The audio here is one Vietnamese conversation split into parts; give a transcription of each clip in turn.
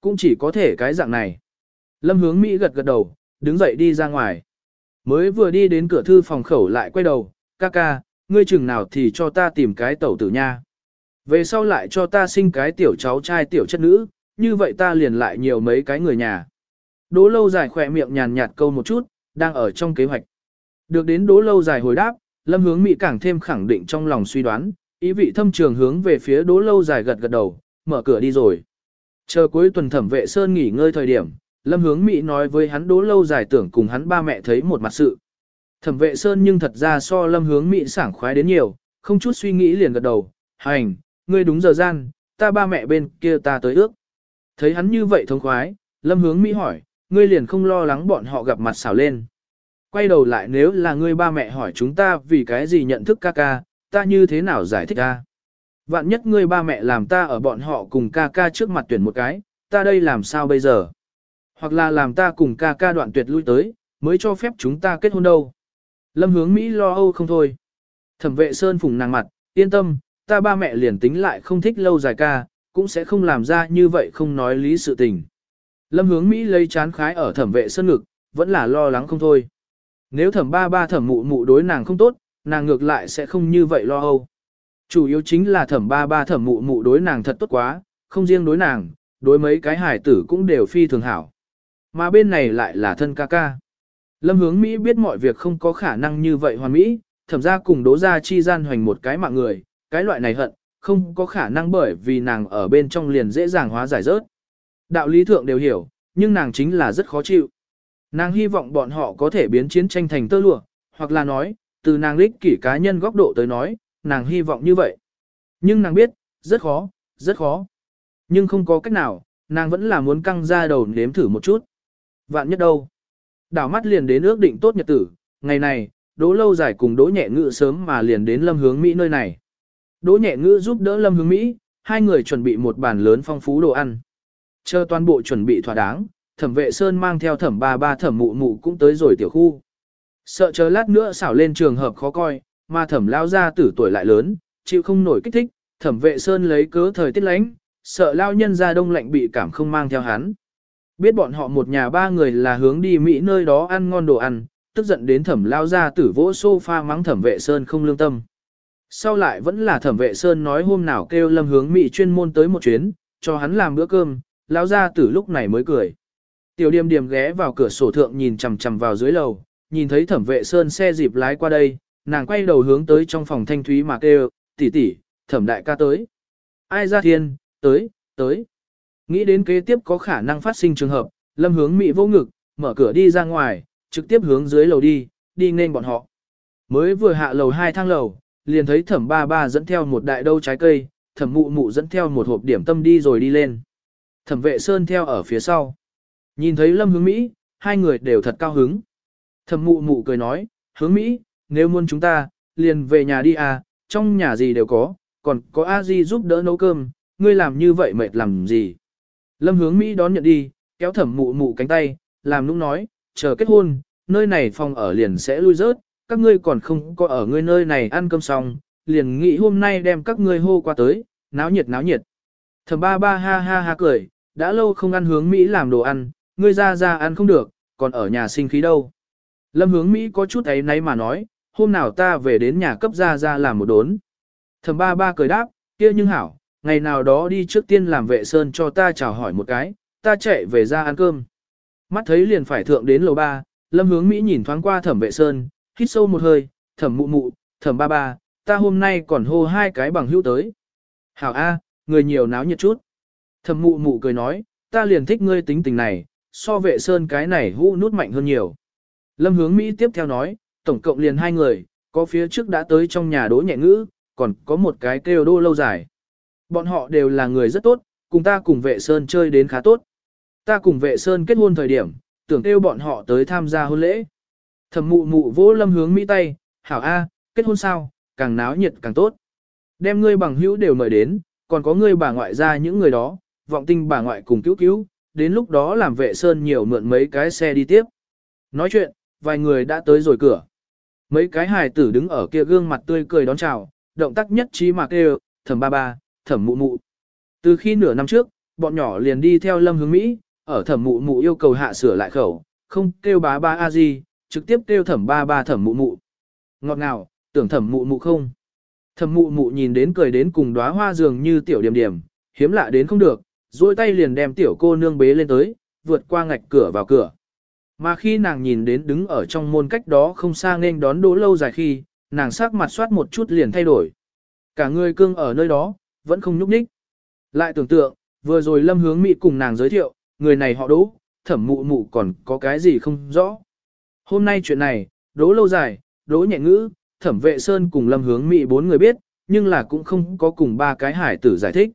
cũng chỉ có thể cái dạng này. Lâm hướng Mỹ gật gật đầu, đứng dậy đi ra ngoài. Mới vừa đi đến cửa thư phòng khẩu lại quay đầu, ca ca, ngươi chừng nào thì cho ta tìm cái tẩu tử nha. Về sau lại cho ta sinh cái tiểu cháu trai tiểu chất nữ, như vậy ta liền lại nhiều mấy cái người nhà. Đỗ lâu dài khỏe miệng nhàn nhạt câu một chút, đang ở trong kế hoạch. Được đến đỗ lâu dài hồi đáp, lâm hướng Mỹ càng thêm khẳng định trong lòng suy đoán, ý vị thâm trường hướng về phía đỗ lâu dài gật gật đầu, mở cửa đi rồi. Chờ cuối tuần thẩm vệ Sơn nghỉ ngơi thời điểm, lâm hướng Mỹ nói với hắn đỗ lâu dài tưởng cùng hắn ba mẹ thấy một mặt sự. Thẩm vệ Sơn nhưng thật ra so lâm hướng Mỹ sảng khoái đến nhiều, không chút suy nghĩ liền gật đầu, hành, ngươi đúng giờ gian, ta ba mẹ bên kia ta tới ước. Thấy hắn như vậy thông khoái, lâm hướng Mỹ hỏi, ngươi liền không lo lắng bọn họ gặp mặt xảo lên. Quay đầu lại nếu là ngươi ba mẹ hỏi chúng ta vì cái gì nhận thức ca ca, ta như thế nào giải thích ca. Vạn nhất ngươi ba mẹ làm ta ở bọn họ cùng ca ca trước mặt tuyển một cái, ta đây làm sao bây giờ? Hoặc là làm ta cùng ca ca đoạn tuyệt lui tới, mới cho phép chúng ta kết hôn đâu. Lâm hướng Mỹ lo âu không thôi. Thẩm vệ Sơn phùng nàng mặt, yên tâm, ta ba mẹ liền tính lại không thích lâu dài ca, cũng sẽ không làm ra như vậy không nói lý sự tình. Lâm hướng Mỹ lấy chán khái ở thẩm vệ Sơn ngực, vẫn là lo lắng không thôi. Nếu thẩm ba ba thẩm mụ mụ đối nàng không tốt, nàng ngược lại sẽ không như vậy lo âu. Chủ yếu chính là thẩm ba ba thẩm mụ mụ đối nàng thật tốt quá, không riêng đối nàng, đối mấy cái hải tử cũng đều phi thường hảo. Mà bên này lại là thân ca ca. Lâm hướng Mỹ biết mọi việc không có khả năng như vậy hoàn Mỹ, thẩm ra cùng đố ra chi gian hoành một cái mạng người, cái loại này hận, không có khả năng bởi vì nàng ở bên trong liền dễ dàng hóa giải rớt. Đạo lý thượng đều hiểu, nhưng nàng chính là rất khó chịu. Nàng hy vọng bọn họ có thể biến chiến tranh thành tơ lụa, hoặc là nói, từ nàng lích kỷ cá nhân góc độ tới nói, nàng hy vọng như vậy. Nhưng nàng biết, rất khó, rất khó. Nhưng không có cách nào, nàng vẫn là muốn căng ra đầu nếm thử một chút. Vạn nhất đâu. Đảo mắt liền đến ước định tốt nhật tử, ngày này, đỗ lâu dài cùng đỗ nhẹ ngự sớm mà liền đến lâm hướng Mỹ nơi này. Đỗ nhẹ ngữ giúp đỡ lâm hướng Mỹ, hai người chuẩn bị một bàn lớn phong phú đồ ăn. Chờ toàn bộ chuẩn bị thỏa đáng, thẩm vệ Sơn mang theo thẩm ba ba thẩm mụ mụ cũng tới rồi tiểu khu. Sợ chờ lát nữa xảo lên trường hợp khó coi, mà thẩm lao ra tử tuổi lại lớn, chịu không nổi kích thích, thẩm vệ Sơn lấy cớ thời tiết lánh, sợ lao nhân ra đông lạnh bị cảm không mang theo hắn. Biết bọn họ một nhà ba người là hướng đi Mỹ nơi đó ăn ngon đồ ăn, tức giận đến thẩm lao ra tử vỗ sofa mắng thẩm vệ Sơn không lương tâm. Sau lại vẫn là thẩm vệ Sơn nói hôm nào kêu lâm hướng Mỹ chuyên môn tới một chuyến, cho hắn làm bữa cơm, lao ra tử lúc này mới cười. Tiểu điềm điềm ghé vào cửa sổ thượng nhìn chằm chằm vào dưới lầu, nhìn thấy thẩm vệ Sơn xe dịp lái qua đây, nàng quay đầu hướng tới trong phòng thanh thúy mà kêu, tỷ tỷ, thẩm đại ca tới. Ai ra thiên, tới, tới. Nghĩ đến kế tiếp có khả năng phát sinh trường hợp, lâm hướng Mỹ vô ngực, mở cửa đi ra ngoài, trực tiếp hướng dưới lầu đi, đi nên bọn họ. Mới vừa hạ lầu hai thang lầu, liền thấy thẩm ba ba dẫn theo một đại đâu trái cây, thẩm mụ mụ dẫn theo một hộp điểm tâm đi rồi đi lên. Thẩm vệ sơn theo ở phía sau. Nhìn thấy lâm hướng Mỹ, hai người đều thật cao hứng. Thẩm mụ mụ cười nói, hướng Mỹ, nếu muốn chúng ta, liền về nhà đi à, trong nhà gì đều có, còn có a di giúp đỡ nấu cơm, ngươi làm như vậy mệt làm gì. Lâm hướng Mỹ đón nhận đi, kéo thẩm mụ mụ cánh tay, làm nũng nói, chờ kết hôn, nơi này phòng ở liền sẽ lui rớt, các ngươi còn không có ở ngươi nơi này ăn cơm xong, liền nghĩ hôm nay đem các ngươi hô qua tới, náo nhiệt náo nhiệt. Thẩm ba ba ha ha ha cười, đã lâu không ăn hướng Mỹ làm đồ ăn, ngươi ra ra ăn không được, còn ở nhà sinh khí đâu. Lâm hướng Mỹ có chút ấy nấy mà nói, hôm nào ta về đến nhà cấp ra ra làm một đốn. Thẩm ba ba cười đáp, kia nhưng hảo, ngày nào đó đi trước tiên làm vệ sơn cho ta chào hỏi một cái, ta chạy về ra ăn cơm. Mắt thấy liền phải thượng đến lầu ba, lâm hướng Mỹ nhìn thoáng qua thẩm vệ sơn, hít sâu một hơi, thẩm mụ mụ, thẩm ba ba, ta hôm nay còn hô hai cái bằng hữu tới. Hảo A, người nhiều náo nhiệt chút. Thẩm mụ mụ cười nói, ta liền thích ngươi tính tình này, so vệ sơn cái này hũ nút mạnh hơn nhiều. Lâm hướng Mỹ tiếp theo nói, tổng cộng liền hai người, có phía trước đã tới trong nhà đỗ nhẹ ngữ, còn có một cái kêu đô lâu dài. Bọn họ đều là người rất tốt, cùng ta cùng vệ sơn chơi đến khá tốt. Ta cùng vệ sơn kết hôn thời điểm, tưởng kêu bọn họ tới tham gia hôn lễ. Thẩm mụ mụ vỗ lâm hướng Mỹ tay, hảo A, kết hôn sao, càng náo nhiệt càng tốt. Đem ngươi bằng hữu đều mời đến, còn có ngươi bà ngoại ra những người đó, vọng tinh bà ngoại cùng cứu cứu, đến lúc đó làm vệ sơn nhiều mượn mấy cái xe đi tiếp. Nói chuyện, vài người đã tới rồi cửa. Mấy cái hài tử đứng ở kia gương mặt tươi cười đón chào, động tác nhất trí mà kêu, thẩm ba ba, thẩm mụ mụ. Từ khi nửa năm trước, bọn nhỏ liền đi theo lâm hướng Mỹ, ở thẩm mụ mụ yêu cầu hạ sửa lại khẩu, không kêu bá ba a gì, trực tiếp kêu thẩm ba ba thẩm mụ mụ. Ngọt ngào, tưởng thẩm mụ mụ không. Thẩm mụ mụ nhìn đến cười đến cùng đóa hoa dường như tiểu điểm điểm, hiếm lạ đến không được, duỗi tay liền đem tiểu cô nương bế lên tới, vượt qua ngạch cửa vào cửa. Mà khi nàng nhìn đến đứng ở trong môn cách đó không xa nên đón đỗ lâu dài khi, nàng sắc mặt soát một chút liền thay đổi. Cả người cương ở nơi đó, vẫn không nhúc nhích. Lại tưởng tượng, vừa rồi lâm hướng Mị cùng nàng giới thiệu, người này họ đỗ, thẩm mụ mụ còn có cái gì không rõ. Hôm nay chuyện này, đỗ lâu dài, đỗ nhẹ ngữ, thẩm vệ sơn cùng lâm hướng Mị bốn người biết, nhưng là cũng không có cùng ba cái hải tử giải thích.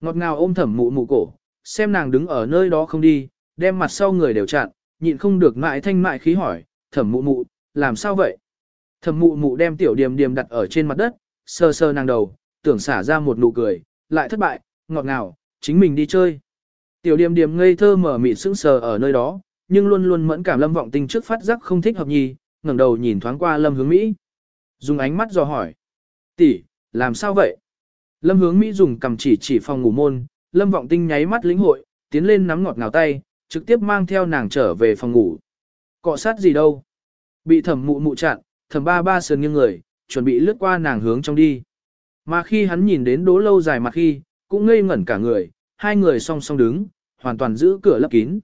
Ngọt ngào ôm thẩm mụ mụ cổ, xem nàng đứng ở nơi đó không đi, đem mặt sau người đều chặn, nhịn không được mại thanh mại khí hỏi, thẩm mụ mụ, làm sao vậy? Thẩm mụ mụ đem tiểu điềm điềm đặt ở trên mặt đất, sơ sơ nàng đầu, tưởng xả ra một nụ cười, lại thất bại, ngọt ngào, chính mình đi chơi. Tiểu điềm điềm ngây thơ mở mịt sững sờ ở nơi đó, nhưng luôn luôn mẫn cảm lâm vọng tinh trước phát giác không thích hợp nhì, ngẩng đầu nhìn thoáng qua lâm hướng Mỹ. Dùng ánh mắt dò hỏi. tỷ, làm sao vậy? Lâm hướng Mỹ dùng cầm chỉ chỉ phòng ngủ môn, lâm vọng tinh nháy mắt lĩnh hội, tiến lên nắm ngọt ngào tay, trực tiếp mang theo nàng trở về phòng ngủ. Cọ sát gì đâu? Bị thẩm mụ mụ chặn, thẩm ba ba sườn nghiêng người, chuẩn bị lướt qua nàng hướng trong đi. Mà khi hắn nhìn đến đố lâu dài mặt khi, cũng ngây ngẩn cả người, hai người song song đứng, hoàn toàn giữ cửa lấp kín.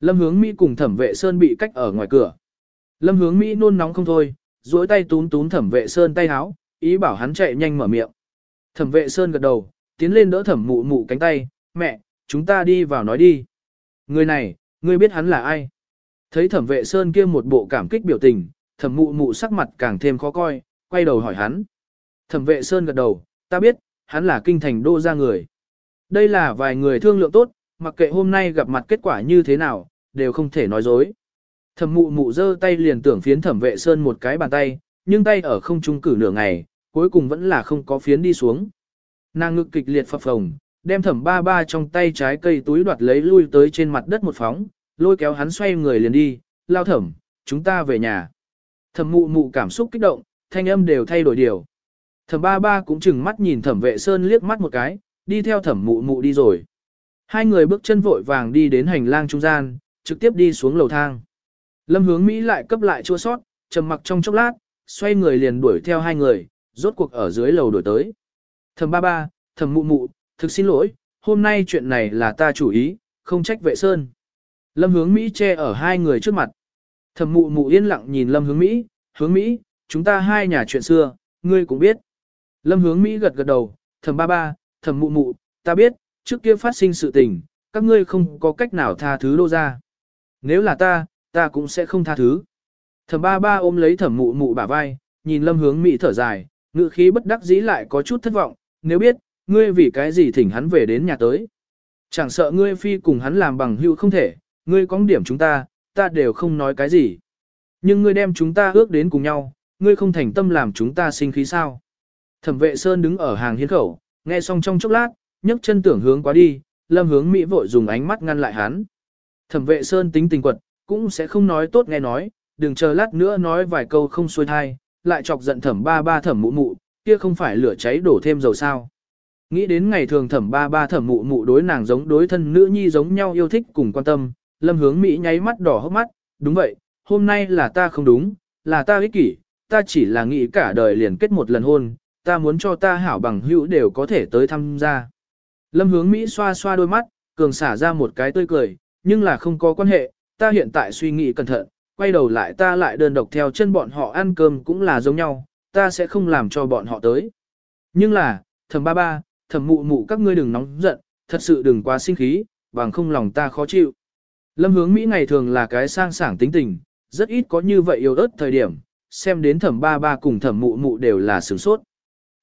Lâm hướng Mỹ cùng thẩm vệ Sơn bị cách ở ngoài cửa. Lâm hướng Mỹ nôn nóng không thôi, duỗi tay túm túm thẩm vệ Sơn tay háo, ý bảo hắn chạy nhanh mở miệng. Thẩm vệ Sơn gật đầu, tiến lên đỡ thẩm mụ mụ cánh tay, mẹ, chúng ta đi vào nói đi. Người này, ngươi biết hắn là ai? Thấy thẩm vệ Sơn kia một bộ cảm kích biểu tình, thẩm mụ mụ sắc mặt càng thêm khó coi, quay đầu hỏi hắn. Thẩm vệ Sơn gật đầu, ta biết, hắn là kinh thành đô gia người. Đây là vài người thương lượng tốt, mặc kệ hôm nay gặp mặt kết quả như thế nào, đều không thể nói dối. Thẩm mụ mụ giơ tay liền tưởng phiến thẩm vệ Sơn một cái bàn tay, nhưng tay ở không trung cử nửa ngày, cuối cùng vẫn là không có phiến đi xuống. Nàng ngực kịch liệt phập phồng, đem thẩm ba ba trong tay trái cây túi đoạt lấy lui tới trên mặt đất một phóng, lôi kéo hắn xoay người liền đi, lao thẩm, chúng ta về nhà. Thẩm mụ mụ cảm xúc kích động, thanh âm đều thay đổi điều. Thẩm ba ba cũng chừng mắt nhìn thẩm vệ sơn liếc mắt một cái, đi theo thẩm mụ mụ đi rồi. Hai người bước chân vội vàng đi đến hành lang trung gian, trực tiếp đi xuống lầu thang. Lâm hướng Mỹ lại cấp lại chua sót, trầm mặc trong chốc lát, xoay người liền đuổi theo hai người, rốt cuộc ở dưới lầu đuổi tới. Thẩm ba ba, thẩm mụ mụ, thực xin lỗi, hôm nay chuyện này là ta chủ ý, không trách vệ sơn. Lâm hướng Mỹ che ở hai người trước mặt. Thẩm mụ mụ yên lặng nhìn Lâm hướng Mỹ, hướng Mỹ, chúng ta hai nhà chuyện xưa, ngươi cũng biết. Lâm hướng Mỹ gật gật đầu, thẩm ba ba, thẩm mụ mụ, ta biết, trước kia phát sinh sự tình, các ngươi không có cách nào tha thứ đô ra. Nếu là ta, ta cũng sẽ không tha thứ. Thẩm ba ba ôm lấy thẩm mụ mụ bả vai, nhìn lâm hướng Mỹ thở dài, ngự khí bất đắc dĩ lại có chút thất vọng, nếu biết, ngươi vì cái gì thỉnh hắn về đến nhà tới. Chẳng sợ ngươi phi cùng hắn làm bằng hữu không thể, ngươi có điểm chúng ta, ta đều không nói cái gì. Nhưng ngươi đem chúng ta ước đến cùng nhau, ngươi không thành tâm làm chúng ta sinh khí sao. Thẩm vệ Sơn đứng ở hàng hiến khẩu, nghe xong trong chốc lát, nhấc chân tưởng hướng quá đi, lâm hướng Mỹ vội dùng ánh mắt ngăn lại hắn. Thẩm vệ Sơn tính tình quật, cũng sẽ không nói tốt nghe nói, đừng chờ lát nữa nói vài câu không xuôi thai, lại chọc giận thẩm ba ba thẩm mụ mụ, kia không phải lửa cháy đổ thêm dầu sao. Nghĩ đến ngày thường thẩm ba ba thẩm mụ mụ đối nàng giống đối thân nữ nhi giống nhau yêu thích cùng quan tâm, lâm hướng Mỹ nháy mắt đỏ hốc mắt, đúng vậy, hôm nay là ta không đúng, là ta ích kỷ, ta chỉ là nghĩ cả đời liền kết một lần hôn, ta muốn cho ta hảo bằng hữu đều có thể tới tham gia. Lâm hướng Mỹ xoa xoa đôi mắt, cường xả ra một cái tươi cười, nhưng là không có quan hệ, ta hiện tại suy nghĩ cẩn thận, quay đầu lại ta lại đơn độc theo chân bọn họ ăn cơm cũng là giống nhau, ta sẽ không làm cho bọn họ tới. Nhưng là, thầm ba ba, Thẩm mụ mụ các ngươi đừng nóng giận, thật sự đừng quá sinh khí, bằng không lòng ta khó chịu. Lâm hướng Mỹ ngày thường là cái sang sảng tính tình, rất ít có như vậy yêu ớt thời điểm, xem đến thẩm ba ba cùng thẩm mụ mụ đều là sửng sốt.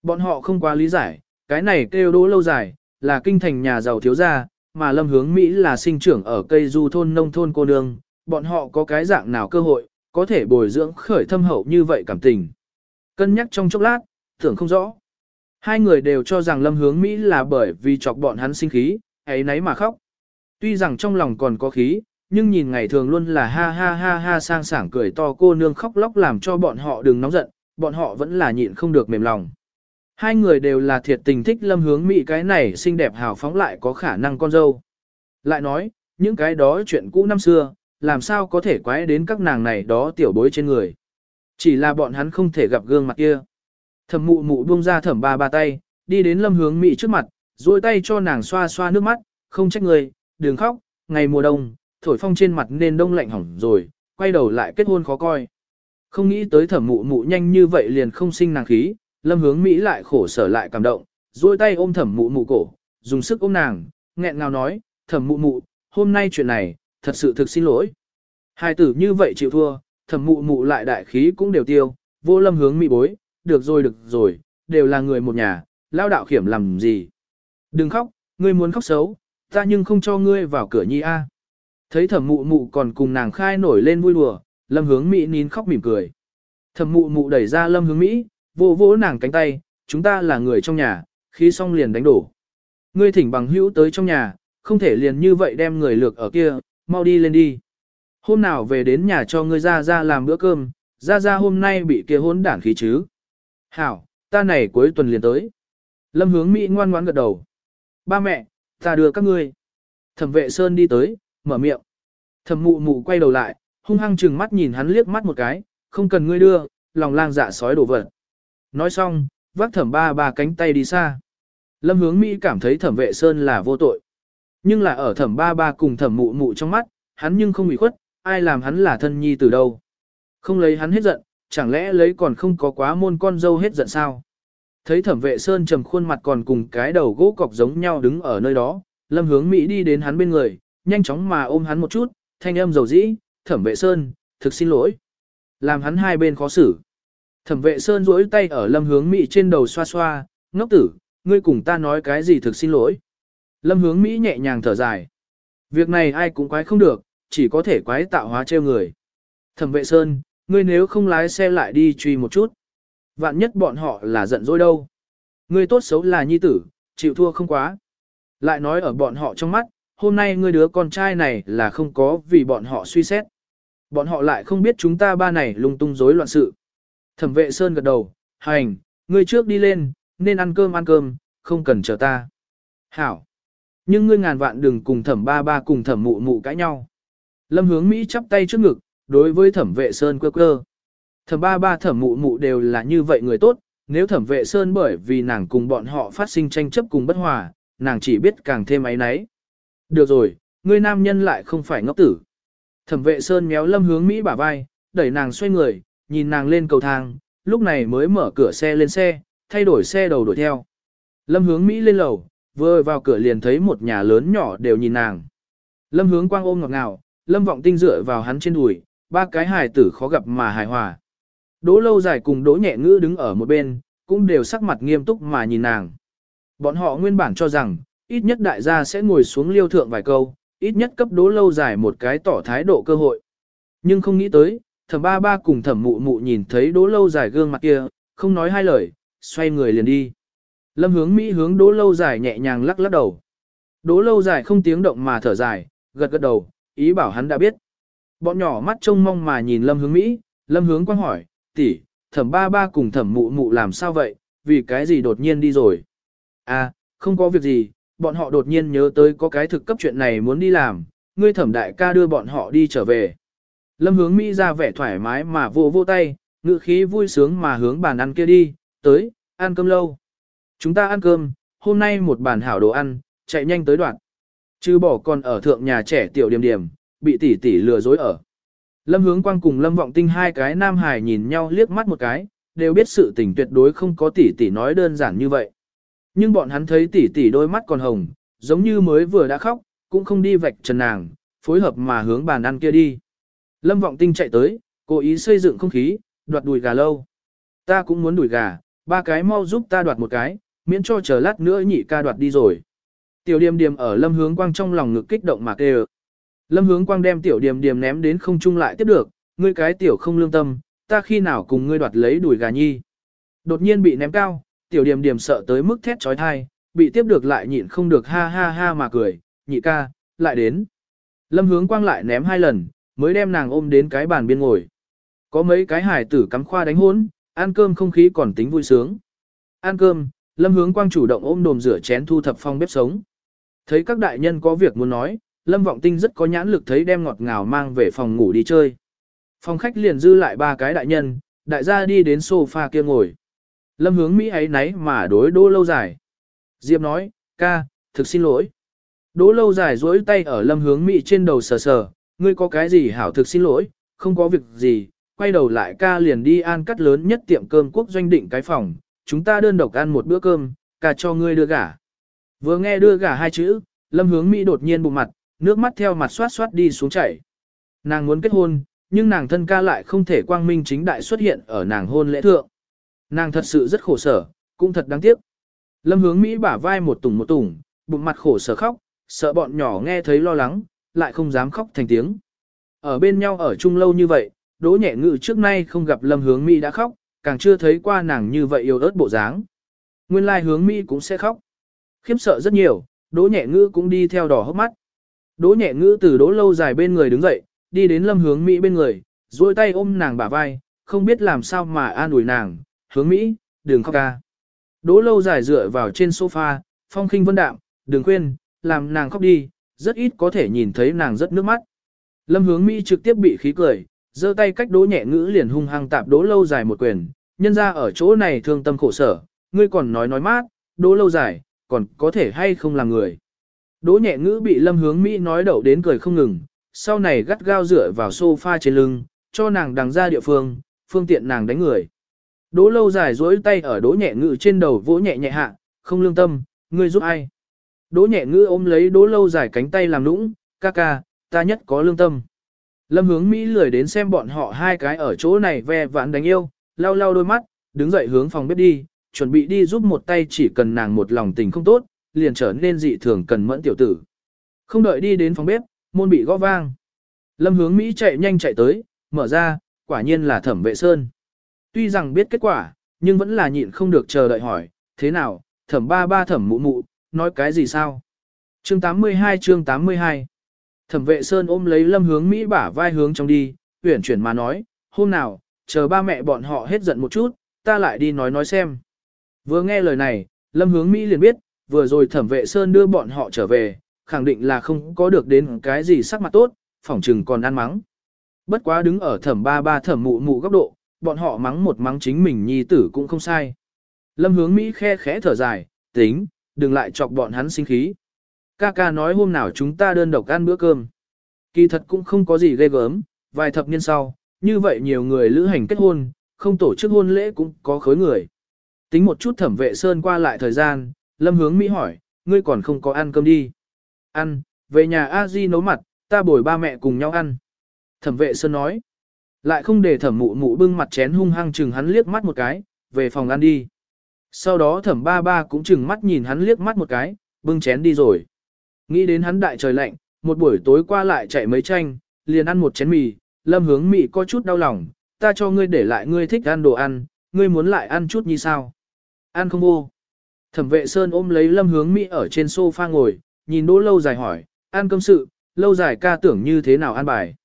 Bọn họ không quá lý giải, cái này kêu đố lâu dài, là kinh thành nhà giàu thiếu gia, mà lâm hướng Mỹ là sinh trưởng ở cây du thôn nông thôn cô nương, bọn họ có cái dạng nào cơ hội, có thể bồi dưỡng khởi thâm hậu như vậy cảm tình. Cân nhắc trong chốc lát, tưởng không rõ. Hai người đều cho rằng lâm hướng Mỹ là bởi vì chọc bọn hắn sinh khí, ấy nấy mà khóc. Tuy rằng trong lòng còn có khí, nhưng nhìn ngày thường luôn là ha ha ha ha sang sảng cười to cô nương khóc lóc làm cho bọn họ đừng nóng giận, bọn họ vẫn là nhịn không được mềm lòng. Hai người đều là thiệt tình thích lâm hướng Mỹ cái này xinh đẹp hào phóng lại có khả năng con dâu. Lại nói, những cái đó chuyện cũ năm xưa, làm sao có thể quái đến các nàng này đó tiểu bối trên người. Chỉ là bọn hắn không thể gặp gương mặt kia. Thẩm mụ mụ buông ra thẩm ba ba tay, đi đến lâm hướng Mỹ trước mặt, duỗi tay cho nàng xoa xoa nước mắt, không trách người, đừng khóc, ngày mùa đông, thổi phong trên mặt nên đông lạnh hỏng rồi, quay đầu lại kết hôn khó coi. Không nghĩ tới thẩm mụ mụ nhanh như vậy liền không sinh nàng khí, lâm hướng Mỹ lại khổ sở lại cảm động, duỗi tay ôm thẩm mụ mụ cổ, dùng sức ôm nàng, nghẹn ngào nói, thẩm mụ mụ, hôm nay chuyện này, thật sự thực xin lỗi. Hai tử như vậy chịu thua, thẩm mụ mụ lại đại khí cũng đều tiêu, vô lâm hướng Mỹ bối, được rồi được rồi, đều là người một nhà, lao đạo khiểm làm gì. Đừng khóc, ngươi muốn khóc xấu, ta nhưng không cho ngươi vào cửa nhi a. Thấy thẩm mụ mụ còn cùng nàng khai nổi lên vui đùa, lâm hướng Mỹ nín khóc mỉm cười. Thẩm mụ mụ đẩy ra lâm hướng Mỹ, vỗ vỗ nàng cánh tay, chúng ta là người trong nhà, khi xong liền đánh đổ. Ngươi thỉnh bằng hữu tới trong nhà, không thể liền như vậy đem người lược ở kia, mau đi lên đi. Hôm nào về đến nhà cho ngươi ra ra làm bữa cơm, ra ra hôm nay bị kia hỗn đản khí chứ. Hảo, ta này cuối tuần liền tới. Lâm hướng Mỹ ngoan ngoãn gật đầu. Ba mẹ, ta đưa các ngươi. Thẩm vệ Sơn đi tới, mở miệng. Thẩm mụ mụ quay đầu lại, hung hăng chừng mắt nhìn hắn liếc mắt một cái, không cần ngươi đưa, lòng lang dạ sói đổ vật. Nói xong, vác thẩm ba ba cánh tay đi xa. Lâm hướng Mỹ cảm thấy thẩm vệ Sơn là vô tội. Nhưng là ở thẩm ba ba cùng thẩm mụ mụ trong mắt, hắn nhưng không bị khuất, ai làm hắn là thân nhi từ đâu. Không lấy hắn hết giận, chẳng lẽ lấy còn không có quá môn con dâu hết giận sao? Thấy thẩm vệ Sơn trầm khuôn mặt còn cùng cái đầu gỗ cọc giống nhau đứng ở nơi đó, lâm hướng Mỹ đi đến hắn bên người, nhanh chóng mà ôm hắn một chút, thanh âm dầu dĩ, thẩm vệ Sơn, thực xin lỗi. Làm hắn hai bên khó xử. Thẩm vệ Sơn duỗi tay ở lâm hướng Mỹ trên đầu xoa xoa, ngốc tử, ngươi cùng ta nói cái gì thực xin lỗi. Lâm hướng Mỹ nhẹ nhàng thở dài. Việc này ai cũng quái không được, chỉ có thể quái tạo hóa trêu người. Thẩm vệ Sơn, ngươi nếu không lái xe lại đi truy một chút. Vạn nhất bọn họ là giận dỗi đâu. Ngươi tốt xấu là nhi tử, chịu thua không quá. Lại nói ở bọn họ trong mắt, hôm nay ngươi đứa con trai này là không có vì bọn họ suy xét. Bọn họ lại không biết chúng ta ba này lung tung rối loạn sự. Thẩm vệ Sơn gật đầu, hành, ngươi trước đi lên, nên ăn cơm ăn cơm, không cần chờ ta. Hảo. Nhưng ngươi ngàn vạn đừng cùng thẩm ba ba cùng thẩm mụ mụ cãi nhau. Lâm hướng Mỹ chắp tay trước ngực, đối với thẩm vệ Sơn quơ quơ. Thẩm ba ba thẩm mụ mụ đều là như vậy người tốt, nếu thẩm vệ Sơn bởi vì nàng cùng bọn họ phát sinh tranh chấp cùng bất hòa, nàng chỉ biết càng thêm ấy nấy. Được rồi, ngươi nam nhân lại không phải ngốc tử. Thẩm vệ Sơn méo lâm hướng Mỹ bả vai, đẩy nàng xoay người, nhìn nàng lên cầu thang, lúc này mới mở cửa xe lên xe, thay đổi xe đầu đuổi theo. Lâm hướng Mỹ lên lầu, vừa vào cửa liền thấy một nhà lớn nhỏ đều nhìn nàng. Lâm hướng quang ôm ngọt ngào, lâm vọng tinh dựa vào hắn trên đùi, ba cái hài tử khó gặp mà hài hòa. Đỗ lâu dài cùng đỗ nhẹ ngữ đứng ở một bên, cũng đều sắc mặt nghiêm túc mà nhìn nàng. Bọn họ nguyên bản cho rằng, ít nhất đại gia sẽ ngồi xuống liêu thượng vài câu, ít nhất cấp đỗ lâu dài một cái tỏ thái độ cơ hội. Nhưng không nghĩ tới, thẩm ba ba cùng thẩm mụ mụ nhìn thấy đỗ lâu dài gương mặt kia, không nói hai lời, xoay người liền đi. Lâm hướng Mỹ hướng đỗ lâu dài nhẹ nhàng lắc lắc đầu. Đỗ lâu dài không tiếng động mà thở dài, gật gật đầu, ý bảo hắn đã biết. Bọn nhỏ mắt trông mong mà nhìn lâm hướng Mỹ, lâm hướng quang hỏi, tỷ, thẩm ba ba cùng thẩm mụ mụ làm sao vậy, vì cái gì đột nhiên đi rồi. À, không có việc gì, bọn họ đột nhiên nhớ tới có cái thực cấp chuyện này muốn đi làm, ngươi thẩm đại ca đưa bọn họ đi trở về. Lâm hướng Mỹ ra vẻ thoải mái mà vô vô tay, ngự khí vui sướng mà hướng bàn ăn kia đi, tới, ăn cơm lâu. Chúng ta ăn cơm, hôm nay một bàn hảo đồ ăn, chạy nhanh tới đoạn. Chứ bỏ còn ở thượng nhà trẻ tiểu điểm điểm, bị tỷ tỷ lừa dối ở. Lâm hướng quang cùng Lâm vọng tinh hai cái nam hài nhìn nhau liếc mắt một cái, đều biết sự tình tuyệt đối không có tỷ tỷ nói đơn giản như vậy. Nhưng bọn hắn thấy tỷ tỷ đôi mắt còn hồng, giống như mới vừa đã khóc, cũng không đi vạch trần nàng, phối hợp mà hướng bàn ăn kia đi. Lâm vọng tinh chạy tới, cố ý xây dựng không khí, đoạt đùi gà lâu. Ta cũng muốn đùi gà, ba cái mau giúp ta đoạt một cái, miễn cho chờ lát nữa nhị ca đoạt đi rồi. Tiểu điềm điềm ở lâm hướng quang trong lòng ngực kích động mà kêu. Lâm hướng quang đem tiểu điềm điềm ném đến không trung lại tiếp được, ngươi cái tiểu không lương tâm, ta khi nào cùng ngươi đoạt lấy đùi gà nhi. Đột nhiên bị ném cao, tiểu điềm điềm sợ tới mức thét trói thai, bị tiếp được lại nhịn không được ha ha ha mà cười, nhị ca, lại đến. Lâm hướng quang lại ném hai lần, mới đem nàng ôm đến cái bàn biên ngồi. Có mấy cái hải tử cắm khoa đánh hốn, ăn cơm không khí còn tính vui sướng. Ăn cơm, Lâm Hướng Quang chủ động ôm đồm rửa chén thu thập phong bếp sống. Thấy các đại nhân có việc muốn nói, Lâm Vọng Tinh rất có nhãn lực thấy đem ngọt ngào mang về phòng ngủ đi chơi. Phòng khách liền dư lại ba cái đại nhân, đại gia đi đến sofa kia ngồi. Lâm hướng Mỹ ấy nấy mà đối đỗ lâu dài. Diệp nói, ca, thực xin lỗi. Đỗ lâu dài duỗi tay ở lâm hướng Mỹ trên đầu sờ sờ, ngươi có cái gì hảo thực xin lỗi, không có việc gì, quay đầu lại ca liền đi an cắt lớn nhất tiệm cơm quốc doanh định cái phòng, chúng ta đơn độc ăn một bữa cơm, ca cho ngươi đưa gả. Vừa nghe đưa gả hai chữ, lâm hướng Mỹ đột nhiên bụng mặt, nước mắt theo mặt xoát xoát đi xuống chảy. Nàng muốn kết hôn, nhưng nàng thân ca lại không thể quang minh chính đại xuất hiện ở nàng hôn lễ thượng. Nàng thật sự rất khổ sở, cũng thật đáng tiếc. Lâm hướng Mỹ bả vai một tùng một tùng, bụng mặt khổ sở khóc, sợ bọn nhỏ nghe thấy lo lắng, lại không dám khóc thành tiếng. Ở bên nhau ở chung lâu như vậy, đỗ nhẹ ngự trước nay không gặp lâm hướng Mỹ đã khóc, càng chưa thấy qua nàng như vậy yêu ớt bộ dáng. Nguyên lai hướng Mỹ cũng sẽ khóc. khiếm sợ rất nhiều, đỗ nhẹ ngữ cũng đi theo đỏ hốc mắt. Đỗ nhẹ ngữ từ đỗ lâu dài bên người đứng dậy, đi đến lâm hướng Mỹ bên người, duỗi tay ôm nàng bả vai, không biết làm sao mà an ủi nàng, hướng Mỹ, đừng khóc ca. Đỗ lâu dài dựa vào trên sofa, phong khinh vân đạm, đừng quên, làm nàng khóc đi, rất ít có thể nhìn thấy nàng rất nước mắt. Lâm hướng Mỹ trực tiếp bị khí cười, giơ tay cách đỗ nhẹ ngữ liền hung hăng tạp đỗ lâu dài một quyền, nhân ra ở chỗ này thương tâm khổ sở, ngươi còn nói nói mát, đỗ lâu dài, còn có thể hay không là người. Đỗ nhẹ ngữ bị lâm hướng Mỹ nói đậu đến cười không ngừng, sau này gắt gao dựa vào sofa trên lưng, cho nàng đằng ra địa phương, phương tiện nàng đánh người. Đỗ lâu dài duỗi tay ở đỗ nhẹ ngữ trên đầu vỗ nhẹ nhẹ hạ, không lương tâm, ngươi giúp ai. Đỗ nhẹ ngữ ôm lấy đỗ lâu dài cánh tay làm nũng, ca ca, ta nhất có lương tâm. Lâm hướng Mỹ lười đến xem bọn họ hai cái ở chỗ này ve vãn đánh yêu, lau lau đôi mắt, đứng dậy hướng phòng bếp đi, chuẩn bị đi giúp một tay chỉ cần nàng một lòng tình không tốt, liền trở nên dị thường cần mẫn tiểu tử. Không đợi đi đến phòng bếp, môn bị gõ vang. Lâm hướng Mỹ chạy nhanh chạy tới, mở ra, quả nhiên là thẩm vệ sơn. Tuy rằng biết kết quả, nhưng vẫn là nhịn không được chờ đợi hỏi, thế nào, thẩm ba ba thẩm mụ mụ, nói cái gì sao? Chương 82 chương 82 Thẩm vệ Sơn ôm lấy lâm hướng Mỹ bả vai hướng trong đi, huyển chuyển mà nói, hôm nào, chờ ba mẹ bọn họ hết giận một chút, ta lại đi nói nói xem. Vừa nghe lời này, lâm hướng Mỹ liền biết, vừa rồi thẩm vệ Sơn đưa bọn họ trở về, khẳng định là không có được đến cái gì sắc mặt tốt, phỏng chừng còn ăn mắng. Bất quá đứng ở thẩm ba ba thẩm mụ mụ góc độ, bọn họ mắng một mắng chính mình nhi tử cũng không sai. Lâm hướng Mỹ khe khẽ thở dài, tính, đừng lại chọc bọn hắn sinh khí. Ca ca nói hôm nào chúng ta đơn độc ăn bữa cơm. Kỳ thật cũng không có gì ghê gớm, vài thập niên sau, như vậy nhiều người lữ hành kết hôn, không tổ chức hôn lễ cũng có khối người. Tính một chút thẩm vệ sơn qua lại thời gian, lâm hướng Mỹ hỏi, ngươi còn không có ăn cơm đi. Ăn, về nhà a di nấu mặt, ta bồi ba mẹ cùng nhau ăn. Thẩm vệ sơn nói, lại không để thẩm mụ mụ bưng mặt chén hung hăng chừng hắn liếc mắt một cái, về phòng ăn đi. Sau đó thẩm ba ba cũng chừng mắt nhìn hắn liếc mắt một cái, bưng chén đi rồi. Nghĩ đến hắn đại trời lạnh, một buổi tối qua lại chạy mấy tranh, liền ăn một chén mì, lâm hướng mị có chút đau lòng, ta cho ngươi để lại ngươi thích ăn đồ ăn, ngươi muốn lại ăn chút như sao. Ăn không vô. Thẩm vệ Sơn ôm lấy lâm hướng Mỹ ở trên sofa ngồi, nhìn đỗ lâu dài hỏi, ăn cơm sự, lâu dài ca tưởng như thế nào ăn bài.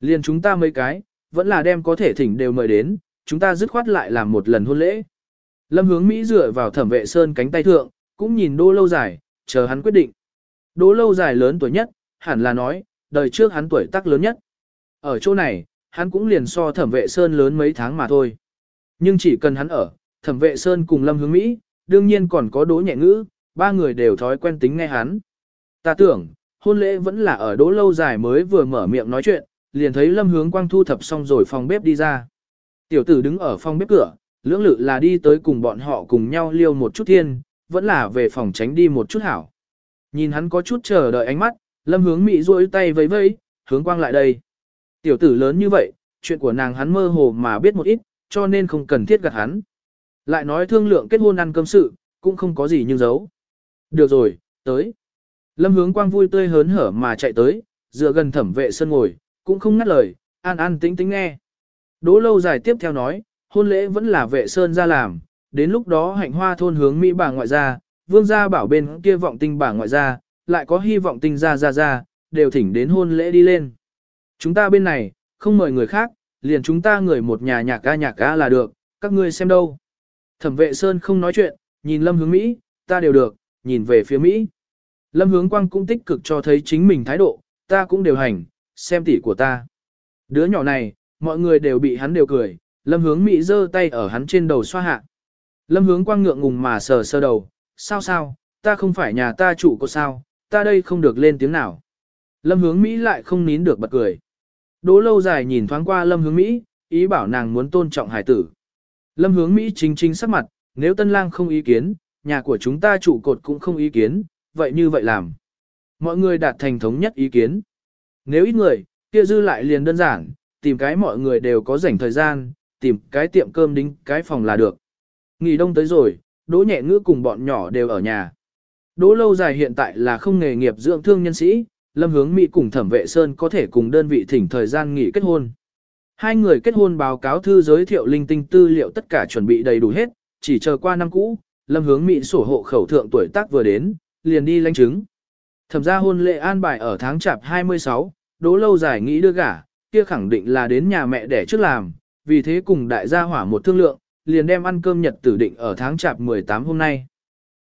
Liền chúng ta mấy cái, vẫn là đem có thể thỉnh đều mời đến, chúng ta dứt khoát lại làm một lần hôn lễ. Lâm hướng Mỹ dựa vào thẩm vệ Sơn cánh tay thượng, cũng nhìn đỗ lâu dài, chờ hắn quyết định. Đỗ lâu dài lớn tuổi nhất, hẳn là nói, đời trước hắn tuổi tác lớn nhất. Ở chỗ này, hắn cũng liền so thẩm vệ Sơn lớn mấy tháng mà thôi. Nhưng chỉ cần hắn ở, thẩm vệ Sơn cùng Lâm Hướng Mỹ, đương nhiên còn có đỗ nhẹ ngữ, ba người đều thói quen tính nghe hắn. Ta tưởng, hôn lễ vẫn là ở đỗ lâu dài mới vừa mở miệng nói chuyện, liền thấy Lâm Hướng Quang thu thập xong rồi phòng bếp đi ra. Tiểu tử đứng ở phòng bếp cửa, lưỡng lự là đi tới cùng bọn họ cùng nhau liêu một chút thiên, vẫn là về phòng tránh đi một chút hảo. Nhìn hắn có chút chờ đợi ánh mắt, lâm hướng mị duỗi tay vẫy vẫy, hướng quang lại đây. Tiểu tử lớn như vậy, chuyện của nàng hắn mơ hồ mà biết một ít, cho nên không cần thiết gạt hắn. Lại nói thương lượng kết hôn ăn cơm sự, cũng không có gì nhưng giấu. Được rồi, tới. Lâm hướng quang vui tươi hớn hở mà chạy tới, dựa gần thẩm vệ sân ngồi, cũng không ngắt lời, an an tính tính nghe. Đỗ lâu dài tiếp theo nói, hôn lễ vẫn là vệ sơn ra làm, đến lúc đó hạnh hoa thôn hướng Mỹ bà ngoại ra, vương gia bảo bên kia vọng tinh bà ngoại gia, lại có hy vọng tinh gia gia gia, đều thỉnh đến hôn lễ đi lên. Chúng ta bên này, không mời người khác, liền chúng ta người một nhà nhạc ca nhạc ca là được, các ngươi xem đâu. Thẩm vệ Sơn không nói chuyện, nhìn lâm hướng Mỹ, ta đều được, nhìn về phía Mỹ. Lâm hướng quang cũng tích cực cho thấy chính mình thái độ, ta cũng đều hành, xem tỉ của ta. Đứa nhỏ này, mọi người đều bị hắn đều cười, lâm hướng Mỹ giơ tay ở hắn trên đầu xoa hạ. Lâm hướng quang ngượng ngùng mà sờ sơ đầu, sao sao, ta không phải nhà ta chủ có sao, ta đây không được lên tiếng nào. Lâm hướng Mỹ lại không nín được bật cười. Đỗ lâu dài nhìn thoáng qua lâm hướng Mỹ, ý bảo nàng muốn tôn trọng hải tử. Lâm hướng Mỹ chính chính sắc mặt, nếu tân lang không ý kiến, nhà của chúng ta trụ cột cũng không ý kiến, vậy như vậy làm. Mọi người đạt thành thống nhất ý kiến. Nếu ít người, kia dư lại liền đơn giản, tìm cái mọi người đều có rảnh thời gian, tìm cái tiệm cơm đính cái phòng là được. Nghỉ đông tới rồi, đỗ nhẹ ngữ cùng bọn nhỏ đều ở nhà. Đỗ lâu dài hiện tại là không nghề nghiệp dưỡng thương nhân sĩ, lâm hướng Mỹ cùng thẩm vệ Sơn có thể cùng đơn vị thỉnh thời gian nghỉ kết hôn. Hai người kết hôn báo cáo thư giới thiệu linh tinh tư liệu tất cả chuẩn bị đầy đủ hết, chỉ chờ qua năm cũ, lâm hướng Mỹ sổ hộ khẩu thượng tuổi tác vừa đến, liền đi lãnh chứng. Thẩm ra hôn lễ an bài ở tháng chạp 26, đỗ lâu dài nghĩ đưa gả, kia khẳng định là đến nhà mẹ để trước làm, vì thế cùng đại gia hỏa một thương lượng, liền đem ăn cơm nhật tử định ở tháng chạp 18 hôm nay.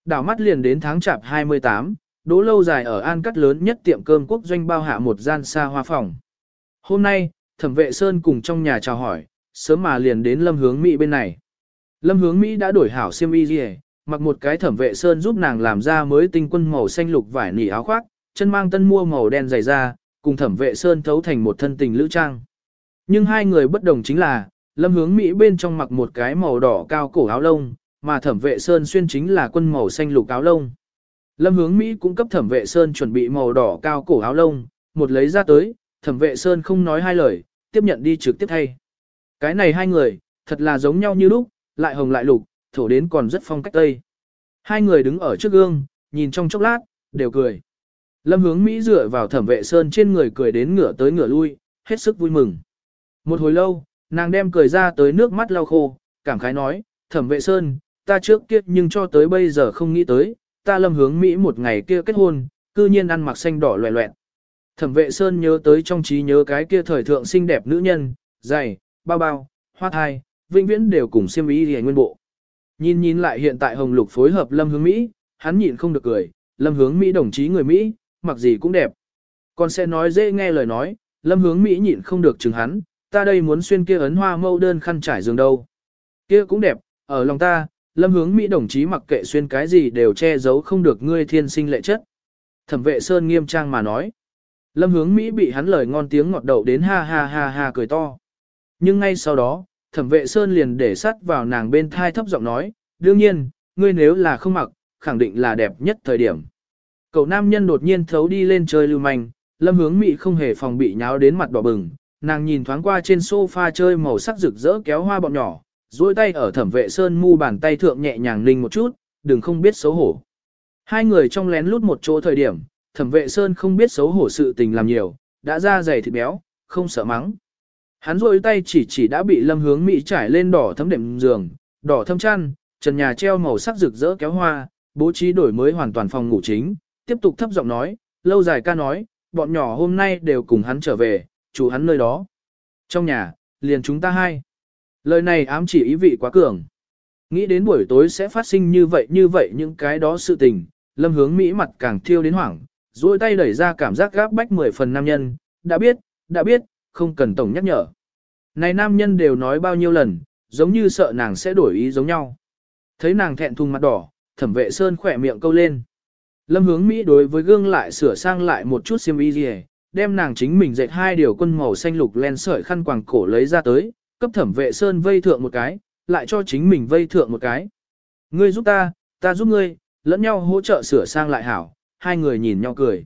Đảo mắt liền đến tháng chạp 28, đỗ lâu dài ở An Cắt lớn nhất tiệm cơm quốc doanh bao hạ một gian xa hoa phòng. Hôm nay, thẩm vệ Sơn cùng trong nhà chào hỏi, sớm mà liền đến lâm hướng Mỹ bên này. Lâm hướng Mỹ đã đổi hảo xiêm y gì mặc một cái thẩm vệ Sơn giúp nàng làm ra mới tinh quân màu xanh lục vải nỉ áo khoác, chân mang tân mua màu đen dày da, cùng thẩm vệ Sơn thấu thành một thân tình lữ trang. Nhưng hai người bất đồng chính là, lâm hướng Mỹ bên trong mặc một cái màu đỏ cao cổ áo lông, mà thẩm vệ Sơn xuyên chính là quân màu xanh lục áo lông. Lâm hướng Mỹ cũng cấp thẩm vệ Sơn chuẩn bị màu đỏ cao cổ áo lông, một lấy ra tới, thẩm vệ Sơn không nói hai lời, tiếp nhận đi trực tiếp thay. Cái này hai người, thật là giống nhau như lúc, lại hồng lại lục, thổ đến còn rất phong cách tây. Hai người đứng ở trước gương, nhìn trong chốc lát, đều cười. Lâm hướng Mỹ dựa vào thẩm vệ Sơn trên người cười đến ngửa tới ngửa lui, hết sức vui mừng. Một hồi lâu, nàng đem cười ra tới nước mắt lau khô, cảm khái nói, thẩm vệ Sơn, ta trước kia nhưng cho tới bây giờ không nghĩ tới, ta lâm hướng Mỹ một ngày kia kết hôn, cư nhiên ăn mặc xanh đỏ loẹ loẹt. Thẩm vệ Sơn nhớ tới trong trí nhớ cái kia thời thượng xinh đẹp nữ nhân, dày, bao bao, hoa thai, vĩnh viễn đều cùng siêm ý hề nguyên bộ. Nhìn nhìn lại hiện tại Hồng Lục phối hợp Lâm Hướng Mỹ, hắn nhịn không được cười, Lâm Hướng Mỹ đồng chí người Mỹ, mặc gì cũng đẹp. Còn sẽ nói dễ nghe lời nói, Lâm Hướng Mỹ nhịn không được chừng hắn, ta đây muốn xuyên kia ấn hoa mâu đơn khăn trải giường đâu. Kia cũng đẹp, ở lòng ta, Lâm Hướng Mỹ đồng chí mặc kệ xuyên cái gì đều che giấu không được ngươi thiên sinh lệ chất. Thẩm vệ Sơn nghiêm trang mà nói. Lâm hướng Mỹ bị hắn lời ngon tiếng ngọt đậu đến ha ha ha ha cười to. Nhưng ngay sau đó, thẩm vệ Sơn liền để sắt vào nàng bên thai thấp giọng nói, đương nhiên, ngươi nếu là không mặc, khẳng định là đẹp nhất thời điểm. Cậu nam nhân đột nhiên thấu đi lên chơi lưu manh, lâm hướng Mỹ không hề phòng bị nháo đến mặt đỏ bừng, nàng nhìn thoáng qua trên sofa chơi màu sắc rực rỡ kéo hoa bọn nhỏ, duỗi tay ở thẩm vệ Sơn mu bàn tay thượng nhẹ nhàng ninh một chút, đừng không biết xấu hổ. Hai người trong lén lút một chỗ thời điểm, thẩm vệ Sơn không biết xấu hổ sự tình làm nhiều, đã ra dày thịt béo, không sợ mắng. Hắn rôi tay chỉ chỉ đã bị lâm hướng Mỹ trải lên đỏ thấm đệm giường, đỏ thâm chăn, trần nhà treo màu sắc rực rỡ kéo hoa, bố trí đổi mới hoàn toàn phòng ngủ chính, tiếp tục thấp giọng nói, lâu dài ca nói, bọn nhỏ hôm nay đều cùng hắn trở về, chủ hắn nơi đó. Trong nhà, liền chúng ta hai. Lời này ám chỉ ý vị quá cường. Nghĩ đến buổi tối sẽ phát sinh như vậy như vậy những cái đó sự tình, lâm hướng Mỹ mặt càng thiêu đến hoảng, duỗi tay đẩy ra cảm giác gáp bách mười phần nam nhân, đã biết, đã biết, không cần tổng nhắc nhở. Này nam nhân đều nói bao nhiêu lần, giống như sợ nàng sẽ đổi ý giống nhau. Thấy nàng thẹn thùng mặt đỏ, thẩm vệ sơn khỏe miệng câu lên. Lâm hướng Mỹ đối với gương lại sửa sang lại một chút xiêm y gì đem nàng chính mình dệt hai điều quân màu xanh lục len sợi khăn quàng cổ lấy ra tới, cấp thẩm vệ sơn vây thượng một cái, lại cho chính mình vây thượng một cái. Ngươi giúp ta, ta giúp ngươi, lẫn nhau hỗ trợ sửa sang lại hảo, hai người nhìn nhau cười.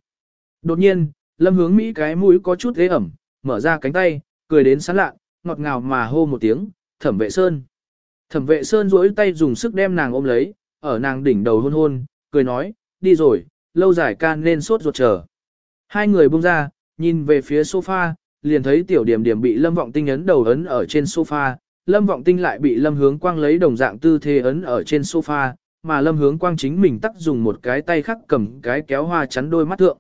Đột nhiên, lâm hướng Mỹ cái mũi có chút ghế ẩm, mở ra cánh tay, cười đến sán lạ, ngọt ngào mà hô một tiếng, thẩm vệ sơn. Thẩm vệ sơn duỗi tay dùng sức đem nàng ôm lấy, ở nàng đỉnh đầu hôn hôn, cười nói, đi rồi, lâu dài can nên sốt ruột chờ. Hai người buông ra, nhìn về phía sofa, liền thấy tiểu điểm điểm bị lâm vọng tinh ấn đầu ấn ở trên sofa, lâm vọng tinh lại bị lâm hướng quang lấy đồng dạng tư thế ấn ở trên sofa, mà lâm hướng quang chính mình tắt dùng một cái tay khắc cầm cái kéo hoa chắn đôi mắt thượng.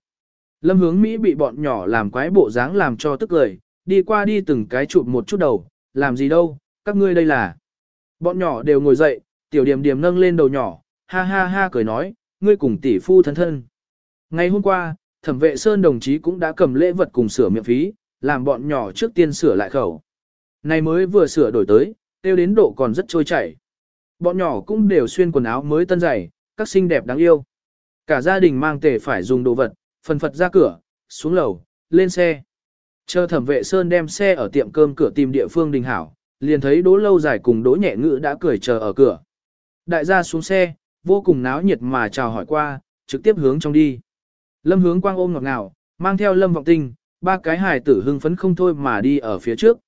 Lâm hướng Mỹ bị bọn nhỏ làm quái bộ dáng làm cho tức lời, đi qua đi từng cái chụp một chút đầu, làm gì đâu, các ngươi đây là. Bọn nhỏ đều ngồi dậy, tiểu điểm điểm nâng lên đầu nhỏ, ha ha ha cười nói, ngươi cùng tỷ phu thân thân. Ngày hôm qua, thẩm vệ Sơn đồng chí cũng đã cầm lễ vật cùng sửa miệng phí, làm bọn nhỏ trước tiên sửa lại khẩu. Này mới vừa sửa đổi tới, tiêu đến độ còn rất trôi chảy. Bọn nhỏ cũng đều xuyên quần áo mới tân dày, các xinh đẹp đáng yêu. Cả gia đình mang tề phải dùng đồ vật, phần phật ra cửa, xuống lầu, lên xe. Chờ thẩm vệ Sơn đem xe ở tiệm cơm cửa tìm địa phương đình hảo, liền thấy đỗ lâu dài cùng đỗ nhẹ ngữ đã cười chờ ở cửa. Đại gia xuống xe, vô cùng náo nhiệt mà chào hỏi qua, trực tiếp hướng trong đi. Lâm hướng quang ôm ngọt ngào, mang theo lâm vọng tinh, ba cái hài tử hưng phấn không thôi mà đi ở phía trước.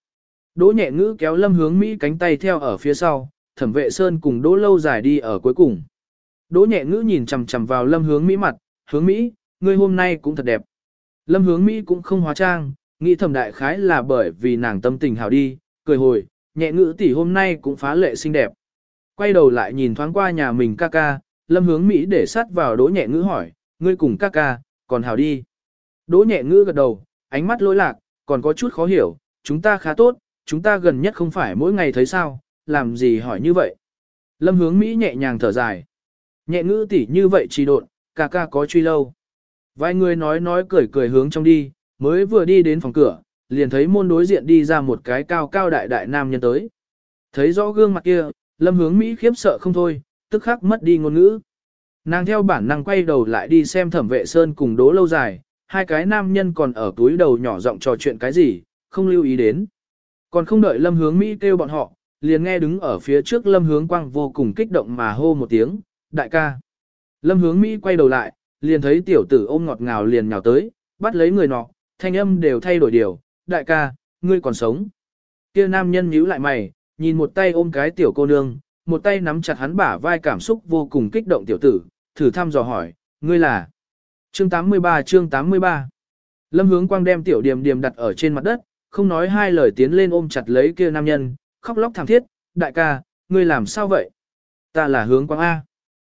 Đỗ nhẹ ngữ kéo lâm hướng Mỹ cánh tay theo ở phía sau, thẩm vệ Sơn cùng đỗ lâu dài đi ở cuối cùng. Đỗ nhẹ ngữ nhìn chằm chằm vào lâm hướng Mỹ mặt, hướng Mỹ, ngươi hôm nay cũng thật đẹp. Lâm hướng Mỹ cũng không hóa trang, nghĩ thẩm đại khái là bởi vì nàng tâm tình hào đi, cười hồi, nhẹ ngữ tỷ hôm nay cũng phá lệ xinh đẹp. Quay đầu lại nhìn thoáng qua nhà mình ca ca, lâm hướng Mỹ để sát vào đỗ nhẹ ngữ hỏi, ngươi cùng ca ca, còn hào đi. Đỗ nhẹ ngữ gật đầu, ánh mắt lỗi lạc, còn có chút khó hiểu, chúng ta khá tốt, chúng ta gần nhất không phải mỗi ngày thấy sao, làm gì hỏi như vậy. Lâm hướng Mỹ nhẹ nhàng thở dài. Nhẹ ngữ tỷ như vậy trì độn, ca ca có truy lâu. Vài người nói nói cười cười hướng trong đi, mới vừa đi đến phòng cửa, liền thấy môn đối diện đi ra một cái cao cao đại đại nam nhân tới. Thấy rõ gương mặt kia, lâm hướng Mỹ khiếp sợ không thôi, tức khắc mất đi ngôn ngữ. Nàng theo bản năng quay đầu lại đi xem thẩm vệ sơn cùng đố lâu dài, hai cái nam nhân còn ở túi đầu nhỏ giọng trò chuyện cái gì, không lưu ý đến. Còn không đợi lâm hướng Mỹ kêu bọn họ, liền nghe đứng ở phía trước lâm hướng quang vô cùng kích động mà hô một tiếng, đại ca. Lâm hướng Mỹ quay đầu lại, liền thấy tiểu tử ôm ngọt ngào liền nhào tới, bắt lấy người nọ, thanh âm đều thay đổi điều, đại ca, ngươi còn sống. Kia nam nhân nhíu lại mày, nhìn một tay ôm cái tiểu cô nương, một tay nắm chặt hắn bả vai cảm xúc vô cùng kích động tiểu tử, thử thăm dò hỏi, ngươi là? Chương 83 chương 83 Lâm hướng quang đem tiểu điểm điểm đặt ở trên mặt đất, không nói hai lời tiến lên ôm chặt lấy kia nam nhân, khóc lóc thảm thiết, đại ca, ngươi làm sao vậy? Ta là hướng quang A.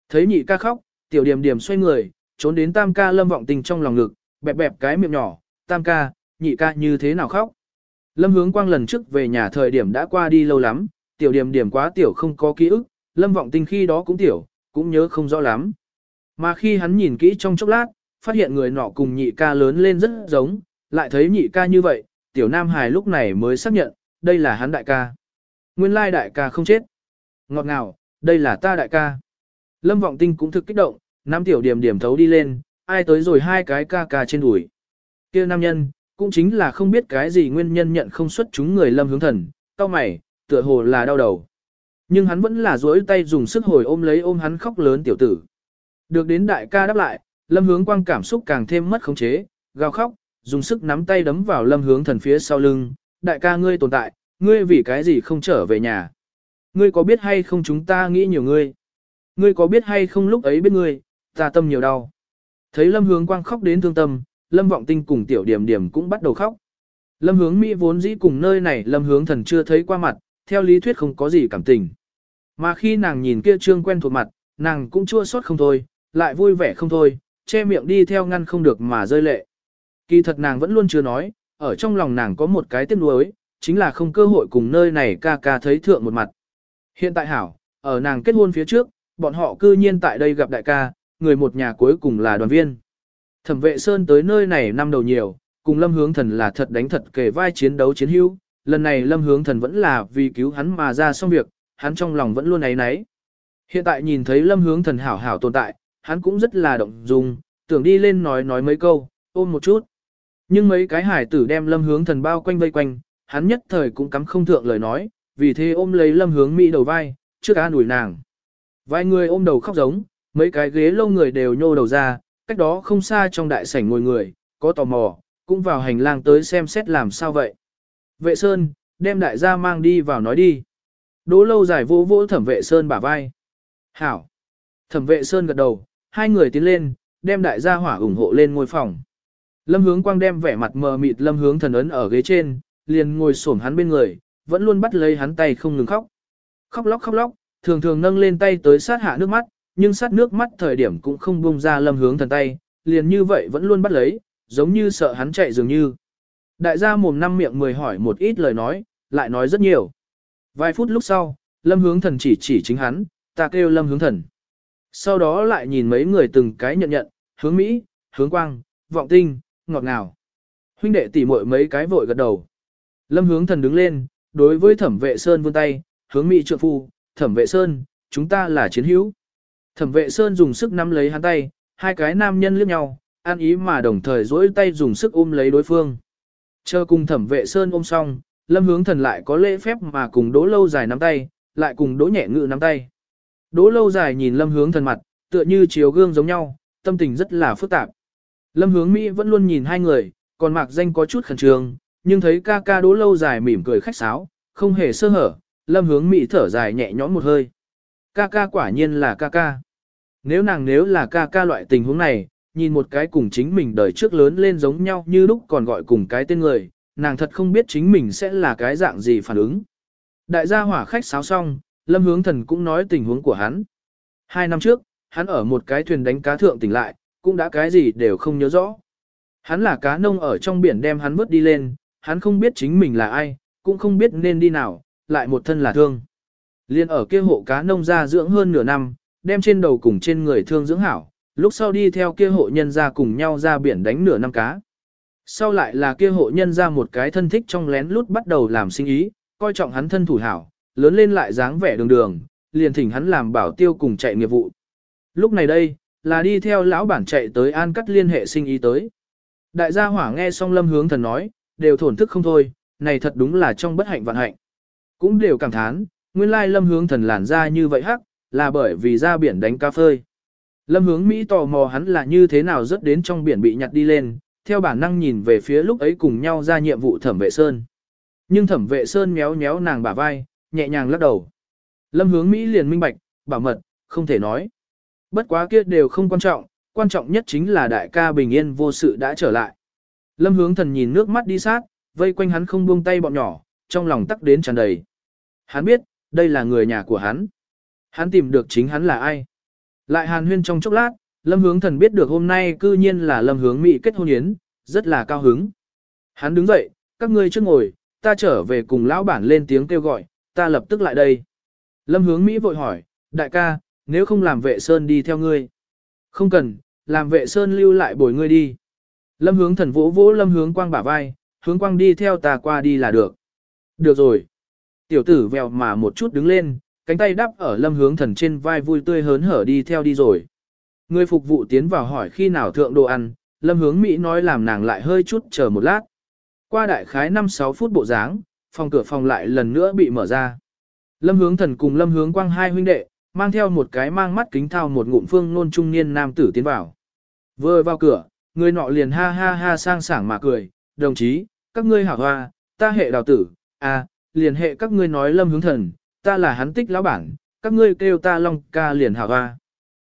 Thấy nhị ca khóc, tiểu điểm điểm xoay người, trốn đến tam ca lâm vọng tình trong lòng ngực, bẹp bẹp cái miệng nhỏ, tam ca, nhị ca như thế nào khóc. Lâm hướng quang lần trước về nhà thời điểm đã qua đi lâu lắm, tiểu điểm điểm quá tiểu không có ký ức, lâm vọng tình khi đó cũng tiểu, cũng nhớ không rõ lắm. Mà khi hắn nhìn kỹ trong chốc lát, phát hiện người nọ cùng nhị ca lớn lên rất giống, lại thấy nhị ca như vậy, tiểu nam hài lúc này mới xác nhận, đây là hắn đại ca. Nguyên lai đại ca không chết. Ngọt ngào, đây là ta đại ca. Lâm vọng tinh cũng thực kích động, nam tiểu điểm điểm thấu đi lên, ai tới rồi hai cái ca ca trên đùi. kia nam nhân, cũng chính là không biết cái gì nguyên nhân nhận không xuất chúng người lâm hướng thần, cao mày, tựa hồ là đau đầu. Nhưng hắn vẫn là duỗi tay dùng sức hồi ôm lấy ôm hắn khóc lớn tiểu tử. Được đến đại ca đáp lại, lâm hướng quang cảm xúc càng thêm mất khống chế, gào khóc, dùng sức nắm tay đấm vào lâm hướng thần phía sau lưng, đại ca ngươi tồn tại, ngươi vì cái gì không trở về nhà. Ngươi có biết hay không chúng ta nghĩ nhiều ngươi. Ngươi có biết hay không lúc ấy biết ngươi, ta tâm nhiều đau. Thấy lâm hướng quang khóc đến thương tâm, lâm vọng tinh cùng tiểu điểm điểm cũng bắt đầu khóc. Lâm hướng Mỹ vốn dĩ cùng nơi này lâm hướng thần chưa thấy qua mặt, theo lý thuyết không có gì cảm tình. Mà khi nàng nhìn kia trương quen thuộc mặt, nàng cũng chua xót không thôi, lại vui vẻ không thôi, che miệng đi theo ngăn không được mà rơi lệ. Kỳ thật nàng vẫn luôn chưa nói, ở trong lòng nàng có một cái tiếc nuối, chính là không cơ hội cùng nơi này ca ca thấy thượng một mặt. Hiện tại hảo, ở nàng kết hôn phía trước, bọn họ cư nhiên tại đây gặp đại ca, người một nhà cuối cùng là đoàn viên. Thẩm vệ Sơn tới nơi này năm đầu nhiều, cùng Lâm Hướng Thần là thật đánh thật kể vai chiến đấu chiến hữu, lần này Lâm Hướng Thần vẫn là vì cứu hắn mà ra xong việc, hắn trong lòng vẫn luôn ấy nấy. Hiện tại nhìn thấy Lâm Hướng Thần hảo hảo tồn tại, hắn cũng rất là động dung, tưởng đi lên nói nói mấy câu, ôm một chút. Nhưng mấy cái hải tử đem Lâm Hướng Thần bao quanh vây quanh, hắn nhất thời cũng cắm không thượng lời nói, vì thế ôm lấy Lâm Hướng Mỹ đầu vai, trước an đuổi nàng. Vài người ôm đầu khóc giống, mấy cái ghế lâu người đều nhô đầu ra, cách đó không xa trong đại sảnh ngồi người, có tò mò, cũng vào hành lang tới xem xét làm sao vậy. Vệ Sơn, đem đại gia mang đi vào nói đi. Đỗ lâu giải vỗ vỗ thẩm vệ Sơn bả vai. Hảo. Thẩm vệ Sơn gật đầu, hai người tiến lên, đem đại gia hỏa ủng hộ lên ngôi phòng. Lâm hướng quang đem vẻ mặt mờ mịt lâm hướng thần ấn ở ghế trên, liền ngồi xổm hắn bên người, vẫn luôn bắt lấy hắn tay không ngừng khóc. Khóc lóc khóc lóc, thường thường nâng lên tay tới sát hạ nước mắt, nhưng sát nước mắt thời điểm cũng không buông ra lâm hướng thần tay, liền như vậy vẫn luôn bắt lấy, giống như sợ hắn chạy dường như. Đại gia mồm năm miệng mười hỏi một ít lời nói, lại nói rất nhiều. Vài phút lúc sau, lâm hướng thần chỉ chỉ chính hắn, ta kêu lâm hướng thần. Sau đó lại nhìn mấy người từng cái nhận nhận, hướng Mỹ, hướng quang, vọng tinh, ngọt ngào. Huynh đệ tỉ muội mấy cái vội gật đầu. Lâm hướng thần đứng lên, đối với thẩm vệ sơn vươn tay, hướng Mỹ trượng phu, thẩm vệ sơn, chúng ta là chiến hữu. Thẩm vệ sơn dùng sức nắm lấy hắn tay, hai cái nam nhân liếc nhau, an ý mà đồng thời dỗi tay dùng sức ôm lấy đối phương. Chờ cùng thẩm vệ sơn ôm xong, lâm hướng thần lại có lễ phép mà cùng đỗ lâu dài nắm tay, lại cùng đỗ nhẹ ngự nắm tay. Đỗ lâu dài nhìn lâm hướng thần mặt, tựa như chiếu gương giống nhau, tâm tình rất là phức tạp. Lâm hướng Mỹ vẫn luôn nhìn hai người, còn mạc danh có chút khẩn trương, nhưng thấy ca ca đỗ lâu dài mỉm cười khách sáo, không hề sơ hở, lâm hướng Mỹ thở dài nhẹ nhõm một hơi. Ca ca quả nhiên là ca ca. Nếu nàng nếu là ca ca loại tình huống này, nhìn một cái cùng chính mình đời trước lớn lên giống nhau như lúc còn gọi cùng cái tên người, nàng thật không biết chính mình sẽ là cái dạng gì phản ứng. Đại gia hỏa khách sáo xong, Lâm Hướng Thần cũng nói tình huống của hắn. Hai năm trước, hắn ở một cái thuyền đánh cá thượng tỉnh lại, cũng đã cái gì đều không nhớ rõ. Hắn là cá nông ở trong biển đem hắn vớt đi lên, hắn không biết chính mình là ai, cũng không biết nên đi nào, lại một thân là thương. Liên ở kia hộ cá nông ra dưỡng hơn nửa năm, đem trên đầu cùng trên người thương dưỡng hảo, lúc sau đi theo kia hộ nhân ra cùng nhau ra biển đánh nửa năm cá. Sau lại là kia hộ nhân ra một cái thân thích trong lén lút bắt đầu làm sinh ý, coi trọng hắn thân thủ hảo, lớn lên lại dáng vẻ đường đường, liền thỉnh hắn làm bảo tiêu cùng chạy nghiệp vụ. Lúc này đây, là đi theo lão bản chạy tới an cắt liên hệ sinh ý tới. Đại gia hỏa nghe xong lâm hướng thần nói, đều thổn thức không thôi, này thật đúng là trong bất hạnh vạn hạnh. Cũng đều cảm thán, nguyên lai lâm hướng thần làn ra như vậy hắc, là bởi vì ra biển đánh cá phơi. Lâm hướng Mỹ tò mò hắn là như thế nào rớt đến trong biển bị nhặt đi lên, theo bản năng nhìn về phía lúc ấy cùng nhau ra nhiệm vụ thẩm vệ sơn. Nhưng thẩm vệ sơn méo méo nàng bả vai, nhẹ nhàng lắc đầu. Lâm hướng Mỹ liền minh bạch, bảo mật, không thể nói. Bất quá kia đều không quan trọng, quan trọng nhất chính là đại ca bình yên vô sự đã trở lại. Lâm hướng thần nhìn nước mắt đi sát, vây quanh hắn không buông tay bọn nhỏ, trong lòng tắc đến tràn đầy. Hắn biết, đây là người nhà của hắn. Hắn tìm được chính hắn là ai. Lại hàn huyên trong chốc lát, Lâm Hướng Thần biết được hôm nay cư nhiên là Lâm Hướng Mỹ kết hôn yến, rất là cao hứng. Hắn đứng dậy, các ngươi trước ngồi, ta trở về cùng lão bản lên tiếng kêu gọi, ta lập tức lại đây. Lâm Hướng Mỹ vội hỏi, đại ca, nếu không làm vệ sơn đi theo ngươi. Không cần, làm vệ sơn lưu lại bồi ngươi đi. Lâm Hướng Thần vỗ vỗ Lâm Hướng Quang bả vai, Hướng Quang đi theo ta qua đi là được. Được rồi. Tiểu tử vèo mà một chút đứng lên, cánh tay đắp ở lâm hướng thần trên vai vui tươi hớn hở đi theo đi rồi. Người phục vụ tiến vào hỏi khi nào thượng đồ ăn, lâm hướng Mỹ nói làm nàng lại hơi chút chờ một lát. Qua đại khái 5-6 phút bộ dáng, phòng cửa phòng lại lần nữa bị mở ra. Lâm hướng thần cùng lâm hướng quang hai huynh đệ, mang theo một cái mang mắt kính thao một ngụm phương nôn trung niên nam tử tiến vào. Vừa vào cửa, người nọ liền ha ha ha sang sảng mà cười, đồng chí, các ngươi hảo hoa, ta hệ đào tử, à, liền hệ các ngươi nói lâm hướng thần, ta là hắn tích lão bản, các ngươi kêu ta Long ca liền hảo hoa.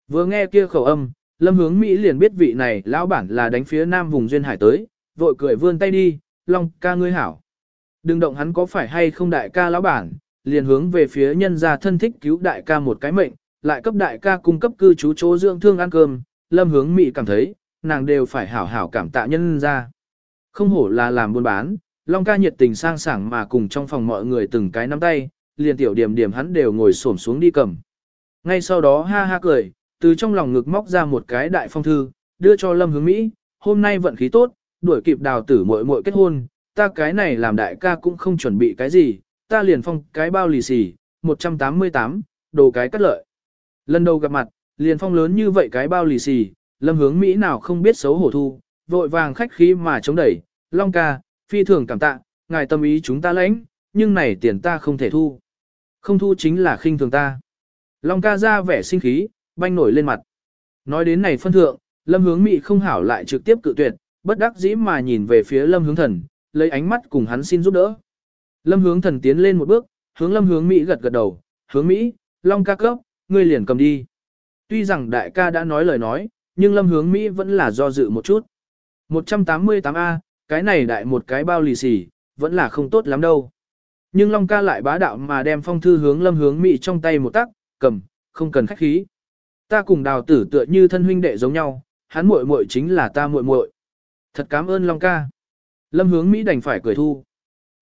Vừa nghe kia khẩu âm, lâm hướng Mỹ liền biết vị này lão bản là đánh phía nam vùng duyên hải tới, vội cười vươn tay đi, Long ca ngươi hảo. Đừng động hắn có phải hay không đại ca lão bản, liền hướng về phía nhân gia thân thích cứu đại ca một cái mệnh, lại cấp đại ca cung cấp cư trú chỗ dưỡng thương ăn cơm, lâm hướng Mỹ cảm thấy, nàng đều phải hảo hảo cảm tạ nhân gia. Không hổ là làm buôn bán, Long ca nhiệt tình sang sảng mà cùng trong phòng mọi người từng cái nắm tay, liền tiểu điểm điểm hắn đều ngồi xổm xuống đi cầm. Ngay sau đó ha ha cười, từ trong lòng ngực móc ra một cái đại phong thư, đưa cho Lâm Hướng Mỹ, hôm nay vận khí tốt, đuổi kịp đào tử muội muội kết hôn, ta cái này làm đại ca cũng không chuẩn bị cái gì, ta liền phong cái bao lì xì, 188, đồ cái cắt lợi. Lần đầu gặp mặt, liền phong lớn như vậy cái bao lì xì, Lâm Hướng Mỹ nào không biết xấu hổ thu, vội vàng khách khí mà chống đẩy, Long ca, phi thường cảm tạ, ngài tâm ý chúng ta lãnh, nhưng này tiền ta không thể thu. Không thu chính là khinh thường ta. Long ca ra vẻ sinh khí, banh nổi lên mặt. Nói đến này phân thượng, lâm hướng Mỹ không hảo lại trực tiếp cự tuyệt, bất đắc dĩ mà nhìn về phía lâm hướng thần, lấy ánh mắt cùng hắn xin giúp đỡ. Lâm hướng thần tiến lên một bước, hướng lâm hướng Mỹ gật gật đầu, hướng Mỹ, Long ca cấp, ngươi liền cầm đi. Tuy rằng đại ca đã nói lời nói, nhưng lâm hướng Mỹ vẫn là do dự một chút. 188A, cái này đại một cái bao lì xì, vẫn là không tốt lắm đâu. Nhưng Long ca lại bá đạo mà đem phong thư hướng lâm hướng Mỹ trong tay một tắc, cầm, không cần khách khí. Ta cùng đào tử tựa như thân huynh đệ giống nhau, hắn muội muội chính là ta muội muội. Thật cảm ơn Long ca. Lâm hướng Mỹ đành phải cười thu.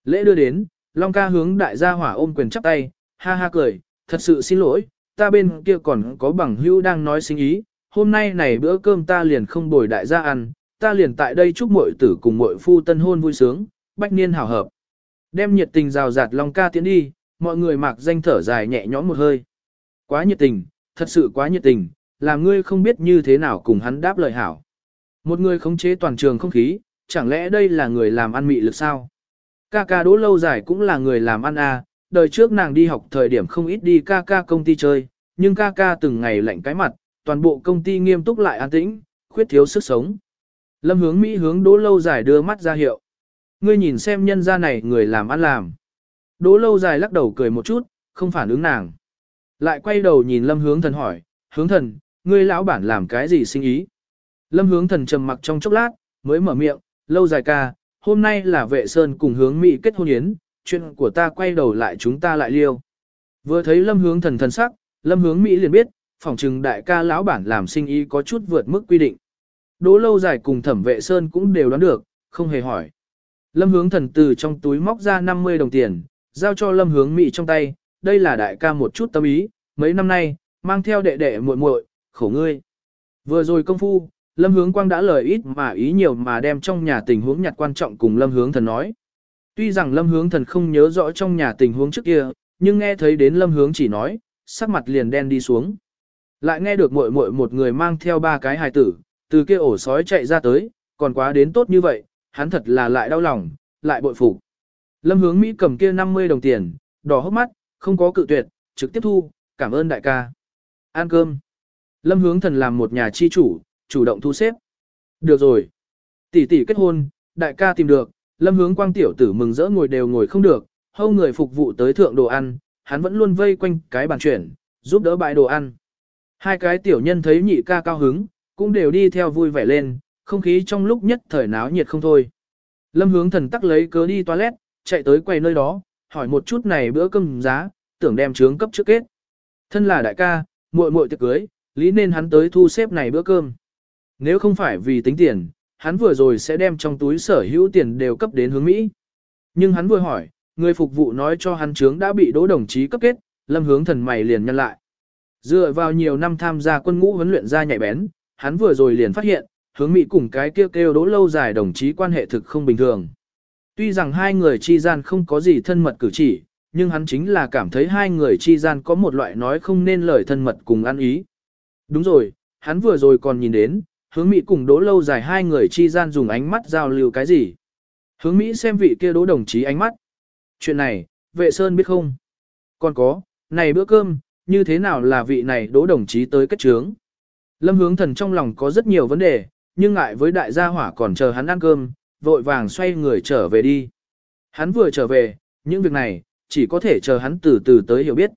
Lễ đưa đến, Long ca hướng đại gia hỏa ôm quyền chắp tay, ha ha cười, thật sự xin lỗi, ta bên kia còn có bằng hữu đang nói sinh ý, hôm nay này bữa cơm ta liền không bồi đại gia ăn, ta liền tại đây chúc muội tử cùng muội phu tân hôn vui sướng, bách niên hảo hợp. Đem nhiệt tình rào rạt Long ca tiến đi, mọi người mặc danh thở dài nhẹ nhõm một hơi. Quá nhiệt tình, thật sự quá nhiệt tình, làm ngươi không biết như thế nào cùng hắn đáp lời hảo. Một người khống chế toàn trường không khí, chẳng lẽ đây là người làm ăn mị lực sao? Ca ca đỗ lâu dài cũng là người làm ăn à, đời trước nàng đi học thời điểm không ít đi ca ca công ty chơi, nhưng ca ca từng ngày lạnh cái mặt, toàn bộ công ty nghiêm túc lại an tĩnh, khuyết thiếu sức sống. Lâm hướng Mỹ hướng đỗ lâu dài đưa mắt ra hiệu. Ngươi nhìn xem nhân gia này người làm ăn làm. Đỗ lâu dài lắc đầu cười một chút, không phản ứng nàng. Lại quay đầu nhìn lâm hướng thần hỏi, hướng thần, ngươi lão bản làm cái gì sinh ý? Lâm hướng thần trầm mặc trong chốc lát, mới mở miệng, lâu dài ca, hôm nay là vệ sơn cùng hướng Mỹ kết hôn yến, chuyện của ta quay đầu lại chúng ta lại liêu. Vừa thấy lâm hướng thần thần sắc, lâm hướng Mỹ liền biết, phỏng trừng đại ca lão bản làm sinh ý có chút vượt mức quy định. Đỗ lâu dài cùng thẩm vệ sơn cũng đều đoán được, không hề hỏi. Lâm hướng thần từ trong túi móc ra 50 đồng tiền, giao cho lâm hướng Mỹ trong tay, đây là đại ca một chút tâm ý, mấy năm nay, mang theo đệ đệ muội muội, khổ ngươi. Vừa rồi công phu, lâm hướng quang đã lời ít mà ý nhiều mà đem trong nhà tình huống nhặt quan trọng cùng lâm hướng thần nói. Tuy rằng lâm hướng thần không nhớ rõ trong nhà tình huống trước kia, nhưng nghe thấy đến lâm hướng chỉ nói, sắc mặt liền đen đi xuống. Lại nghe được muội muội một người mang theo ba cái hài tử, từ kia ổ sói chạy ra tới, còn quá đến tốt như vậy, hắn thật là lại đau lòng, lại bội phục. Lâm hướng Mỹ cầm kia 50 đồng tiền, đỏ hốc mắt, không có cự tuyệt, trực tiếp thu, cảm ơn đại ca. Ăn cơm. Lâm hướng thần làm một nhà chi chủ, chủ động thu xếp. Được rồi. Tỷ tỷ kết hôn, đại ca tìm được, lâm hướng quang tiểu tử mừng rỡ ngồi đều ngồi không được, hâu người phục vụ tới thượng đồ ăn, hắn vẫn luôn vây quanh cái bàn chuyển, giúp đỡ bãi đồ ăn. Hai cái tiểu nhân thấy nhị ca cao hứng, cũng đều đi theo vui vẻ lên, không khí trong lúc nhất thời náo nhiệt không thôi. Lâm hướng thần tắc lấy cớ đi toilet, chạy tới quầy nơi đó, hỏi một chút này bữa cơm giá, tưởng đem trướng cấp trước kết. Thân là đại ca, muội muội tiệc cưới, lý nên hắn tới thu xếp này bữa cơm. Nếu không phải vì tính tiền, hắn vừa rồi sẽ đem trong túi sở hữu tiền đều cấp đến hướng Mỹ. Nhưng hắn vừa hỏi, người phục vụ nói cho hắn trướng đã bị đỗ đồng chí cấp kết, lâm hướng thần mày liền nhân lại. Dựa vào nhiều năm tham gia quân ngũ huấn luyện ra nhạy bén, hắn vừa rồi liền phát hiện, hướng Mỹ cùng cái kêu kêu đỗ lâu dài đồng chí quan hệ thực không bình thường. Tuy rằng hai người chi gian không có gì thân mật cử chỉ, nhưng hắn chính là cảm thấy hai người chi gian có một loại nói không nên lời thân mật cùng ăn ý. Đúng rồi, hắn vừa rồi còn nhìn đến, hướng Mỹ cùng đỗ lâu dài hai người chi gian dùng ánh mắt giao lưu cái gì. Hướng Mỹ xem vị kia đỗ đồng chí ánh mắt. Chuyện này, vệ sơn biết không? Còn có, này bữa cơm, như thế nào là vị này đỗ đồng chí tới kết trướng? Lâm hướng thần trong lòng có rất nhiều vấn đề, nhưng ngại với đại gia hỏa còn chờ hắn ăn cơm, vội vàng xoay người trở về đi. Hắn vừa trở về, những việc này, chỉ có thể chờ hắn từ từ tới hiểu biết.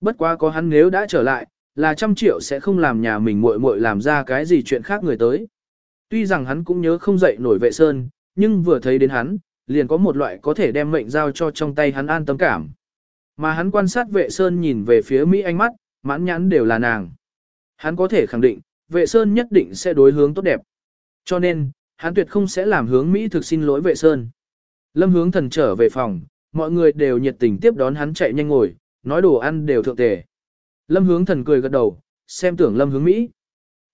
Bất quá có hắn nếu đã trở lại, là trăm triệu sẽ không làm nhà mình muội muội làm ra cái gì chuyện khác người tới. Tuy rằng hắn cũng nhớ không dậy nổi vệ sơn, nhưng vừa thấy đến hắn, liền có một loại có thể đem mệnh giao cho trong tay hắn an tâm cảm. Mà hắn quan sát vệ sơn nhìn về phía Mỹ ánh mắt, mãn nhãn đều là nàng. Hắn có thể khẳng định, vệ sơn nhất định sẽ đối hướng tốt đẹp. Cho nên, hắn tuyệt không sẽ làm hướng Mỹ thực xin lỗi vệ sơn. Lâm hướng thần trở về phòng, mọi người đều nhiệt tình tiếp đón hắn chạy nhanh ngồi, nói đồ ăn đều thượng tề. Lâm hướng thần cười gật đầu, xem tưởng lâm hướng Mỹ.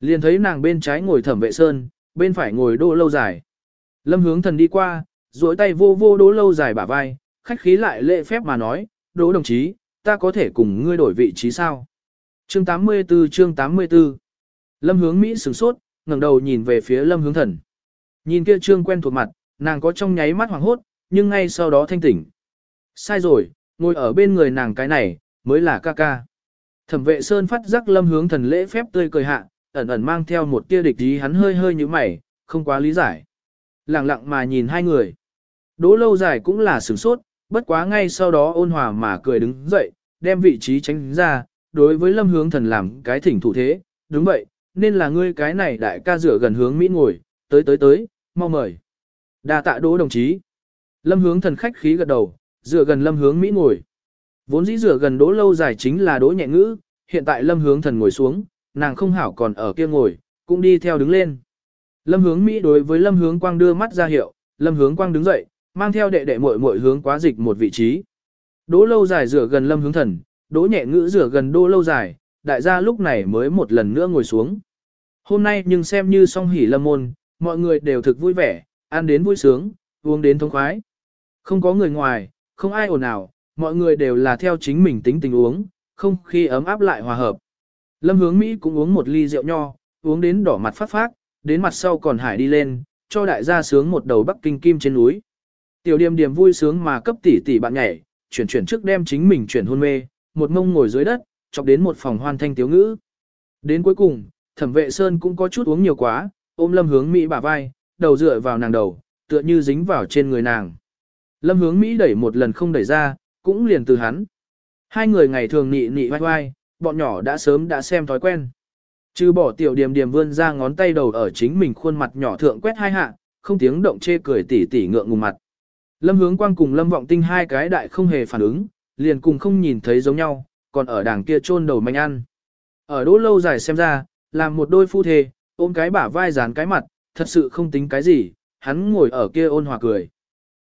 Liền thấy nàng bên trái ngồi thẩm vệ sơn, bên phải ngồi đô lâu dài. Lâm hướng thần đi qua, duỗi tay vô vô đỗ lâu dài bả vai, khách khí lại lệ phép mà nói, đỗ đồng chí, ta có thể cùng ngươi đổi vị trí sao? Chương 84 chương 84 Lâm hướng Mỹ sửng sốt, ngẩng đầu nhìn về phía lâm hướng thần. Nhìn kia trương quen thuộc mặt, nàng có trong nháy mắt hoảng hốt, nhưng ngay sau đó thanh tỉnh. Sai rồi, ngồi ở bên người nàng cái này, mới là ca ca. Thẩm vệ sơn phát giác lâm hướng thần lễ phép tươi cười hạ, ẩn ẩn mang theo một tia địch ý hắn hơi hơi như mày, không quá lý giải. Lặng lặng mà nhìn hai người. Đỗ lâu dài cũng là sửng sốt, bất quá ngay sau đó ôn hòa mà cười đứng dậy, đem vị trí tránh ra, đối với lâm hướng thần làm cái thỉnh thủ thế, đúng vậy, nên là ngươi cái này đại ca rửa gần hướng Mỹ ngồi, tới tới tới, mau mời. đa tạ đỗ đồng chí. Lâm hướng thần khách khí gật đầu, dựa gần lâm hướng Mỹ ngồi. Vốn dĩ dựa gần đỗ lâu dài chính là đỗ nhẹ ngữ, hiện tại lâm hướng thần ngồi xuống, nàng không hảo còn ở kia ngồi, cũng đi theo đứng lên. Lâm hướng Mỹ đối với lâm hướng quang đưa mắt ra hiệu, lâm hướng quang đứng dậy, mang theo đệ đệ muội muội hướng quá dịch một vị trí. Đỗ lâu dài rửa gần lâm hướng thần, đỗ nhẹ ngữ rửa gần đô lâu dài, đại gia lúc này mới một lần nữa ngồi xuống. Hôm nay nhưng xem như song hỉ lâm môn, mọi người đều thực vui vẻ, ăn đến vui sướng, uống đến thống khoái. Không có người ngoài, không ai ồn ào, mọi người đều là theo chính mình tính tình uống, không khi ấm áp lại hòa hợp. Lâm hướng Mỹ cũng uống một ly rượu nho, uống đến đỏ mặt phát phát, đến mặt sau còn hải đi lên, cho đại gia sướng một đầu Bắc Kinh Kim trên núi. Tiểu điềm điềm vui sướng mà cấp tỷ tỷ bạn nhảy, chuyển chuyển trước đem chính mình chuyển hôn mê, một mông ngồi dưới đất, chọc đến một phòng hoan thanh tiếu ngữ. Đến cuối cùng, thẩm vệ Sơn cũng có chút uống nhiều quá, ôm lâm hướng Mỹ bả vai, đầu dựa vào nàng đầu, tựa như dính vào trên người nàng. Lâm hướng Mỹ đẩy một lần không đẩy ra, cũng liền từ hắn. Hai người ngày thường nị nị vai vai, bọn nhỏ đã sớm đã xem thói quen. Trừ bỏ tiểu điềm điềm vươn ra ngón tay đầu ở chính mình khuôn mặt nhỏ thượng quét hai hạ, không tiếng động chê cười tỉ tỉ ngượng ngùng mặt. Lâm hướng quang cùng lâm vọng tinh hai cái đại không hề phản ứng, liền cùng không nhìn thấy giống nhau, còn ở đàng kia chôn đầu manh ăn. Ở đỗ lâu dài xem ra, làm một đôi phu thề, ôm cái bả vai dán cái mặt, thật sự không tính cái gì, hắn ngồi ở kia ôn hòa cười.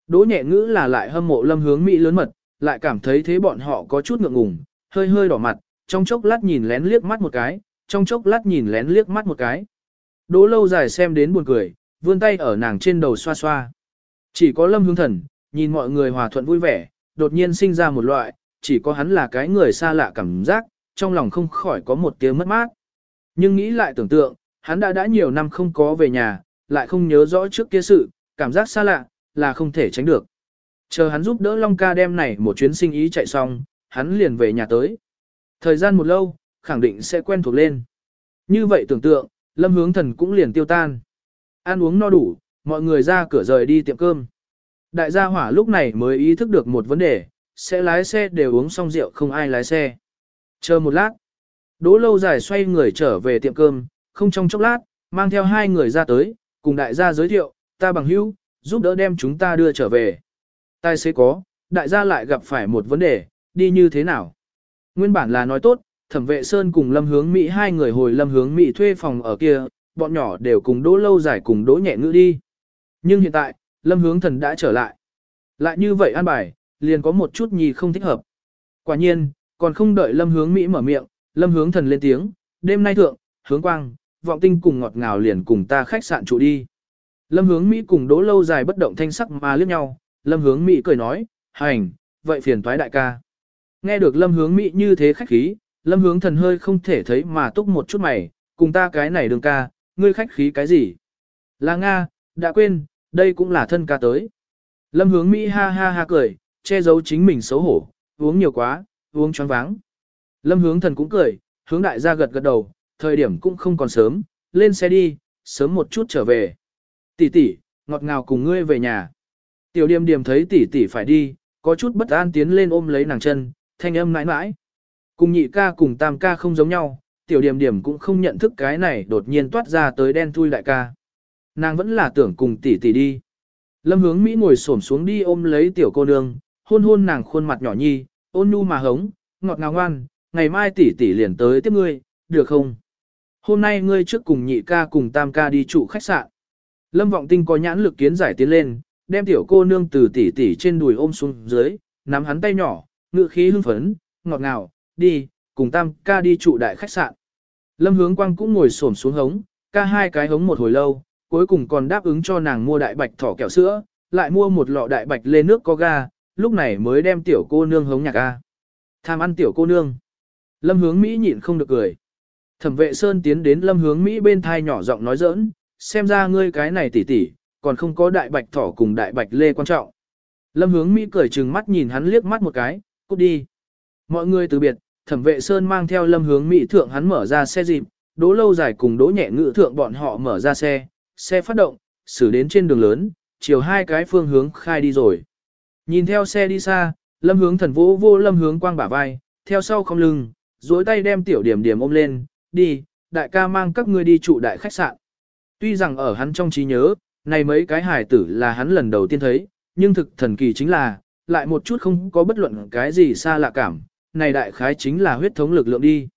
Đỗ nhẹ ngữ là lại hâm mộ lâm hướng Mỹ lớn mật, lại cảm thấy thế bọn họ có chút ngượng ngùng, hơi hơi đỏ mặt, trong chốc lát nhìn lén liếc mắt một cái, trong chốc lát nhìn lén liếc mắt một cái. Đỗ lâu dài xem đến buồn cười, vươn tay ở nàng trên đầu xoa xoa. Chỉ có lâm hướng thần, nhìn mọi người hòa thuận vui vẻ, đột nhiên sinh ra một loại, chỉ có hắn là cái người xa lạ cảm giác, trong lòng không khỏi có một tiếng mất mát. Nhưng nghĩ lại tưởng tượng, hắn đã đã nhiều năm không có về nhà, lại không nhớ rõ trước kia sự, cảm giác xa lạ, là không thể tránh được. Chờ hắn giúp đỡ Long ca đem này một chuyến sinh ý chạy xong, hắn liền về nhà tới. Thời gian một lâu, khẳng định sẽ quen thuộc lên. Như vậy tưởng tượng, lâm hướng thần cũng liền tiêu tan. Ăn uống no đủ, mọi người ra cửa rời đi tiệm cơm. Đại gia hỏa lúc này mới ý thức được một vấn đề, sẽ lái xe đều uống xong rượu không ai lái xe. Chờ một lát, đỗ lâu dài xoay người trở về tiệm cơm, không trong chốc lát, mang theo hai người ra tới, cùng đại gia giới thiệu, ta bằng hữu, giúp đỡ đem chúng ta đưa trở về. Tài xế có, đại gia lại gặp phải một vấn đề, đi như thế nào? Nguyên bản là nói tốt, thẩm vệ Sơn cùng Lâm Hướng Mỹ hai người hồi Lâm Hướng Mỹ thuê phòng ở kia, bọn nhỏ đều cùng đỗ lâu dài cùng đỗ nhẹ ngữ đi. Nhưng hiện tại, Lâm Hướng Thần đã trở lại. Lại như vậy an bài, liền có một chút nhì không thích hợp. Quả nhiên, còn không đợi Lâm Hướng Mỹ mở miệng, Lâm Hướng Thần lên tiếng, đêm nay thượng, hướng quang, vọng tinh cùng ngọt ngào liền cùng ta khách sạn trụ đi. Lâm Hướng Mỹ cùng đỗ lâu dài bất động thanh sắc mà liếc nhau, Lâm Hướng Mỹ cười nói, hành, vậy phiền toái đại ca. Nghe được Lâm Hướng Mỹ như thế khách khí, Lâm Hướng Thần hơi không thể thấy mà túc một chút mày, cùng ta cái này đường ca, ngươi khách khí cái gì? Là Nga, đã quên, đây cũng là thân ca tới. Lâm Hướng Mỹ ha ha ha cười, che giấu chính mình xấu hổ, uống nhiều quá, uống choáng váng. Lâm Hướng Thần cũng cười, hướng đại gia gật gật đầu, thời điểm cũng không còn sớm, lên xe đi, sớm một chút trở về. Tỷ tỷ, ngọt ngào cùng ngươi về nhà. Tiểu điềm điềm thấy tỷ tỷ phải đi, có chút bất an tiến lên ôm lấy nàng chân, thanh âm mãi mãi. Cùng nhị ca cùng tam ca không giống nhau, tiểu điềm điềm cũng không nhận thức cái này đột nhiên toát ra tới đen thui đại ca. Nàng vẫn là tưởng cùng tỷ tỷ đi. Lâm hướng Mỹ ngồi xổm xuống đi ôm lấy tiểu cô nương, hôn hôn nàng khuôn mặt nhỏ nhi, ôn nhu mà hống, ngọt ngào ngoan, ngày mai tỷ tỷ liền tới tiếp ngươi, được không? Hôm nay ngươi trước cùng nhị ca cùng tam ca đi trụ khách sạn. Lâm vọng tinh có nhãn lực kiến giải tiến lên, đem tiểu cô nương từ tỷ tỷ trên đùi ôm xuống dưới, nắm hắn tay nhỏ, ngựa khí hưng phấn, ngọt ngào, đi, cùng tam ca đi trụ đại khách sạn. Lâm hướng quang cũng ngồi xổm xuống hống, ca hai cái hống một hồi lâu, cuối cùng còn đáp ứng cho nàng mua đại bạch thỏ kẹo sữa, lại mua một lọ đại bạch lê nước có ga, lúc này mới đem tiểu cô nương hống nhạc ga. Tham ăn tiểu cô nương. Lâm hướng Mỹ nhịn không được cười. Thẩm vệ Sơn tiến đến lâm hướng Mỹ bên thai nhỏ giọng nói giỡn, xem ra ngươi cái này tỉ tỉ, còn không có đại bạch thỏ cùng đại bạch lê quan trọng. Lâm hướng Mỹ cười trừng mắt nhìn hắn liếc mắt một cái, cút đi. Mọi người từ biệt, thẩm vệ Sơn mang theo lâm hướng Mỹ thượng hắn mở ra xe dịp, đỗ lâu dài cùng đỗ nhẹ ngự thượng bọn họ mở ra xe, xe phát động, xử đến trên đường lớn, chiều hai cái phương hướng khai đi rồi. Nhìn theo xe đi xa, lâm hướng thần vũ vô lâm hướng quang bả vai, theo sau không lưng, duỗi tay đem tiểu điểm điểm ôm lên, đi, đại ca mang các ngươi đi trụ đại khách sạn. Tuy rằng ở hắn trong trí nhớ, này mấy cái hải tử là hắn lần đầu tiên thấy, nhưng thực thần kỳ chính là, lại một chút không có bất luận cái gì xa lạ cảm, này đại khái chính là huyết thống lực lượng đi.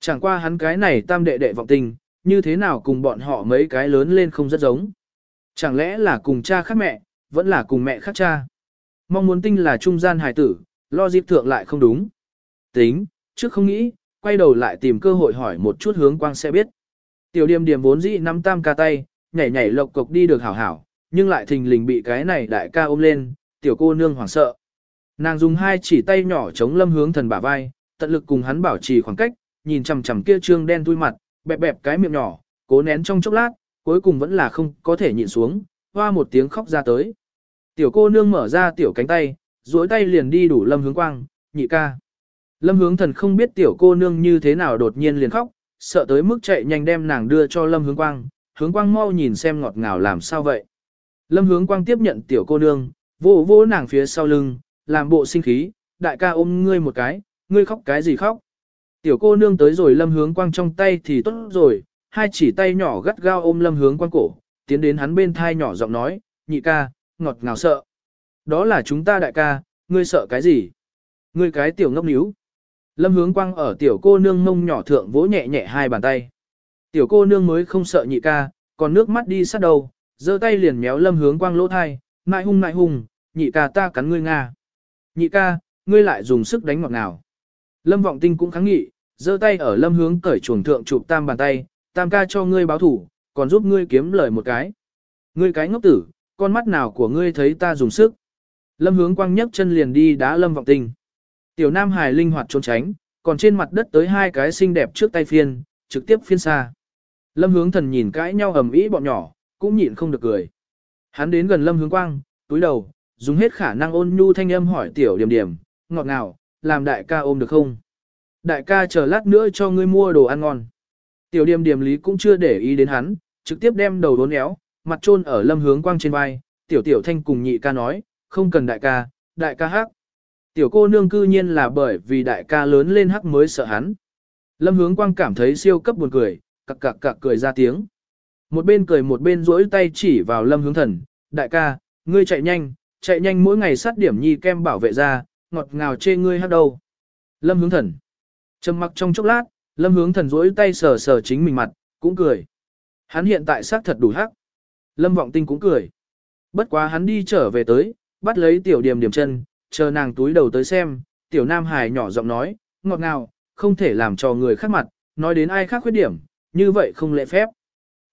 Chẳng qua hắn cái này tam đệ đệ vọng tình, như thế nào cùng bọn họ mấy cái lớn lên không rất giống. Chẳng lẽ là cùng cha khác mẹ, vẫn là cùng mẹ khác cha. Mong muốn tinh là trung gian hài tử, lo dịp thượng lại không đúng. Tính, trước không nghĩ, quay đầu lại tìm cơ hội hỏi một chút hướng quang sẽ biết. Tiểu điềm điềm vốn dĩ nắm tam ca tay, nhảy nhảy lộc cộc đi được hảo hảo, nhưng lại thình lình bị cái này đại ca ôm lên, tiểu cô nương hoảng sợ. Nàng dùng hai chỉ tay nhỏ chống lâm hướng thần bả vai, tận lực cùng hắn bảo trì khoảng cách, nhìn chằm chằm kia trương đen thui mặt, bẹp bẹp cái miệng nhỏ, cố nén trong chốc lát, cuối cùng vẫn là không có thể nhịn xuống, hoa một tiếng khóc ra tới. Tiểu cô nương mở ra tiểu cánh tay, duỗi tay liền đi đủ lâm hướng quang, nhị ca. Lâm hướng thần không biết tiểu cô nương như thế nào đột nhiên liền khóc, sợ tới mức chạy nhanh đem nàng đưa cho lâm hướng quang, hướng quang mau nhìn xem ngọt ngào làm sao vậy. Lâm hướng quang tiếp nhận tiểu cô nương, vỗ vỗ nàng phía sau lưng, làm bộ sinh khí, đại ca ôm ngươi một cái, ngươi khóc cái gì khóc. Tiểu cô nương tới rồi lâm hướng quang trong tay thì tốt rồi, hai chỉ tay nhỏ gắt gao ôm lâm hướng quang cổ, tiến đến hắn bên thai nhỏ giọng nói, nhị ca, ngọt ngào sợ. Đó là chúng ta đại ca, ngươi sợ cái gì? Ngươi cái tiểu ngốc níu. Lâm hướng quang ở tiểu cô nương mông nhỏ thượng vỗ nhẹ nhẹ hai bàn tay. Tiểu cô nương mới không sợ nhị ca, còn nước mắt đi sát đầu, giơ tay liền méo lâm hướng quang lỗ thai, nại hung nại hung, nhị ca ta cắn ngươi nga. Nhị ca, ngươi lại dùng sức đánh ngọt nào. Lâm vọng tinh cũng kháng nghị, giơ tay ở lâm hướng cởi chuồng thượng chụp tam bàn tay, tam ca cho ngươi báo thủ, còn giúp ngươi kiếm lời một cái. Ngươi cái ngốc tử, con mắt nào của ngươi thấy ta dùng sức. Lâm hướng quang nhấc chân liền đi đá lâm vọng tình Tiểu Nam Hải linh hoạt trốn tránh, còn trên mặt đất tới hai cái xinh đẹp trước tay phiên, trực tiếp phiên xa. Lâm hướng thần nhìn cãi nhau ầm ĩ bọn nhỏ, cũng nhịn không được cười. Hắn đến gần lâm hướng quang, túi đầu, dùng hết khả năng ôn nhu thanh âm hỏi tiểu điểm điểm, ngọt ngào, làm đại ca ôm được không? Đại ca chờ lát nữa cho ngươi mua đồ ăn ngon. Tiểu điểm điểm lý cũng chưa để ý đến hắn, trực tiếp đem đầu đốn éo, mặt trôn ở lâm hướng quang trên vai, tiểu tiểu thanh cùng nhị ca nói, không cần đại ca, đại ca hắc. Tiểu cô nương cư nhiên là bởi vì đại ca lớn lên hắc mới sợ hắn. Lâm hướng quang cảm thấy siêu cấp buồn cười, cặc cặc cặc cười ra tiếng. Một bên cười một bên rỗi tay chỉ vào lâm hướng thần, đại ca, ngươi chạy nhanh, chạy nhanh mỗi ngày sát điểm nhi kem bảo vệ ra, ngọt ngào chê ngươi hắc đâu. Lâm hướng thần. Trầm mặc trong chốc lát, lâm hướng thần rỗi tay sờ sờ chính mình mặt, cũng cười. Hắn hiện tại xác thật đủ hắc. Lâm vọng tinh cũng cười. Bất quá hắn đi trở về tới, bắt lấy tiểu điểm điểm chân, chờ nàng túi đầu tới xem, tiểu nam hài nhỏ giọng nói, ngọt ngào, không thể làm cho người khác mặt, nói đến ai khác khuyết điểm, như vậy không lễ phép.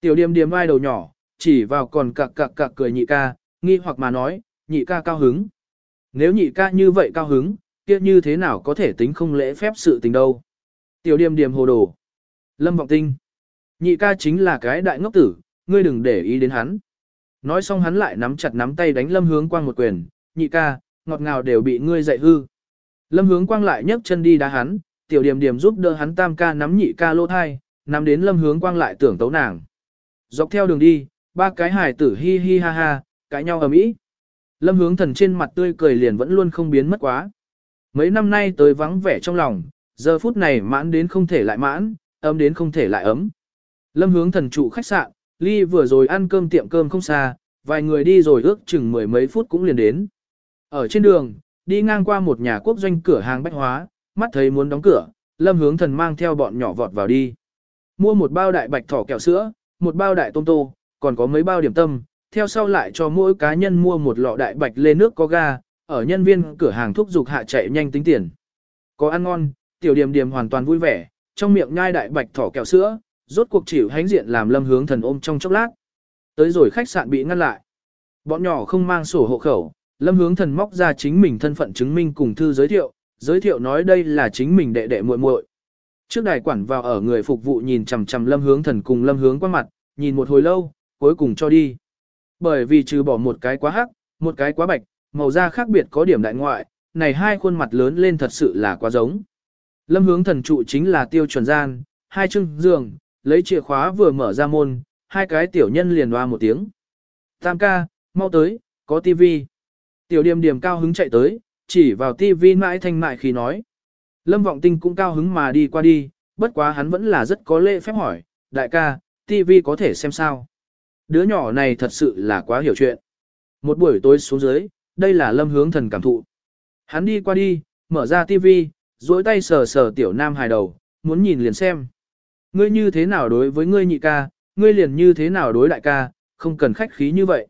Tiểu điểm điểm ai đầu nhỏ, chỉ vào còn cặc cặc cặc cười nhị ca, nghi hoặc mà nói, nhị ca cao hứng. Nếu nhị ca như vậy cao hứng, kia như thế nào có thể tính không lễ phép sự tình đâu. Tiểu Điềm Điềm hồ đồ. Lâm vọng tinh. Nhị ca chính là cái đại ngốc tử, ngươi đừng để ý đến hắn. Nói xong hắn lại nắm chặt nắm tay đánh lâm hướng quang một quyền, nhị ca, ngọt ngào đều bị ngươi dạy hư. Lâm hướng quang lại nhấc chân đi đá hắn, tiểu điểm điểm giúp đỡ hắn tam ca nắm nhị ca lô thai, nắm đến lâm hướng quang lại tưởng tấu nàng. Dọc theo đường đi, ba cái hài tử hi hi ha ha, cãi nhau ầm ĩ. Lâm hướng thần trên mặt tươi cười liền vẫn luôn không biến mất quá. Mấy năm nay tới vắng vẻ trong lòng, giờ phút này mãn đến không thể lại mãn, ấm đến không thể lại ấm. Lâm hướng thần trụ khách sạn, ly vừa rồi ăn cơm tiệm cơm không xa, vài người đi rồi ước chừng mười mấy phút cũng liền đến. Ở trên đường, đi ngang qua một nhà quốc doanh cửa hàng bách hóa, mắt thấy muốn đóng cửa, lâm hướng thần mang theo bọn nhỏ vọt vào đi. Mua một bao đại bạch thỏ kẹo sữa, một bao đại tôm tô, còn có mấy bao điểm tâm, theo sau lại cho mỗi cá nhân mua một lọ đại bạch lê nước có ga, ở nhân viên cửa hàng thuốc giục hạ chạy nhanh tính tiền. Có ăn ngon, tiểu điểm điểm hoàn toàn vui vẻ, trong miệng nhai đại bạch thỏ kẹo sữa, rốt cuộc chịu hánh diện làm lâm hướng thần ôm trong chốc lát. Tới rồi khách sạn bị ngăn lại. Bọn nhỏ không mang sổ hộ khẩu, lâm hướng thần móc ra chính mình thân phận chứng minh cùng thư giới thiệu, giới thiệu nói đây là chính mình đệ đệ muội muội. Trước đài quản vào ở người phục vụ nhìn chằm chằm lâm hướng thần cùng lâm hướng qua mặt, nhìn một hồi lâu, cuối cùng cho đi. Bởi vì trừ bỏ một cái quá hắc, một cái quá bạch, màu da khác biệt có điểm đại ngoại, này hai khuôn mặt lớn lên thật sự là quá giống. Lâm hướng thần trụ chính là tiêu chuẩn gian, hai chân giường, lấy chìa khóa vừa mở ra môn, hai cái tiểu nhân liền hoa một tiếng. Tam ca, mau tới, có tivi. Tiểu điểm điểm cao hứng chạy tới, chỉ vào tivi mãi thanh mại khi nói. Lâm vọng tinh cũng cao hứng mà đi qua đi, bất quá hắn vẫn là rất có lễ phép hỏi, đại ca, tivi có thể xem sao. Đứa nhỏ này thật sự là quá hiểu chuyện. Một buổi tối xuống dưới, đây là lâm hướng thần cảm thụ. Hắn đi qua đi, mở ra tivi, duỗi tay sờ sờ tiểu nam hài đầu, muốn nhìn liền xem. Ngươi như thế nào đối với ngươi nhị ca, ngươi liền như thế nào đối đại ca, không cần khách khí như vậy.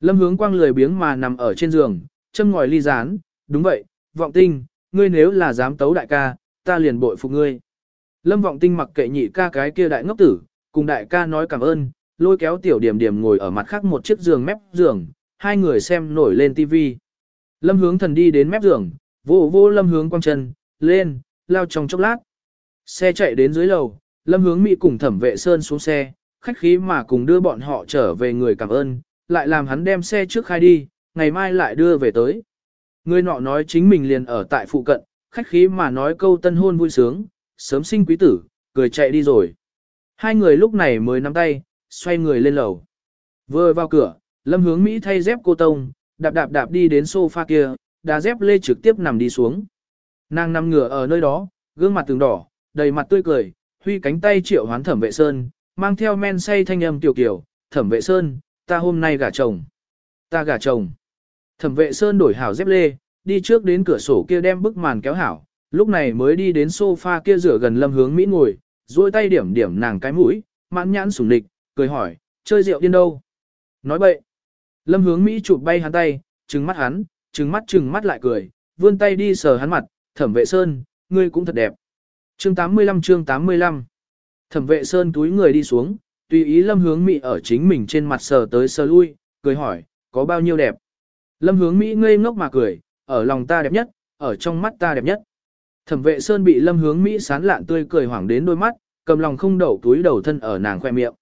Lâm hướng quang lười biếng mà nằm ở trên giường, châm ngòi ly rán, đúng vậy, vọng tinh, ngươi nếu là dám tấu đại ca, ta liền bội phục ngươi. Lâm vọng tinh mặc kệ nhị ca cái kia đại ngốc tử, cùng đại ca nói cảm ơn, lôi kéo tiểu điểm điểm ngồi ở mặt khác một chiếc giường mép giường, hai người xem nổi lên tivi. Lâm hướng thần đi đến mép giường, vô vô lâm hướng quang chân, lên, lao trong chốc lát. Xe chạy đến dưới lầu, lâm hướng Mỹ cùng thẩm vệ sơn xuống xe, khách khí mà cùng đưa bọn họ trở về người cảm ơn, lại làm hắn đem xe trước khai đi, ngày mai lại đưa về tới. Người nọ nói chính mình liền ở tại phụ cận, khách khí mà nói câu tân hôn vui sướng, sớm sinh quý tử, cười chạy đi rồi. Hai người lúc này mới nắm tay, xoay người lên lầu. Vừa vào cửa, lâm hướng Mỹ thay dép cô tông, đạp đạp đạp đi đến sofa kia, đá dép lê trực tiếp nằm đi xuống. Nàng nằm ngửa ở nơi đó, gương mặt từng đỏ, đầy mặt tươi cười, huy cánh tay triệu hoán thẩm vệ sơn, mang theo men say thanh âm tiểu kiểu, thẩm vệ sơn, ta hôm nay gả chồng. Ta gả chồng. Thẩm vệ sơn đổi hảo dép lê, đi trước đến cửa sổ kia đem bức màn kéo hảo, lúc này mới đi đến sofa kia rửa gần lâm hướng Mỹ ngồi, duỗi tay điểm điểm nàng cái mũi, mãn nhãn sủng địch, cười hỏi, chơi rượu điên đâu? Nói bậy. Lâm hướng Mỹ chụp bay hắn tay, trừng mắt hắn, trừng mắt trừng mắt lại cười, vươn tay đi sờ hắn mặt, thẩm vệ sơn, ngươi cũng thật đẹp. Chương 85 chương 85 Thẩm vệ sơn túi người đi xuống, tùy ý lâm hướng Mỹ ở chính mình trên mặt sờ tới sờ lui, cười hỏi, có bao nhiêu đẹp? Lâm hướng Mỹ ngây ngốc mà cười, ở lòng ta đẹp nhất, ở trong mắt ta đẹp nhất. Thẩm vệ sơn bị lâm hướng Mỹ sán lạn tươi cười hoảng đến đôi mắt, cầm lòng không đậu túi đầu thân ở nàng khoe miệng.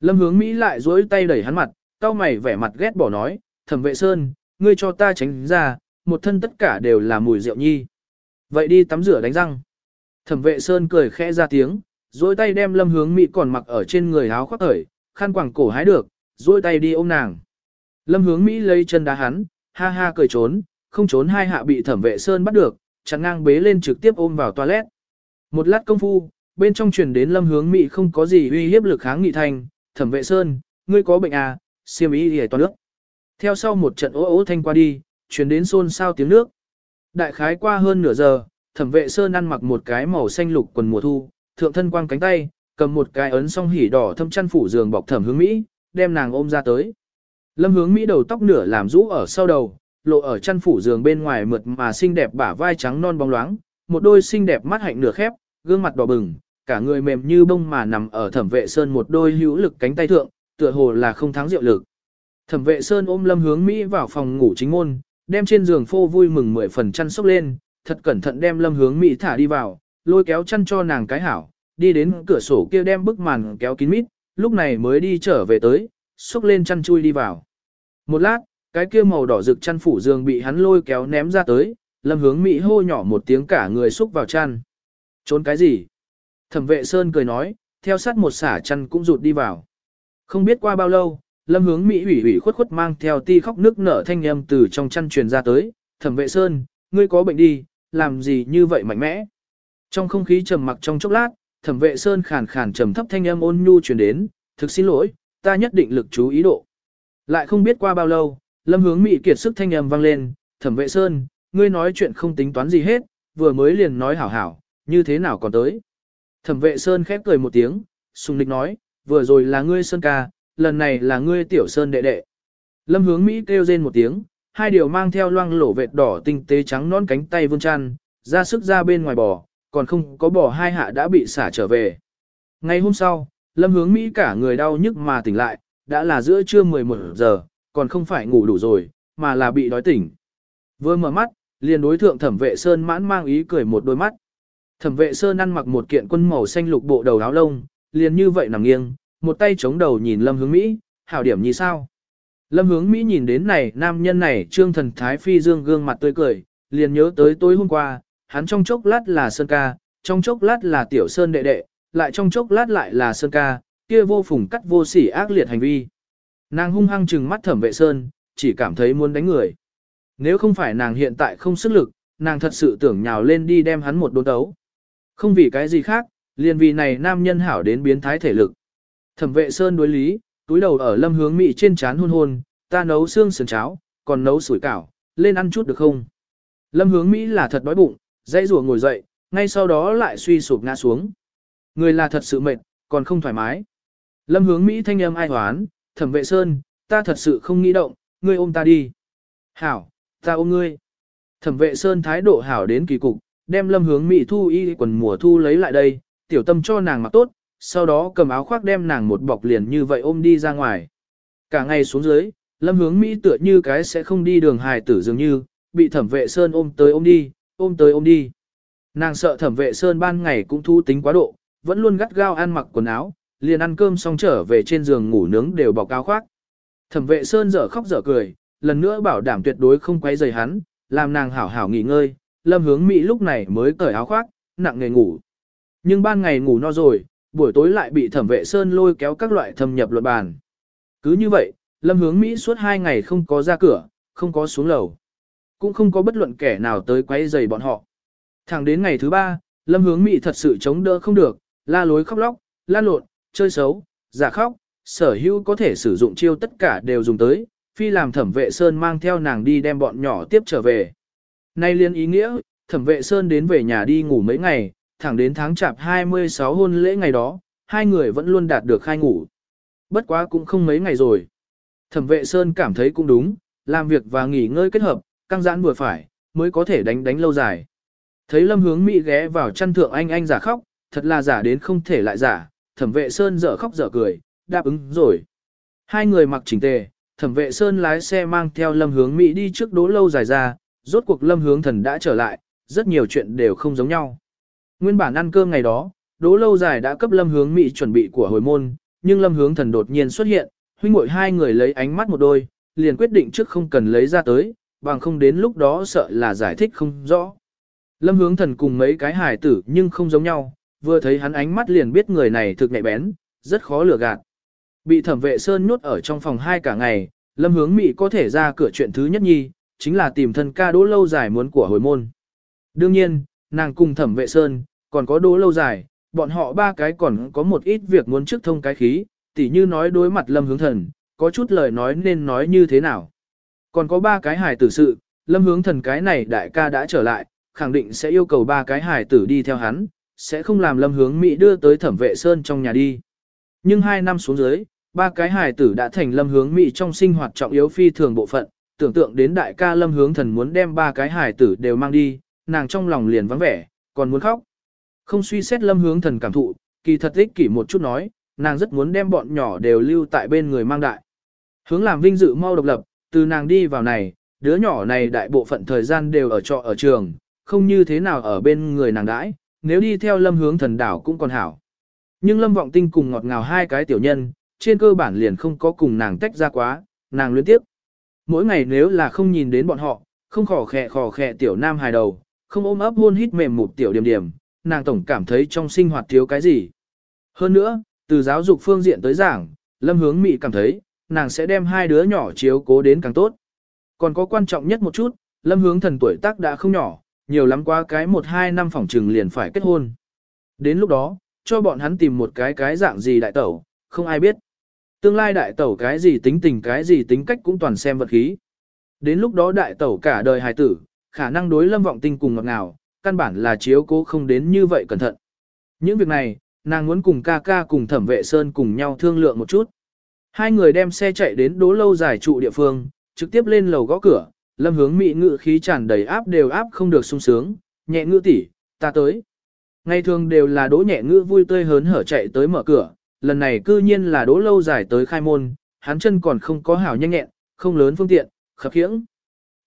Lâm hướng Mỹ lại duỗi tay đẩy hắn mặt, cao mày vẻ mặt ghét bỏ nói, thẩm vệ sơn, ngươi cho ta tránh ra, một thân tất cả đều là mùi rượu nhi. Vậy đi tắm rửa đánh răng. Thẩm vệ sơn cười khẽ ra tiếng, dối tay đem lâm hướng Mỹ còn mặc ở trên người áo khoác thời, khăn quàng cổ hái được, dối tay đi ôm nàng. Lâm hướng Mỹ lấy chân đá hắn, ha ha cười trốn, không trốn hai hạ bị thẩm vệ sơn bắt được, chặn ngang bế lên trực tiếp ôm vào toilet. Một lát công phu, bên trong truyền đến lâm hướng Mỹ không có gì uy hiếp lực kháng nghị thành, thẩm vệ sơn, ngươi có bệnh à, xiêm ý hề toàn nước. Theo sau một trận ố ố thanh qua đi, chuyển đến xôn xao tiếng nước. Đại khái qua hơn nửa giờ, thẩm vệ sơn ăn mặc một cái màu xanh lục quần mùa thu, thượng thân quang cánh tay, cầm một cái ấn song hỉ đỏ thâm chăn phủ giường bọc thẩm hướng Mỹ, đem nàng ôm ra tới. Lâm hướng Mỹ đầu tóc nửa làm rũ ở sau đầu, lộ ở chăn phủ giường bên ngoài mượt mà xinh đẹp bả vai trắng non bóng loáng, một đôi xinh đẹp mắt hạnh nửa khép, gương mặt đỏ bừng, cả người mềm như bông mà nằm ở thẩm vệ sơn một đôi hữu lực cánh tay thượng, tựa hồ là không thắng diệu lực. Thẩm vệ sơn ôm lâm hướng Mỹ vào phòng ngủ chính môn, đem trên giường phô vui mừng mười phần chăn sốc lên, thật cẩn thận đem lâm hướng Mỹ thả đi vào, lôi kéo chăn cho nàng cái hảo, đi đến cửa sổ kia đem bức màn kéo kín mít, lúc này mới đi trở về tới, xúc lên chăn chui đi vào. Một lát, cái kia màu đỏ rực chăn phủ giường bị hắn lôi kéo ném ra tới, lâm hướng Mỹ hô nhỏ một tiếng cả người xúc vào chăn. Trốn cái gì? Thẩm vệ Sơn cười nói, theo sát một xả chăn cũng rụt đi vào. Không biết qua bao lâu, lâm hướng Mỹ ủy ủy khuất khuất mang theo ti khóc nước nở thanh âm từ trong chăn truyền ra tới, thẩm vệ Sơn, ngươi có bệnh đi, làm gì như vậy mạnh mẽ. Trong không khí trầm mặc trong chốc lát, thẩm vệ Sơn khàn khàn trầm thấp thanh âm ôn nhu truyền đến, thực xin lỗi, ta nhất định lực chú ý độ. Lại không biết qua bao lâu, lâm hướng Mỹ kiệt sức thanh âm vang lên, thẩm vệ Sơn, ngươi nói chuyện không tính toán gì hết, vừa mới liền nói hảo hảo, như thế nào còn tới. Thẩm vệ Sơn khép cười một tiếng, sùng lịch nói, vừa rồi là ngươi Sơn ca, lần này là ngươi tiểu Sơn đệ đệ. Lâm hướng Mỹ kêu rên một tiếng, hai điều mang theo loang lổ vệt đỏ tinh tế trắng non cánh tay vươn chăn, ra sức ra bên ngoài bò, còn không có bò hai hạ đã bị xả trở về. Ngày hôm sau, Lâm hướng Mỹ cả người đau nhức mà tỉnh lại, đã là giữa trưa 11 giờ, còn không phải ngủ đủ rồi, mà là bị đói tỉnh. Vừa mở mắt, liền đối thượng thẩm vệ Sơn mãn mang ý cười một đôi mắt. Thẩm vệ Sơn ăn mặc một kiện quân màu xanh lục bộ đầu áo lông, liền như vậy nằm nghiêng, một tay chống đầu nhìn Lâm Hướng Mỹ, hảo điểm như sao. Lâm Hướng Mỹ nhìn đến này, nam nhân này trương thần thái phi dương gương mặt tươi cười, liền nhớ tới tối hôm qua, hắn trong chốc lát là Sơn ca, trong chốc lát là Tiểu Sơn đệ đệ, lại trong chốc lát lại là Sơn ca, kia vô phùng cắt vô sỉ ác liệt hành vi. Nàng hung hăng trừng mắt thẩm vệ Sơn, chỉ cảm thấy muốn đánh người. Nếu không phải nàng hiện tại không sức lực, nàng thật sự tưởng nhào lên đi đem hắn một đốn đấu. Không vì cái gì khác, liền vì này nam nhân hảo đến biến thái thể lực. Thẩm vệ sơn đối lý, túi đầu ở lâm hướng mị trên chán hôn hôn, ta nấu xương sườn cháo, còn nấu sủi cảo, lên ăn chút được không? Lâm hướng Mỹ là thật đói bụng, dãy rùa ngồi dậy, ngay sau đó lại suy sụp ngã xuống. Người là thật sự mệt, còn không thoải mái. Lâm hướng Mỹ thanh âm ai hoán, thẩm vệ sơn, ta thật sự không nghĩ động, ngươi ôm ta đi. Hảo, ta ôm ngươi. Thẩm vệ sơn thái độ hảo đến kỳ cục, đem lâm hướng Mỹ thu y quần mùa thu lấy lại đây, tiểu tâm cho nàng mặc tốt, sau đó cầm áo khoác đem nàng một bọc liền như vậy ôm đi ra ngoài. Cả ngày xuống dưới, lâm hướng Mỹ tựa như cái sẽ không đi đường hài tử dường như, bị thẩm vệ sơn ôm tới ôm đi, ôm tới ôm đi. Nàng sợ thẩm vệ sơn ban ngày cũng thu tính quá độ, vẫn luôn gắt gao ăn mặc quần áo, liền ăn cơm xong trở về trên giường ngủ nướng đều bọc áo khoác. Thẩm vệ sơn dở khóc dở cười, lần nữa bảo đảm tuyệt đối không quấy rầy hắn, làm nàng hảo hảo nghỉ ngơi, lâm hướng Mỹ lúc này mới cởi áo khoác, nặng nghề ngủ. Nhưng ban ngày ngủ no rồi, buổi tối lại bị thẩm vệ sơn lôi kéo các loại thâm nhập luật bàn. Cứ như vậy, lâm hướng Mỹ suốt hai ngày không có ra cửa, không có xuống lầu. Cũng không có bất luận kẻ nào tới quấy rầy bọn họ. Thẳng đến ngày thứ ba, lâm hướng Mỹ thật sự chống đỡ không được, la lối khóc lóc, la lộn, chơi xấu, giả khóc, sở hữu có thể sử dụng chiêu tất cả đều dùng tới, phi làm thẩm vệ sơn mang theo nàng đi đem bọn nhỏ tiếp trở về. Nay liên ý nghĩa, thẩm vệ sơn đến về nhà đi ngủ mấy ngày, thẳng đến tháng chạp 26 hôn lễ ngày đó, hai người vẫn luôn đạt được khai ngủ. Bất quá cũng không mấy ngày rồi. Thẩm vệ sơn cảm thấy cũng đúng, làm việc và nghỉ ngơi kết hợp, căng giãn vừa phải, mới có thể đánh đánh lâu dài. Thấy lâm hướng Mỹ ghé vào chăn thượng anh anh giả khóc, thật là giả đến không thể lại giả, thẩm vệ sơn dở khóc dở cười, đáp ứng rồi. Hai người mặc chỉnh tề, thẩm vệ sơn lái xe mang theo lâm hướng Mỹ đi trước đố lâu dài ra, rốt cuộc lâm hướng thần đã trở lại, rất nhiều chuyện đều không giống nhau. Nguyên bản ăn cơm ngày đó, Đỗ lâu dài đã cấp lâm hướng Mỹ chuẩn bị của hồi môn, nhưng lâm hướng thần đột nhiên xuất hiện, huynh muội hai người lấy ánh mắt một đôi, liền quyết định trước không cần lấy ra tới, bằng không đến lúc đó sợ là giải thích không rõ. Lâm hướng thần cùng mấy cái hài tử nhưng không giống nhau, vừa thấy hắn ánh mắt liền biết người này thực nhạy bén, rất khó lừa gạt. Bị thẩm vệ sơn nhốt ở trong phòng hai cả ngày, lâm hướng Mỹ có thể ra cửa chuyện thứ nhất nhi, chính là tìm thân ca đỗ lâu dài muốn của hồi môn. Đương nhiên, nàng cùng thẩm vệ sơn, còn có đỗ lâu dài, bọn họ ba cái còn có một ít việc muốn trước thông cái khí, tỉ như nói đối mặt lâm hướng thần, có chút lời nói nên nói như thế nào. Còn có ba cái hài tử sự, lâm hướng thần cái này đại ca đã trở lại, khẳng định sẽ yêu cầu ba cái hài tử đi theo hắn, sẽ không làm lâm hướng Mỹ đưa tới thẩm vệ sơn trong nhà đi. Nhưng hai năm xuống dưới, ba cái hài tử đã thành lâm hướng Mỹ trong sinh hoạt trọng yếu phi thường bộ phận, tưởng tượng đến đại ca lâm hướng thần muốn đem ba cái hài tử đều mang đi, nàng trong lòng liền vắng vẻ, còn muốn khóc. Không suy xét lâm hướng thần cảm thụ, kỳ thật ích kỷ một chút nói, nàng rất muốn đem bọn nhỏ đều lưu tại bên người mang đại. Hướng làm vinh dự mau độc lập, từ nàng đi vào này, đứa nhỏ này đại bộ phận thời gian đều ở trọ ở trường, không như thế nào ở bên người nàng đãi, nếu đi theo lâm hướng thần đảo cũng còn hảo. Nhưng lâm vọng tinh cùng ngọt ngào hai cái tiểu nhân, trên cơ bản liền không có cùng nàng tách ra quá, nàng luyến tiếp. Mỗi ngày nếu là không nhìn đến bọn họ, không khỏ khẹ khỏ khẹ tiểu nam hài đầu, không ôm ấp hôn hít mềm một tiểu điểm điểm, nàng tổng cảm thấy trong sinh hoạt thiếu cái gì. Hơn nữa, từ giáo dục phương diện tới giảng, lâm hướng mị cảm thấy, nàng sẽ đem hai đứa nhỏ chiếu cố đến càng tốt. Còn có quan trọng nhất một chút, lâm hướng thần tuổi tác đã không nhỏ, nhiều lắm qua cái một hai năm phòng trừng liền phải kết hôn. Đến lúc đó, cho bọn hắn tìm một cái cái dạng gì đại tẩu, không ai biết. Tương lai đại tẩu cái gì tính tình cái gì tính cách cũng toàn xem vật khí. Đến lúc đó đại tẩu cả đời hài tử, khả năng đối lâm vọng tinh cùng ngọt ngào, căn bản là chiếu cố không đến như vậy cẩn thận. Những việc này, nàng muốn cùng ca ca cùng thẩm vệ sơn cùng nhau thương lượng một chút. Hai người đem xe chạy đến đố lâu giải trụ địa phương, trực tiếp lên lầu gõ cửa, lâm hướng mị ngự khí tràn đầy áp đều áp không được sung sướng, nhẹ ngữ tỷ, ta tới. Ngày thường đều là đỗ nhẹ ngữ vui tươi hớn hở chạy tới mở cửa, lần này cư nhiên là đỗ lâu giải tới khai môn, hắn chân còn không có hảo nhanh nhẹn, không lớn phương tiện, khập khiễng.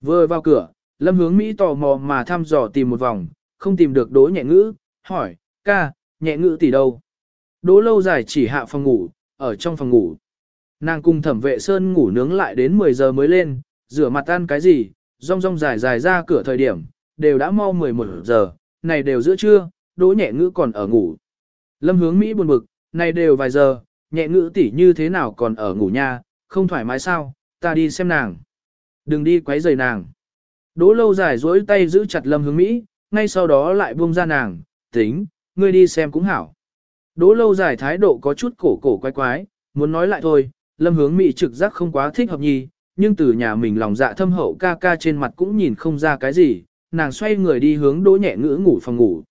Vừa vào cửa, lâm hướng Mỹ tò mò mà thăm dò tìm một vòng, không tìm được đố nhẹ ngữ, hỏi, ca, nhẹ ngữ tỷ đâu? Đố lâu dài chỉ hạ phòng ngủ, ở trong phòng ngủ. Nàng cùng thẩm vệ sơn ngủ nướng lại đến 10 giờ mới lên, rửa mặt ăn cái gì, rong rong dài dài ra cửa thời điểm, đều đã mau 11 giờ, này đều giữa trưa, đỗ nhẹ ngữ còn ở ngủ. Lâm hướng Mỹ buồn bực, này đều vài giờ, nhẹ ngữ tỷ như thế nào còn ở ngủ nha, không thoải mái sao, ta đi xem nàng. Đừng đi quấy rầy nàng. Đỗ lâu dài duỗi tay giữ chặt lâm hướng Mỹ, ngay sau đó lại buông ra nàng, tính, ngươi đi xem cũng hảo. Đỗ lâu dài thái độ có chút cổ cổ quái quái, muốn nói lại thôi, lâm hướng Mỹ trực giác không quá thích hợp nhì, nhưng từ nhà mình lòng dạ thâm hậu ca ca trên mặt cũng nhìn không ra cái gì, nàng xoay người đi hướng đỗ nhẹ ngữ ngủ phòng ngủ.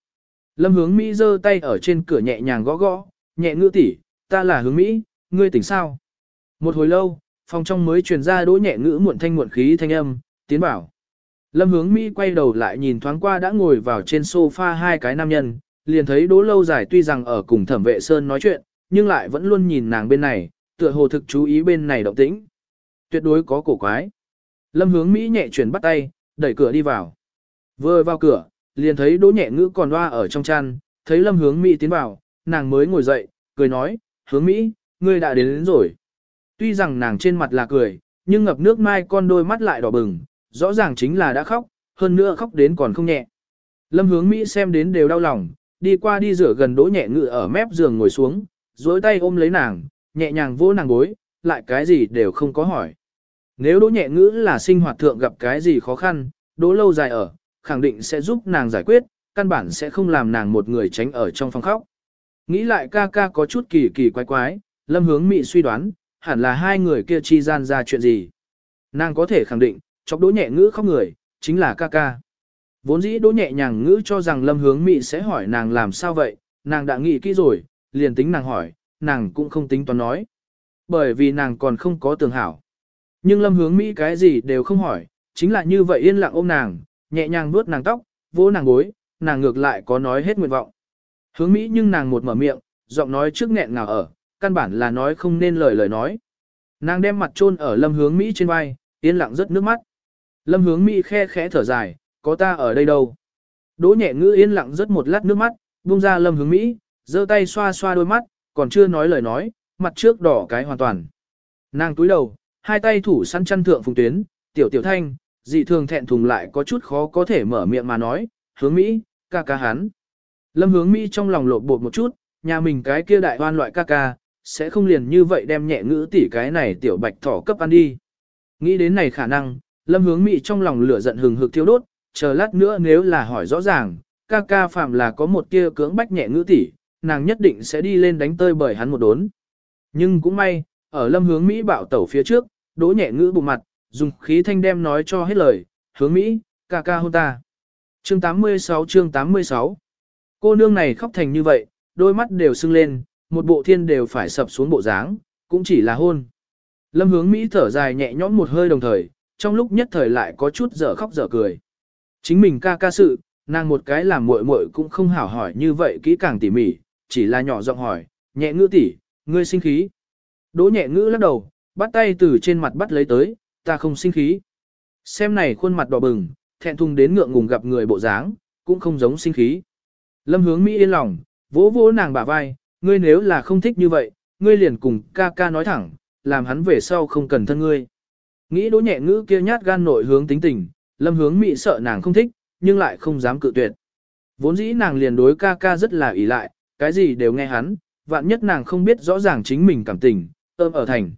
Lâm hướng Mỹ giơ tay ở trên cửa nhẹ nhàng gõ gõ, nhẹ ngữ tỷ, ta là hướng Mỹ, ngươi tỉnh sao? Một hồi lâu, phòng trong mới truyền ra đỗ nhẹ ngữ muộn thanh muộn khí thanh âm, tiến bảo. Lâm hướng Mỹ quay đầu lại nhìn thoáng qua đã ngồi vào trên sofa hai cái nam nhân, liền thấy đỗ lâu dài tuy rằng ở cùng thẩm vệ sơn nói chuyện, nhưng lại vẫn luôn nhìn nàng bên này, tựa hồ thực chú ý bên này động tĩnh. Tuyệt đối có cổ quái. Lâm hướng Mỹ nhẹ chuyển bắt tay, đẩy cửa đi vào. Vừa vào cửa, liền thấy đỗ nhẹ ngữ còn loa ở trong chăn, thấy lâm hướng Mỹ tiến vào, nàng mới ngồi dậy, cười nói, hướng Mỹ, ngươi đã đến, đến rồi. Tuy rằng nàng trên mặt là cười, nhưng ngập nước mai con đôi mắt lại đỏ bừng, rõ ràng chính là đã khóc, hơn nữa khóc đến còn không nhẹ. Lâm hướng Mỹ xem đến đều đau lòng, đi qua đi rửa gần đỗ nhẹ ngự ở mép giường ngồi xuống, duỗi tay ôm lấy nàng, nhẹ nhàng vỗ nàng gối, lại cái gì đều không có hỏi. Nếu đỗ nhẹ ngữ là sinh hoạt thượng gặp cái gì khó khăn, đỗ lâu dài ở, khẳng định sẽ giúp nàng giải quyết, căn bản sẽ không làm nàng một người tránh ở trong phòng khóc. Nghĩ lại ca ca có chút kỳ kỳ quái quái, lâm hướng mị suy đoán, hẳn là hai người kia chi gian ra chuyện gì. Nàng có thể khẳng định, chọc đỗ nhẹ ngữ khóc người, chính là ca ca. Vốn dĩ đỗ nhẹ nhàng ngữ cho rằng lâm hướng mị sẽ hỏi nàng làm sao vậy, nàng đã nghĩ kỹ rồi, liền tính nàng hỏi, nàng cũng không tính toán nói. Bởi vì nàng còn không có tường hảo. Nhưng lâm hướng Mỹ cái gì đều không hỏi, chính là như vậy yên lặng ôm nàng, nhẹ nhàng vuốt nàng tóc, vỗ nàng gối, nàng ngược lại có nói hết nguyện vọng. Hướng Mỹ nhưng nàng một mở miệng, giọng nói trước nghẹn ngào ở, căn bản là nói không nên lời lời nói. Nàng đem mặt chôn ở lâm hướng Mỹ trên vai, yên lặng rất nước mắt. Lâm hướng Mỹ khe khẽ thở dài, có ta ở đây đâu. Đỗ nhẹ ngữ yên lặng rất một lát nước mắt, buông ra lâm hướng Mỹ, giơ tay xoa xoa đôi mắt, còn chưa nói lời nói, mặt trước đỏ cái hoàn toàn. Nàng túi đầu, hai tay thủ săn chăn thượng phùng tuyến, tiểu tiểu thanh, dị thường thẹn thùng lại có chút khó có thể mở miệng mà nói, hướng Mỹ, ca ca hắn. Lâm hướng Mỹ trong lòng lột bột một chút, nhà mình cái kia đại hoan loại ca ca, sẽ không liền như vậy đem nhẹ ngữ tỉ cái này tiểu bạch thỏ cấp ăn đi. Nghĩ đến này khả năng, lâm hướng Mỹ trong lòng lửa giận hừng hực thiêu đốt, chờ lát nữa nếu là hỏi rõ ràng, ca ca phạm là có một kia cưỡng bách nhẹ ngữ tỷ, nàng nhất định sẽ đi lên đánh tơi bởi hắn một đốn. Nhưng cũng may, ở lâm hướng Mỹ bạo tẩu phía trước, đỗ nhẹ ngữ bụng mặt, dùng khí thanh đem nói cho hết lời, hướng Mỹ, ca ca hôn ta. Chương 86 chương 86 Cô nương này khóc thành như vậy, đôi mắt đều sưng lên, một bộ thiên đều phải sập xuống bộ dáng, cũng chỉ là hôn. Lâm hướng Mỹ thở dài nhẹ nhõm một hơi đồng thời, trong lúc nhất thời lại có chút dở khóc dở cười. Chính mình ca ca sự, nàng một cái làm muội muội cũng không hảo hỏi như vậy kỹ càng tỉ mỉ, chỉ là nhỏ giọng hỏi, nhẹ ngữ tỷ, ngươi sinh khí. Đỗ nhẹ ngữ lắc đầu, bắt tay từ trên mặt bắt lấy tới, ta không sinh khí. Xem này khuôn mặt đỏ bừng, thẹn thùng đến ngượng ngùng gặp người bộ dáng, cũng không giống sinh khí. Lâm hướng Mỹ yên lòng, vỗ vỗ nàng bả vai, ngươi nếu là không thích như vậy, ngươi liền cùng ca ca nói thẳng, làm hắn về sau không cần thân ngươi. Nghĩ đỗ nhẹ ngữ kia nhát gan nội hướng tính tình, lâm hướng mị sợ nàng không thích, nhưng lại không dám cự tuyệt. Vốn dĩ nàng liền đối ca ca rất là ỷ lại, cái gì đều nghe hắn, vạn nhất nàng không biết rõ ràng chính mình cảm tình, ôm ở thành.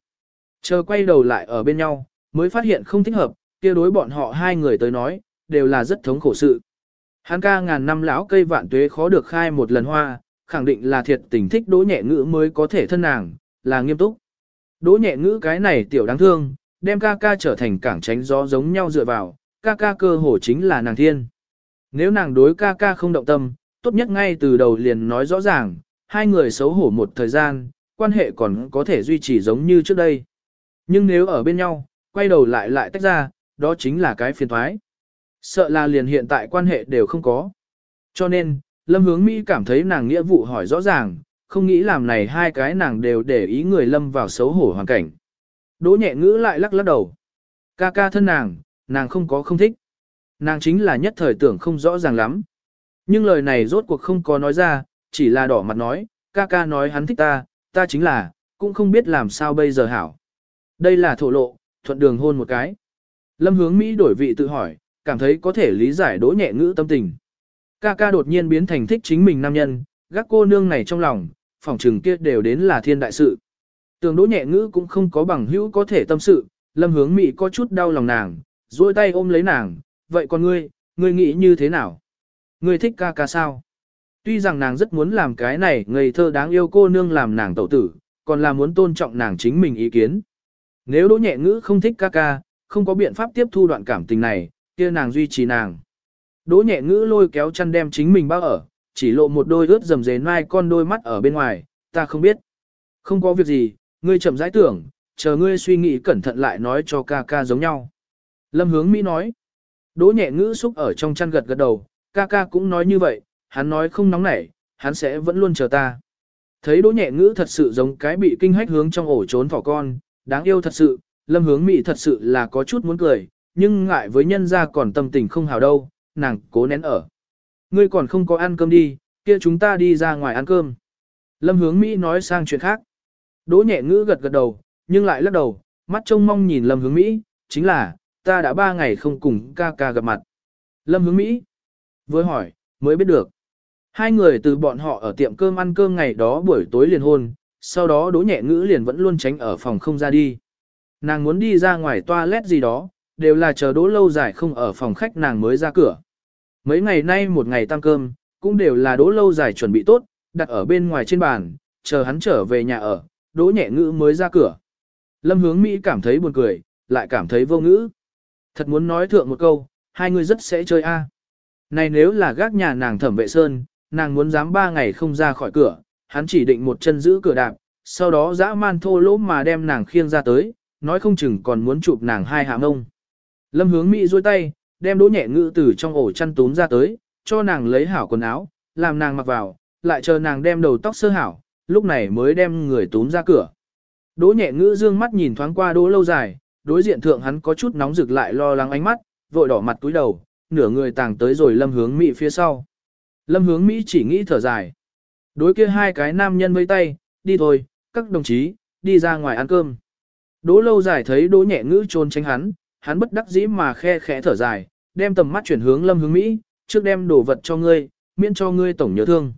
Chờ quay đầu lại ở bên nhau, mới phát hiện không thích hợp, kia đối bọn họ hai người tới nói, đều là rất thống khổ sự. Hắn ca ngàn năm lão cây vạn tuế khó được khai một lần hoa, khẳng định là thiệt tình thích đỗ nhẹ ngữ mới có thể thân nàng, là nghiêm túc. Đỗ nhẹ ngữ cái này tiểu đáng thương, đem ca ca trở thành cảng tránh gió giống nhau dựa vào, ca ca cơ hồ chính là nàng thiên. Nếu nàng đối ca ca không động tâm, tốt nhất ngay từ đầu liền nói rõ ràng, hai người xấu hổ một thời gian, quan hệ còn có thể duy trì giống như trước đây. Nhưng nếu ở bên nhau, quay đầu lại lại tách ra, đó chính là cái phiền thoái. Sợ là liền hiện tại quan hệ đều không có. Cho nên, Lâm Hướng Mỹ cảm thấy nàng nghĩa vụ hỏi rõ ràng, không nghĩ làm này hai cái nàng đều để ý người Lâm vào xấu hổ hoàn cảnh. Đỗ nhẹ ngữ lại lắc lắc đầu. Ca ca thân nàng, nàng không có không thích. Nàng chính là nhất thời tưởng không rõ ràng lắm. Nhưng lời này rốt cuộc không có nói ra, chỉ là đỏ mặt nói, ca ca nói hắn thích ta, ta chính là, cũng không biết làm sao bây giờ hảo. Đây là thổ lộ, thuận đường hôn một cái. Lâm hướng Mỹ đổi vị tự hỏi, cảm thấy có thể lý giải đỗ nhẹ ngữ tâm tình. Ca ca đột nhiên biến thành thích chính mình nam nhân, gác cô nương này trong lòng, phòng trừng kia đều đến là thiên đại sự. Tường đỗ nhẹ ngữ cũng không có bằng hữu có thể tâm sự, lâm hướng Mỹ có chút đau lòng nàng, duỗi tay ôm lấy nàng, vậy còn ngươi, ngươi nghĩ như thế nào? Ngươi thích ca ca sao? Tuy rằng nàng rất muốn làm cái này ngây thơ đáng yêu cô nương làm nàng tẩu tử, còn là muốn tôn trọng nàng chính mình ý kiến. Nếu đỗ nhẹ ngữ không thích ca ca, không có biện pháp tiếp thu đoạn cảm tình này, kia nàng duy trì nàng. Đỗ nhẹ ngữ lôi kéo chăn đem chính mình bao ở, chỉ lộ một đôi ướt dầm dề nai con đôi mắt ở bên ngoài, ta không biết. Không có việc gì, ngươi chậm rãi tưởng, chờ ngươi suy nghĩ cẩn thận lại nói cho ca ca giống nhau. Lâm hướng Mỹ nói. Đỗ nhẹ ngữ xúc ở trong chăn gật gật đầu, ca ca cũng nói như vậy, hắn nói không nóng nảy, hắn sẽ vẫn luôn chờ ta. Thấy đỗ nhẹ ngữ thật sự giống cái bị kinh hách hướng trong ổ trốn thỏ con, đáng yêu thật sự, lâm hướng Mỹ thật sự là có chút muốn cười, nhưng ngại với nhân ra còn tâm tình không hào đâu, nàng cố nén ở. Ngươi còn không có ăn cơm đi, kia chúng ta đi ra ngoài ăn cơm. Lâm hướng Mỹ nói sang chuyện khác. Đỗ nhẹ ngữ gật gật đầu, nhưng lại lắc đầu, mắt trông mong nhìn Lâm hướng Mỹ, chính là, ta đã ba ngày không cùng ca ca gặp mặt. Lâm hướng Mỹ. Với hỏi, mới biết được. Hai người từ bọn họ ở tiệm cơm ăn cơm ngày đó buổi tối liền hôn, sau đó đỗ nhẹ ngữ liền vẫn luôn tránh ở phòng không ra đi. Nàng muốn đi ra ngoài toilet gì đó, đều là chờ đỗ lâu dài không ở phòng khách nàng mới ra cửa. Mấy ngày nay một ngày tăng cơm, cũng đều là đỗ lâu dài chuẩn bị tốt, đặt ở bên ngoài trên bàn, chờ hắn trở về nhà ở, đỗ nhẹ ngữ mới ra cửa. Lâm hướng Mỹ cảm thấy buồn cười, lại cảm thấy vô ngữ. Thật muốn nói thượng một câu, hai người rất sẽ chơi a. Này nếu là gác nhà nàng thẩm vệ sơn, nàng muốn dám ba ngày không ra khỏi cửa, hắn chỉ định một chân giữ cửa đạp, sau đó dã man thô lỗ mà đem nàng khiêng ra tới, nói không chừng còn muốn chụp nàng hai hạ ông, Lâm hướng Mỹ duỗi tay, đem đỗ nhẹ ngữ từ trong ổ chăn túm ra tới, cho nàng lấy hảo quần áo, làm nàng mặc vào, lại chờ nàng đem đầu tóc sơ hảo, lúc này mới đem người túm ra cửa. Đỗ nhẹ ngữ dương mắt nhìn thoáng qua đỗ lâu dài, đối diện thượng hắn có chút nóng rực lại lo lắng ánh mắt, vội đỏ mặt túi đầu, nửa người tàng tới rồi lâm hướng Mỹ phía sau. Lâm hướng Mỹ chỉ nghĩ thở dài. Đối kia hai cái nam nhân vây tay, đi thôi, các đồng chí, đi ra ngoài ăn cơm. Đỗ lâu dài thấy đỗ nhẹ ngữ trôn tránh hắn, hắn bất đắc dĩ mà khe khẽ thở dài, đem tầm mắt chuyển hướng lâm hướng Mỹ, trước đem đồ vật cho ngươi, miễn cho ngươi tổng nhớ thương.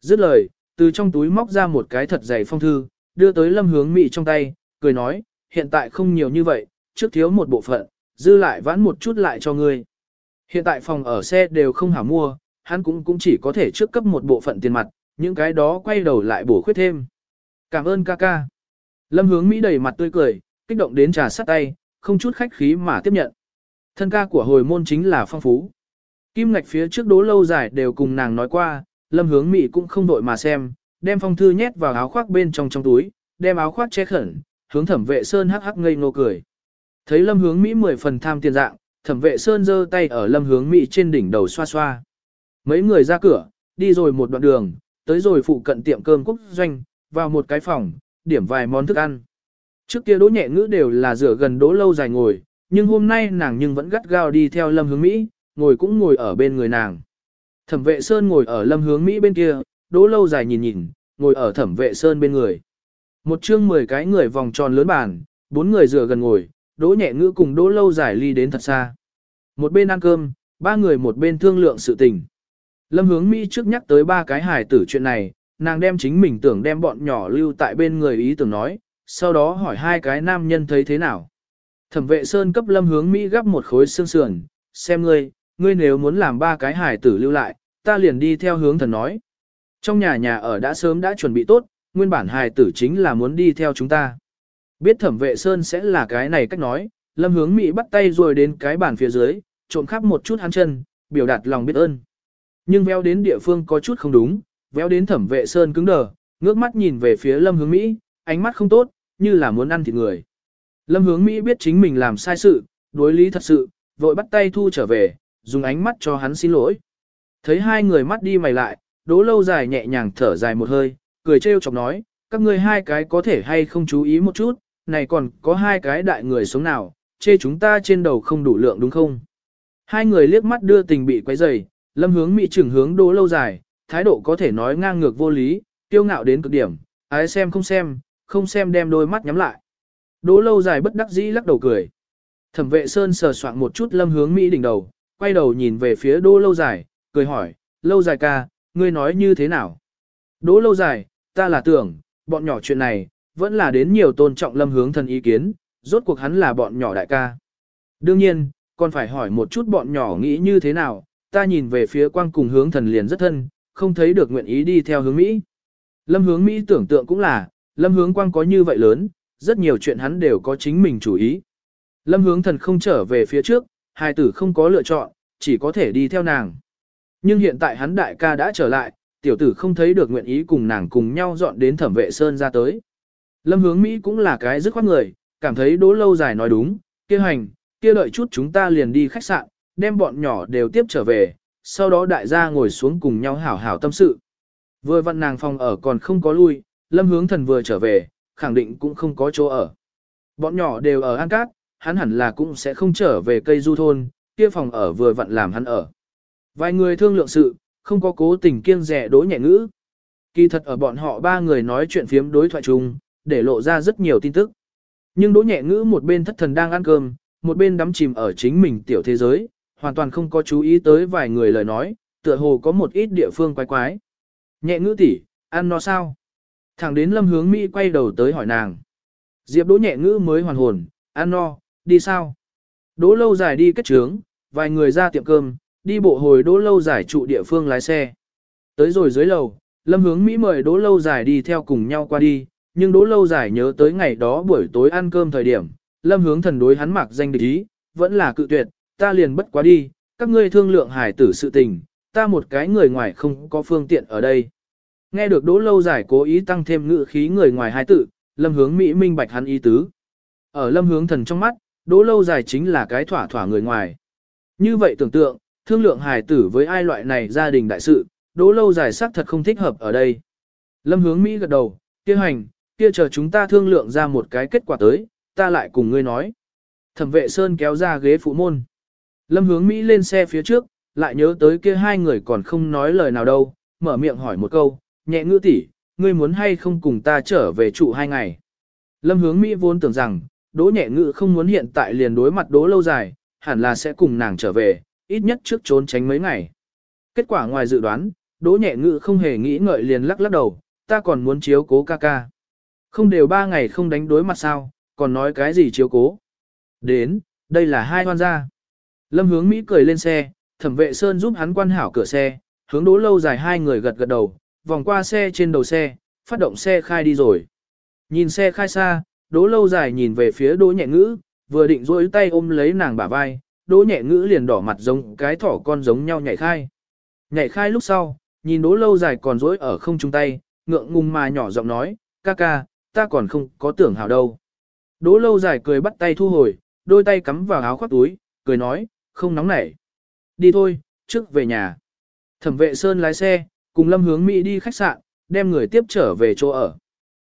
Dứt lời, từ trong túi móc ra một cái thật dày phong thư, đưa tới lâm hướng Mỹ trong tay, cười nói, hiện tại không nhiều như vậy, trước thiếu một bộ phận, dư lại vãn một chút lại cho ngươi. Hiện tại phòng ở xe đều không hả mua, hắn cũng cũng chỉ có thể trước cấp một bộ phận tiền mặt, những cái đó quay đầu lại bổ khuyết thêm. Cảm ơn ca ca. Lâm hướng Mỹ đầy mặt tươi cười, kích động đến trà sắt tay, không chút khách khí mà tiếp nhận. Thân ca của hồi môn chính là phong phú. Kim ngạch phía trước đố lâu dài đều cùng nàng nói qua, lâm hướng Mỹ cũng không đội mà xem, đem phong thư nhét vào áo khoác bên trong trong túi, đem áo khoác che khẩn, hướng thẩm vệ sơn hắc hắc ngây ngô cười. Thấy lâm hướng Mỹ mười phần tham tiền dạng, thẩm vệ sơn giơ tay ở lâm hướng Mỹ trên đỉnh đầu xoa xoa. Mấy người ra cửa, đi rồi một đoạn đường, tới rồi phụ cận tiệm cơm quốc doanh, vào một cái phòng, điểm vài món thức ăn. Trước kia đỗ nhẹ ngữ đều là rửa gần đỗ lâu dài ngồi, nhưng hôm nay nàng nhưng vẫn gắt gao đi theo lâm hướng Mỹ, ngồi cũng ngồi ở bên người nàng. Thẩm vệ sơn ngồi ở lâm hướng Mỹ bên kia, đỗ lâu dài nhìn nhìn, ngồi ở thẩm vệ sơn bên người. Một chương mười cái người vòng tròn lớn bàn, bốn người rửa gần ngồi, đỗ nhẹ ngữ cùng đỗ lâu dài ly đến thật xa. Một bên ăn cơm, ba người một bên thương lượng sự tình. Lâm hướng Mỹ trước nhắc tới ba cái hài tử chuyện này, nàng đem chính mình tưởng đem bọn nhỏ lưu tại bên người ý tưởng nói, sau đó hỏi hai cái nam nhân thấy thế nào. Thẩm vệ Sơn cấp lâm hướng Mỹ gấp một khối xương sườn, xem ngươi, ngươi nếu muốn làm ba cái hài tử lưu lại, ta liền đi theo hướng thần nói. Trong nhà nhà ở đã sớm đã chuẩn bị tốt, nguyên bản hài tử chính là muốn đi theo chúng ta. Biết thẩm vệ Sơn sẽ là cái này cách nói, lâm hướng Mỹ bắt tay rồi đến cái bàn phía dưới, trộm khắp một chút hắn chân, biểu đạt lòng biết ơn. Nhưng véo đến địa phương có chút không đúng, véo đến thẩm vệ Sơn cứng đờ, ngước mắt nhìn về phía lâm hướng Mỹ, ánh mắt không tốt, như là muốn ăn thịt người. Lâm hướng Mỹ biết chính mình làm sai sự, đối lý thật sự, vội bắt tay thu trở về, dùng ánh mắt cho hắn xin lỗi. Thấy hai người mắt đi mày lại, đỗ lâu dài nhẹ nhàng thở dài một hơi, cười trêu chọc nói, các ngươi hai cái có thể hay không chú ý một chút, này còn có hai cái đại người sống nào, chê chúng ta trên đầu không đủ lượng đúng không? Hai người liếc mắt đưa tình bị quấy rầy, lâm hướng Mỹ trưởng hướng đỗ lâu dài, thái độ có thể nói ngang ngược vô lý, kiêu ngạo đến cực điểm, ái xem không xem, không xem đem đôi mắt nhắm lại. Đỗ lâu dài bất đắc dĩ lắc đầu cười. Thẩm vệ Sơn sờ soạn một chút lâm hướng Mỹ đỉnh đầu, quay đầu nhìn về phía đỗ lâu dài, cười hỏi, lâu dài ca, ngươi nói như thế nào? Đỗ lâu dài, ta là tưởng, bọn nhỏ chuyện này, vẫn là đến nhiều tôn trọng lâm hướng thần ý kiến, rốt cuộc hắn là bọn nhỏ đại ca. Đương nhiên, còn phải hỏi một chút bọn nhỏ nghĩ như thế nào, ta nhìn về phía quang cùng hướng thần liền rất thân, không thấy được nguyện ý đi theo hướng Mỹ. Lâm hướng Mỹ tưởng tượng cũng là, lâm hướng quang có như vậy lớn, rất nhiều chuyện hắn đều có chính mình chủ ý. Lâm hướng thần không trở về phía trước, hai tử không có lựa chọn, chỉ có thể đi theo nàng. Nhưng hiện tại hắn đại ca đã trở lại, tiểu tử không thấy được nguyện ý cùng nàng cùng nhau dọn đến thẩm vệ sơn ra tới. Lâm hướng Mỹ cũng là cái dứt khoát người, cảm thấy đỗ lâu dài nói đúng, kia hành, kia đợi chút chúng ta liền đi khách sạn, đem bọn nhỏ đều tiếp trở về, sau đó đại gia ngồi xuống cùng nhau hảo hảo tâm sự. Vừa vặn nàng phòng ở còn không có lui, lâm hướng thần vừa trở về, khẳng định cũng không có chỗ ở. Bọn nhỏ đều ở An Cát, hắn hẳn là cũng sẽ không trở về cây du thôn, kia phòng ở vừa vặn làm hắn ở. Vài người thương lượng sự, không có cố tình kiêng rẻ đối nhẹ ngữ. Kỳ thật ở bọn họ ba người nói chuyện phiếm đối thoại chung, để lộ ra rất nhiều tin tức. Nhưng đỗ nhẹ ngữ một bên thất thần đang ăn cơm, một bên đắm chìm ở chính mình tiểu thế giới, hoàn toàn không có chú ý tới vài người lời nói, tựa hồ có một ít địa phương quái quái. Nhẹ ngữ tỷ, ăn nó sao? Thẳng đến lâm hướng Mỹ quay đầu tới hỏi nàng. Diệp đỗ nhẹ ngữ mới hoàn hồn, ăn no, đi sao? Đỗ lâu dài đi kết trướng, vài người ra tiệm cơm, đi bộ hồi đỗ lâu dài trụ địa phương lái xe. Tới rồi dưới lầu, lâm hướng Mỹ mời đỗ lâu dài đi theo cùng nhau qua đi, nhưng đỗ lâu dài nhớ tới ngày đó buổi tối ăn cơm thời điểm, lâm hướng thần đối hắn mặc danh địch ý, vẫn là cự tuyệt, ta liền bất quá đi, các ngươi thương lượng hải tử sự tình, ta một cái người ngoài không có phương tiện ở đây. Nghe được đỗ lâu dài cố ý tăng thêm ngữ khí người ngoài hai tự, lâm hướng Mỹ minh bạch hắn ý tứ. Ở lâm hướng thần trong mắt, đỗ lâu dài chính là cái thỏa thỏa người ngoài. Như vậy tưởng tượng, thương lượng hài tử với ai loại này gia đình đại sự, đỗ lâu dài xác thật không thích hợp ở đây. Lâm hướng Mỹ gật đầu, kia hành, kia chờ chúng ta thương lượng ra một cái kết quả tới, ta lại cùng ngươi nói. Thẩm vệ Sơn kéo ra ghế phụ môn. Lâm hướng Mỹ lên xe phía trước, lại nhớ tới kia hai người còn không nói lời nào đâu, mở miệng hỏi một câu, nhẹ ngữ tỷ, ngươi muốn hay không cùng ta trở về trụ hai ngày. Lâm hướng Mỹ vốn tưởng rằng, đỗ nhẹ ngự không muốn hiện tại liền đối mặt đỗ lâu dài, hẳn là sẽ cùng nàng trở về, ít nhất trước trốn tránh mấy ngày. Kết quả ngoài dự đoán, đỗ nhẹ ngự không hề nghĩ ngợi liền lắc lắc đầu, ta còn muốn chiếu cố ca ca. Không đều ba ngày không đánh đối mặt sao, còn nói cái gì chiếu cố. Đến, đây là hai hoan gia. Lâm hướng Mỹ cười lên xe, thẩm vệ Sơn giúp hắn quan hảo cửa xe, hướng đỗ lâu dài hai người gật gật đầu, vòng qua xe trên đầu xe, phát động xe khai đi rồi. Nhìn xe khai xa, đỗ lâu dài nhìn về phía đỗ nhẹ ngữ, vừa định rỗi tay ôm lấy nàng bả vai, đỗ nhẹ ngữ liền đỏ mặt giống cái thỏ con giống nhau nhảy khai. Nhảy khai lúc sau, nhìn đỗ lâu dài còn rỗi ở không chung tay, ngượng ngùng mà nhỏ giọng nói, ca ca, ta còn không có tưởng hảo đâu. Đỗ lâu dài cười bắt tay thu hồi, đôi tay cắm vào áo khoác túi, cười nói, không nóng nảy. Đi thôi, trước về nhà. Thẩm vệ Sơn lái xe, cùng Lâm Hướng Mỹ đi khách sạn, đem người tiếp trở về chỗ ở.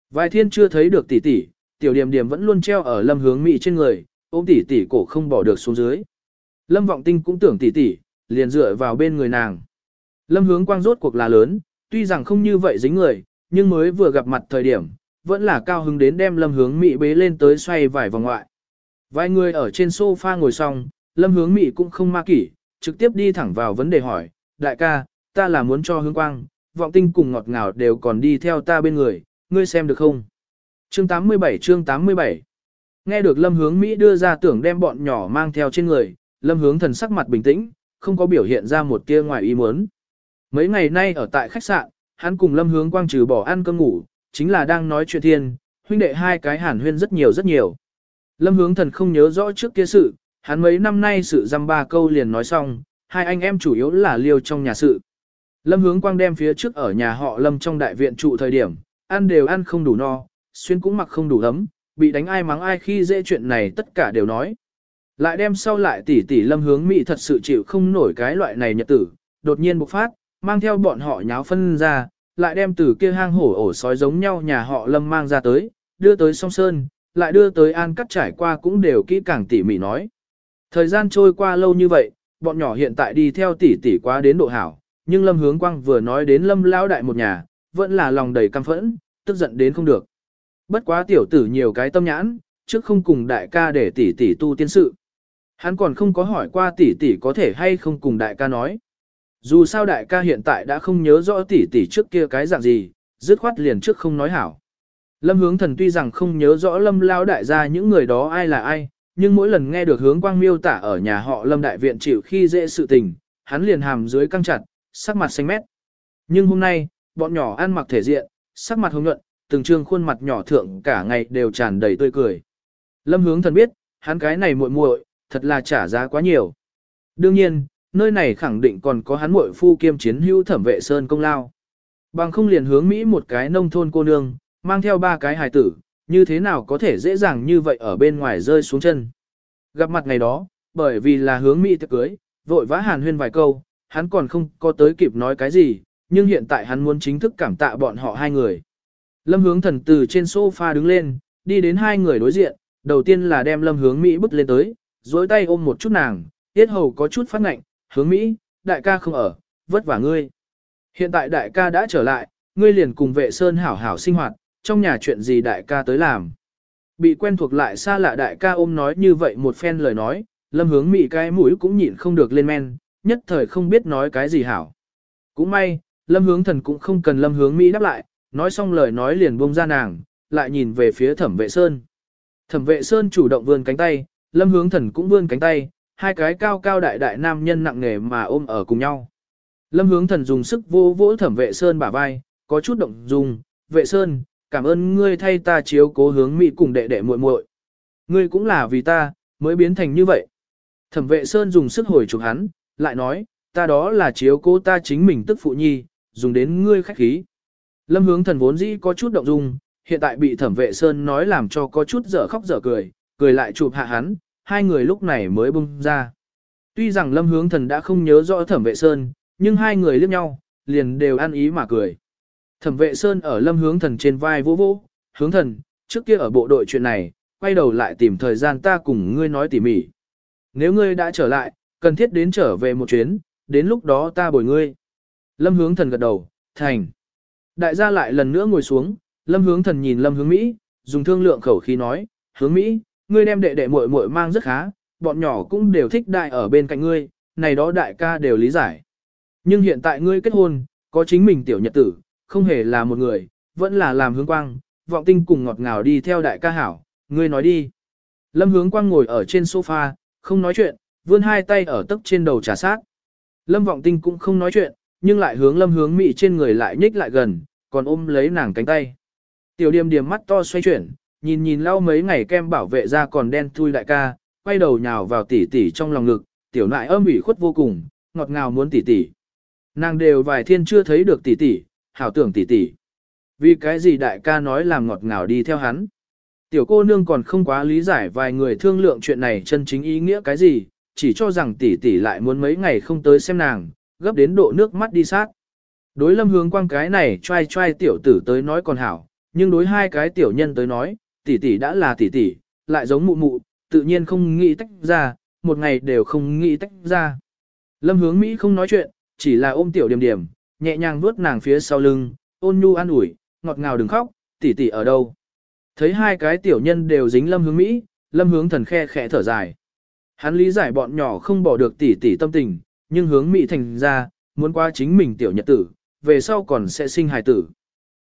Vài thiên chưa thấy được tỷ tỷ, tiểu điểm điểm vẫn luôn treo ở Lâm Hướng Mỹ trên người, ôm tỷ tỷ cổ không bỏ được xuống dưới. Lâm Vọng Tinh cũng tưởng tỷ tỷ, liền dựa vào bên người nàng. Lâm Hướng Quang rốt cuộc là lớn, tuy rằng không như vậy dính người, nhưng mới vừa gặp mặt thời điểm, vẫn là cao hứng đến đem Lâm Hướng Mỹ bế lên tới xoay vài vòng ngoại. Vài người ở trên sofa ngồi xong, Lâm Hướng Mỹ cũng không ma kỷ, trực tiếp đi thẳng vào vấn đề hỏi, đại ca, ta là muốn cho hướng quang, vọng tinh cùng ngọt ngào đều còn đi theo ta bên người, ngươi xem được không? Chương 87 chương 87 Nghe được Lâm Hướng Mỹ đưa ra tưởng đem bọn nhỏ mang theo trên người, Lâm Hướng thần sắc mặt bình tĩnh, không có biểu hiện ra một tia ngoài ý muốn. Mấy ngày nay ở tại khách sạn, hắn cùng Lâm Hướng Quang trừ bỏ ăn cơm ngủ, chính là đang nói chuyện thiên, huynh đệ hai cái hàn huyên rất nhiều rất nhiều. Lâm Hướng thần không nhớ rõ trước kia sự, hắn mấy năm nay sự dăm ba câu liền nói xong, hai anh em chủ yếu là liêu trong nhà sự. Lâm hướng quang đem phía trước ở nhà họ Lâm trong đại viện trụ thời điểm, ăn đều ăn không đủ no, xuyên cũng mặc không đủ ấm, bị đánh ai mắng ai khi dễ chuyện này tất cả đều nói. Lại đem sau lại tỷ tỷ Lâm hướng Mỹ thật sự chịu không nổi cái loại này nhật tử, đột nhiên bộc phát, mang theo bọn họ nháo phân ra, lại đem từ kia hang hổ ổ sói giống nhau nhà họ Lâm mang ra tới, đưa tới song sơn, lại đưa tới an cắt trải qua cũng đều kỹ càng tỉ mỉ nói. Thời gian trôi qua lâu như vậy, bọn nhỏ hiện tại đi theo tỷ tỷ quá đến độ hảo, nhưng Lâm Hướng Quang vừa nói đến Lâm Lão đại một nhà, vẫn là lòng đầy căm phẫn, tức giận đến không được. Bất quá tiểu tử nhiều cái tâm nhãn, trước không cùng đại ca để tỷ tỷ tu tiên sự. Hắn còn không có hỏi qua tỷ tỷ có thể hay không cùng đại ca nói. Dù sao đại ca hiện tại đã không nhớ rõ tỷ tỷ trước kia cái dạng gì, dứt khoát liền trước không nói hảo. Lâm hướng thần tuy rằng không nhớ rõ lâm lao đại gia những người đó ai là ai, nhưng mỗi lần nghe được hướng quang miêu tả ở nhà họ lâm đại viện chịu khi dễ sự tình, hắn liền hàm dưới căng chặt, sắc mặt xanh mét. Nhưng hôm nay, bọn nhỏ ăn mặc thể diện, sắc mặt hồng nhuận, từng trương khuôn mặt nhỏ thượng cả ngày đều tràn đầy tươi cười. Lâm hướng thần biết, hắn cái này muội muội, thật là trả giá quá nhiều. Đương nhiên, nơi này khẳng định còn có hắn muội phu kiêm chiến hữu thẩm vệ sơn công lao. Bằng không liền hướng Mỹ một cái nông thôn cô nương, mang theo ba cái hài tử, như thế nào có thể dễ dàng như vậy ở bên ngoài rơi xuống chân. Gặp mặt ngày đó, bởi vì là hướng Mỹ tiệc cưới, vội vã hàn huyên vài câu, hắn còn không có tới kịp nói cái gì, nhưng hiện tại hắn muốn chính thức cảm tạ bọn họ hai người. Lâm hướng thần từ trên sofa đứng lên, đi đến hai người đối diện, đầu tiên là đem lâm hướng Mỹ bước lên tới, dối tay ôm một chút nàng, tiết hầu có chút phát ngạnh, hướng Mỹ, đại ca không ở, vất vả ngươi. Hiện tại đại ca đã trở lại, ngươi liền cùng vệ sơn hảo hảo sinh hoạt, trong nhà chuyện gì đại ca tới làm. Bị quen thuộc lại xa lạ đại ca ôm nói như vậy một phen lời nói, lâm hướng Mỹ cái mũi cũng nhịn không được lên men, nhất thời không biết nói cái gì hảo. Cũng may, lâm hướng thần cũng không cần lâm hướng Mỹ đáp lại, nói xong lời nói liền buông ra nàng, lại nhìn về phía thẩm vệ sơn. Thẩm vệ sơn chủ động vươn cánh tay, lâm hướng thần cũng vươn cánh tay, hai cái cao cao đại đại nam nhân nặng nề mà ôm ở cùng nhau. Lâm hướng thần dùng sức vô vỗ thẩm vệ sơn bả vai, có chút động dung, vệ sơn, cảm ơn ngươi thay ta chiếu cố hướng Mỹ cùng đệ đệ muội muội. Ngươi cũng là vì ta, mới biến thành như vậy. Thẩm vệ sơn dùng sức hồi chụp hắn, lại nói, ta đó là chiếu cố ta chính mình tức phụ nhi, dùng đến ngươi khách khí. Lâm hướng thần vốn dĩ có chút động dung, hiện tại bị thẩm vệ sơn nói làm cho có chút dở khóc dở cười, cười lại chụp hạ hắn, hai người lúc này mới bung ra. Tuy rằng lâm hướng thần đã không nhớ rõ thẩm vệ sơn, nhưng hai người liếc nhau, liền đều ăn ý mà cười. Thẩm vệ sơn ở lâm hướng thần trên vai vô vô, hướng thần, trước kia ở bộ đội chuyện này, quay đầu lại tìm thời gian ta cùng ngươi nói tỉ mỉ. Nếu ngươi đã trở lại, cần thiết đến trở về một chuyến, đến lúc đó ta bồi ngươi. Lâm hướng thần gật đầu, thành. Đại gia lại lần nữa ngồi xuống, lâm hướng thần nhìn lâm hướng Mỹ, dùng thương lượng khẩu khí nói, hướng Mỹ, ngươi đem đệ đệ muội muội mang rất khá, bọn nhỏ cũng đều thích đại ở bên cạnh ngươi, này đó đại ca đều lý giải. Nhưng hiện tại ngươi kết hôn, có chính mình tiểu nhật tử, không hề là một người, vẫn là làm hướng quang, vọng tinh cùng ngọt ngào đi theo đại ca hảo, ngươi nói đi. Lâm hướng quang ngồi ở trên sofa, không nói chuyện, vươn hai tay ở tấc trên đầu trà sát. Lâm vọng tinh cũng không nói chuyện, nhưng lại hướng lâm hướng mị trên người lại nhích lại gần, còn ôm lấy nàng cánh tay. Tiểu điềm điềm mắt to xoay chuyển, nhìn nhìn lau mấy ngày kem bảo vệ ra còn đen thui đại ca, quay đầu nhào vào tỉ tỉ trong lòng ngực, tiểu nại âm ủy khuất vô cùng, ngọt ngào muốn tỉ tỉ. Nàng đều vài thiên chưa thấy được tỉ tỉ, hảo tưởng tỉ tỉ. Vì cái gì đại ca nói làm ngọt ngào đi theo hắn. Tiểu cô nương còn không quá lý giải vài người thương lượng chuyện này chân chính ý nghĩa cái gì, chỉ cho rằng tỷ tỷ lại muốn mấy ngày không tới xem nàng, gấp đến độ nước mắt đi sát. Đối lâm hướng quang cái này trai trai tiểu tử tới nói còn hảo, nhưng đối hai cái tiểu nhân tới nói, tỷ tỷ đã là tỷ tỷ, lại giống mụ mụ, tự nhiên không nghĩ tách ra, một ngày đều không nghĩ tách ra. Lâm hướng Mỹ không nói chuyện, chỉ là ôm tiểu điểm điểm, nhẹ nhàng vuốt nàng phía sau lưng, ôn nhu an ủi, ngọt ngào đừng khóc, tỷ tỷ ở đâu. Thấy hai cái tiểu nhân đều dính lâm hướng Mỹ, lâm hướng thần khe khẽ thở dài. Hắn lý giải bọn nhỏ không bỏ được tỷ tỷ tâm tình, nhưng hướng Mỹ thành ra, muốn qua chính mình tiểu nhật tử, về sau còn sẽ sinh hài tử.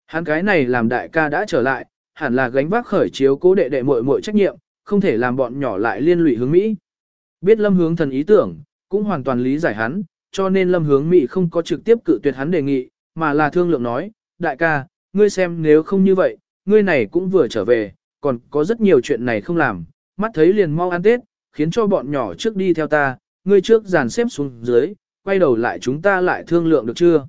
Hắn cái này làm đại ca đã trở lại, hẳn là gánh vác khởi chiếu cố đệ đệ muội muội trách nhiệm, không thể làm bọn nhỏ lại liên lụy hướng Mỹ. Biết lâm hướng thần ý tưởng, cũng hoàn toàn lý giải hắn, cho nên lâm hướng Mỹ không có trực tiếp cự tuyệt hắn đề nghị, mà là thương lượng nói, đại ca, ngươi xem nếu không như vậy, ngươi này cũng vừa trở về, còn có rất nhiều chuyện này không làm, mắt thấy liền mau ăn Tết, khiến cho bọn nhỏ trước đi theo ta, ngươi trước dàn xếp xuống dưới, quay đầu lại chúng ta lại thương lượng được chưa?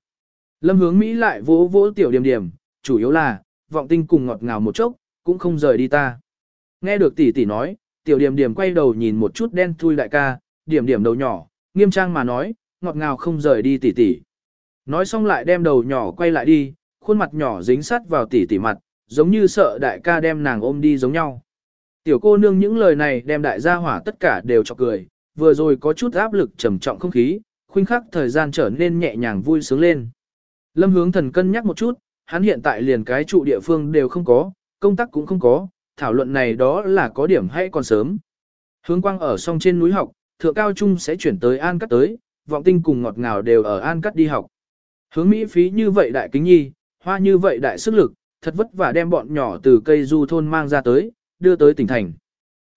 Lâm hướng Mỹ lại vỗ vỗ tiểu điểm điểm, chủ yếu là, vọng tinh cùng ngọt ngào một chốc, cũng không rời đi ta. Nghe được tỷ tỷ nói, tiểu điểm điểm quay đầu nhìn một chút đen thui đại ca, điểm điểm đầu nhỏ, nghiêm trang mà nói, ngọt ngào không rời đi tỷ tỷ. Nói xong lại đem đầu nhỏ quay lại đi, khuôn mặt nhỏ dính sát vào tỷ tỷ mặt, giống như sợ đại ca đem nàng ôm đi giống nhau. Tiểu cô nương những lời này đem đại gia hỏa tất cả đều chọc cười, vừa rồi có chút áp lực trầm trọng không khí, khuynh khắc thời gian trở nên nhẹ nhàng vui sướng lên. Lâm hướng thần cân nhắc một chút, hắn hiện tại liền cái trụ địa phương đều không có, công tác cũng không có, thảo luận này đó là có điểm hay còn sớm. Hướng quang ở song trên núi học, thượng cao trung sẽ chuyển tới An Cắt tới, vọng tinh cùng ngọt ngào đều ở An Cắt đi học. Hướng Mỹ phí như vậy đại kính nhi, hoa như vậy đại sức lực, thật vất vả đem bọn nhỏ từ cây du thôn mang ra tới, đưa tới tỉnh thành.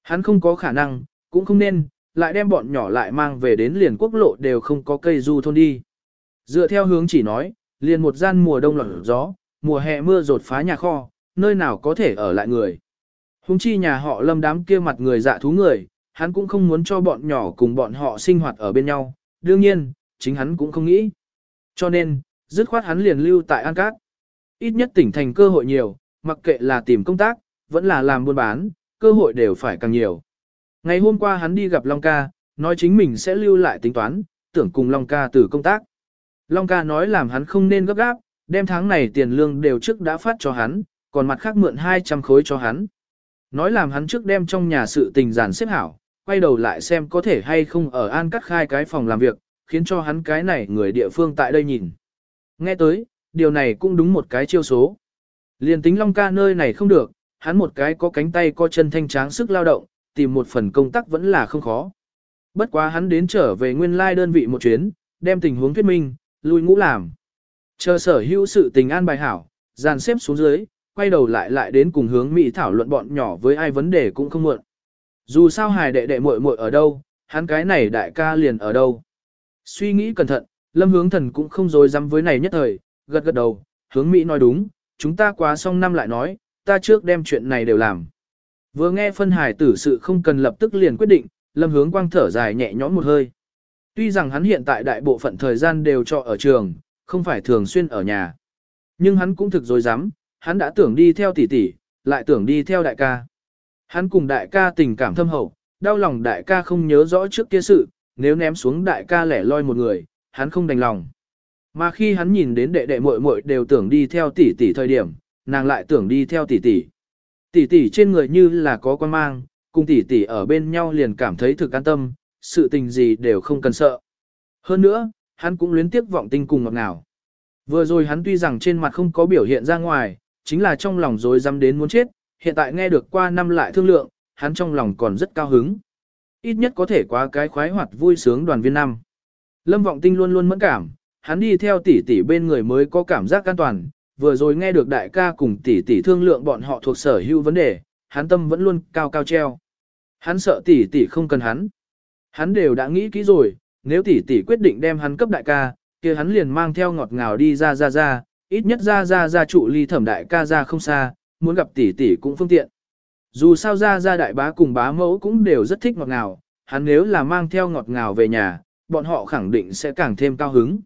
Hắn không có khả năng, cũng không nên, lại đem bọn nhỏ lại mang về đến liền quốc lộ đều không có cây du thôn đi. Dựa theo hướng chỉ nói, liền một gian mùa đông lọt gió, mùa hè mưa rột phá nhà kho, nơi nào có thể ở lại người. Hùng chi nhà họ lâm đám kia mặt người dạ thú người, hắn cũng không muốn cho bọn nhỏ cùng bọn họ sinh hoạt ở bên nhau, đương nhiên, chính hắn cũng không nghĩ. Cho nên, dứt khoát hắn liền lưu tại An Cát. Ít nhất tỉnh thành cơ hội nhiều, mặc kệ là tìm công tác, vẫn là làm buôn bán, cơ hội đều phải càng nhiều. Ngày hôm qua hắn đi gặp Long ca, nói chính mình sẽ lưu lại tính toán, tưởng cùng Long ca từ công tác. Long ca nói làm hắn không nên gấp gáp, đem tháng này tiền lương đều trước đã phát cho hắn, còn mặt khác mượn 200 khối cho hắn. Nói làm hắn trước đem trong nhà sự tình giản xếp hảo, quay đầu lại xem có thể hay không ở An Cắt khai cái phòng làm việc, khiến cho hắn cái này người địa phương tại đây nhìn. Nghe tới, điều này cũng đúng một cái chiêu số. Liên tính Long ca nơi này không được, hắn một cái có cánh tay có chân thanh tráng sức lao động, tìm một phần công tác vẫn là không khó. Bất quá hắn đến trở về nguyên lai đơn vị một chuyến, đem tình huống thuyết minh, lui ngũ làm. Chờ sở hữu sự tình an bài hảo, dàn xếp xuống dưới, quay đầu lại lại đến cùng hướng Mỹ thảo luận bọn nhỏ với ai vấn đề cũng không muộn. Dù sao hài đệ đệ muội muội ở đâu, hắn cái này đại ca liền ở đâu. Suy nghĩ cẩn thận, lâm hướng thần cũng không dối dám với này nhất thời, gật gật đầu, hướng Mỹ nói đúng, chúng ta quá xong năm lại nói, ta trước đem chuyện này đều làm. Vừa nghe phân hài tử sự không cần lập tức liền quyết định, lâm hướng quang thở dài nhẹ nhõm một hơi. Tuy rằng hắn hiện tại đại bộ phận thời gian đều cho ở trường, không phải thường xuyên ở nhà. Nhưng hắn cũng thực dối dám, hắn đã tưởng đi theo tỷ tỷ, lại tưởng đi theo đại ca. Hắn cùng đại ca tình cảm thâm hậu, đau lòng đại ca không nhớ rõ trước kia sự, nếu ném xuống đại ca lẻ loi một người, hắn không đành lòng. Mà khi hắn nhìn đến đệ đệ muội muội đều tưởng đi theo tỷ tỷ thời điểm, nàng lại tưởng đi theo tỷ tỷ. Tỷ tỷ trên người như là có quan mang, cùng tỷ tỷ ở bên nhau liền cảm thấy thực an tâm, sự tình gì đều không cần sợ. Hơn nữa, hắn cũng luyến tiếc vọng tinh cùng ngọt ngào. Vừa rồi hắn tuy rằng trên mặt không có biểu hiện ra ngoài, chính là trong lòng dối dám đến muốn chết, hiện tại nghe được qua năm lại thương lượng, hắn trong lòng còn rất cao hứng. Ít nhất có thể qua cái khoái hoạt vui sướng đoàn viên năm. Lâm Vọng Tinh luôn luôn mẫn cảm, hắn đi theo tỷ tỷ bên người mới có cảm giác an toàn, vừa rồi nghe được đại ca cùng tỷ tỷ thương lượng bọn họ thuộc sở hữu vấn đề, hắn tâm vẫn luôn cao cao treo. Hắn sợ tỷ tỷ không cần hắn. Hắn đều đã nghĩ kỹ rồi, nếu tỷ tỷ quyết định đem hắn cấp đại ca, kia hắn liền mang theo ngọt ngào đi ra ra ra, ít nhất ra ra ra trụ ly thẩm đại ca ra không xa, muốn gặp tỷ tỷ cũng phương tiện. Dù sao ra ra đại bá cùng bá mẫu cũng đều rất thích ngọt ngào, hắn nếu là mang theo ngọt ngào về nhà, bọn họ khẳng định sẽ càng thêm cao hứng.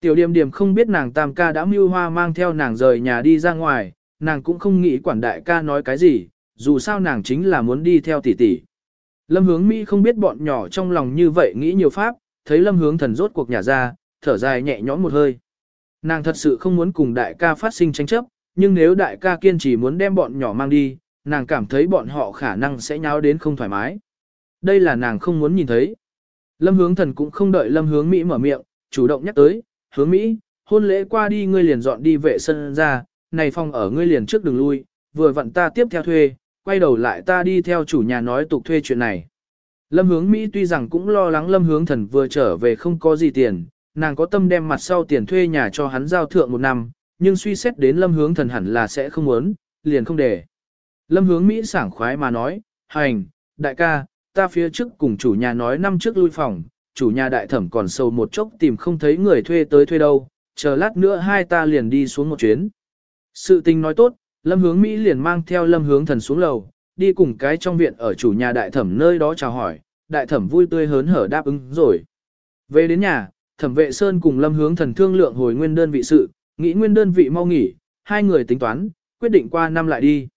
Tiểu điềm điềm không biết nàng tam ca đã mưu hoa mang theo nàng rời nhà đi ra ngoài, nàng cũng không nghĩ quản đại ca nói cái gì, dù sao nàng chính là muốn đi theo tỷ tỷ. Lâm hướng Mỹ không biết bọn nhỏ trong lòng như vậy nghĩ nhiều pháp, thấy lâm hướng thần rốt cuộc nhà ra, thở dài nhẹ nhõm một hơi. Nàng thật sự không muốn cùng đại ca phát sinh tranh chấp, nhưng nếu đại ca kiên trì muốn đem bọn nhỏ mang đi, nàng cảm thấy bọn họ khả năng sẽ nháo đến không thoải mái. Đây là nàng không muốn nhìn thấy. Lâm hướng thần cũng không đợi lâm hướng Mỹ mở miệng, chủ động nhắc tới, hướng Mỹ, hôn lễ qua đi ngươi liền dọn đi vệ sân ra, này phòng ở ngươi liền trước đừng lui, vừa vặn ta tiếp theo thuê, quay đầu lại ta đi theo chủ nhà nói tục thuê chuyện này. Lâm hướng Mỹ tuy rằng cũng lo lắng lâm hướng thần vừa trở về không có gì tiền, nàng có tâm đem mặt sau tiền thuê nhà cho hắn giao thượng một năm, nhưng suy xét đến lâm hướng thần hẳn là sẽ không muốn, liền không để. Lâm hướng Mỹ sảng khoái mà nói, hành, đại ca, ta phía trước cùng chủ nhà nói năm trước lui phòng, chủ nhà đại thẩm còn sâu một chốc tìm không thấy người thuê tới thuê đâu, chờ lát nữa hai ta liền đi xuống một chuyến. Sự tình nói tốt, lâm hướng Mỹ liền mang theo lâm hướng thần xuống lầu, đi cùng cái trong viện ở chủ nhà đại thẩm nơi đó chào hỏi, đại thẩm vui tươi hớn hở đáp ứng rồi. Về đến nhà, thẩm vệ sơn cùng lâm hướng thần thương lượng hồi nguyên đơn vị sự, nghĩ nguyên đơn vị mau nghỉ, hai người tính toán, quyết định qua năm lại đi.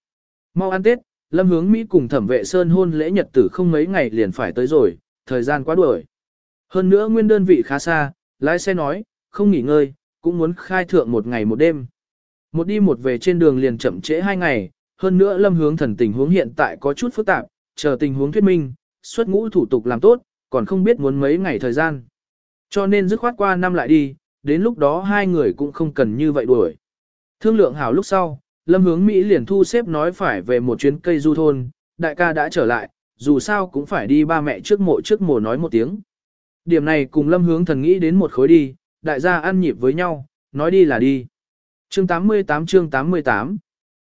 Mau ăn Tết, lâm hướng Mỹ cùng thẩm vệ sơn hôn lễ nhật tử không mấy ngày liền phải tới rồi, thời gian quá đuổi. Hơn nữa nguyên đơn vị khá xa, lái xe nói, không nghỉ ngơi, cũng muốn khai thượng một ngày một đêm. Một đi một về trên đường liền chậm trễ hai ngày, hơn nữa lâm hướng thần tình huống hiện tại có chút phức tạp, chờ tình huống thuyết minh, xuất ngũ thủ tục làm tốt, còn không biết muốn mấy ngày thời gian. Cho nên dứt khoát qua năm lại đi, đến lúc đó hai người cũng không cần như vậy đuổi. Thương lượng hảo lúc sau, lâm hướng Mỹ liền thu xếp nói phải về một chuyến cây du thôn, đại ca đã trở lại, dù sao cũng phải đi ba mẹ trước mộ trước mồ nói một tiếng. Điểm này cùng lâm hướng thần nghĩ đến một khối đi, đại gia ăn nhịp với nhau, nói đi là đi. Chương 88 chương 88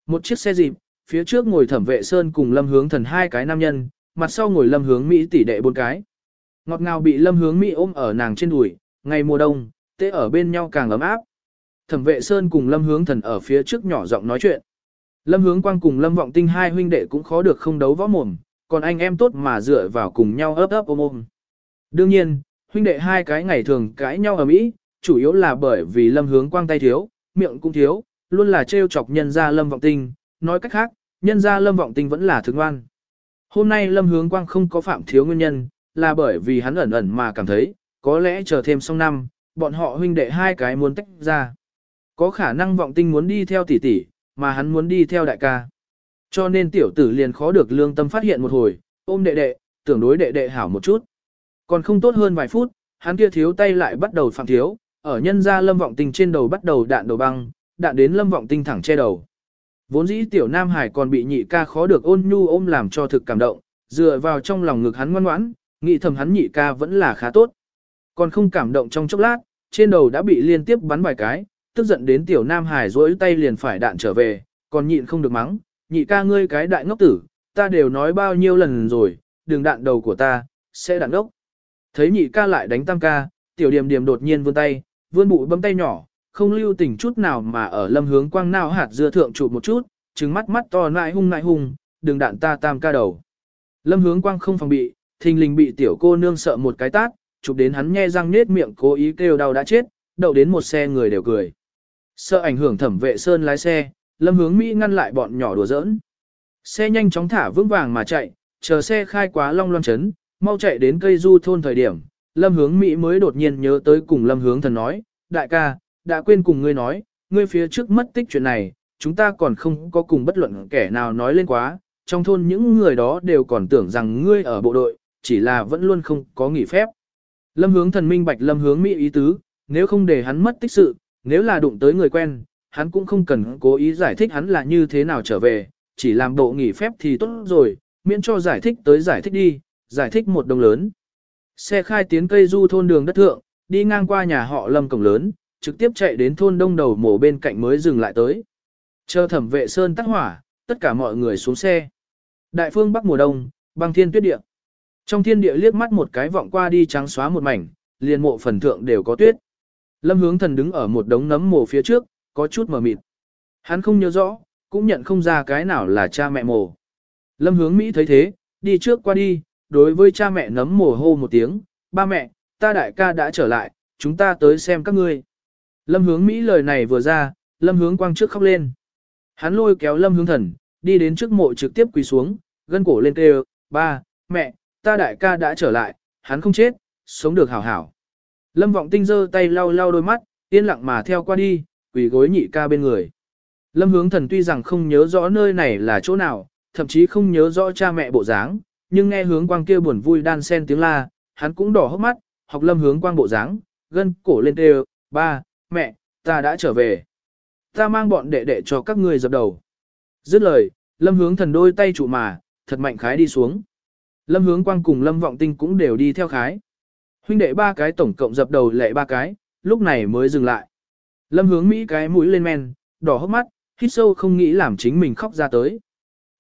Một chiếc xe dịp, phía trước ngồi thẩm vệ sơn cùng lâm hướng thần hai cái nam nhân, mặt sau ngồi lâm hướng Mỹ tỷ đệ bốn cái. Ngọt ngào bị lâm hướng Mỹ ôm ở nàng trên đùi, ngày mùa đông, tê ở bên nhau càng ấm áp. Thẩm vệ sơn cùng lâm hướng thần ở phía trước nhỏ giọng nói chuyện. Lâm hướng quang cùng lâm vọng tinh hai huynh đệ cũng khó được không đấu võ mồm, còn anh em tốt mà dựa vào cùng nhau ấp ấp ôm ôm. Đương nhiên, huynh đệ hai cái ngày thường cãi nhau ở Mỹ, chủ yếu là bởi vì lâm hướng quang tay thiếu, miệng cũng thiếu, luôn là trêu chọc nhân gia lâm vọng tinh, nói cách khác, nhân gia lâm vọng tinh vẫn là thương ngoan. Hôm nay lâm hướng quang không có phạm thiếu nguyên nhân, là bởi vì hắn ẩn ẩn mà cảm thấy, có lẽ chờ thêm xong năm, bọn họ huynh đệ hai cái muốn tách ra. Có khả năng vọng tinh muốn đi theo tỷ tỷ, mà hắn muốn đi theo đại ca. Cho nên tiểu tử liền khó được lương tâm phát hiện một hồi, ôm đệ đệ, tưởng đối đệ đệ hảo một chút. Còn không tốt hơn vài phút, hắn kia thiếu tay lại bắt đầu phạm thiếu, ở nhân ra lâm vọng tinh trên đầu bắt đầu đạn đầu băng, đạn đến lâm vọng tinh thẳng che đầu. Vốn dĩ tiểu Nam Hải còn bị nhị ca khó được ôn nhu ôm làm cho thực cảm động, dựa vào trong lòng ngực hắn ngoan ngoãn, nghĩ thầm hắn nhị ca vẫn là khá tốt. Còn không cảm động trong chốc lát, trên đầu đã bị liên tiếp bắn vài cái, tức giận đến tiểu Nam Hải rỗi tay liền phải đạn trở về, còn nhịn không được mắng, nhị ca ngươi cái đại ngốc tử, ta đều nói bao nhiêu lần rồi, đừng đạn đầu của ta, sẽ đạn đốc. Thấy nhị ca lại đánh tam ca, tiểu điểm điểm đột nhiên vươn tay, vươn bụi bấm tay nhỏ, không lưu tình chút nào mà ở lâm hướng quang nào hạt dưa thượng chụp một chút, trừng mắt mắt to nại hung nại hung, đừng đạn ta tam ca đầu. Lâm hướng quang không phòng bị, thình lình bị tiểu cô nương sợ một cái tát, chụp đến hắn nhe răng nết miệng cố ý kêu đau đã chết, đậu đến một xe người đều cười. Sợ ảnh hưởng thẩm vệ sơn lái xe, lâm hướng Mỹ ngăn lại bọn nhỏ đùa giỡn. Xe nhanh chóng thả vững vàng mà chạy, chờ xe khai quá long loan chấn, mau chạy đến cây du thôn thời điểm, lâm hướng Mỹ mới đột nhiên nhớ tới cùng lâm hướng thần nói, đại ca, đã quên cùng ngươi nói, ngươi phía trước mất tích chuyện này, chúng ta còn không có cùng bất luận kẻ nào nói lên quá, trong thôn những người đó đều còn tưởng rằng ngươi ở bộ đội, chỉ là vẫn luôn không có nghỉ phép. Lâm hướng thần minh bạch lâm hướng Mỹ ý tứ, nếu không để hắn mất tích sự, nếu là đụng tới người quen, hắn cũng không cần cố ý giải thích hắn là như thế nào trở về, chỉ làm bộ nghỉ phép thì tốt rồi, miễn cho giải thích tới giải thích đi, giải thích một đồng lớn. Xe khai tiến cây du thôn đường đất thượng, đi ngang qua nhà họ lâm cổng lớn, trực tiếp chạy đến thôn đông đầu mổ bên cạnh mới dừng lại tới. Chờ thẩm vệ sơn tắt hỏa, tất cả mọi người xuống xe. Đại phương Bắc mùa đông, băng thiên tuyết địa. Trong thiên địa liếc mắt một cái vọng qua đi trắng xóa một mảnh, liền mộ phần thượng đều có tuyết. Lâm hướng thần đứng ở một đống nấm mồ phía trước, có chút mờ mịt. Hắn không nhớ rõ, cũng nhận không ra cái nào là cha mẹ mồ. Lâm hướng Mỹ thấy thế, đi trước qua đi, đối với cha mẹ nấm mồ hô một tiếng, ba mẹ, ta đại ca đã trở lại, chúng ta tới xem các ngươi. Lâm hướng Mỹ lời này vừa ra, lâm hướng quang trước khóc lên. Hắn lôi kéo lâm hướng thần, đi đến trước mộ trực tiếp quỳ xuống, gân cổ lên kêu, ba, mẹ, ta đại ca đã trở lại, hắn không chết, sống được hảo hảo. Lâm vọng tinh giơ tay lau lau đôi mắt, yên lặng mà theo qua đi, quỳ gối nhị ca bên người. Lâm hướng thần tuy rằng không nhớ rõ nơi này là chỗ nào, thậm chí không nhớ rõ cha mẹ bộ dáng, nhưng nghe hướng quang kia buồn vui đan sen tiếng la, hắn cũng đỏ hốc mắt, học lâm hướng quang bộ dáng, gân cổ lên kêu, ba, mẹ, ta đã trở về. Ta mang bọn đệ đệ cho các ngươi dập đầu. Dứt lời, lâm hướng thần đôi tay trụ mà, thật mạnh khái đi xuống. Lâm hướng quang cùng lâm vọng tinh cũng đều đi theo khái. Huynh đệ ba cái tổng cộng dập đầu lệ ba cái, lúc này mới dừng lại. Lâm hướng Mỹ cái mũi lên men, đỏ hốc mắt, hít sâu không nghĩ làm chính mình khóc ra tới.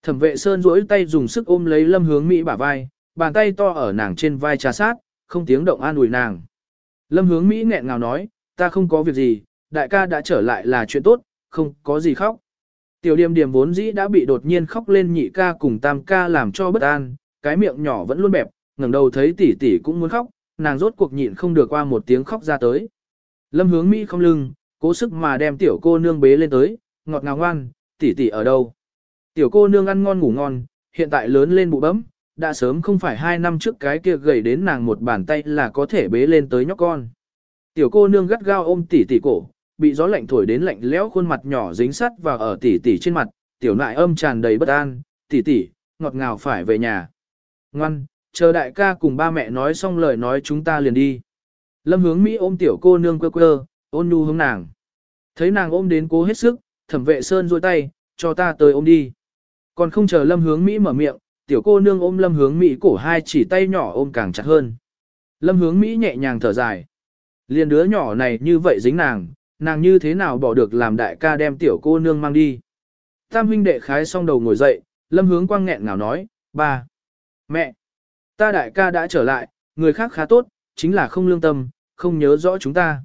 Thẩm vệ sơn duỗi tay dùng sức ôm lấy lâm hướng Mỹ bả vai, bàn tay to ở nàng trên vai trà sát, không tiếng động an ủi nàng. Lâm hướng Mỹ nghẹn ngào nói, ta không có việc gì, đại ca đã trở lại là chuyện tốt, không có gì khóc. Tiểu điềm điềm vốn dĩ đã bị đột nhiên khóc lên nhị ca cùng tam ca làm cho bất an, cái miệng nhỏ vẫn luôn bẹp, ngẩng đầu thấy tỷ tỷ cũng muốn khóc, nàng rốt cuộc nhịn không được qua một tiếng khóc ra tới. Lâm hướng Mỹ không lưng, cố sức mà đem tiểu cô nương bế lên tới, ngọt ngào ngoan, tỷ tỷ ở đâu. Tiểu cô nương ăn ngon ngủ ngon, hiện tại lớn lên bụ bấm, đã sớm không phải hai năm trước cái kia gầy đến nàng một bàn tay là có thể bế lên tới nhóc con. Tiểu cô nương gắt gao ôm tỷ tỷ cổ, bị gió lạnh thổi đến lạnh lẽo khuôn mặt nhỏ dính sắt vào ở tỷ tỷ trên mặt, tiểu nại âm tràn đầy bất an, tỷ tỷ, ngọt ngào phải về nhà. Ngoan, chờ đại ca cùng ba mẹ nói xong lời nói chúng ta liền đi. Lâm hướng Mỹ ôm tiểu cô nương quơ quơ, ôn nhu hướng nàng. Thấy nàng ôm đến cố hết sức, thẩm vệ sơn rôi tay, cho ta tới ôm đi. Còn không chờ lâm hướng Mỹ mở miệng, tiểu cô nương ôm lâm hướng Mỹ cổ hai chỉ tay nhỏ ôm càng chặt hơn. Lâm hướng Mỹ nhẹ nhàng thở dài. Liên đứa nhỏ này như vậy dính nàng, nàng như thế nào bỏ được làm đại ca đem tiểu cô nương mang đi. Tam huynh đệ khái xong đầu ngồi dậy, lâm hướng quang nghẹn ngào nói, ba, mẹ, ta đại ca đã trở lại, người khác khá tốt, chính là không lương tâm, không nhớ rõ chúng ta.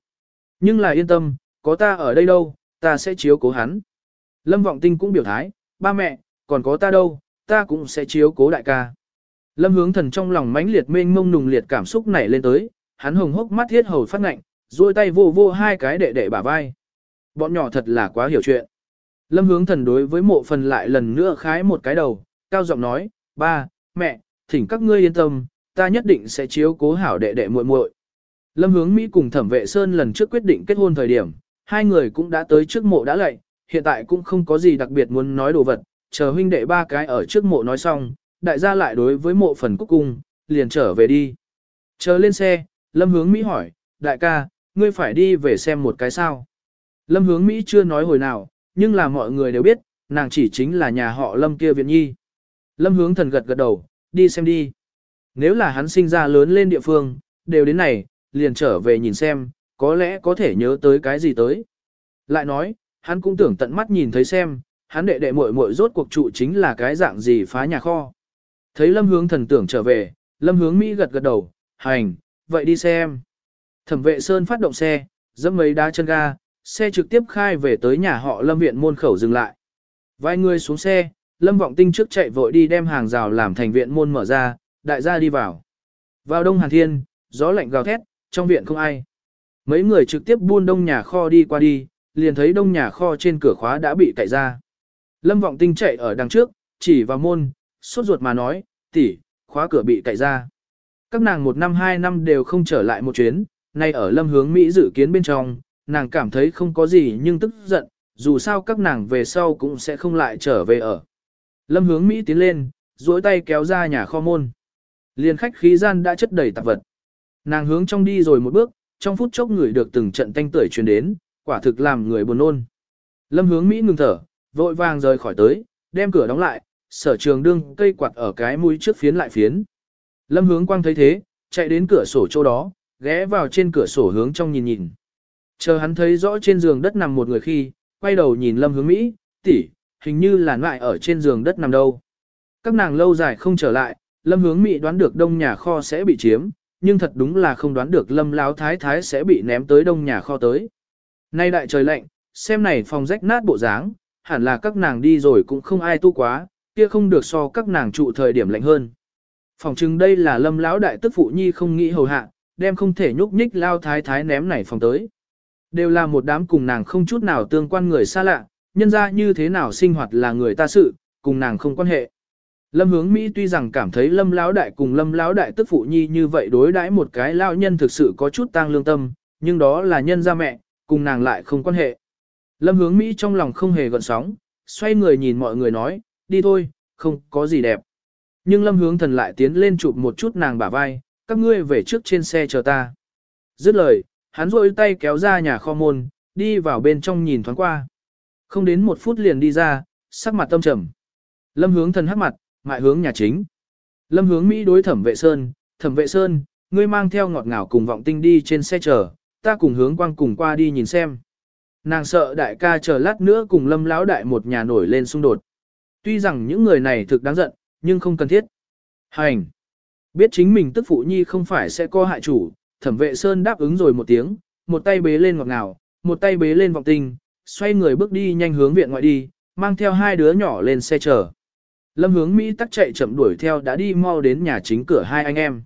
Nhưng là yên tâm, có ta ở đây đâu, ta sẽ chiếu cố hắn. Lâm Vọng Tinh cũng biểu thái, ba mẹ, còn có ta đâu, ta cũng sẽ chiếu cố đại ca. Lâm hướng thần trong lòng mãnh liệt mênh mông nùng liệt cảm xúc nảy lên tới, hắn hồng hốc mắt thiết hầu phát ngạnh, duỗi tay vô vô hai cái đệ đệ bả vai. Bọn nhỏ thật là quá hiểu chuyện. Lâm hướng thần đối với mộ phần lại lần nữa khái một cái đầu, cao giọng nói, ba, mẹ, thỉnh các ngươi yên tâm, ta nhất định sẽ chiếu cố hảo đệ đệ muội muội. Lâm Hướng Mỹ cùng Thẩm Vệ Sơn lần trước quyết định kết hôn thời điểm, hai người cũng đã tới trước mộ đã lạy, hiện tại cũng không có gì đặc biệt muốn nói đồ vật, chờ huynh đệ ba cái ở trước mộ nói xong, đại gia lại đối với mộ phần cúc cung, liền trở về đi. Chờ lên xe, Lâm Hướng Mỹ hỏi, đại ca, ngươi phải đi về xem một cái sao. Lâm Hướng Mỹ chưa nói hồi nào, nhưng là mọi người đều biết, nàng chỉ chính là nhà họ Lâm kia viện nhi. Lâm Hướng thần gật gật đầu, đi xem đi. Nếu là hắn sinh ra lớn lên địa phương, đều đến này, liền trở về nhìn xem, có lẽ có thể nhớ tới cái gì tới. Lại nói, hắn cũng tưởng tận mắt nhìn thấy xem, hắn đệ đệ muội muội rốt cuộc trụ chính là cái dạng gì phá nhà kho. Thấy Lâm Hướng thần tưởng trở về, Lâm Hướng Mỹ gật gật đầu, hành, vậy đi xem. Thẩm vệ Sơn phát động xe, dẫm mấy đá chân ga, xe trực tiếp khai về tới nhà họ Lâm viện môn khẩu dừng lại. Vài người xuống xe, Lâm Vọng Tinh trước chạy vội đi đem hàng rào làm thành viện môn mở ra, đại gia đi vào. Vào đông hàn thiên, gió lạnh gào thét, trong viện không ai. Mấy người trực tiếp buôn đông nhà kho đi qua đi, liền thấy đông nhà kho trên cửa khóa đã bị cậy ra. Lâm Vọng Tinh chạy ở đằng trước, chỉ vào môn, sốt ruột mà nói, tỷ, khóa cửa bị cậy ra. Các nàng một năm hai năm đều không trở lại một chuyến, nay ở lâm hướng Mỹ dự kiến bên trong, nàng cảm thấy không có gì nhưng tức giận, dù sao các nàng về sau cũng sẽ không lại trở về ở. Lâm hướng Mỹ tiến lên, duỗi tay kéo ra nhà kho môn. Liền khách khí gian đã chất đầy tạp vật. Nàng hướng trong đi rồi một bước, trong phút chốc người được từng trận tanh tưởi truyền đến, quả thực làm người buồn nôn. Lâm hướng Mỹ ngừng thở, vội vàng rời khỏi tới, đem cửa đóng lại, sở trường đương cây quạt ở cái mũi trước phiến lại phiến. Lâm hướng quang thấy thế, chạy đến cửa sổ chỗ đó, ghé vào trên cửa sổ hướng trong nhìn nhìn. Chờ hắn thấy rõ trên giường đất nằm một người khi, quay đầu nhìn Lâm hướng Mỹ, tỷ, hình như là lại ở trên giường đất nằm đâu. Các nàng lâu dài không trở lại, Lâm hướng Mỹ đoán được đông nhà kho sẽ bị chiếm, nhưng thật đúng là không đoán được Lâm láo thái thái sẽ bị ném tới đông nhà kho tới. Nay đại trời lạnh, xem này phòng rách nát bộ dáng, hẳn là các nàng đi rồi cũng không ai tu quá, kia không được so các nàng trụ thời điểm lạnh hơn. Phòng chừng đây là lâm lão đại tức phụ nhi không nghĩ hầu hạ, đem không thể nhúc nhích lao thái thái ném này phòng tới. Đều là một đám cùng nàng không chút nào tương quan người xa lạ, nhân ra như thế nào sinh hoạt là người ta sự, cùng nàng không quan hệ. Lâm hướng Mỹ tuy rằng cảm thấy lâm lão đại cùng lâm lão đại tức phụ nhi như vậy đối đãi một cái lao nhân thực sự có chút tang lương tâm, nhưng đó là nhân gia mẹ, cùng nàng lại không quan hệ. Lâm hướng Mỹ trong lòng không hề gợn sóng, xoay người nhìn mọi người nói, đi thôi, không có gì đẹp. Nhưng lâm hướng thần lại tiến lên chụp một chút nàng bả vai, các ngươi về trước trên xe chờ ta. Dứt lời, hắn rôi tay kéo ra nhà kho môn, đi vào bên trong nhìn thoáng qua. Không đến một phút liền đi ra, sắc mặt tâm trầm. Lâm hướng thần hắc mặt, mại hướng nhà chính. Lâm hướng Mỹ đối thẩm vệ sơn, thẩm vệ sơn, ngươi mang theo ngọt ngào cùng vọng tinh đi trên xe chờ, ta cùng hướng quang cùng qua đi nhìn xem. Nàng sợ đại ca chờ lát nữa cùng lâm lão đại một nhà nổi lên xung đột. Tuy rằng những người này thực đáng giận, nhưng không cần thiết. Hành! Biết chính mình tức phụ nhi không phải sẽ co hại chủ, thẩm vệ sơn đáp ứng rồi một tiếng, một tay bế lên ngọt ngào, một tay bế lên vọng tinh, xoay người bước đi nhanh hướng viện ngoại đi, mang theo hai đứa nhỏ lên xe chở. Lâm hướng Mỹ tắc chạy chậm đuổi theo đã đi mau đến nhà chính cửa hai anh em.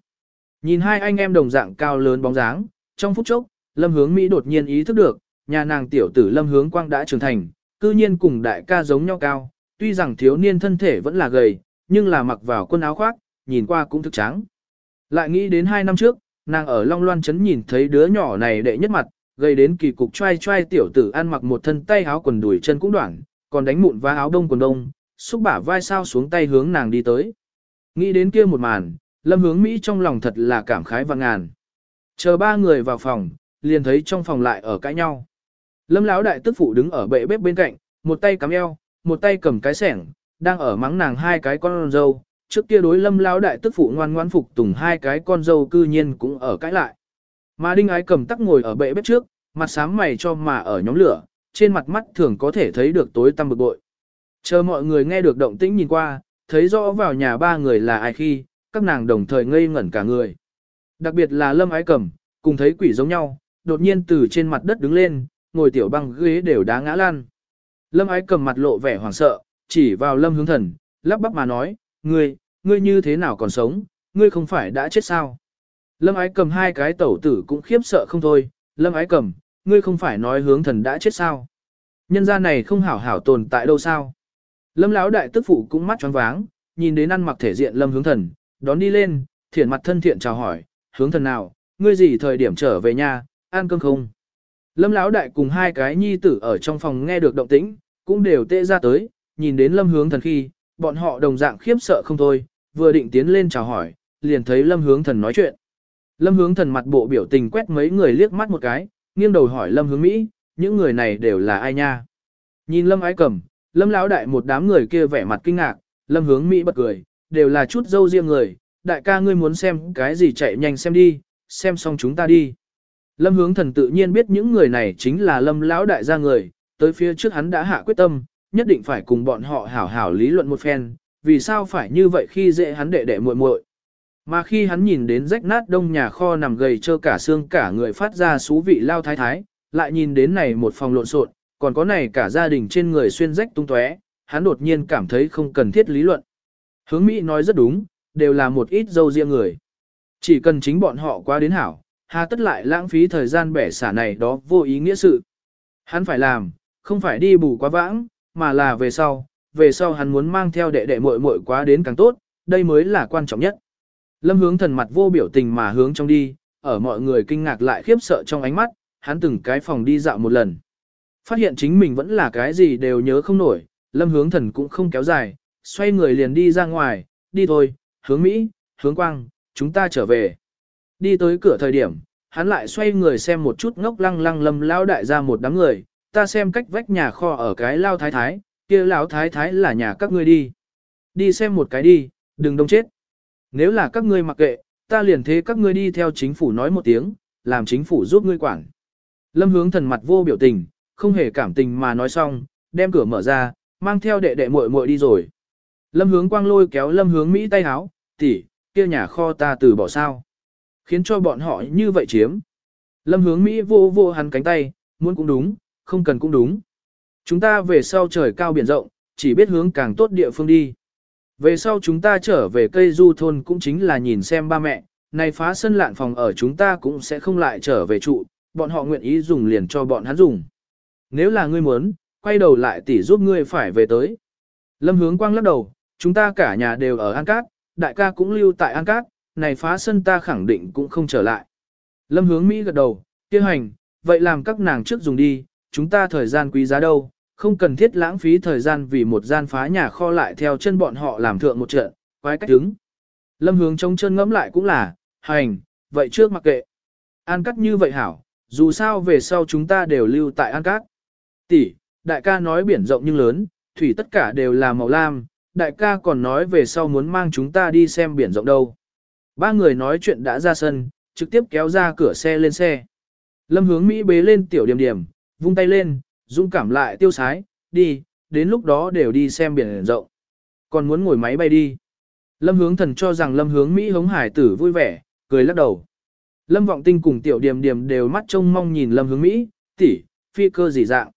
Nhìn hai anh em đồng dạng cao lớn bóng dáng, trong phút chốc, Lâm hướng Mỹ đột nhiên ý thức được, nhà nàng tiểu tử Lâm hướng quang đã trưởng thành, cư nhiên cùng đại ca giống nhau cao, tuy rằng thiếu niên thân thể vẫn là gầy, nhưng là mặc vào quần áo khoác, nhìn qua cũng thực trắng. Lại nghĩ đến hai năm trước, nàng ở Long Loan Trấn nhìn thấy đứa nhỏ này đệ nhất mặt, gây đến kỳ cục trai trai tiểu tử ăn mặc một thân tay áo quần đùi chân cũng đoạn, còn đánh mụn và áo đông quần đông, xúc bả vai sao xuống tay hướng nàng đi tới. Nghĩ đến kia một màn, lâm hướng Mỹ trong lòng thật là cảm khái và ngàn. Chờ ba người vào phòng, liền thấy trong phòng lại ở cãi nhau. Lâm lão đại tức phụ đứng ở bệ bếp bên cạnh, một tay cắm eo, một tay cầm cái sẻng, đang ở mắng nàng hai cái con dâu, trước kia đối lâm lão đại tức phụ ngoan ngoan phục tùng hai cái con dâu cư nhiên cũng ở cãi lại. Mà đinh ái cầm tắc ngồi ở bệ bếp trước, mặt sám mày cho mà ở nhóm lửa, trên mặt mắt thường có thể thấy được tối tăm bực bội. Chờ mọi người nghe được động tĩnh nhìn qua, thấy rõ vào nhà ba người là ai khi, các nàng đồng thời ngây ngẩn cả người. Đặc biệt là lâm ái cầm, cùng thấy quỷ giống nhau, đột nhiên từ trên mặt đất đứng lên, ngồi tiểu băng ghế đều đá ngã lan. Lâm ái cầm mặt lộ vẻ hoảng sợ, chỉ vào lâm hướng thần, lắp bắp mà nói, ngươi, ngươi như thế nào còn sống, ngươi không phải đã chết sao? Lâm ái cầm hai cái tẩu tử cũng khiếp sợ không thôi, lâm ái cầm, ngươi không phải nói hướng thần đã chết sao? Nhân gia này không hảo hảo tồn tại đâu sao? Lâm lão đại tức phụ cũng mắt choáng váng, nhìn đến ăn mặc thể diện lâm hướng thần, đón đi lên, thiện mặt thân thiện chào hỏi, hướng thần nào, ngươi gì thời điểm trở về nhà, ăn cơm không? Lâm Lão đại cùng hai cái nhi tử ở trong phòng nghe được động tĩnh, cũng đều tê ra tới, nhìn đến lâm hướng thần khi, bọn họ đồng dạng khiếp sợ không thôi, vừa định tiến lên chào hỏi, liền thấy lâm hướng thần nói chuyện. Lâm hướng thần mặt bộ biểu tình quét mấy người liếc mắt một cái, nghiêng đầu hỏi lâm hướng Mỹ, những người này đều là ai nha? Nhìn lâm ái Cẩm, lâm lão đại một đám người kia vẻ mặt kinh ngạc, lâm hướng Mỹ bật cười, đều là chút dâu riêng người, đại ca ngươi muốn xem cái gì chạy nhanh xem đi, xem xong chúng ta đi. Lâm hướng thần tự nhiên biết những người này chính là lâm lão đại gia người, tới phía trước hắn đã hạ quyết tâm, nhất định phải cùng bọn họ hảo hảo lý luận một phen, vì sao phải như vậy khi dễ hắn đệ đệ muội muội. Mà khi hắn nhìn đến rách nát đông nhà kho nằm gầy trơ cả xương cả người phát ra xú vị lao thái thái, lại nhìn đến này một phòng lộn xộn, còn có này cả gia đình trên người xuyên rách tung tóe, hắn đột nhiên cảm thấy không cần thiết lý luận. Hướng Mỹ nói rất đúng, đều là một ít dâu riêng người. Chỉ cần chính bọn họ qua đến hảo, hà tất lại lãng phí thời gian bẻ xả này đó vô ý nghĩa sự. Hắn phải làm, không phải đi bù quá vãng, mà là về sau, về sau hắn muốn mang theo đệ đệ muội muội quá đến càng tốt, đây mới là quan trọng nhất. Lâm hướng thần mặt vô biểu tình mà hướng trong đi, ở mọi người kinh ngạc lại khiếp sợ trong ánh mắt, hắn từng cái phòng đi dạo một lần. Phát hiện chính mình vẫn là cái gì đều nhớ không nổi, lâm hướng thần cũng không kéo dài, xoay người liền đi ra ngoài, đi thôi, hướng Mỹ, hướng Quang, chúng ta trở về. Đi tới cửa thời điểm, hắn lại xoay người xem một chút ngốc lăng lăng lâm lao đại ra một đám người, ta xem cách vách nhà kho ở cái lao thái thái, kia lão thái thái là nhà các ngươi đi. Đi xem một cái đi, đừng đông chết. Nếu là các ngươi mặc kệ, ta liền thế các ngươi đi theo chính phủ nói một tiếng, làm chính phủ giúp ngươi quản. Lâm hướng thần mặt vô biểu tình, không hề cảm tình mà nói xong, đem cửa mở ra, mang theo đệ đệ muội muội đi rồi. Lâm hướng quang lôi kéo lâm hướng Mỹ tay háo, tỷ, kia nhà kho ta từ bỏ sao. Khiến cho bọn họ như vậy chiếm. Lâm hướng Mỹ vô vô hắn cánh tay, muốn cũng đúng, không cần cũng đúng. Chúng ta về sau trời cao biển rộng, chỉ biết hướng càng tốt địa phương đi. Về sau chúng ta trở về cây du thôn cũng chính là nhìn xem ba mẹ, này phá sân lạn phòng ở chúng ta cũng sẽ không lại trở về trụ, bọn họ nguyện ý dùng liền cho bọn hắn dùng. Nếu là ngươi muốn, quay đầu lại tỉ giúp ngươi phải về tới. Lâm hướng quang lắc đầu, chúng ta cả nhà đều ở An Cát, đại ca cũng lưu tại An Cát, này phá sân ta khẳng định cũng không trở lại. Lâm hướng Mỹ gật đầu, kia hành, vậy làm các nàng trước dùng đi, chúng ta thời gian quý giá đâu, không cần thiết lãng phí thời gian vì một gian phá nhà kho lại theo chân bọn họ làm thượng một trận, quái cách đứng. Lâm hướng trông chân ngẫm lại cũng là, hành, vậy trước mặc kệ. An cắt như vậy hảo, dù sao về sau chúng ta đều lưu tại An cát. Tỷ, đại ca nói biển rộng nhưng lớn, thủy tất cả đều là màu lam, đại ca còn nói về sau muốn mang chúng ta đi xem biển rộng đâu. Ba người nói chuyện đã ra sân, trực tiếp kéo ra cửa xe lên xe. Lâm hướng Mỹ bế lên tiểu điểm điểm, vung tay lên, dũng cảm lại tiêu sái, đi, đến lúc đó đều đi xem biển rộng. Còn muốn ngồi máy bay đi. Lâm hướng thần cho rằng lâm hướng Mỹ hống hải tử vui vẻ, cười lắc đầu. Lâm vọng tinh cùng tiểu điểm điểm đều mắt trông mong nhìn lâm hướng Mỹ, tỷ, phi cơ gì dạng.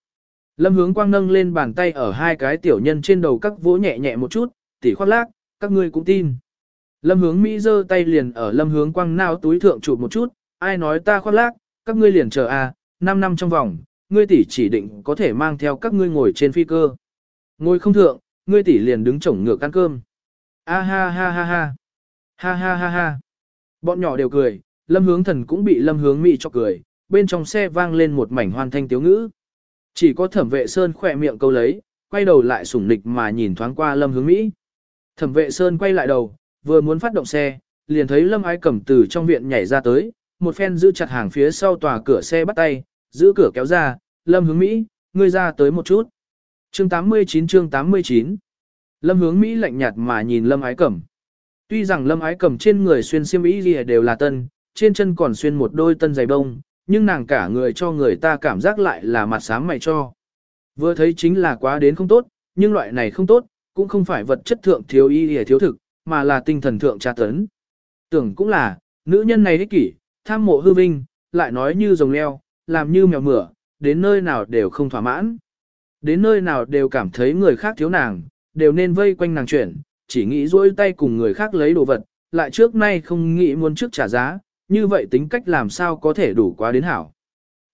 Lâm hướng quang nâng lên bàn tay ở hai cái tiểu nhân trên đầu các vỗ nhẹ nhẹ một chút, tỷ khoác lác, các ngươi cũng tin. Lâm hướng Mỹ giơ tay liền ở lâm hướng quang nao túi thượng chụp một chút, ai nói ta khoác lác, các ngươi liền chờ à, 5 năm trong vòng, ngươi tỷ chỉ định có thể mang theo các ngươi ngồi trên phi cơ. Ngồi không thượng, ngươi tỷ liền đứng chổng ngược ăn cơm. A ha ha ha ha. Ha ha ha ha. Bọn nhỏ đều cười, lâm hướng thần cũng bị lâm hướng Mỹ cho cười, bên trong xe vang lên một mảnh hoàn thanh tiếu ngữ. Chỉ có thẩm vệ Sơn khỏe miệng câu lấy, quay đầu lại sủng nịch mà nhìn thoáng qua lâm hướng Mỹ. Thẩm vệ Sơn quay lại đầu, vừa muốn phát động xe, liền thấy lâm ái cẩm từ trong viện nhảy ra tới, một phen giữ chặt hàng phía sau tòa cửa xe bắt tay, giữ cửa kéo ra, lâm hướng Mỹ, ngươi ra tới một chút. Chương 89 chương 89 Lâm hướng Mỹ lạnh nhạt mà nhìn lâm ái cẩm. Tuy rằng lâm ái cẩm trên người xuyên xiêm y gì đều là tân, trên chân còn xuyên một đôi tân giày bông, nhưng nàng cả người cho người ta cảm giác lại là mặt sáng mày cho. Vừa thấy chính là quá đến không tốt, nhưng loại này không tốt, cũng không phải vật chất thượng thiếu y hề thiếu thực, mà là tinh thần thượng tra tấn. Tưởng cũng là, nữ nhân này ích kỷ, tham mộ hư vinh, lại nói như rồng leo, làm như mèo mửa, đến nơi nào đều không thỏa mãn. Đến nơi nào đều cảm thấy người khác thiếu nàng, đều nên vây quanh nàng chuyển, chỉ nghĩ dỗi tay cùng người khác lấy đồ vật, lại trước nay không nghĩ muốn trước trả giá, như vậy tính cách làm sao có thể đủ quá đến hảo.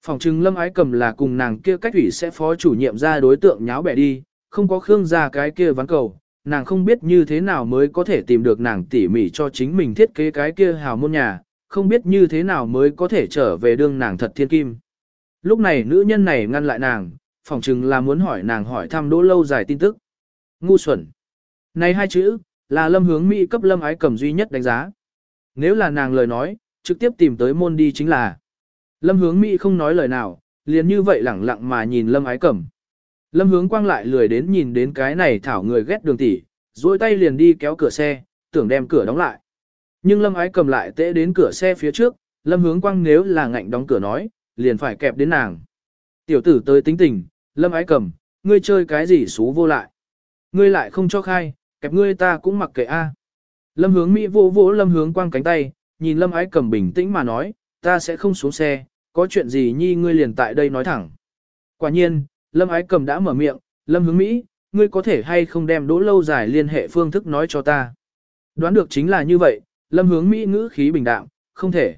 Phòng trừng lâm ái cầm là cùng nàng kia cách ủy sẽ phó chủ nhiệm ra đối tượng nháo bẻ đi, không có khương ra cái kia ván cầu, nàng không biết như thế nào mới có thể tìm được nàng tỉ mỉ cho chính mình thiết kế cái kia hào môn nhà, không biết như thế nào mới có thể trở về đương nàng thật thiên kim. Lúc này nữ nhân này ngăn lại nàng, phỏng chừng là muốn hỏi nàng hỏi thăm đỗ lâu dài tin tức. Ngu xuẩn. Này hai chữ, là lâm hướng Mỹ cấp lâm ái cầm duy nhất đánh giá. Nếu là nàng lời nói, trực tiếp tìm tới môn đi chính là. Lâm hướng Mỹ không nói lời nào, liền như vậy lẳng lặng mà nhìn lâm ái cầm. Lâm hướng quang lại lười đến nhìn đến cái này thảo người ghét đường tỷ, duỗi tay liền đi kéo cửa xe, tưởng đem cửa đóng lại. Nhưng lâm ái cầm lại tễ đến cửa xe phía trước, lâm hướng quang nếu là ngạnh đóng cửa nói, liền phải kẹp đến nàng. Tiểu tử tới tính tình, lâm ái cầm, ngươi chơi cái gì xú vô lại. Ngươi lại không cho khai, kẹp ngươi ta cũng mặc kệ a. Lâm hướng Mỹ vô vỗ lâm hướng quang cánh tay, nhìn lâm ái cầm bình tĩnh mà nói, ta sẽ không xuống xe, có chuyện gì nhi ngươi liền tại đây nói thẳng. Quả nhiên, lâm ái cầm đã mở miệng, lâm hướng Mỹ, ngươi có thể hay không đem đỗ lâu dài liên hệ phương thức nói cho ta. Đoán được chính là như vậy, lâm hướng Mỹ ngữ khí bình đạm, không thể.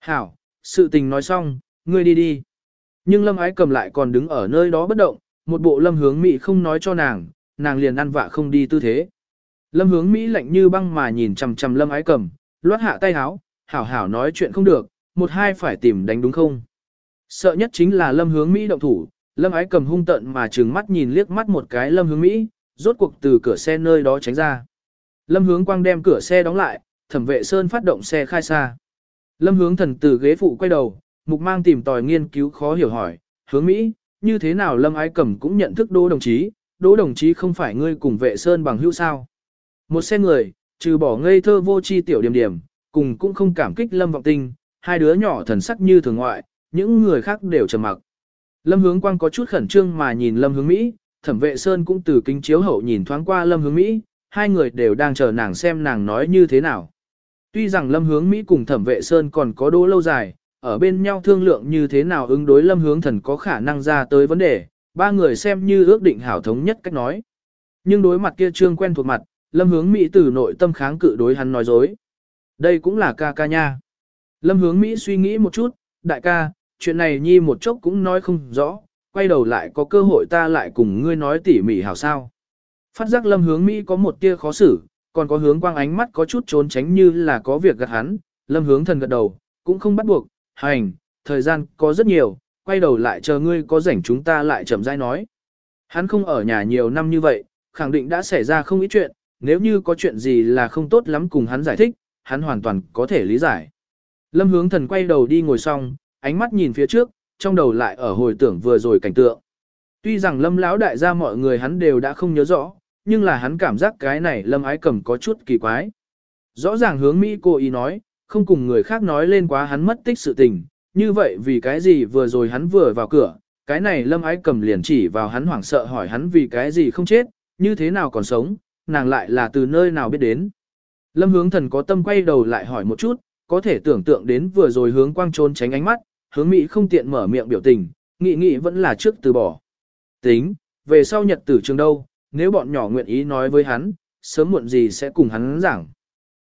Hảo, sự tình nói xong, ngươi đi đi. Nhưng lâm ái cầm lại còn đứng ở nơi đó bất động, một bộ lâm hướng Mỹ không nói cho nàng, nàng liền ăn vạ không đi tư thế. Lâm hướng Mỹ lạnh như băng mà nhìn chằm chằm lâm ái cầm, loát hạ tay háo, hảo hảo nói chuyện không được, một hai phải tìm đánh đúng không. Sợ nhất chính là lâm hướng Mỹ động thủ, lâm ái cầm hung tận mà trừng mắt nhìn liếc mắt một cái lâm hướng Mỹ, rốt cuộc từ cửa xe nơi đó tránh ra. Lâm hướng quang đem cửa xe đóng lại, thẩm vệ sơn phát động xe khai xa. Lâm hướng thần từ ghế phụ quay đầu, mục mang tìm tòi nghiên cứu khó hiểu hỏi, hướng Mỹ, như thế nào lâm ái cầm cũng nhận thức đỗ đồng chí, đỗ đồng chí không phải ngươi cùng vệ sơn bằng hữu sao. Một xe người, trừ bỏ ngây thơ vô chi tiểu điểm điểm, cùng cũng không cảm kích lâm vọng tinh, hai đứa nhỏ thần sắc như thường ngoại, những người khác đều trầm mặc. Lâm hướng quang có chút khẩn trương mà nhìn lâm hướng Mỹ, thẩm vệ sơn cũng từ kính chiếu hậu nhìn thoáng qua lâm hướng Mỹ, hai người đều đang chờ nàng xem nàng nói như thế nào. Tuy rằng lâm hướng Mỹ cùng thẩm vệ sơn còn có đỗ lâu dài, ở bên nhau thương lượng như thế nào ứng đối lâm hướng thần có khả năng ra tới vấn đề, ba người xem như ước định hảo thống nhất cách nói. Nhưng đối mặt kia trương quen thuộc mặt, lâm hướng Mỹ từ nội tâm kháng cự đối hắn nói dối. Đây cũng là ca ca nha. Lâm hướng Mỹ suy nghĩ một chút, đại ca, chuyện này nhi một chốc cũng nói không rõ, quay đầu lại có cơ hội ta lại cùng ngươi nói tỉ mỉ hảo sao. Phát giác lâm hướng Mỹ có một tia khó xử, còn có hướng quang ánh mắt có chút trốn tránh như là có việc gạt hắn, lâm hướng thần gật đầu, cũng không bắt buộc, hành, thời gian có rất nhiều, quay đầu lại chờ ngươi có rảnh chúng ta lại chậm rãi nói. Hắn không ở nhà nhiều năm như vậy, khẳng định đã xảy ra không ít chuyện, nếu như có chuyện gì là không tốt lắm cùng hắn giải thích, hắn hoàn toàn có thể lý giải. Lâm hướng thần quay đầu đi ngồi xong, ánh mắt nhìn phía trước, trong đầu lại ở hồi tưởng vừa rồi cảnh tượng. Tuy rằng lâm lão đại gia mọi người hắn đều đã không nhớ rõ, nhưng là hắn cảm giác cái này lâm ái cầm có chút kỳ quái. Rõ ràng hướng Mỹ cô ý nói, không cùng người khác nói lên quá hắn mất tích sự tình, như vậy vì cái gì vừa rồi hắn vừa vào cửa, cái này lâm ái cầm liền chỉ vào hắn hoảng sợ hỏi hắn vì cái gì không chết, như thế nào còn sống, nàng lại là từ nơi nào biết đến. Lâm hướng thần có tâm quay đầu lại hỏi một chút, có thể tưởng tượng đến vừa rồi hướng quang trốn tránh ánh mắt, hướng Mỹ không tiện mở miệng biểu tình, nghị nghị vẫn là trước từ bỏ. Tính, về sau nhật tử trường đâu, nếu bọn nhỏ nguyện ý nói với hắn, sớm muộn gì sẽ cùng hắn giảng.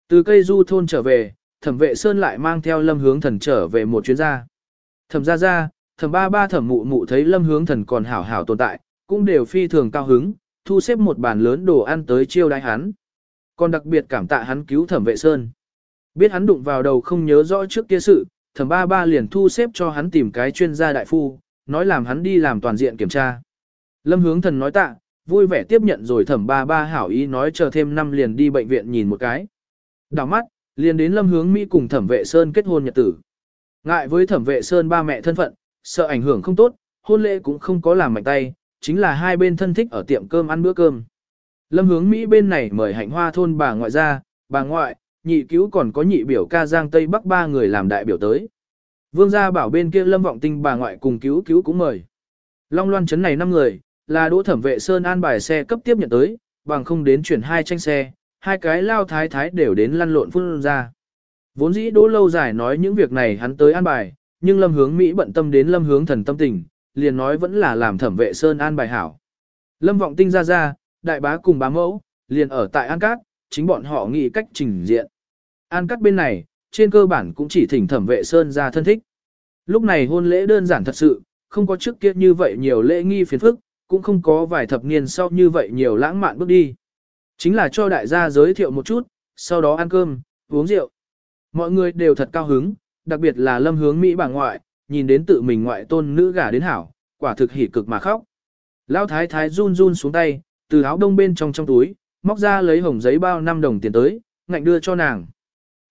Từ cây du thôn trở về, thẩm vệ sơn lại mang theo lâm hướng thần trở về một chuyến gia. Thẩm ra ra, thẩm ba ba thẩm mụ mụ thấy lâm hướng thần còn hảo hảo tồn tại, cũng đều phi thường cao hứng, thu xếp một bàn lớn đồ ăn tới chiêu đãi hắn. Còn đặc biệt cảm tạ hắn cứu thẩm vệ sơn. Biết hắn đụng vào đầu không nhớ rõ trước kia sự, thẩm ba ba liền thu xếp cho hắn tìm cái chuyên gia đại phu, nói làm hắn đi làm toàn diện kiểm tra. Lâm hướng thần nói tạ, vui vẻ tiếp nhận rồi thẩm ba ba hảo ý nói chờ thêm năm liền đi bệnh viện nhìn một cái. Đào mắt, liền đến lâm hướng Mỹ cùng thẩm vệ Sơn kết hôn nhật tử. Ngại với thẩm vệ Sơn ba mẹ thân phận, sợ ảnh hưởng không tốt, hôn lễ cũng không có làm mạnh tay, chính là hai bên thân thích ở tiệm cơm ăn bữa cơm. Lâm hướng Mỹ bên này mời hạnh hoa thôn bà ngoại ra, bà ngoại, nhị cứu còn có nhị biểu ca giang Tây Bắc ba người làm đại biểu tới. Vương gia bảo bên kia lâm vọng tinh bà ngoại cùng cứu cứu cũng mời. Long loan chấn này năm người, là đỗ thẩm vệ Sơn an bài xe cấp tiếp nhận tới, bằng không đến chuyển hai tranh xe, hai cái lao thái thái đều đến lăn lộn phun ra. Vốn dĩ đỗ lâu dài nói những việc này hắn tới an bài, nhưng lâm hướng Mỹ bận tâm đến lâm hướng thần tâm tình, liền nói vẫn là làm thẩm vệ Sơn an bài hảo. Lâm vọng tinh ra ra, đại bá cùng bá mẫu, liền ở tại An Cát, chính bọn họ nghĩ cách trình diện. An cắt bên này, trên cơ bản cũng chỉ thỉnh thẩm vệ Sơn ra thân thích. Lúc này hôn lễ đơn giản thật sự, không có trước kia như vậy nhiều lễ nghi phiền phức, cũng không có vài thập niên sau như vậy nhiều lãng mạn bước đi. Chính là cho đại gia giới thiệu một chút, sau đó ăn cơm, uống rượu. Mọi người đều thật cao hứng, đặc biệt là lâm hướng Mỹ bà ngoại, nhìn đến tự mình ngoại tôn nữ gả đến hảo, quả thực hỉ cực mà khóc. Lão thái thái run run xuống tay, từ áo đông bên trong trong túi, móc ra lấy hồng giấy bao năm đồng tiền tới, ngạnh đưa cho nàng.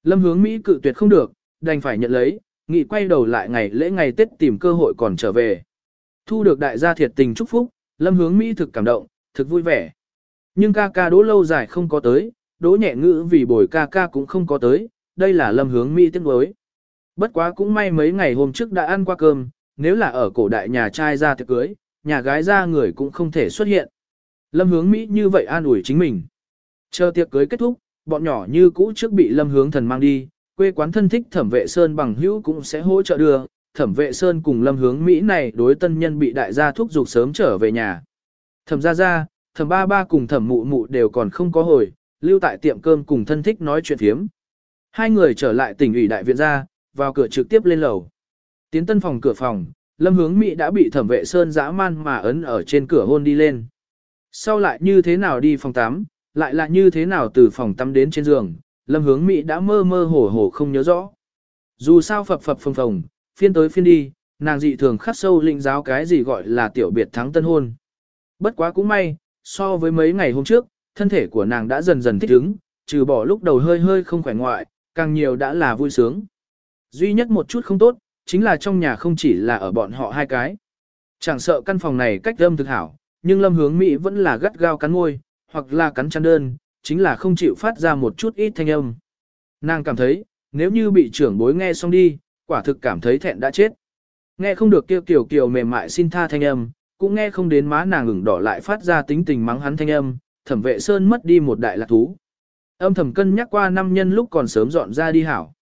Lâm hướng Mỹ cự tuyệt không được, đành phải nhận lấy, nghị quay đầu lại ngày lễ ngày Tết tìm cơ hội còn trở về. Thu được đại gia thiệt tình chúc phúc, lâm hướng Mỹ thực cảm động, thực vui vẻ. Nhưng ca ca đỗ lâu dài không có tới, đỗ nhẹ ngữ vì bồi ca ca cũng không có tới, đây là lâm hướng Mỹ tiếc đối. Bất quá cũng may mấy ngày hôm trước đã ăn qua cơm, nếu là ở cổ đại nhà trai ra tiệc cưới, nhà gái ra người cũng không thể xuất hiện. Lâm hướng Mỹ như vậy an ủi chính mình. Chờ tiệc cưới kết thúc, bọn nhỏ như cũ trước bị lâm hướng thần mang đi, quê quán thân thích thẩm vệ Sơn bằng hữu cũng sẽ hỗ trợ đưa, thẩm vệ Sơn cùng lâm hướng Mỹ này đối tân nhân bị đại gia thúc giục sớm trở về nhà. Thẩm ra ra, thẩm ba ba cùng thẩm mụ mụ đều còn không có hồi, lưu tại tiệm cơm cùng thân thích nói chuyện thiếm. Hai người trở lại tỉnh ủy đại viện ra, vào cửa trực tiếp lên lầu. Tiến tân phòng cửa phòng, lâm hướng Mỹ đã bị thẩm vệ Sơn dã man mà ấn ở trên cửa hôn đi lên. Sau lại như thế nào đi phòng tắm, lại là như thế nào từ phòng tắm đến trên giường, lâm hướng Mỹ đã mơ mơ hồ hồ không nhớ rõ. Dù sao phập phập phồng phồng, phiên tới phiên đi, nàng dị thường khắc sâu lĩnh giáo cái gì gọi là tiểu biệt thắng tân hôn. Bất quá cũng may, so với mấy ngày hôm trước, thân thể của nàng đã dần dần thích ứng, trừ bỏ lúc đầu hơi hơi không khỏe ngoại, càng nhiều đã là vui sướng. Duy nhất một chút không tốt, chính là trong nhà không chỉ là ở bọn họ hai cái. Chẳng sợ căn phòng này cách âm thực hảo, nhưng lâm hướng Mỹ vẫn là gắt gao cắn ngôi, hoặc là cắn chăn đơn, chính là không chịu phát ra một chút ít thanh âm. Nàng cảm thấy, nếu như bị trưởng bối nghe xong đi, quả thực cảm thấy thẹn đã chết. Nghe không được kêu kiểu kiểu mềm mại xin tha thanh âm, cũng nghe không đến má nàng ửng đỏ lại phát ra tính tình mắng hắn thanh âm, thẩm vệ sơn mất đi một đại lạc thú. Âm thầm cân nhắc qua năm nhân lúc còn sớm dọn ra đi hảo.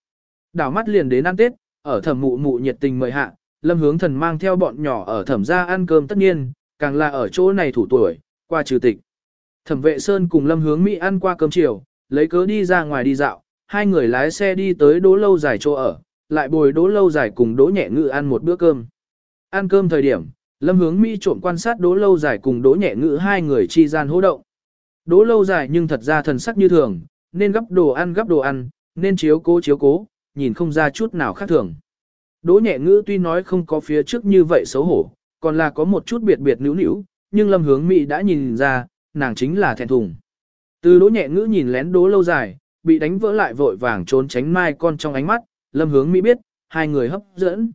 Đảo mắt liền đến ăn Tết, ở thẩm mụ mụ nhiệt tình mời hạ, lâm hướng thần mang theo bọn nhỏ ở thẩm gia ăn cơm tất nhiên, càng là ở chỗ này thủ tuổi, qua trừ tịch. Thẩm vệ Sơn cùng Lâm Hướng Mỹ ăn qua cơm chiều, lấy cớ đi ra ngoài đi dạo, hai người lái xe đi tới đỗ lâu dài chỗ ở, lại bồi đỗ lâu dài cùng đỗ nhẹ ngự ăn một bữa cơm. Ăn cơm thời điểm, Lâm Hướng Mỹ trộm quan sát đỗ lâu dài cùng đỗ nhẹ ngự hai người chi gian hỗ động. Đỗ lâu dài nhưng thật ra thần sắc như thường, nên gấp đồ ăn gấp đồ ăn, nên chiếu cố chiếu cố, nhìn không ra chút nào khác thường. Đỗ nhẹ ngữ tuy nói không có phía trước như vậy xấu hổ, còn là có một chút biệt biệt nữ nữ, nhưng lâm hướng Mỹ đã nhìn ra, nàng chính là thẹn thùng. Từ đỗ nhẹ ngữ nhìn lén đố lâu dài, bị đánh vỡ lại vội vàng trốn tránh mai con trong ánh mắt, lâm hướng Mỹ biết, hai người hấp dẫn.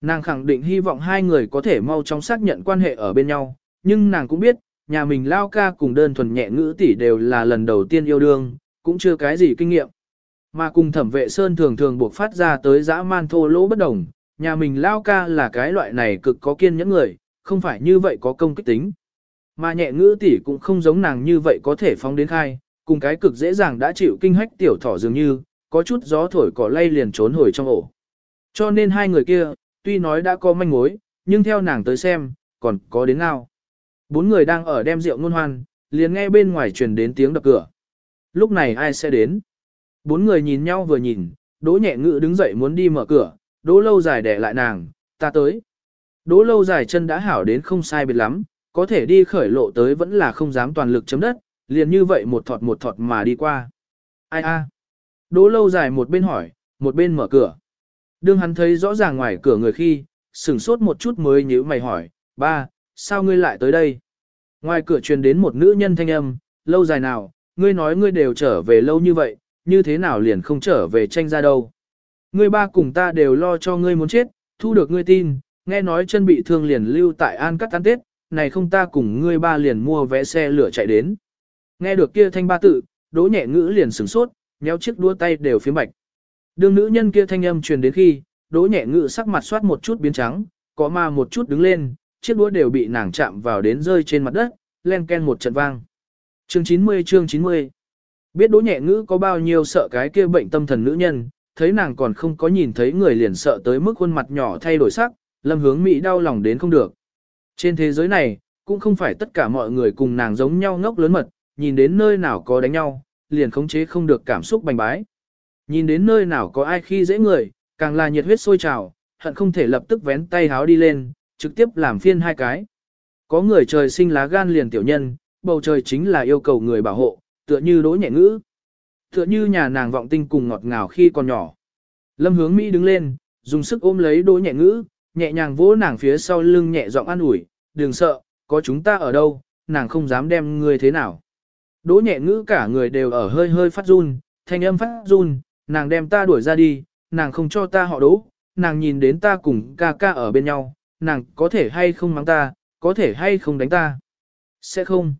Nàng khẳng định hy vọng hai người có thể mau chóng xác nhận quan hệ ở bên nhau, nhưng nàng cũng biết, nhà mình lao ca cùng đơn thuần nhẹ ngữ tỷ đều là lần đầu tiên yêu đương, cũng chưa cái gì kinh nghiệm. Mà cùng thẩm vệ sơn thường thường buộc phát ra tới dã man thô lỗ bất đồng, nhà mình lao ca là cái loại này cực có kiên nhẫn người, không phải như vậy có công kích tính. Mà nhẹ ngữ tỷ cũng không giống nàng như vậy có thể phóng đến khai, cùng cái cực dễ dàng đã chịu kinh hách tiểu thỏ dường như, có chút gió thổi cỏ lay liền trốn hồi trong ổ. Cho nên hai người kia, tuy nói đã có manh mối, nhưng theo nàng tới xem, còn có đến nào. Bốn người đang ở đem rượu ngôn hoan, liền nghe bên ngoài truyền đến tiếng đập cửa. Lúc này ai sẽ đến? Bốn người nhìn nhau vừa nhìn, đỗ nhẹ ngữ đứng dậy muốn đi mở cửa, đỗ lâu dài để lại nàng, ta tới. Đỗ lâu dài chân đã hảo đến không sai biệt lắm, có thể đi khởi lộ tới vẫn là không dám toàn lực chấm đất, liền như vậy một thọt một thọt mà đi qua. Ai a? Đỗ lâu dài một bên hỏi, một bên mở cửa. Đương hắn thấy rõ ràng ngoài cửa người khi, sửng sốt một chút mới nhíu mày hỏi, ba, sao ngươi lại tới đây? Ngoài cửa truyền đến một nữ nhân thanh âm, lâu dài nào, ngươi nói ngươi đều trở về lâu như vậy, như thế nào liền không trở về tranh ra đâu? Ngươi ba cùng ta đều lo cho ngươi muốn chết, thu được ngươi tin, nghe nói chân bị thương liền lưu tại An Cắt Tán Tết, này không ta cùng ngươi ba liền mua vé xe lửa chạy đến. Nghe được kia thanh ba tự, đỗ nhẹ ngữ liền sửng sốt, nhéo chiếc đua tay đều phía bạch. Đương nữ nhân kia thanh âm truyền đến khi, đỗ nhẹ ngữ sắc mặt soát một chút biến trắng, có ma một chút đứng lên, chiếc đũa đều bị nàng chạm vào đến rơi trên mặt đất, len ken một trận vang. Chương 90 chương 90 Biết đỗ nhẹ ngữ có bao nhiêu sợ cái kia bệnh tâm thần nữ nhân, thấy nàng còn không có nhìn thấy người liền sợ tới mức khuôn mặt nhỏ thay đổi sắc, lâm hướng Mỹ đau lòng đến không được. Trên thế giới này, cũng không phải tất cả mọi người cùng nàng giống nhau ngốc lớn mật, nhìn đến nơi nào có đánh nhau, liền khống chế không được cảm xúc bành bái. Nhìn đến nơi nào có ai khi dễ người, càng là nhiệt huyết sôi trào, hận không thể lập tức vén tay háo đi lên, trực tiếp làm phiên hai cái. Có người trời sinh lá gan liền tiểu nhân, bầu trời chính là yêu cầu người bảo hộ, Tựa như đối nhẹ ngữ. Tựa như nhà nàng vọng tinh cùng ngọt ngào khi còn nhỏ. Lâm hướng Mỹ đứng lên, dùng sức ôm lấy đối nhẹ ngữ, nhẹ nhàng vỗ nàng phía sau lưng nhẹ giọng an ủi, đừng sợ, có chúng ta ở đâu, nàng không dám đem ngươi thế nào. Đỗ nhẹ ngữ cả người đều ở hơi hơi phát run, thanh âm phát run, nàng đem ta đuổi ra đi, nàng không cho ta họ đỗ, nàng nhìn đến ta cùng ca ca ở bên nhau, nàng có thể hay không mắng ta, có thể hay không đánh ta. Sẽ không.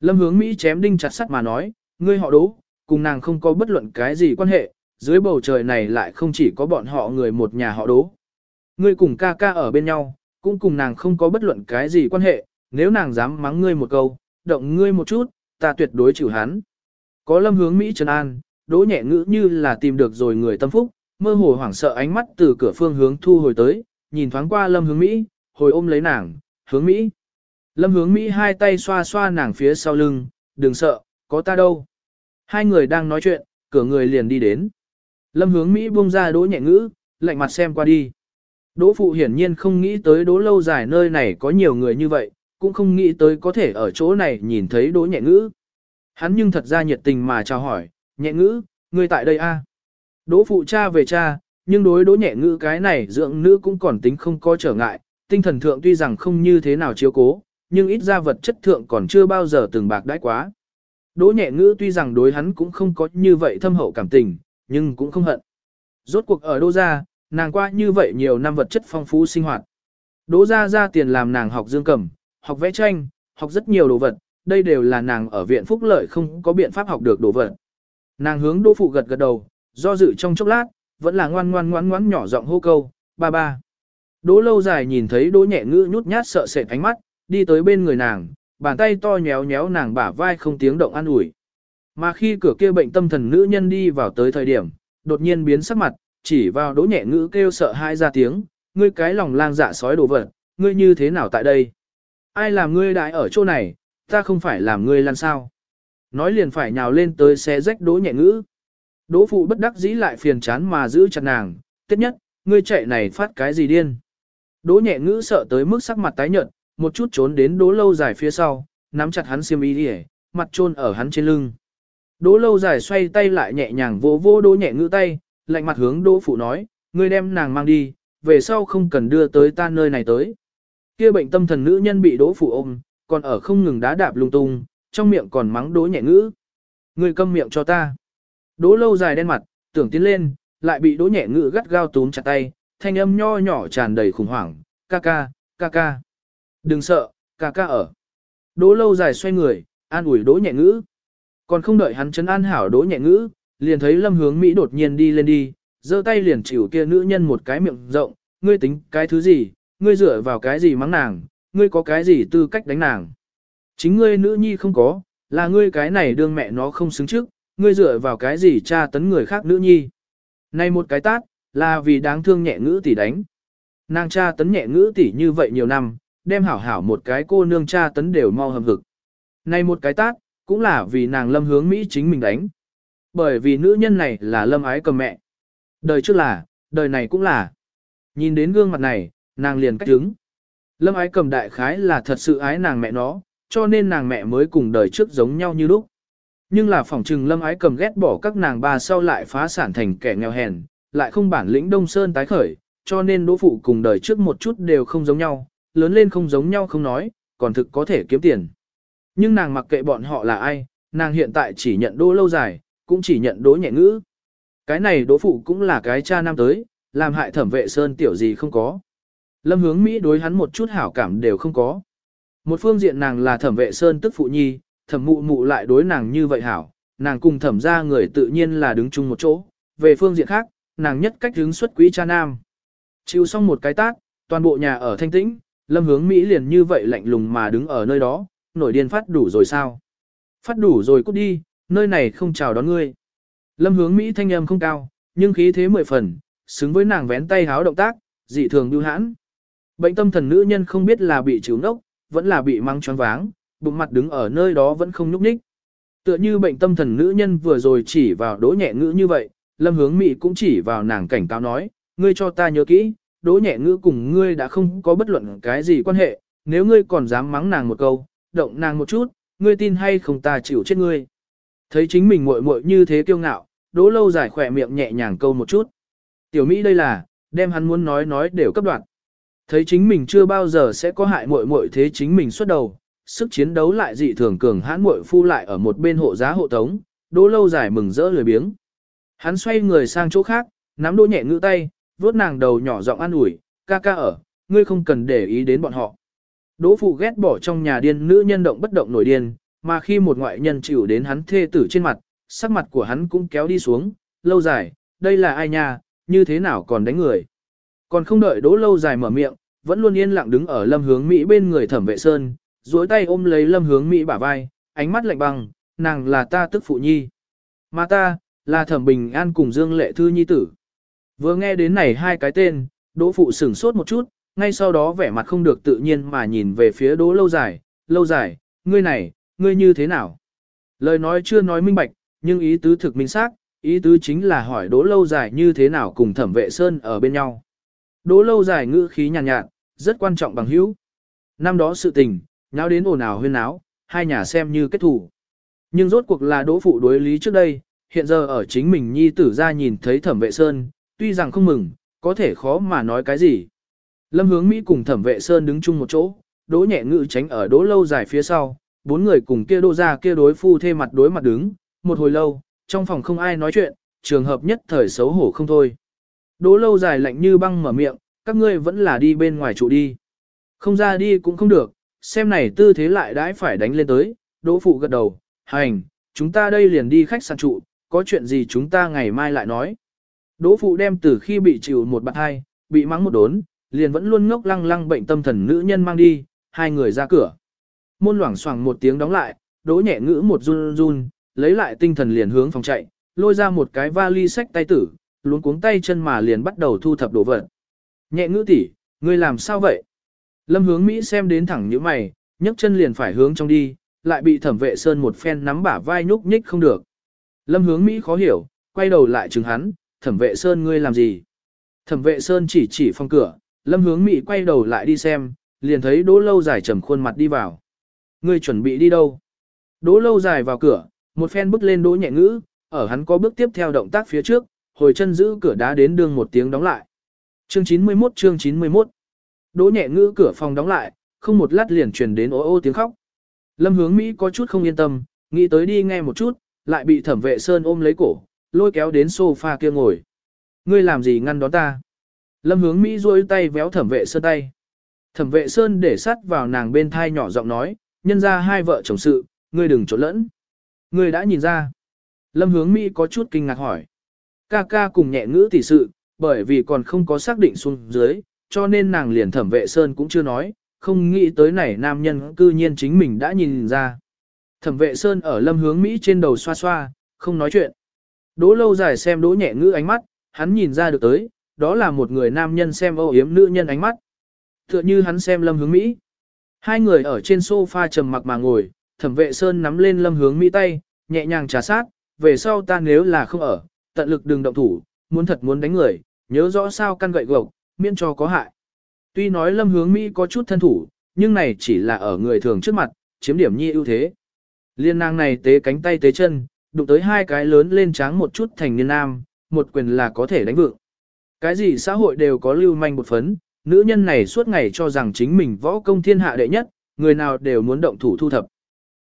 Lâm hướng Mỹ chém đinh chặt sắt mà nói, ngươi họ đỗ, cùng nàng không có bất luận cái gì quan hệ, dưới bầu trời này lại không chỉ có bọn họ người một nhà họ đỗ. Ngươi cùng ca ca ở bên nhau, cũng cùng nàng không có bất luận cái gì quan hệ, nếu nàng dám mắng ngươi một câu, động ngươi một chút, ta tuyệt đối chịu hắn. Có lâm hướng Mỹ Trần An, đỗ nhẹ ngữ như là tìm được rồi người tâm phúc, mơ hồ hoảng sợ ánh mắt từ cửa phương hướng thu hồi tới, nhìn thoáng qua lâm hướng Mỹ, hồi ôm lấy nàng, hướng Mỹ. Lâm hướng Mỹ hai tay xoa xoa nàng phía sau lưng, đừng sợ, có ta đâu. Hai người đang nói chuyện, cửa người liền đi đến. Lâm hướng Mỹ buông ra đỗ nhẹ ngữ, lạnh mặt xem qua đi. Đỗ phụ hiển nhiên không nghĩ tới đỗ lâu dài nơi này có nhiều người như vậy, cũng không nghĩ tới có thể ở chỗ này nhìn thấy đỗ nhẹ ngữ. Hắn nhưng thật ra nhiệt tình mà chào hỏi, nhẹ ngữ, ngươi tại đây a? Đỗ phụ cha về cha, nhưng đối đỗ nhẹ ngữ cái này dưỡng nữ cũng còn tính không có trở ngại, tinh thần thượng tuy rằng không như thế nào chiếu cố, nhưng ít ra vật chất thượng còn chưa bao giờ từng bạc đãi quá. Đỗ nhẹ ngữ tuy rằng đối hắn cũng không có như vậy thâm hậu cảm tình, nhưng cũng không hận. Rốt cuộc ở đô gia, nàng qua như vậy nhiều năm vật chất phong phú sinh hoạt. Đỗ gia ra tiền làm nàng học dương cầm, học vẽ tranh, học rất nhiều đồ vật, đây đều là nàng ở viện phúc lợi không có biện pháp học được đồ vật. Nàng hướng đỗ phụ gật gật đầu, do dự trong chốc lát, vẫn là ngoan ngoan ngoan ngoan nhỏ giọng hô câu, ba ba. Đỗ lâu dài nhìn thấy đỗ nhẹ ngữ nhút nhát sợ sệt ánh mắt, đi tới bên người nàng, bàn tay to nhéo nhéo nàng bả vai không tiếng động an ủi. Mà khi cửa kia bệnh tâm thần nữ nhân đi vào tới thời điểm, đột nhiên biến sắc mặt, chỉ vào đỗ nhẹ ngữ kêu sợ hai ra tiếng, ngươi cái lòng lang dạ sói đồ vật, ngươi như thế nào tại đây? Ai làm ngươi đại ở chỗ này, ta không phải làm ngươi lăn sao? Nói liền phải nhào lên tới xé rách đỗ nhẹ ngữ. Đỗ phụ bất đắc dĩ lại phiền chán mà giữ chặt nàng, tiết nhất, ngươi chạy này phát cái gì điên? Đỗ nhẹ ngữ sợ tới mức sắc mặt tái nhợt, một chút trốn đến đỗ lâu dài phía sau, nắm chặt hắn xiêm y đi mặt trôn ở hắn trên lưng. Đỗ lâu dài xoay tay lại nhẹ nhàng vỗ vỗ đỗ nhẹ ngữ tay, lạnh mặt hướng đỗ phụ nói, ngươi đem nàng mang đi, về sau không cần đưa tới ta nơi này tới. Kia bệnh tâm thần nữ nhân bị đỗ phụ ôm, còn ở không ngừng đá đạp lung tung, trong miệng còn mắng đỗ nhẹ ngữ. Ngươi câm miệng cho ta. Đỗ lâu dài đen mặt, tưởng tiến lên, lại bị đỗ nhẹ ngữ gắt gao túm chặt tay, thanh âm nho nhỏ tràn đầy khủng hoảng, ca ca, ca ca. Đừng sợ, ca ca ở. Đỗ lâu dài xoay người, an ủi đỗ nhẹ ngữ. Còn không đợi hắn chấn an hảo đỗ nhẹ ngữ, liền thấy lâm hướng Mỹ đột nhiên đi lên đi, giơ tay liền chịu kia nữ nhân một cái miệng rộng, ngươi tính cái thứ gì, ngươi dựa vào cái gì mắng nàng, ngươi có cái gì tư cách đánh nàng. Chính ngươi nữ nhi không có, là ngươi cái này đương mẹ nó không xứng trước, ngươi dựa vào cái gì tra tấn người khác nữ nhi. Này một cái tát, là vì đáng thương nhẹ ngữ tỷ đánh. Nàng tra tấn nhẹ ngữ tỷ như vậy nhiều năm, đem hảo hảo một cái cô nương tra tấn đều mau hầm hực. Này một cái tát, cũng là vì nàng lâm hướng Mỹ chính mình đánh. Bởi vì nữ nhân này là lâm ái cầm mẹ. Đời trước là, đời này cũng là. Nhìn đến gương mặt này, nàng liền cách đứng. Lâm ái cầm đại khái là thật sự ái nàng mẹ nó, cho nên nàng mẹ mới cùng đời trước giống nhau như lúc. Nhưng là phỏng trừng lâm ái cầm ghét bỏ các nàng bà sau lại phá sản thành kẻ nghèo hèn, lại không bản lĩnh đông sơn tái khởi, cho nên đỗ phụ cùng đời trước một chút đều không giống nhau, lớn lên không giống nhau không nói, còn thực có thể kiếm tiền. Nhưng nàng mặc kệ bọn họ là ai, nàng hiện tại chỉ nhận đỗ lâu dài, cũng chỉ nhận đối nhẹ ngữ. Cái này đỗ phụ cũng là cái cha nam tới, làm hại thẩm vệ sơn tiểu gì không có. Lâm hướng Mỹ đối hắn một chút hảo cảm đều không có. Một phương diện nàng là thẩm vệ sơn tức phụ nhi, thẩm mụ mụ lại đối nàng như vậy hảo, nàng cùng thẩm ra người tự nhiên là đứng chung một chỗ. Về phương diện khác, nàng nhất cách hướng xuất quý cha nam. Chịu xong một cái tác, toàn bộ nhà ở thanh tĩnh, lâm hướng Mỹ liền như vậy lạnh lùng mà đứng ở nơi đó, nổi điên phát đủ rồi sao? Phát đủ rồi cút đi, nơi này không chào đón ngươi. Lâm hướng Mỹ thanh âm không cao, nhưng khí thế mười phần, xứng với nàng vén tay háo động tác, dị thường bưu hãn. Bệnh tâm thần nữ nhân không biết là bị chịu nốc, vẫn là bị mang choáng váng, bụng mặt đứng ở nơi đó vẫn không nhúc nhích. Tựa như bệnh tâm thần nữ nhân vừa rồi chỉ vào đỗ nhẹ ngữ như vậy, lâm hướng Mỹ cũng chỉ vào nàng cảnh cáo nói, ngươi cho ta nhớ kỹ, đỗ nhẹ ngữ cùng ngươi đã không có bất luận cái gì quan hệ, nếu ngươi còn dám mắng nàng một câu, động nàng một chút, ngươi tin hay không ta chịu chết ngươi. Thấy chính mình muội muội như thế kiêu ngạo, đỗ lâu dài khỏe miệng nhẹ nhàng câu một chút. Tiểu Mỹ đây là, đem hắn muốn nói nói đều cấp đoạn. Thấy chính mình chưa bao giờ sẽ có hại muội muội thế chính mình xuất đầu, sức chiến đấu lại dị thường cường hãn muội phu lại ở một bên hộ giá hộ tống, đỗ lâu dài mừng rỡ lười biếng. Hắn xoay người sang chỗ khác, nắm đỗ nhẹ ngữ tay, vuốt nàng đầu nhỏ giọng an ủi, ca ca ở, ngươi không cần để ý đến bọn họ. Đỗ phụ ghét bỏ trong nhà điên nữ nhân động bất động nổi điên, mà khi một ngoại nhân chịu đến hắn thê tử trên mặt, sắc mặt của hắn cũng kéo đi xuống, lâu dài, đây là ai nha, như thế nào còn đánh người. Còn không đợi đỗ lâu dài mở miệng, vẫn luôn yên lặng đứng ở lâm hướng Mỹ bên người thẩm vệ sơn, duỗi tay ôm lấy lâm hướng Mỹ bả vai, ánh mắt lạnh băng, nàng là ta tức phụ nhi. Mà ta, là thẩm bình an cùng dương lệ thư nhi tử. Vừa nghe đến này hai cái tên, đỗ phụ sửng sốt một chút, ngay sau đó vẻ mặt không được tự nhiên mà nhìn về phía đỗ lâu dài, lâu dài, ngươi này, ngươi như thế nào? Lời nói chưa nói minh bạch, nhưng ý tứ thực minh xác, ý tứ chính là hỏi đỗ lâu dài như thế nào cùng thẩm vệ sơn ở bên nhau. Đỗ lâu dài ngữ khí nhàn nhạt, nhạt, rất quan trọng bằng hữu. Năm đó sự tình, nháo đến ồn ào huyên náo, hai nhà xem như kết thủ. Nhưng rốt cuộc là đỗ phụ đối lý trước đây, hiện giờ ở chính mình nhi tử ra nhìn thấy thẩm vệ sơn, tuy rằng không mừng, có thể khó mà nói cái gì. Lâm hướng Mỹ cùng thẩm vệ sơn đứng chung một chỗ, đỗ nhẹ ngự tránh ở đỗ lâu dài phía sau, bốn người cùng kia đô ra kia đối phu thê mặt đối mặt đứng, một hồi lâu, trong phòng không ai nói chuyện, trường hợp nhất thời xấu hổ không thôi. Đỗ lâu dài lạnh như băng mở miệng, các ngươi vẫn là đi bên ngoài trụ đi. Không ra đi cũng không được, xem này tư thế lại đãi phải đánh lên tới, đỗ phụ gật đầu, hành, chúng ta đây liền đi khách sạn trụ, có chuyện gì chúng ta ngày mai lại nói. Đỗ phụ đem từ khi bị chịu một bạn hai, bị mắng một đốn, liền vẫn luôn ngốc lăng lăng bệnh tâm thần nữ nhân mang đi, hai người ra cửa. Môn loảng xoảng một tiếng đóng lại, đỗ nhẹ ngữ một run run, lấy lại tinh thần liền hướng phòng chạy, lôi ra một cái vali sách tay tử, luống cuống tay chân mà liền bắt đầu thu thập đồ vật. Nhẹ ngữ tỷ, ngươi làm sao vậy? Lâm hướng Mỹ xem đến thẳng như mày, nhấc chân liền phải hướng trong đi, lại bị thẩm vệ sơn một phen nắm bả vai nhúc nhích không được. Lâm hướng Mỹ khó hiểu, quay đầu lại chừng hắn, thẩm vệ sơn ngươi làm gì? Thẩm vệ sơn chỉ chỉ phòng cửa, lâm hướng Mỹ quay đầu lại đi xem, liền thấy đỗ lâu dài trầm khuôn mặt đi vào. Ngươi chuẩn bị đi đâu? Đỗ lâu dài vào cửa, một phen bước lên đỗ nhẹ ngữ, ở hắn có bước tiếp theo động tác phía trước, hồi chân giữ cửa đá đến đường một tiếng đóng lại. Chương 91 chương 91 Đỗ nhẹ ngữ cửa phòng đóng lại, không một lát liền truyền đến ô ô tiếng khóc. Lâm hướng Mỹ có chút không yên tâm, nghĩ tới đi nghe một chút, lại bị thẩm vệ sơn ôm lấy cổ, lôi kéo đến sofa kia ngồi. Ngươi làm gì ngăn đón ta? Lâm hướng Mỹ duỗi tay véo thẩm vệ sơn tay. Thẩm vệ sơn để sát vào nàng bên thai nhỏ giọng nói, nhân ra hai vợ chồng sự, ngươi đừng trộn lẫn. Ngươi đã nhìn ra. Lâm hướng Mỹ có chút kinh ngạc hỏi. Ca ca cùng nhẹ ngữ tỷ sự, bởi vì còn không có xác định xuống dưới, cho nên nàng liền thẩm vệ sơn cũng chưa nói, không nghĩ tới này nam nhân cư nhiên chính mình đã nhìn ra. Thẩm vệ sơn ở lâm hướng Mỹ trên đầu xoa xoa, không nói chuyện. Đỗ lâu dài xem đỗ nhẹ ngữ ánh mắt, hắn nhìn ra được tới, đó là một người nam nhân xem âu yếm nữ nhân ánh mắt. Tựa như hắn xem lâm hướng Mỹ. Hai người ở trên sofa trầm mặc mà ngồi, thẩm vệ sơn nắm lên lâm hướng Mỹ tay, nhẹ nhàng trà sát, về sau ta nếu là không ở, tận lực đừng động thủ, muốn thật muốn đánh người, nhớ rõ sao căn gậy gộc, miễn cho có hại. Tuy nói lâm hướng Mỹ có chút thân thủ, nhưng này chỉ là ở người thường trước mặt, chiếm điểm nhi ưu thế. Liên nàng này tế cánh tay tế chân, đụng tới hai cái lớn lên tráng một chút thành niên nam, một quyền là có thể đánh vượng. Cái gì xã hội đều có lưu manh một phấn, nữ nhân này suốt ngày cho rằng chính mình võ công thiên hạ đệ nhất, người nào đều muốn động thủ thu thập.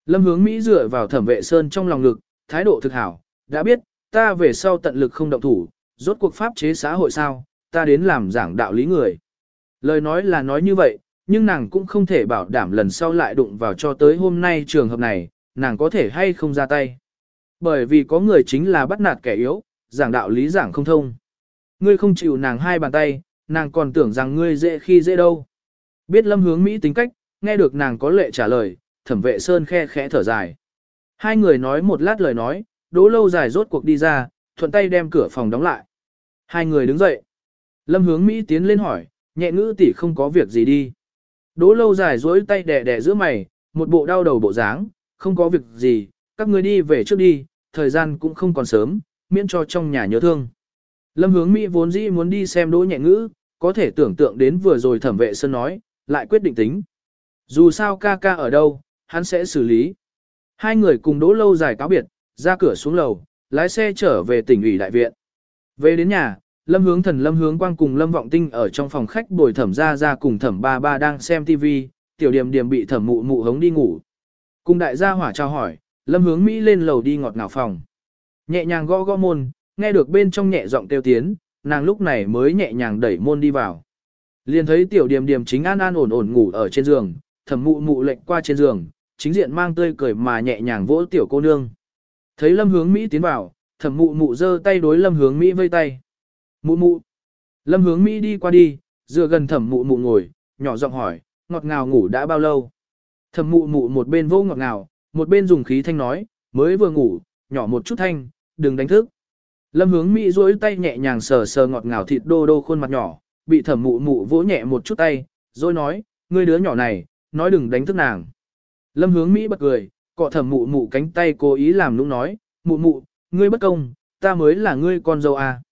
Lâm hướng Mỹ dựa vào thẩm vệ sơn trong lòng lực, thái độ thực hảo, đã biết, ta về sau tận lực không động thủ, rốt cuộc pháp chế xã hội sao, ta đến làm giảng đạo lý người. Lời nói là nói như vậy, nhưng nàng cũng không thể bảo đảm lần sau lại đụng vào cho tới hôm nay trường hợp này, nàng có thể hay không ra tay. Bởi vì có người chính là bắt nạt kẻ yếu, giảng đạo lý giảng không thông. Ngươi không chịu nàng hai bàn tay, nàng còn tưởng rằng ngươi dễ khi dễ đâu. Biết lâm hướng Mỹ tính cách, nghe được nàng có lệ trả lời, thẩm vệ sơn khe khẽ thở dài. Hai người nói một lát lời nói, đỗ lâu dài rốt cuộc đi ra, thuận tay đem cửa phòng đóng lại. Hai người đứng dậy. Lâm hướng Mỹ tiến lên hỏi, nhẹ ngữ tỷ không có việc gì đi. Đỗ lâu dài dối tay đẻ đẻ giữa mày, một bộ đau đầu bộ dáng, không có việc gì, các người đi về trước đi, thời gian cũng không còn sớm, miễn cho trong nhà nhớ thương. Lâm hướng Mỹ vốn dĩ muốn đi xem đỗ nhẹ ngữ, có thể tưởng tượng đến vừa rồi thẩm vệ sơn nói, lại quyết định tính. Dù sao ca ca ở đâu, hắn sẽ xử lý. Hai người cùng đỗ lâu dài cáo biệt, ra cửa xuống lầu, lái xe trở về tỉnh ủy đại viện. Về đến nhà, Lâm Hướng Thần Lâm Hướng Quang cùng Lâm Vọng Tinh ở trong phòng khách bồi thẩm ra ra cùng thẩm ba ba đang xem TV, tiểu điểm điểm bị thẩm mụ mụ hống đi ngủ. Cùng đại gia hỏa trao hỏi, Lâm Hướng Mỹ lên lầu đi ngọt ngào phòng. Nhẹ nhàng gõ gõ môn, nghe được bên trong nhẹ giọng kêu tiến, nàng lúc này mới nhẹ nhàng đẩy môn đi vào. Liền thấy tiểu điềm điềm chính an an ổn ổn ngủ ở trên giường, thẩm mụ mụ lệnh qua trên giường, chính diện mang tươi cười mà nhẹ nhàng vỗ tiểu cô nương. Thấy lâm hướng Mỹ tiến vào, thẩm mụ mụ giơ tay đối lâm hướng Mỹ vây tay. Mụ mụ. Lâm hướng Mỹ đi qua đi, dựa gần thẩm mụ mụ ngồi, nhỏ giọng hỏi, ngọt ngào ngủ đã bao lâu? Thẩm mụ mụ một bên vô ngọt ngào, một bên dùng khí thanh nói, mới vừa ngủ, nhỏ một chút thanh, đừng đánh thức. Lâm hướng Mỹ duỗi tay nhẹ nhàng sờ sờ ngọt ngào thịt đô đô khuôn mặt nhỏ, bị thẩm mụ mụ vỗ nhẹ một chút tay, rồi nói, ngươi đứa nhỏ này, nói đừng đánh thức nàng. Lâm hướng Mỹ bật cười, cọ thẩm mụ mụ cánh tay cố ý làm nũng nói, mụ mụ, ngươi bất công, ta mới là ngươi con dâu à.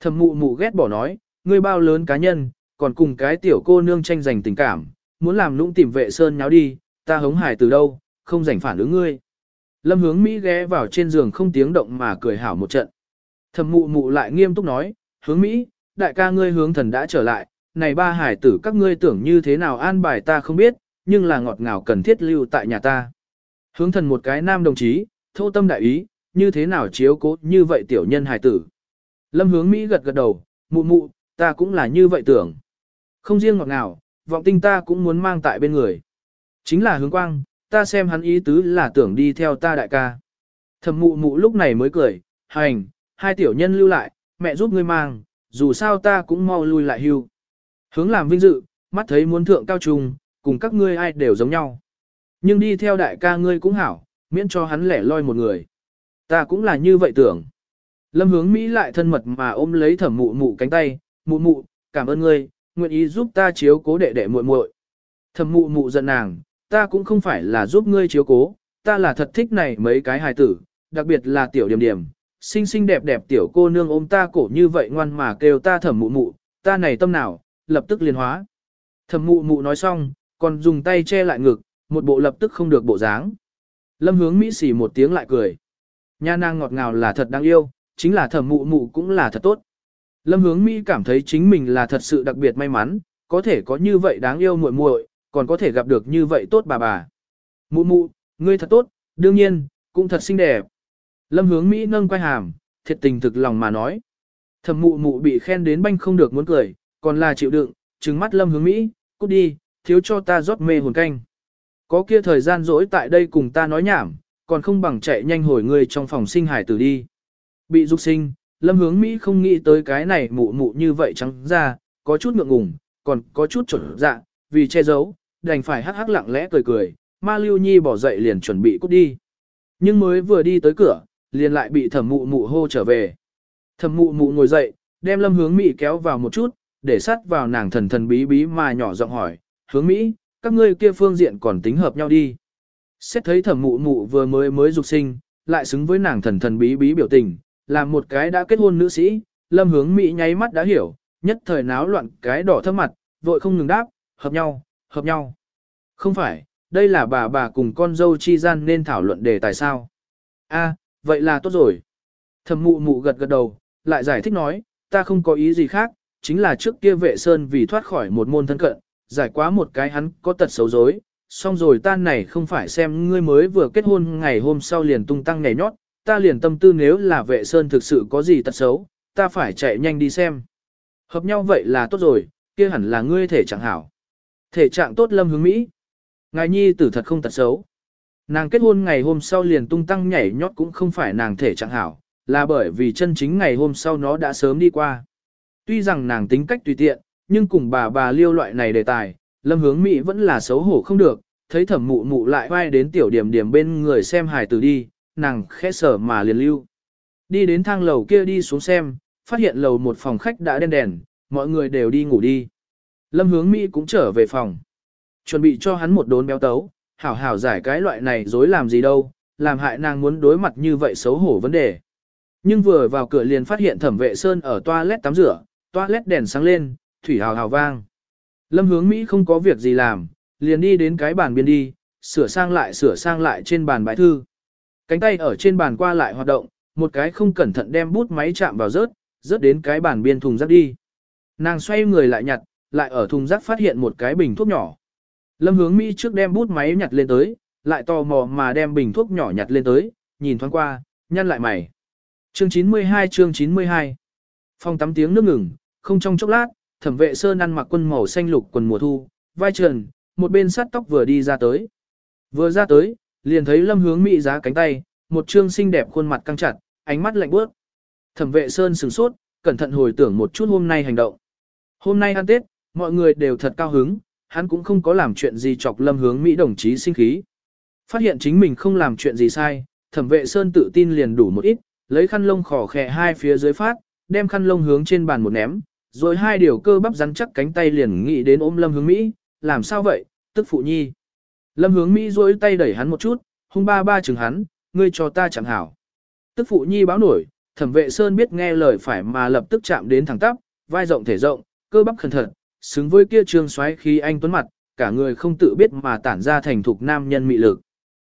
Thẩm mụ mụ ghét bỏ nói, ngươi bao lớn cá nhân, còn cùng cái tiểu cô nương tranh giành tình cảm, muốn làm nũng tìm vệ sơn nháo đi, ta hống hải từ đâu, không rảnh phản ứng ngươi. Lâm hướng Mỹ ghé vào trên giường không tiếng động mà cười hảo một trận. Thẩm mụ mụ lại nghiêm túc nói, hướng Mỹ, đại ca ngươi hướng thần đã trở lại, này ba hải tử các ngươi tưởng như thế nào an bài ta không biết, nhưng là ngọt ngào cần thiết lưu tại nhà ta. Hướng thần một cái nam đồng chí, thô tâm đại ý, như thế nào chiếu cố như vậy tiểu nhân hải tử. Lâm hướng Mỹ gật gật đầu, mụ mụ, ta cũng là như vậy tưởng. Không riêng ngọt ngào, vọng tinh ta cũng muốn mang tại bên người. Chính là hướng quang, ta xem hắn ý tứ là tưởng đi theo ta đại ca. Thẩm mụ mụ lúc này mới cười, hành, hai tiểu nhân lưu lại, mẹ giúp ngươi mang, dù sao ta cũng mau lui lại hưu. Hướng làm vinh dự, mắt thấy muốn thượng cao trung, cùng các ngươi ai đều giống nhau. Nhưng đi theo đại ca ngươi cũng hảo, miễn cho hắn lẻ loi một người. Ta cũng là như vậy tưởng. Lâm hướng Mỹ lại thân mật mà ôm lấy thẩm mụ mụ cánh tay, mụ mụ, cảm ơn ngươi, nguyện ý giúp ta chiếu cố đệ đệ muội muội. Thẩm mụ mụ giận nàng, ta cũng không phải là giúp ngươi chiếu cố, ta là thật thích này mấy cái hài tử, đặc biệt là tiểu điểm điểm, xinh xinh đẹp đẹp tiểu cô nương ôm ta cổ như vậy ngoan mà kêu ta thẩm mụ mụ, ta này tâm nào, lập tức liền hóa. Thẩm mụ mụ nói xong, còn dùng tay che lại ngực, một bộ lập tức không được bộ dáng. Lâm hướng Mỹ xỉ một tiếng lại cười. Nha nàng ngọt ngào là thật đáng yêu, chính là thẩm mụ mụ cũng là thật tốt. Lâm hướng Mỹ cảm thấy chính mình là thật sự đặc biệt may mắn, có thể có như vậy đáng yêu muội muội, còn có thể gặp được như vậy tốt bà bà. Mụ mụ, ngươi thật tốt, đương nhiên, cũng thật xinh đẹp. Lâm hướng Mỹ nâng quay hàm, thiệt tình thực lòng mà nói. Thẩm mụ mụ bị khen đến banh không được muốn cười, còn là chịu đựng, trừng mắt lâm hướng Mỹ, cút đi, thiếu cho ta rót mê hồn canh. Có kia thời gian rỗi tại đây cùng ta nói nhảm, còn không bằng chạy nhanh hồi người trong phòng sinh hải tử đi. Bị dục sinh, lâm hướng Mỹ không nghĩ tới cái này mụ mụ như vậy trắng ra, có chút ngượng ngùng, còn có chút chuẩn dạ, vì che giấu, đành phải hắc hắc lặng lẽ cười cười, ma lưu nhi bỏ dậy liền chuẩn bị cút đi. Nhưng mới vừa đi tới cửa, liền lại bị thẩm mụ mụ hô trở về. Thẩm mụ mụ ngồi dậy, đem lâm hướng Mỹ kéo vào một chút, để sát vào nàng thần thần bí bí mà nhỏ giọng hỏi, hướng Mỹ, các ngươi kia phương diện còn tính hợp nhau đi. Xét thấy thẩm mụ mụ vừa mới mới dục sinh, lại xứng với nàng thần thần bí bí biểu tình, làm một cái đã kết hôn nữ sĩ, lâm hướng Mỹ nháy mắt đã hiểu, nhất thời náo loạn cái đỏ thấp mặt, vội không ngừng đáp, hợp nhau, hợp nhau. Không phải, đây là bà bà cùng con dâu chi gian nên thảo luận đề tài sao. A, vậy là tốt rồi. Thẩm mụ mụ gật gật đầu, lại giải thích nói, ta không có ý gì khác, chính là trước kia vệ sơn vì thoát khỏi một môn thân cận, giải quá một cái hắn có tật xấu dối, xong rồi ta này không phải xem ngươi mới vừa kết hôn ngày hôm sau liền tung tăng nhảy nhót, ta liền tâm tư nếu là vệ sơn thực sự có gì tật xấu, ta phải chạy nhanh đi xem. Hợp nhau vậy là tốt rồi, kia hẳn là ngươi thể trạng hảo. Thể trạng tốt lâm hướng Mỹ. Ngài nhi tử thật không tật xấu. Nàng kết hôn ngày hôm sau liền tung tăng nhảy nhót cũng không phải nàng thể trạng hảo, là bởi vì chân chính ngày hôm sau nó đã sớm đi qua. Tuy rằng nàng tính cách tùy tiện, nhưng cùng bà bà liêu loại này đề tài, lâm hướng Mỹ vẫn là xấu hổ không được, thấy thẩm mụ mụ lại vai đến tiểu điểm điểm bên người xem hài tử đi, nàng khẽ sở mà liền lưu. Đi đến thang lầu kia đi xuống xem, phát hiện lầu một phòng khách đã đen đèn, mọi người đều đi ngủ đi. Lâm hướng Mỹ cũng trở về phòng. Chuẩn bị cho hắn một đốn béo tấu, hảo hảo giải cái loại này dối làm gì đâu, làm hại nàng muốn đối mặt như vậy xấu hổ vấn đề. Nhưng vừa vào cửa liền phát hiện thẩm vệ sơn ở toilet tắm rửa, toilet đèn sáng lên, thủy hào hào vang. Lâm hướng Mỹ không có việc gì làm, liền đi đến cái bàn biên đi, sửa sang lại sửa sang lại trên bàn bài thư. Cánh tay ở trên bàn qua lại hoạt động, một cái không cẩn thận đem bút máy chạm vào rớt, rớt đến cái bàn biên thùng rác đi. Nàng xoay người lại nhặt, lại ở thùng rác phát hiện một cái bình thuốc nhỏ. Lâm hướng Mỹ trước đem bút máy nhặt lên tới, lại tò mò mà đem bình thuốc nhỏ nhặt lên tới, nhìn thoáng qua, nhăn lại mày. Chương 92 chương 92 Phòng tắm tiếng nước ngừng, không trong chốc lát, thẩm vệ sơn ăn mặc quân màu xanh lục quần mùa thu, vai trần, một bên sát tóc vừa đi ra tới. Vừa ra tới, liền thấy lâm hướng Mỹ giá cánh tay, một trương xinh đẹp khuôn mặt căng chặt, ánh mắt lạnh bước. Thẩm vệ sơn sửng sốt, cẩn thận hồi tưởng một chút hôm nay hành động. Hôm nay ăn Tết, mọi người đều thật cao hứng, hắn cũng không có làm chuyện gì chọc lâm hướng Mỹ đồng chí sinh khí. Phát hiện chính mình không làm chuyện gì sai, thẩm vệ sơn tự tin liền đủ một ít, lấy khăn lông khỏ khẽ hai phía dưới phát, đem khăn lông hướng trên bàn một ném, rồi hai điều cơ bắp rắn chắc cánh tay liền nghĩ đến ôm lâm hướng Mỹ, làm sao vậy, tức phụ nhi. Lâm hướng Mỹ duỗi tay đẩy hắn một chút, hung ba ba chừng hắn, ngươi cho ta chẳng hảo. Tức phụ nhi báo nổi, thẩm vệ sơn biết nghe lời phải mà lập tức chạm đến thẳng tắp, vai rộng thể rộng, cơ bắp khẩn thận, xứng với kia trương xoáy khi anh tuấn mặt, cả người không tự biết mà tản ra thành thục nam nhân mị lực.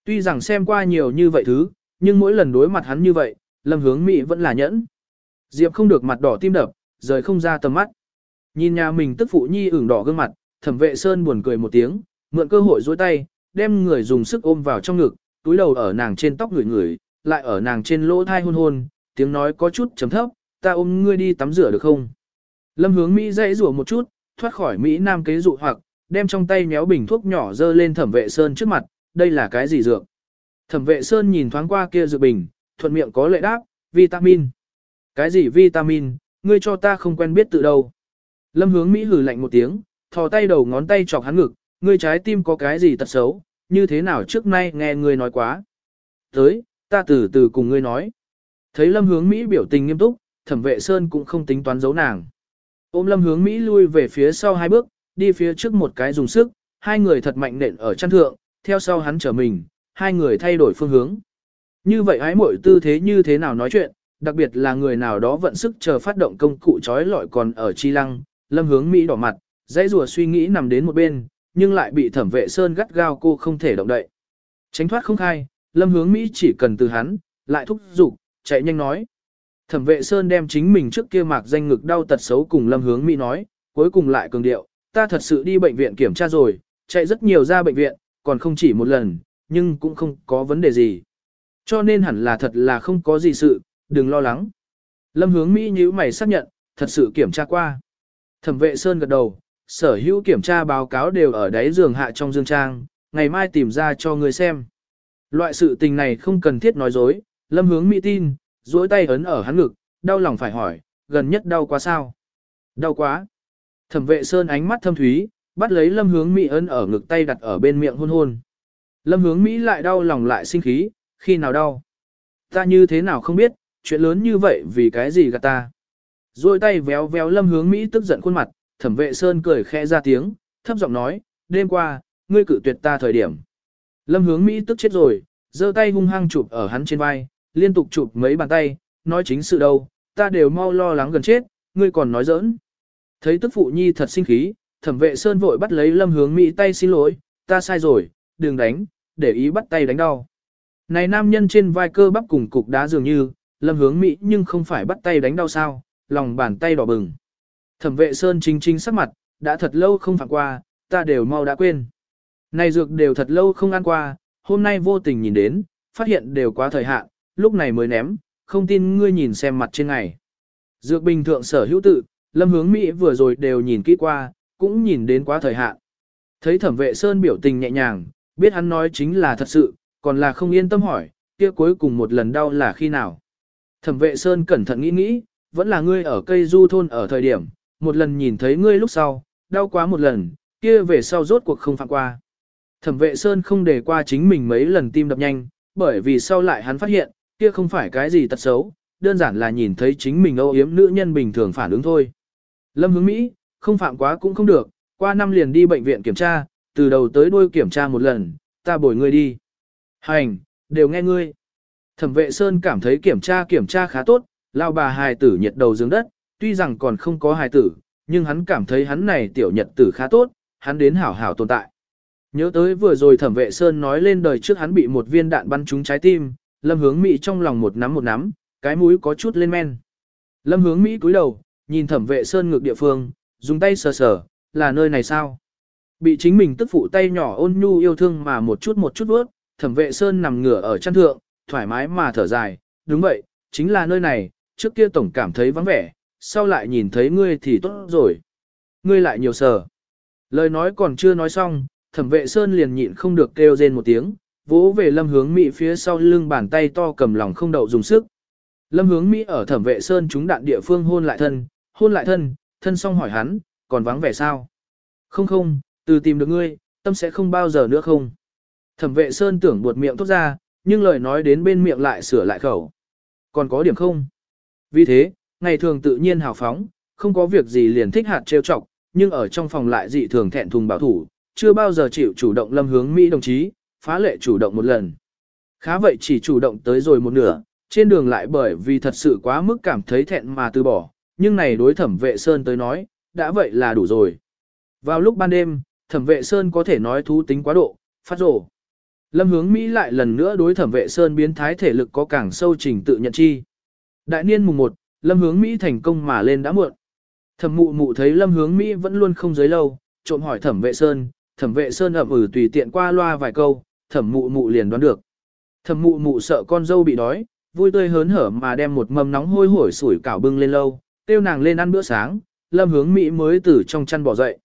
Tuy rằng xem qua nhiều như vậy thứ, nhưng mỗi lần đối mặt hắn như vậy, lâm hướng Mỹ vẫn là nhẫn. Diệp không được mặt đỏ tim đập, rời không ra tầm mắt. Nhìn nhà mình tức phụ nhi ửng đỏ gương mặt, thẩm vệ sơn buồn cười một tiếng, mượn cơ hội dối tay, đem người dùng sức ôm vào trong ngực, túi đầu ở nàng trên tóc ngửi ngửi, lại ở nàng trên lỗ thai hôn hôn, tiếng nói có chút chấm thấp, ta ôm ngươi đi tắm rửa được không? Lâm hướng Mỹ dãy rủa một chút, thoát khỏi Mỹ Nam kế dụ hoặc, đem trong tay méo bình thuốc nhỏ dơ lên thẩm vệ sơn trước mặt, đây là cái gì dược? Thẩm vệ sơn nhìn thoáng qua kia dược bình, thuận miệng có lệ đáp, vitamin. Cái gì vitamin, ngươi cho ta không quen biết tự đâu. Lâm hướng Mỹ hử lạnh một tiếng, thò tay đầu ngón tay chọc hắn ngực, ngươi trái tim có cái gì tật xấu, như thế nào trước nay nghe ngươi nói quá. Tới, ta từ từ cùng ngươi nói. Thấy lâm hướng Mỹ biểu tình nghiêm túc, thẩm vệ Sơn cũng không tính toán giấu nàng. Ôm lâm hướng Mỹ lui về phía sau hai bước, đi phía trước một cái dùng sức, hai người thật mạnh nện ở chăn thượng, theo sau hắn trở mình, hai người thay đổi phương hướng. Như vậy ái mỗi tư thế như thế nào nói chuyện, đặc biệt là người nào đó vận sức chờ phát động công cụ trói lọi còn ở chi lăng, lâm hướng Mỹ đỏ mặt, dãy rùa suy nghĩ nằm đến một bên, nhưng lại bị thẩm vệ sơn gắt gao cô không thể động đậy. Tránh thoát không khai, lâm hướng Mỹ chỉ cần từ hắn, lại thúc giục, chạy nhanh nói. Thẩm vệ sơn đem chính mình trước kia mạc danh ngực đau tật xấu cùng lâm hướng Mỹ nói, cuối cùng lại cường điệu, ta thật sự đi bệnh viện kiểm tra rồi, chạy rất nhiều ra bệnh viện, còn không chỉ một lần, nhưng cũng không có vấn đề gì. Cho nên hẳn là thật là không có gì sự, đừng lo lắng. Lâm hướng Mỹ nhíu mày xác nhận, thật sự kiểm tra qua. Thẩm vệ Sơn gật đầu, sở hữu kiểm tra báo cáo đều ở đáy giường hạ trong dương trang, ngày mai tìm ra cho người xem. Loại sự tình này không cần thiết nói dối, lâm hướng Mỹ tin, duỗi tay ấn ở hắn ngực, đau lòng phải hỏi, gần nhất đau quá sao? Đau quá. Thẩm vệ Sơn ánh mắt thâm thúy, bắt lấy lâm hướng Mỹ ấn ở ngực tay đặt ở bên miệng hôn hôn. Lâm hướng Mỹ lại đau lòng lại sinh khí, khi nào đau? Ta như thế nào không biết, chuyện lớn như vậy vì cái gì gạt ta? Rồi tay véo véo lâm hướng Mỹ tức giận khuôn mặt, thẩm vệ Sơn cười khẽ ra tiếng, thấp giọng nói, đêm qua, ngươi cử tuyệt ta thời điểm. Lâm hướng Mỹ tức chết rồi, giơ tay hung hăng chụp ở hắn trên vai, liên tục chụp mấy bàn tay, nói chính sự đâu, ta đều mau lo lắng gần chết, ngươi còn nói giỡn. Thấy tức phụ nhi thật sinh khí, thẩm vệ Sơn vội bắt lấy lâm hướng Mỹ tay xin lỗi, ta sai rồi, đừng đánh, để ý bắt tay đánh đau. Này nam nhân trên vai cơ bắp cùng cục đá dường như, lâm hướng Mỹ nhưng không phải bắt tay đánh đau sao, lòng bàn tay đỏ bừng. Thẩm vệ Sơn chính chính sắc mặt, đã thật lâu không phạm qua, ta đều mau đã quên. Này dược đều thật lâu không ăn qua, hôm nay vô tình nhìn đến, phát hiện đều quá thời hạn, lúc này mới ném, không tin ngươi nhìn xem mặt trên này, Dược bình thượng sở hữu tự, lâm hướng Mỹ vừa rồi đều nhìn kỹ qua, cũng nhìn đến quá thời hạn. Thấy thẩm vệ Sơn biểu tình nhẹ nhàng, biết hắn nói chính là thật sự, còn là không yên tâm hỏi, kia cuối cùng một lần đau là khi nào. Thẩm vệ Sơn cẩn thận nghĩ nghĩ, vẫn là ngươi ở cây du thôn ở thời điểm, một lần nhìn thấy ngươi lúc sau, đau quá một lần, kia về sau rốt cuộc không phạm qua. Thẩm vệ Sơn không để qua chính mình mấy lần tim đập nhanh, bởi vì sau lại hắn phát hiện, kia không phải cái gì tật xấu, đơn giản là nhìn thấy chính mình âu yếm nữ nhân bình thường phản ứng thôi. Lâm hướng Mỹ, không phạm quá cũng không được, qua năm liền đi bệnh viện kiểm tra, từ đầu tới đuôi kiểm tra một lần, ta bồi ngươi đi. Hành, đều nghe ngươi. Thẩm vệ Sơn cảm thấy kiểm tra kiểm tra khá tốt, lao bà hài tử nhiệt đầu giường đất, tuy rằng còn không có hài tử, nhưng hắn cảm thấy hắn này tiểu nhật tử khá tốt, hắn đến hảo hảo tồn tại. Nhớ tới vừa rồi thẩm vệ Sơn nói lên đời trước hắn bị một viên đạn bắn trúng trái tim, lâm hướng Mỹ trong lòng một nắm một nắm, cái mũi có chút lên men. Lâm hướng Mỹ cúi đầu, nhìn thẩm vệ sơn ngược địa phương, dùng tay sờ sờ, là nơi này sao? Bị chính mình tức phụ tay nhỏ ôn nhu yêu thương mà một chút một chút bước, thẩm vệ sơn nằm ngửa ở chăn thượng, thoải mái mà thở dài, đúng vậy, chính là nơi này, trước kia tổng cảm thấy vắng vẻ, sau lại nhìn thấy ngươi thì tốt rồi. Ngươi lại nhiều sờ. Lời nói còn chưa nói xong, thẩm vệ sơn liền nhịn không được kêu rên một tiếng, vỗ về lâm hướng Mỹ phía sau lưng bàn tay to cầm lòng không đậu dùng sức. Lâm hướng Mỹ ở thẩm vệ sơn chúng đạn địa phương hôn lại thân, hôn lại thân, thân xong hỏi hắn, còn vắng vẻ sao? Không không, từ tìm được ngươi, tâm sẽ không bao giờ nữa không? Thẩm vệ sơn tưởng buột miệng tốt ra, nhưng lời nói đến bên miệng lại sửa lại khẩu. Còn có điểm không? Vì thế, ngày thường tự nhiên hào phóng, không có việc gì liền thích hạt trêu chọc, nhưng ở trong phòng lại dị thường thẹn thùng bảo thủ, chưa bao giờ chịu chủ động lâm hướng Mỹ đồng chí, phá lệ chủ động một lần. Khá vậy chỉ chủ động tới rồi một nửa, trên đường lại bởi vì thật sự quá mức cảm thấy thẹn mà từ bỏ, nhưng này đối thẩm vệ Sơn tới nói, đã vậy là đủ rồi. Vào lúc ban đêm, thẩm vệ Sơn có thể nói thú tính quá độ, phát rổ. Lâm hướng Mỹ lại lần nữa đối thẩm vệ Sơn biến thái thể lực có càng sâu trình tự nhận chi. Đại niên mùng 1, Lâm hướng Mỹ thành công mà lên đã muộn. Thẩm mụ mụ thấy Lâm hướng Mỹ vẫn luôn không giới lâu, trộm hỏi thẩm vệ Sơn, thẩm vệ Sơn ậm ừ tùy tiện qua loa vài câu, thẩm mụ mụ liền đoán được. Thẩm mụ mụ sợ con dâu bị đói, vui tươi hớn hở mà đem một mâm nóng hôi hổi sủi cảo bưng lên lâu, tiêu nàng lên ăn bữa sáng, lâm hướng Mỹ mới từ trong chăn bỏ dậy.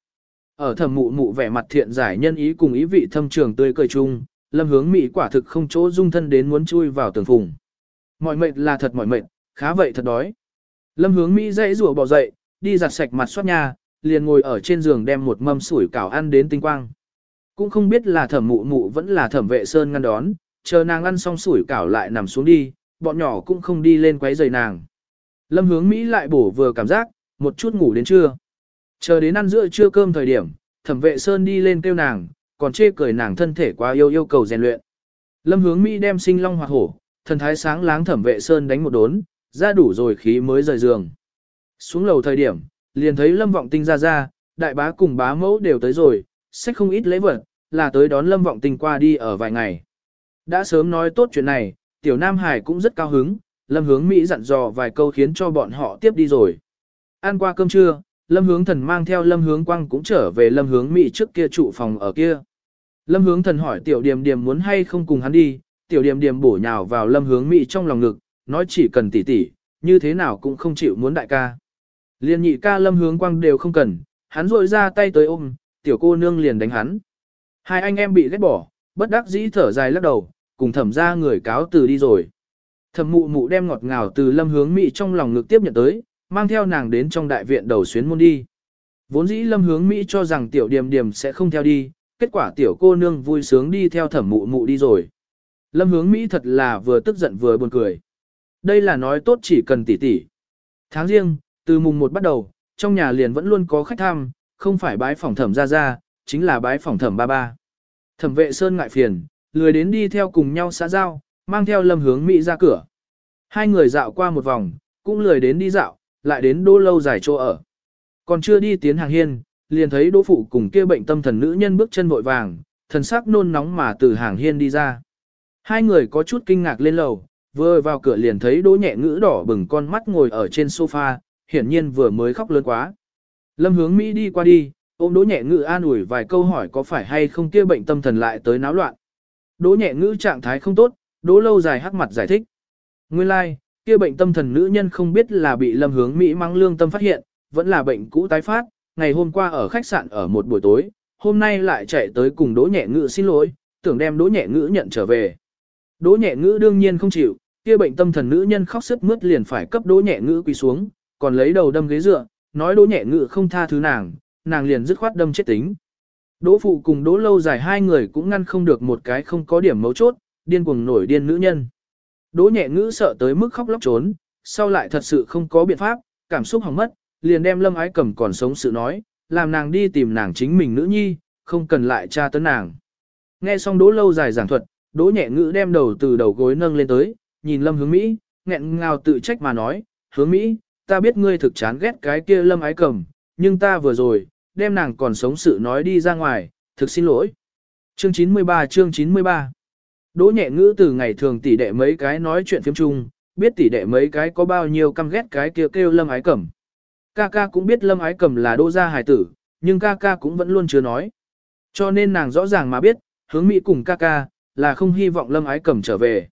Ở thẩm mụ mụ vẻ mặt thiện giải nhân ý cùng ý vị thâm trường tươi cười chung, lâm hướng Mỹ quả thực không chỗ dung thân đến muốn chui vào tường phùng. Mọi mệnh là thật mọi mệnh, khá vậy thật đói. Lâm hướng Mỹ dãy rủa bỏ dậy, đi giặt sạch mặt xoát nhà, liền ngồi ở trên giường đem một mâm sủi cảo ăn đến tinh quang. Cũng không biết là thẩm mụ mụ vẫn là thẩm vệ sơn ngăn đón, chờ nàng ăn xong sủi cảo lại nằm xuống đi, bọn nhỏ cũng không đi lên quấy rầy nàng. Lâm hướng Mỹ lại bổ vừa cảm giác, một chút ngủ đến trưa. Chờ đến ăn giữa trưa cơm thời điểm, thẩm vệ sơn đi lên kêu nàng, còn chê cười nàng thân thể quá yêu yêu cầu rèn luyện. Lâm hướng Mỹ đem sinh long hoặc hổ, thần thái sáng láng thẩm vệ sơn đánh một đốn, ra đủ rồi khí mới rời giường. Xuống lầu thời điểm, liền thấy lâm vọng tinh ra ra, đại bá cùng bá mẫu đều tới rồi, sách không ít lễ vật, là tới đón lâm vọng Tình qua đi ở vài ngày. Đã sớm nói tốt chuyện này, tiểu Nam Hải cũng rất cao hứng, lâm hướng Mỹ dặn dò vài câu khiến cho bọn họ tiếp đi rồi. Ăn qua cơm trưa, lâm hướng thần mang theo lâm hướng quang cũng trở về lâm hướng Mỹ trước kia trụ phòng ở kia. Lâm hướng thần hỏi tiểu điềm điềm muốn hay không cùng hắn đi, tiểu điềm điềm bổ nhào vào lâm hướng Mỹ trong lòng ngực, nói chỉ cần tỉ tỉ, như thế nào cũng không chịu muốn đại ca. Liên nhị ca lâm hướng quang đều không cần, hắn rội ra tay tới ôm, tiểu cô nương liền đánh hắn. Hai anh em bị ghét bỏ, bất đắc dĩ thở dài lắc đầu, cùng thẩm ra người cáo từ đi rồi. Thẩm mụ mụ đem ngọt ngào từ lâm hướng Mỹ trong lòng ngực tiếp nhận tới, mang theo nàng đến trong đại viện đầu xuyến môn đi. Vốn dĩ lâm hướng Mỹ cho rằng tiểu điềm điềm sẽ không theo đi, kết quả tiểu cô nương vui sướng đi theo thẩm mụ mụ đi rồi. Lâm hướng Mỹ thật là vừa tức giận vừa buồn cười. Đây là nói tốt chỉ cần tỉ tỉ. Tháng riêng, từ mùng 1 bắt đầu, trong nhà liền vẫn luôn có khách thăm, không phải bái phòng thẩm ra ra, chính là bái phòng thẩm ba ba. Thẩm vệ sơn ngại phiền, lười đến đi theo cùng nhau xã giao, mang theo lâm hướng Mỹ ra cửa. Hai người dạo qua một vòng, cũng lười đến đi dạo, lại đến đô lâu dài chỗ ở. Còn chưa đi tiến hàng hiên, liền thấy đỗ phụ cùng kia bệnh tâm thần nữ nhân bước chân vội vàng, thần sắc nôn nóng mà từ hàng hiên đi ra. Hai người có chút kinh ngạc lên lầu, vừa vào cửa liền thấy đỗ nhẹ ngữ đỏ bừng con mắt ngồi ở trên sofa, hiển nhiên vừa mới khóc lớn quá. Lâm hướng Mỹ đi qua đi, ôm đỗ nhẹ ngữ an ủi vài câu hỏi có phải hay không kia bệnh tâm thần lại tới náo loạn. Đỗ nhẹ ngữ trạng thái không tốt, đỗ lâu dài hắc mặt giải thích. Nguyên lai, like, kia bệnh tâm thần nữ nhân không biết là bị lâm hướng Mỹ mang lương tâm phát hiện, vẫn là bệnh cũ tái phát, ngày hôm qua ở khách sạn ở một buổi tối, hôm nay lại chạy tới cùng đỗ nhẹ ngữ xin lỗi, tưởng đem đỗ nhẹ ngữ nhận trở về. Đỗ nhẹ ngữ đương nhiên không chịu, kia bệnh tâm thần nữ nhân khóc sức mướt liền phải cấp đỗ nhẹ ngữ quỳ xuống, còn lấy đầu đâm ghế dựa, nói đỗ nhẹ ngự không tha thứ nàng, nàng liền dứt khoát đâm chết tính. Đỗ phụ cùng đỗ lâu dài hai người cũng ngăn không được một cái không có điểm mấu chốt, điên cuồng nổi điên nữ nhân. Đỗ nhẹ ngữ sợ tới mức khóc lóc trốn, sau lại thật sự không có biện pháp, cảm xúc hỏng mất, liền đem lâm ái cầm còn sống sự nói, làm nàng đi tìm nàng chính mình nữ nhi, không cần lại tra tấn nàng. Nghe xong đỗ lâu dài giảng thuật, đỗ nhẹ ngữ đem đầu từ đầu gối nâng lên tới, nhìn lâm hướng Mỹ, nghẹn ngào tự trách mà nói, hướng Mỹ, ta biết ngươi thực chán ghét cái kia lâm ái cầm, nhưng ta vừa rồi, đem nàng còn sống sự nói đi ra ngoài, thực xin lỗi. Chương 93 chương 93 Đỗ nhẹ ngữ từ ngày thường tỷ đệ mấy cái nói chuyện phiếm chung, biết tỷ đệ mấy cái có bao nhiêu căm ghét cái kia kêu, kêu lâm ái cẩm. Ca ca cũng biết lâm ái cẩm là đỗ gia hài tử, nhưng ca ca cũng vẫn luôn chưa nói. Cho nên nàng rõ ràng mà biết, hướng Mỹ cùng ca ca, là không hy vọng lâm ái cẩm trở về.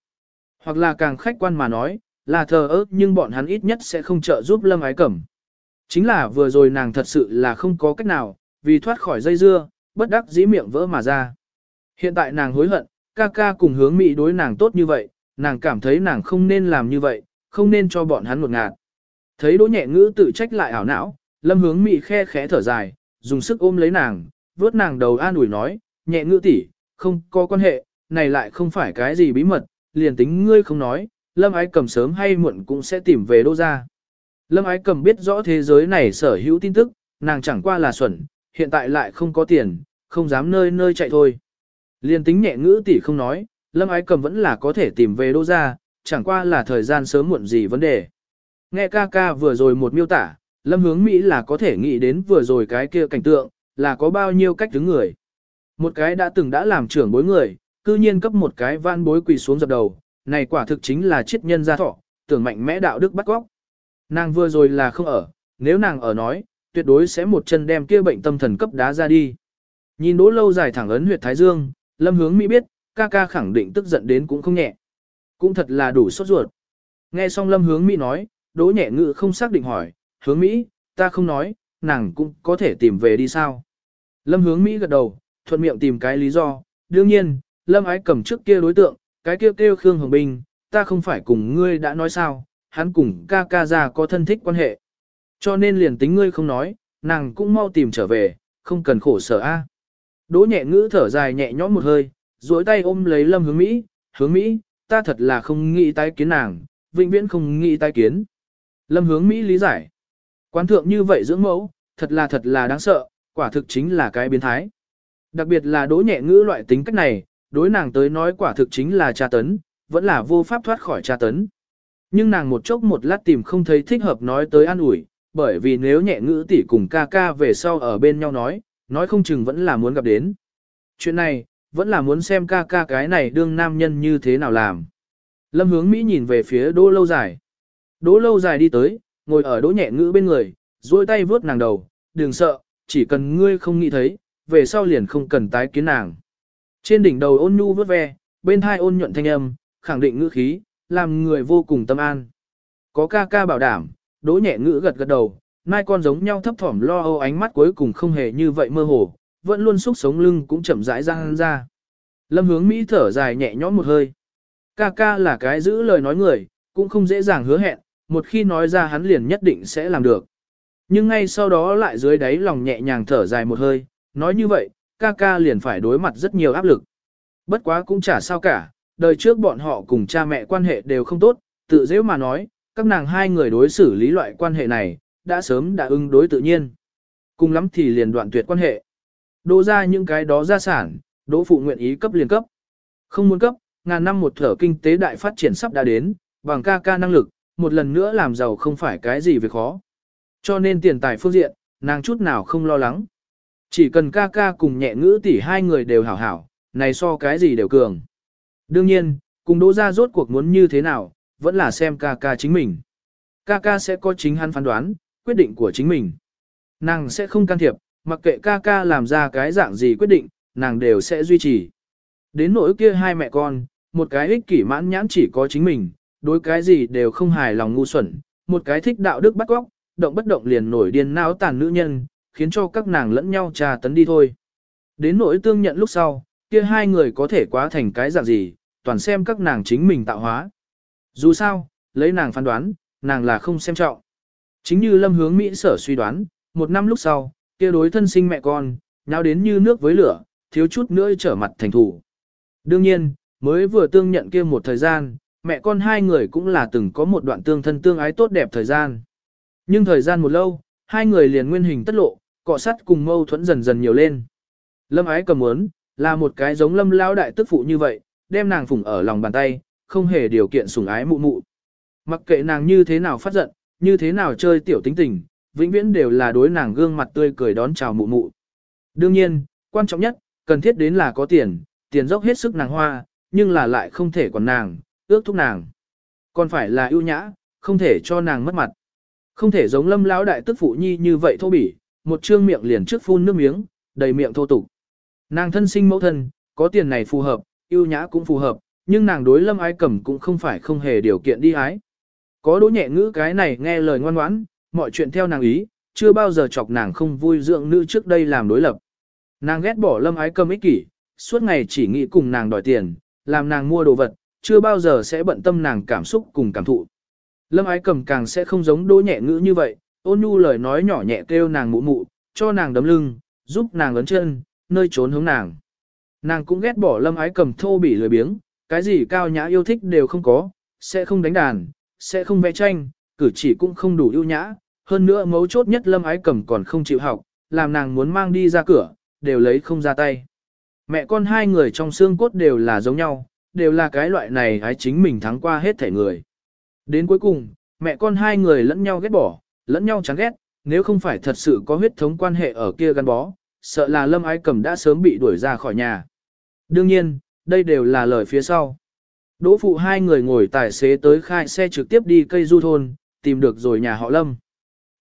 Hoặc là càng khách quan mà nói, là thờ ơ nhưng bọn hắn ít nhất sẽ không trợ giúp lâm ái cẩm. Chính là vừa rồi nàng thật sự là không có cách nào, vì thoát khỏi dây dưa, bất đắc dĩ miệng vỡ mà ra. Hiện tại nàng hối hận, ca ca cùng hướng Mỹ đối nàng tốt như vậy, nàng cảm thấy nàng không nên làm như vậy, không nên cho bọn hắn một ngạt. Thấy đỗ nhẹ ngữ tự trách lại ảo não, lâm hướng Mỹ khe khẽ thở dài, dùng sức ôm lấy nàng, vuốt nàng đầu an ủi nói, nhẹ ngữ tỷ, không có quan hệ, này lại không phải cái gì bí mật, liền tính ngươi không nói, lâm ái cầm sớm hay muộn cũng sẽ tìm về đô gia. Lâm ái cầm biết rõ thế giới này sở hữu tin tức, nàng chẳng qua là xuẩn, hiện tại lại không có tiền, không dám nơi nơi chạy thôi. Liên tính nhẹ ngữ tỷ không nói, Lâm Ái Cầm vẫn là có thể tìm về đô gia, chẳng qua là thời gian sớm muộn gì vấn đề. Nghe ca ca vừa rồi một miêu tả, Lâm hướng Mỹ là có thể nghĩ đến vừa rồi cái kia cảnh tượng, là có bao nhiêu cách đứng người. Một cái đã từng đã làm trưởng bối người, cư nhiên cấp một cái van bối quỳ xuống dập đầu, này quả thực chính là chiết nhân gia thọ, tưởng mạnh mẽ đạo đức bắt góc. Nàng vừa rồi là không ở, nếu nàng ở nói, tuyệt đối sẽ một chân đem kia bệnh tâm thần cấp đá ra đi. Nhìn đỗ lâu dài thẳng ấn huyệt thái dương, lâm hướng Mỹ biết, ca ca khẳng định tức giận đến cũng không nhẹ. Cũng thật là đủ sốt ruột. Nghe xong lâm hướng Mỹ nói, đỗ nhẹ ngự không xác định hỏi, hướng Mỹ, ta không nói, nàng cũng có thể tìm về đi sao. Lâm hướng Mỹ gật đầu, thuận miệng tìm cái lý do, đương nhiên, lâm ái cầm trước kia đối tượng, cái kêu kêu Khương Hồng Bình, ta không phải cùng ngươi đã nói sao, hắn cùng ca ca ra có thân thích quan hệ. Cho nên liền tính ngươi không nói, nàng cũng mau tìm trở về, không cần khổ sở a. Đỗ nhẹ ngữ thở dài nhẹ nhõm một hơi, duỗi tay ôm lấy lâm hướng Mỹ, hướng Mỹ, ta thật là không nghĩ tái kiến nàng, vĩnh viễn không nghĩ tái kiến. Lâm hướng Mỹ lý giải. Quán thượng như vậy dưỡng mẫu, thật là thật là đáng sợ, quả thực chính là cái biến thái. Đặc biệt là đỗ nhẹ ngữ loại tính cách này, đối nàng tới nói quả thực chính là tra tấn, vẫn là vô pháp thoát khỏi tra tấn. Nhưng nàng một chốc một lát tìm không thấy thích hợp nói tới an ủi, bởi vì nếu nhẹ ngữ tỷ cùng ca ca về sau ở bên nhau nói, nói không chừng vẫn là muốn gặp đến. Chuyện này, vẫn là muốn xem ca ca cái này đương nam nhân như thế nào làm. Lâm hướng Mỹ nhìn về phía đỗ lâu dài. Đỗ lâu dài đi tới, ngồi ở đỗ nhẹ ngữ bên người, duỗi tay vướt nàng đầu, đừng sợ, chỉ cần ngươi không nghĩ thấy, về sau liền không cần tái kiến nàng. Trên đỉnh đầu ôn nhu vớt ve, bên hai ôn nhuận thanh âm, khẳng định ngữ khí, làm người vô cùng tâm an. Có ca ca bảo đảm, đỗ nhẹ ngữ gật gật đầu, mai con giống nhau thấp thỏm lo âu ánh mắt cuối cùng không hề như vậy mơ hồ, vẫn luôn xúc sống lưng cũng chậm rãi ra ra. Lâm hướng Mỹ thở dài nhẹ nhõm một hơi. Ca ca là cái giữ lời nói người, cũng không dễ dàng hứa hẹn, một khi nói ra hắn liền nhất định sẽ làm được. Nhưng ngay sau đó lại dưới đáy lòng nhẹ nhàng thở dài một hơi, nói như vậy, ca ca liền phải đối mặt rất nhiều áp lực. Bất quá cũng chả sao cả, đời trước bọn họ cùng cha mẹ quan hệ đều không tốt, tự dễ mà nói, các nàng hai người đối xử lý loại quan hệ này, đã sớm đã ứng đối tự nhiên. Cùng lắm thì liền đoạn tuyệt quan hệ. Đỗ ra những cái đó gia sản, đỗ phụ nguyện ý cấp liền cấp. Không muốn cấp, ngàn năm một thở kinh tế đại phát triển sắp đã đến, bằng ca ca năng lực, một lần nữa làm giàu không phải cái gì việc khó. Cho nên tiền tài phương diện, nàng chút nào không lo lắng. Chỉ cần ca ca cùng nhẹ ngữ tỷ hai người đều hảo hảo, này so cái gì đều cường. Đương nhiên, cùng đỗ ra rốt cuộc muốn như thế nào, vẫn là xem ca ca chính mình. Ca ca sẽ có chính hắn phán đoán, quyết định của chính mình. Nàng sẽ không can thiệp, mặc kệ ca ca làm ra cái dạng gì quyết định, nàng đều sẽ duy trì. Đến nỗi kia hai mẹ con, một cái ích kỷ mãn nhãn chỉ có chính mình, đối cái gì đều không hài lòng ngu xuẩn, một cái thích đạo đức bắt góc, động bất động liền nổi điên não tàn nữ nhân, khiến cho các nàng lẫn nhau trà tấn đi thôi. Đến nỗi tương nhận lúc sau, kia hai người có thể quá thành cái dạng gì, toàn xem các nàng chính mình tạo hóa. Dù sao, lấy nàng phán đoán, nàng là không xem trọng. Chính như lâm hướng Mỹ sở suy đoán, một năm lúc sau, kia đối thân sinh mẹ con, nháo đến như nước với lửa, thiếu chút nữa trở mặt thành thủ. Đương nhiên, mới vừa tương nhận kia một thời gian, mẹ con hai người cũng là từng có một đoạn tương thân tương ái tốt đẹp thời gian. Nhưng thời gian một lâu, hai người liền nguyên hình tất lộ, cọ sắt cùng mâu thuẫn dần dần nhiều lên. Lâm ái cầm muốn, là một cái giống lâm lao đại tức phụ như vậy, đem nàng phủng ở lòng bàn tay, không hề điều kiện sủng ái mụ mụ. Mặc kệ nàng như thế nào phát giận, như thế nào chơi tiểu tính tình, vĩnh viễn đều là đối nàng gương mặt tươi cười đón chào mụ mụ. Đương nhiên, quan trọng nhất, cần thiết đến là có tiền, tiền dốc hết sức nàng hoa, nhưng là lại không thể còn nàng, ước thúc nàng. Còn phải là ưu nhã, không thể cho nàng mất mặt. Không thể giống lâm lão đại tức phụ nhi như vậy thô bỉ, một trương miệng liền trước phun nước miếng, đầy miệng thô tục. Nàng thân sinh mẫu thân, có tiền này phù hợp, yêu nhã cũng phù hợp, nhưng nàng đối lâm ái cẩm cũng không phải không hề điều kiện đi ái. Có đỗ nhẹ ngữ cái này nghe lời ngoan ngoãn, mọi chuyện theo nàng ý, chưa bao giờ chọc nàng không vui dưỡng nữ trước đây làm đối lập. Nàng ghét bỏ lâm ái cẩm ích kỷ, suốt ngày chỉ nghĩ cùng nàng đòi tiền, làm nàng mua đồ vật, chưa bao giờ sẽ bận tâm nàng cảm xúc cùng cảm thụ. Lâm ái Cẩm càng sẽ không giống đỗ nhẹ ngữ như vậy, ôn nhu lời nói nhỏ nhẹ kêu nàng mụ mụ, cho nàng đấm lưng, giúp nàng ấn chân, nơi trốn hướng nàng. Nàng cũng ghét bỏ lâm ái cầm thô bỉ lười biếng, cái gì cao nhã yêu thích đều không có, sẽ không đánh đàn, sẽ không vẽ tranh, cử chỉ cũng không đủ ưu nhã, hơn nữa mấu chốt nhất lâm ái cầm còn không chịu học, làm nàng muốn mang đi ra cửa, đều lấy không ra tay. Mẹ con hai người trong xương cốt đều là giống nhau, đều là cái loại này Ái chính mình thắng qua hết thể người. Đến cuối cùng, mẹ con hai người lẫn nhau ghét bỏ, lẫn nhau chán ghét, nếu không phải thật sự có huyết thống quan hệ ở kia gắn bó, sợ là Lâm Ái Cầm đã sớm bị đuổi ra khỏi nhà. Đương nhiên, đây đều là lời phía sau. Đỗ phụ hai người ngồi tài xế tới khai xe trực tiếp đi cây du thôn, tìm được rồi nhà họ Lâm.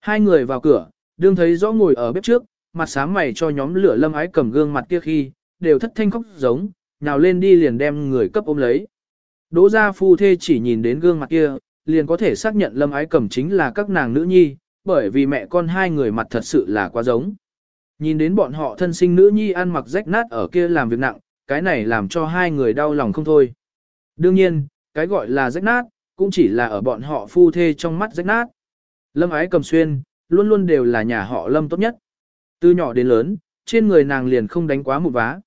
Hai người vào cửa, đương thấy rõ ngồi ở bếp trước, mặt sáng mày cho nhóm lửa Lâm Ái Cầm gương mặt kia khi, đều thất thanh khóc giống, nào lên đi liền đem người cấp ôm lấy. Đỗ gia phu thê chỉ nhìn đến gương mặt kia, liền có thể xác nhận Lâm Ái Cẩm chính là các nàng nữ nhi, bởi vì mẹ con hai người mặt thật sự là quá giống. Nhìn đến bọn họ thân sinh nữ nhi ăn mặc rách nát ở kia làm việc nặng, cái này làm cho hai người đau lòng không thôi. Đương nhiên, cái gọi là rách nát, cũng chỉ là ở bọn họ phu thê trong mắt rách nát. Lâm Ái Cầm xuyên, luôn luôn đều là nhà họ Lâm tốt nhất. Từ nhỏ đến lớn, trên người nàng liền không đánh quá một vá.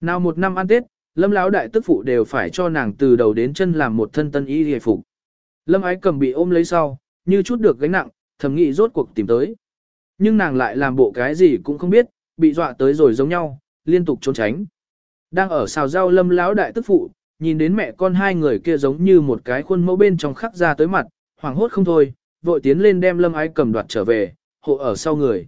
Nào một năm ăn Tết, Lâm lão đại tức phụ đều phải cho nàng từ đầu đến chân làm một thân tân y hề phục. Lâm ái cầm bị ôm lấy sau, như chút được gánh nặng, thầm nghĩ rốt cuộc tìm tới. Nhưng nàng lại làm bộ cái gì cũng không biết, bị dọa tới rồi giống nhau, liên tục trốn tránh. Đang ở xào rau lâm lão đại tức phụ, nhìn đến mẹ con hai người kia giống như một cái khuôn mẫu bên trong khắc ra tới mặt, hoảng hốt không thôi, vội tiến lên đem lâm ái cầm đoạt trở về, hộ ở sau người.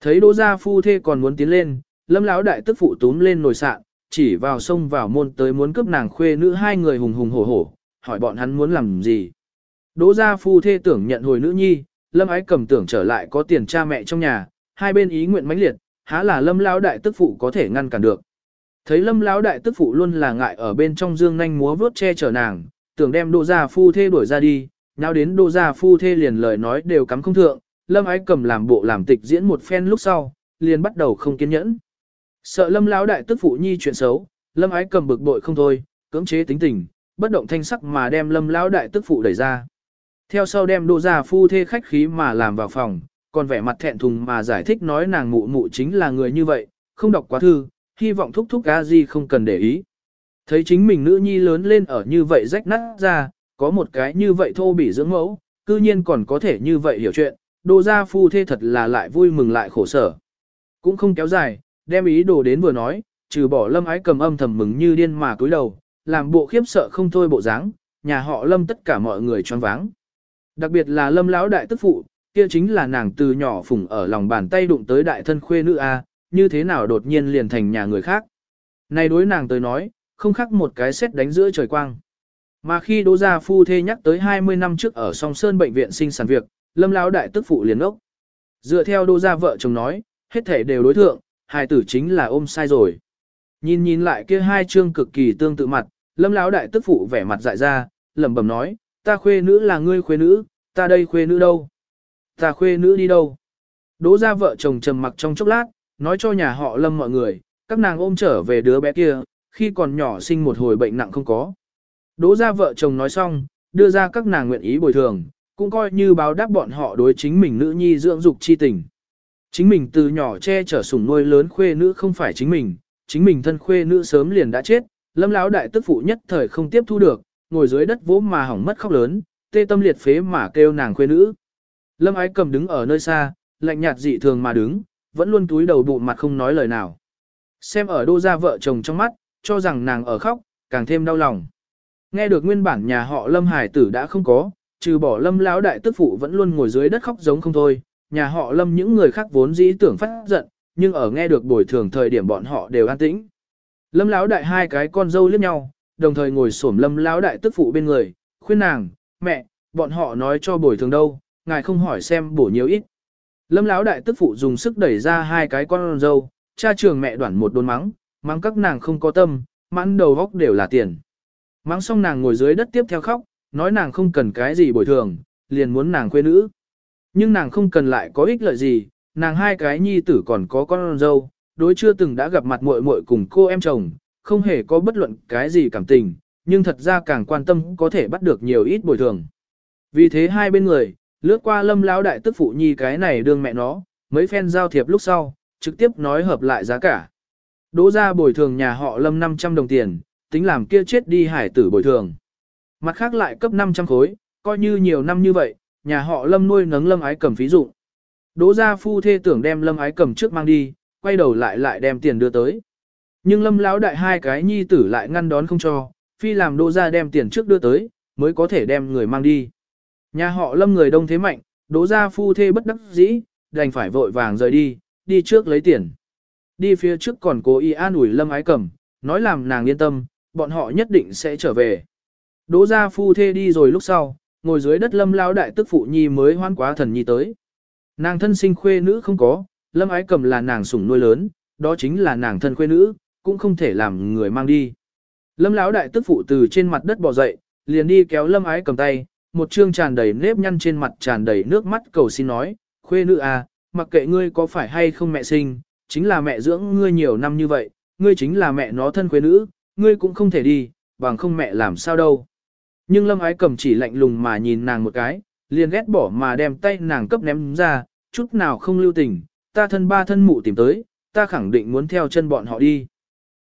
Thấy đỗ gia phu thê còn muốn tiến lên, lâm lão đại tức phụ túm lên nồi sạn, chỉ vào sông vào môn tới muốn cướp nàng khuê nữ hai người hùng hùng hổ hổ, hỏi bọn hắn muốn làm gì. Đỗ gia phu thê tưởng nhận hồi nữ nhi, lâm ái cầm tưởng trở lại có tiền cha mẹ trong nhà, hai bên ý nguyện mãnh liệt, há là lâm lão đại tức phụ có thể ngăn cản được. Thấy lâm lão đại tức phụ luôn là ngại ở bên trong dương nhanh múa vớt che chở nàng, tưởng đem đỗ gia phu thê đuổi ra đi, nào đến đỗ gia phu thê liền lời nói đều cắm không thượng, lâm ái cầm làm bộ làm tịch diễn một phen lúc sau, liền bắt đầu không kiên nhẫn. Sợ lâm lão đại tức phụ nhi chuyện xấu, lâm ái cầm bực bội không thôi, cưỡng chế tính tình, bất động thanh sắc mà đem lâm lão đại tức phụ đẩy ra. Theo sau đem đô gia phu thê khách khí mà làm vào phòng, còn vẻ mặt thẹn thùng mà giải thích nói nàng mụ mụ chính là người như vậy, không đọc quá thư, hy vọng thúc thúc a di không cần để ý. Thấy chính mình nữ nhi lớn lên ở như vậy rách nát ra, có một cái như vậy thô bỉ dưỡng mẫu, cư nhiên còn có thể như vậy hiểu chuyện, đô gia phu thê thật là lại vui mừng lại khổ sở. Cũng không kéo dài, đem ý đồ đến vừa nói, trừ bỏ lâm ái cầm âm thầm mừng như điên mà cúi đầu, làm bộ khiếp sợ không thôi bộ dáng, nhà họ lâm tất cả mọi người choáng váng. Đặc biệt là lâm lão đại tức phụ, kia chính là nàng từ nhỏ phủng ở lòng bàn tay đụng tới đại thân khuê nữ A, như thế nào đột nhiên liền thành nhà người khác. Này đối nàng tới nói, không khác một cái xét đánh giữa trời quang. Mà khi đỗ gia phu thê nhắc tới 20 năm trước ở song sơn bệnh viện sinh sản việc, lâm lão đại tức phụ liền ốc. Dựa theo đỗ gia vợ chồng nói, hết thể đều đối thượng, hài tử chính là ôm sai rồi. Nhìn nhìn lại kia hai chương cực kỳ tương tự mặt, lâm lão đại tức phụ vẻ mặt dại ra, lẩm bẩm nói, ta khuê nữ là ngươi khuê nữ, ta đây khuê nữ đâu? Ta khuê nữ đi đâu? Đỗ ra vợ chồng trầm mặc trong chốc lát, nói cho nhà họ lâm mọi người, các nàng ôm trở về đứa bé kia, khi còn nhỏ sinh một hồi bệnh nặng không có. Đỗ ra vợ chồng nói xong, đưa ra các nàng nguyện ý bồi thường, cũng coi như báo đáp bọn họ đối chính mình nữ nhi dưỡng dục chi tình. Chính mình từ nhỏ che chở sủng nuôi lớn khuê nữ không phải chính mình, chính mình thân khuê nữ sớm liền đã chết, lâm lão đại tức phụ nhất thời không tiếp thu được, ngồi dưới đất vỗ mà hỏng mất khóc lớn, tê tâm liệt phế mà kêu nàng khuê nữ. Lâm ái cầm đứng ở nơi xa, lạnh nhạt dị thường mà đứng, vẫn luôn túi đầu bụng mặt không nói lời nào. Xem ở đô gia vợ chồng trong mắt, cho rằng nàng ở khóc, càng thêm đau lòng. Nghe được nguyên bản nhà họ Lâm Hải tử đã không có, trừ bỏ Lâm lão đại tức phụ vẫn luôn ngồi dưới đất khóc giống không thôi, nhà họ Lâm những người khác vốn dĩ tưởng phát giận, nhưng ở nghe được bồi thường thời điểm bọn họ đều an tĩnh. Lâm lão đại hai cái con dâu liếc nhau, đồng thời ngồi xổm lâm lão đại tức phụ bên người, khuyên nàng, mẹ, bọn họ nói cho bồi thường đâu, ngài không hỏi xem bổ nhiều ít. Lâm lão đại tức phụ dùng sức đẩy ra hai cái con dâu, cha trường mẹ đoản một đốn mắng, mắng các nàng không có tâm, mãn đầu góc đều là tiền. Mắng xong nàng ngồi dưới đất tiếp theo khóc, nói nàng không cần cái gì bồi thường, liền muốn nàng quê nữ. Nhưng nàng không cần lại có ích lợi gì, nàng hai cái nhi tử còn có con dâu, đối chưa từng đã gặp mặt muội muội cùng cô em chồng, không hề có bất luận cái gì cảm tình, nhưng thật ra càng quan tâm có thể bắt được nhiều ít bồi thường. Vì thế hai bên người, lướt qua lâm lão đại tức phụ nhi cái này đương mẹ nó, mấy phen giao thiệp lúc sau, trực tiếp nói hợp lại giá cả. Đỗ ra bồi thường nhà họ lâm 500 đồng tiền, tính làm kia chết đi hải tử bồi thường. Mặt khác lại cấp 500 khối, coi như nhiều năm như vậy, nhà họ lâm nuôi nấng lâm ái cầm phí dụng. Đỗ gia phu thê tưởng đem lâm ái cầm trước mang đi, quay đầu lại lại đem tiền đưa tới. Nhưng lâm lão đại hai cái nhi tử lại ngăn đón không cho, phi làm đỗ gia đem tiền trước đưa tới, mới có thể đem người mang đi. Nhà họ lâm người đông thế mạnh, đỗ gia phu thê bất đắc dĩ, đành phải vội vàng rời đi, đi trước lấy tiền. Đi phía trước còn cố ý an ủi lâm ái cầm, nói làm nàng yên tâm, bọn họ nhất định sẽ trở về. Đỗ gia phu thê đi rồi lúc sau, ngồi dưới đất lâm lao đại tức phụ nhi mới hoan quá thần nhi tới. Nàng thân sinh khuê nữ không có, lâm ái cầm là nàng sủng nuôi lớn, đó chính là nàng thân khuê nữ, cũng không thể làm người mang đi. Lâm lão đại tức phụ từ trên mặt đất bò dậy, liền đi kéo lâm ái cầm tay, một trương tràn đầy nếp nhăn trên mặt tràn đầy nước mắt cầu xin nói, khuê nữ à, mặc kệ ngươi có phải hay không mẹ sinh, chính là mẹ dưỡng ngươi nhiều năm như vậy, ngươi chính là mẹ nó thân khuê nữ, ngươi cũng không thể đi, bằng không mẹ làm sao đâu. Nhưng lâm ái cầm chỉ lạnh lùng mà nhìn nàng một cái, liền ghét bỏ mà đem tay nàng cấp ném ra, chút nào không lưu tình, ta thân ba thân mụ tìm tới, ta khẳng định muốn theo chân bọn họ đi.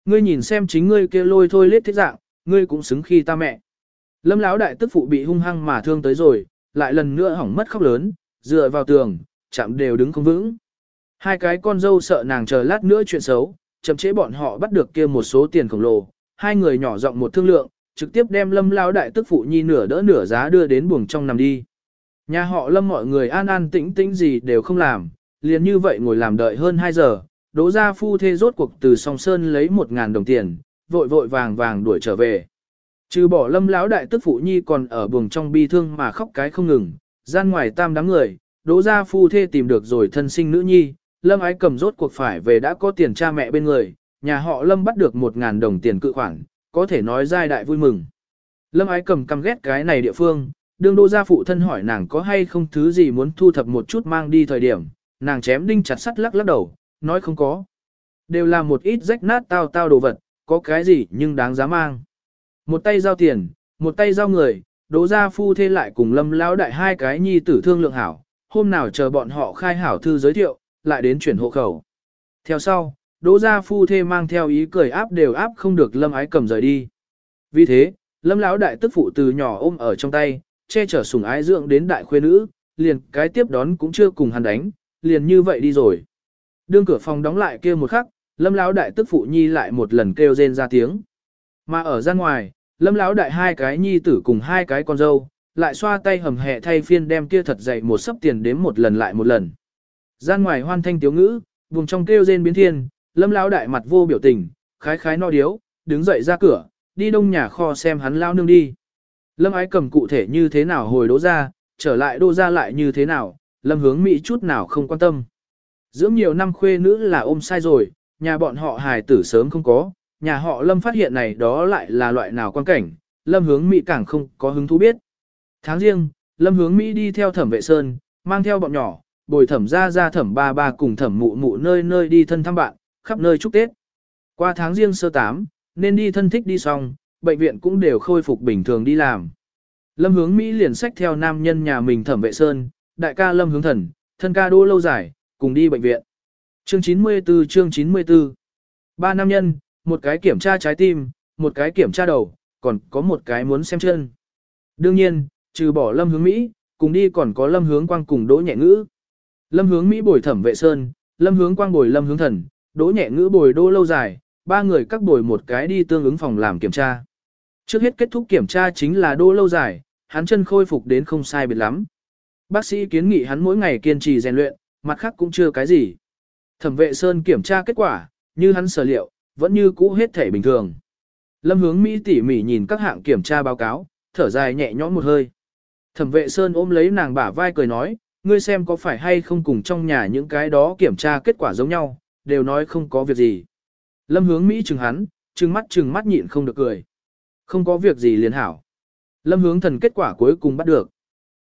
Ngươi nhìn xem chính ngươi kia lôi thôi lết thế dạng, ngươi cũng xứng khi ta mẹ. Lâm lão đại tức phụ bị hung hăng mà thương tới rồi, lại lần nữa hỏng mất khóc lớn, dựa vào tường, chạm đều đứng không vững. Hai cái con dâu sợ nàng chờ lát nữa chuyện xấu, chậm chế bọn họ bắt được kia một số tiền khổng lồ, hai người nhỏ giọng một thương lượng, trực tiếp đem lâm lão đại tức phụ nhi nửa đỡ nửa giá đưa đến buồng trong nằm đi. Nhà họ lâm mọi người an an tĩnh tĩnh gì đều không làm, liền như vậy ngồi làm đợi hơn 2 giờ, đỗ gia phu thê rốt cuộc từ song sơn lấy một ngàn đồng tiền, vội vội vàng vàng đuổi trở về. Trừ bỏ lâm lão đại tức phụ nhi còn ở buồng trong bi thương mà khóc cái không ngừng, gian ngoài tam đám người, đỗ gia phu thê tìm được rồi thân sinh nữ nhi, lâm ái cầm rốt cuộc phải về đã có tiền cha mẹ bên người, nhà họ lâm bắt được một ngàn đồng tiền cự khoản, có thể nói giai đại vui mừng. Lâm ái cầm căm ghét cái này địa phương, đương đô gia phụ thân hỏi nàng có hay không thứ gì muốn thu thập một chút mang đi thời điểm, nàng chém đinh chặt sắt lắc lắc đầu, nói không có. Đều là một ít rách nát tao tao đồ vật, có cái gì nhưng đáng giá mang. Một tay giao tiền, một tay giao người, đỗ gia phu thê lại cùng lâm lão đại hai cái nhi tử thương lượng hảo, hôm nào chờ bọn họ khai hảo thư giới thiệu, lại đến chuyển hộ khẩu. Theo sau, đỗ gia phu thê mang theo ý cười áp đều áp không được lâm ái cầm rời đi. Vì thế, lâm lão đại tức phụ từ nhỏ ôm ở trong tay, che chở sủng ái dưỡng đến đại khuê nữ, liền cái tiếp đón cũng chưa cùng hắn đánh, liền như vậy đi rồi. Đương cửa phòng đóng lại kia một khắc, lâm lão đại tức phụ nhi lại một lần kêu rên ra tiếng. Mà ở ra ngoài, lâm lão đại hai cái nhi tử cùng hai cái con dâu, lại xoa tay hầm hẹ thay phiên đem kia thật dậy một sấp tiền đếm một lần lại một lần. Gian ngoài hoan thanh tiếu ngữ, vùng trong kêu rên biến thiên, lâm lão đại mặt vô biểu tình, khái khái no điếu, đứng dậy ra cửa, đi đông nhà kho xem hắn lao nương đi. Lâm ái cầm cụ thể như thế nào hồi đỗ ra, trở lại đô ra lại như thế nào, lâm hướng Mỹ chút nào không quan tâm. Dưỡng nhiều năm khuê nữ là ôm sai rồi, nhà bọn họ hài tử sớm không có, nhà họ lâm phát hiện này đó lại là loại nào quan cảnh, lâm hướng Mỹ càng không có hứng thú biết. Tháng riêng, lâm hướng Mỹ đi theo thẩm vệ sơn, mang theo bọn nhỏ, bồi thẩm ra ra thẩm ba ba cùng thẩm mụ mụ nơi nơi đi thân thăm bạn, khắp nơi chúc Tết. Qua tháng riêng sơ tám, nên đi thân thích đi xong, bệnh viện cũng đều khôi phục bình thường đi làm. Lâm hướng Mỹ liền sách theo nam nhân nhà mình thẩm vệ sơn, đại ca Lâm hướng thần, thân ca đô lâu dài, cùng đi bệnh viện. Chương 94 chương 94 Ba nam nhân, một cái kiểm tra trái tim, một cái kiểm tra đầu, còn có một cái muốn xem chân. Đương nhiên, trừ bỏ Lâm hướng Mỹ, cùng đi còn có Lâm hướng quang cùng đỗ nhẹ ngữ. Lâm hướng Mỹ bồi thẩm vệ sơn, Lâm hướng quang bồi Lâm hướng thần, đỗ nhẹ ngữ bồi đô lâu dài, ba người các bồi một cái đi tương ứng phòng làm kiểm tra. Trước hết kết thúc kiểm tra chính là đô lâu dài, hắn chân khôi phục đến không sai biệt lắm. Bác sĩ kiến nghị hắn mỗi ngày kiên trì rèn luyện, mặt khác cũng chưa cái gì. Thẩm vệ Sơn kiểm tra kết quả, như hắn sở liệu, vẫn như cũ hết thể bình thường. Lâm hướng Mỹ tỉ mỉ nhìn các hạng kiểm tra báo cáo, thở dài nhẹ nhõm một hơi. Thẩm vệ Sơn ôm lấy nàng bả vai cười nói, ngươi xem có phải hay không cùng trong nhà những cái đó kiểm tra kết quả giống nhau, đều nói không có việc gì. Lâm hướng Mỹ chừng hắn, chừng mắt chừng mắt nhịn không được cười. Không có việc gì liền hảo. Lâm hướng thần kết quả cuối cùng bắt được.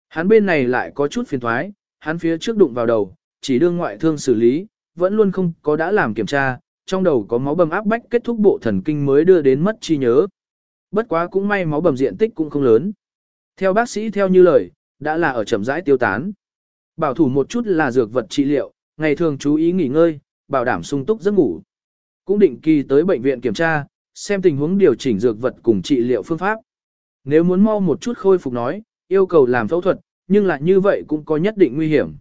Hắn bên này lại có chút phiền thoái, hắn phía trước đụng vào đầu, chỉ đương ngoại thương xử lý, vẫn luôn không có đã làm kiểm tra, trong đầu có máu bầm áp bách kết thúc bộ thần kinh mới đưa đến mất trí nhớ. Bất quá cũng may máu bầm diện tích cũng không lớn. Theo bác sĩ theo như lời, đã là ở chậm rãi tiêu tán. Bảo thủ một chút là dược vật trị liệu, ngày thường chú ý nghỉ ngơi, bảo đảm sung túc giấc ngủ. Cũng định kỳ tới bệnh viện kiểm tra, xem tình huống điều chỉnh dược vật cùng trị liệu phương pháp. Nếu muốn mau một chút khôi phục nói, yêu cầu làm phẫu thuật, nhưng lại như vậy cũng có nhất định nguy hiểm.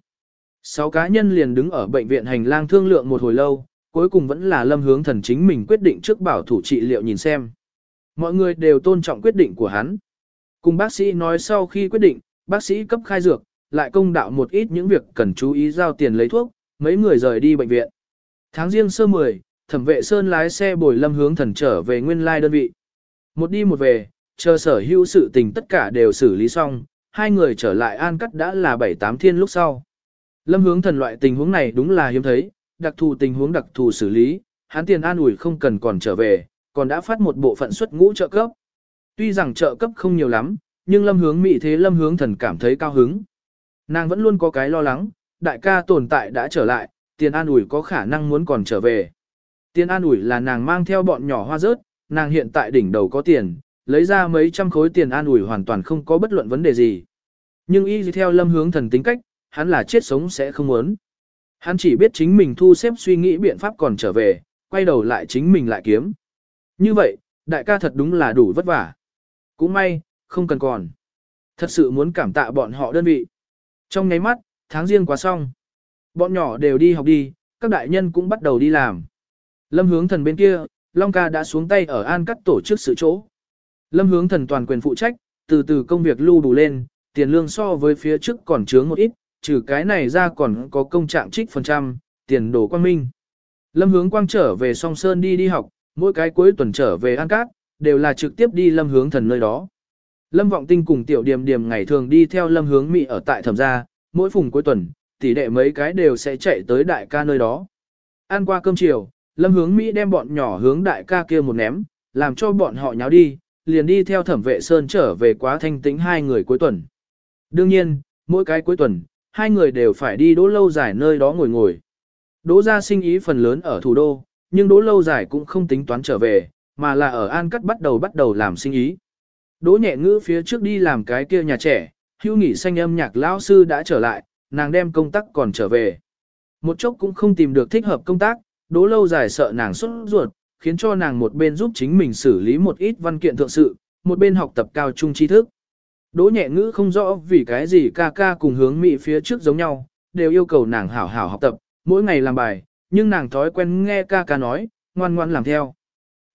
Sáu cá nhân liền đứng ở bệnh viện hành lang thương lượng một hồi lâu, cuối cùng vẫn là lâm hướng thần chính mình quyết định trước bảo thủ trị liệu nhìn xem. Mọi người đều tôn trọng quyết định của hắn. Cùng bác sĩ nói sau khi quyết định, bác sĩ cấp khai dược, lại công đạo một ít những việc cần chú ý giao tiền lấy thuốc, mấy người rời đi bệnh viện. Tháng riêng sơ 10, thẩm vệ Sơn lái xe bồi lâm hướng thần trở về nguyên lai đơn vị. Một đi một về, chờ sở hữu sự tình tất cả đều xử lý xong, hai người trở lại an cắt đã là 7-8 thiên lúc sau. Lâm hướng thần loại tình huống này đúng là hiếm thấy, đặc thù tình huống đặc thù xử lý, hắn tiền an ủi không cần còn trở về, còn đã phát một bộ phận xuất ngũ trợ cấp. Tuy rằng trợ cấp không nhiều lắm, nhưng lâm hướng mị thế lâm hướng thần cảm thấy cao hứng. Nàng vẫn luôn có cái lo lắng, đại ca tồn tại đã trở lại, tiền an ủi có khả năng muốn còn trở về. Tiền an ủi là nàng mang theo bọn nhỏ hoa rớt, nàng hiện tại đỉnh đầu có tiền, lấy ra mấy trăm khối tiền an ủi hoàn toàn không có bất luận vấn đề gì. Nhưng y theo lâm hướng thần tính cách, hắn là chết sống sẽ không muốn. Hắn chỉ biết chính mình thu xếp suy nghĩ biện pháp còn trở về, quay đầu lại chính mình lại kiếm. Như vậy, đại ca thật đúng là đủ vất vả. Cũng may, không cần còn. Thật sự muốn cảm tạ bọn họ đơn vị. Trong nháy mắt, tháng riêng quá xong. Bọn nhỏ đều đi học đi, các đại nhân cũng bắt đầu đi làm. Lâm hướng thần bên kia, Long ca đã xuống tay ở an cắt tổ chức sự chỗ. Lâm hướng thần toàn quyền phụ trách, từ từ công việc lưu đủ lên, tiền lương so với phía trước còn chướng một ít, trừ cái này ra còn có công trạng trích phần trăm, tiền đồ quang minh. Lâm hướng quang trở về song sơn đi đi học, mỗi cái cuối tuần trở về ăn Cát, đều là trực tiếp đi lâm hướng thần nơi đó. Lâm vọng tinh cùng tiểu điểm điểm ngày thường đi theo lâm hướng mị ở tại thẩm gia, mỗi phùng cuối tuần, tỷ đệ mấy cái đều sẽ chạy tới đại ca nơi đó. Ăn qua cơm chiều, lâm hướng Mỹ đem bọn nhỏ hướng đại ca kia một ném, làm cho bọn họ nháo đi, liền đi theo thẩm vệ sơn trở về quá thanh tĩnh hai người cuối tuần. Đương nhiên, mỗi cái cuối tuần, hai người đều phải đi đỗ lâu dài nơi đó ngồi ngồi. Đỗ gia sinh ý phần lớn ở thủ đô, nhưng đỗ lâu dài cũng không tính toán trở về, mà là ở An Cắt bắt đầu bắt đầu làm sinh ý. Đỗ nhẹ ngữ phía trước đi làm cái kia nhà trẻ, hưu nghỉ xanh âm nhạc lão sư đã trở lại, nàng đem công tác còn trở về. Một chốc cũng không tìm được thích hợp công tác, đỗ lâu dài sợ nàng xuất ruột, khiến cho nàng một bên giúp chính mình xử lý một ít văn kiện thượng sự, một bên học tập cao trung tri thức. Đỗ nhẹ ngữ không rõ vì cái gì ca ca cùng hướng mỹ phía trước giống nhau, đều yêu cầu nàng hảo hảo học tập, mỗi ngày làm bài, nhưng nàng thói quen nghe ca ca nói, ngoan ngoan làm theo.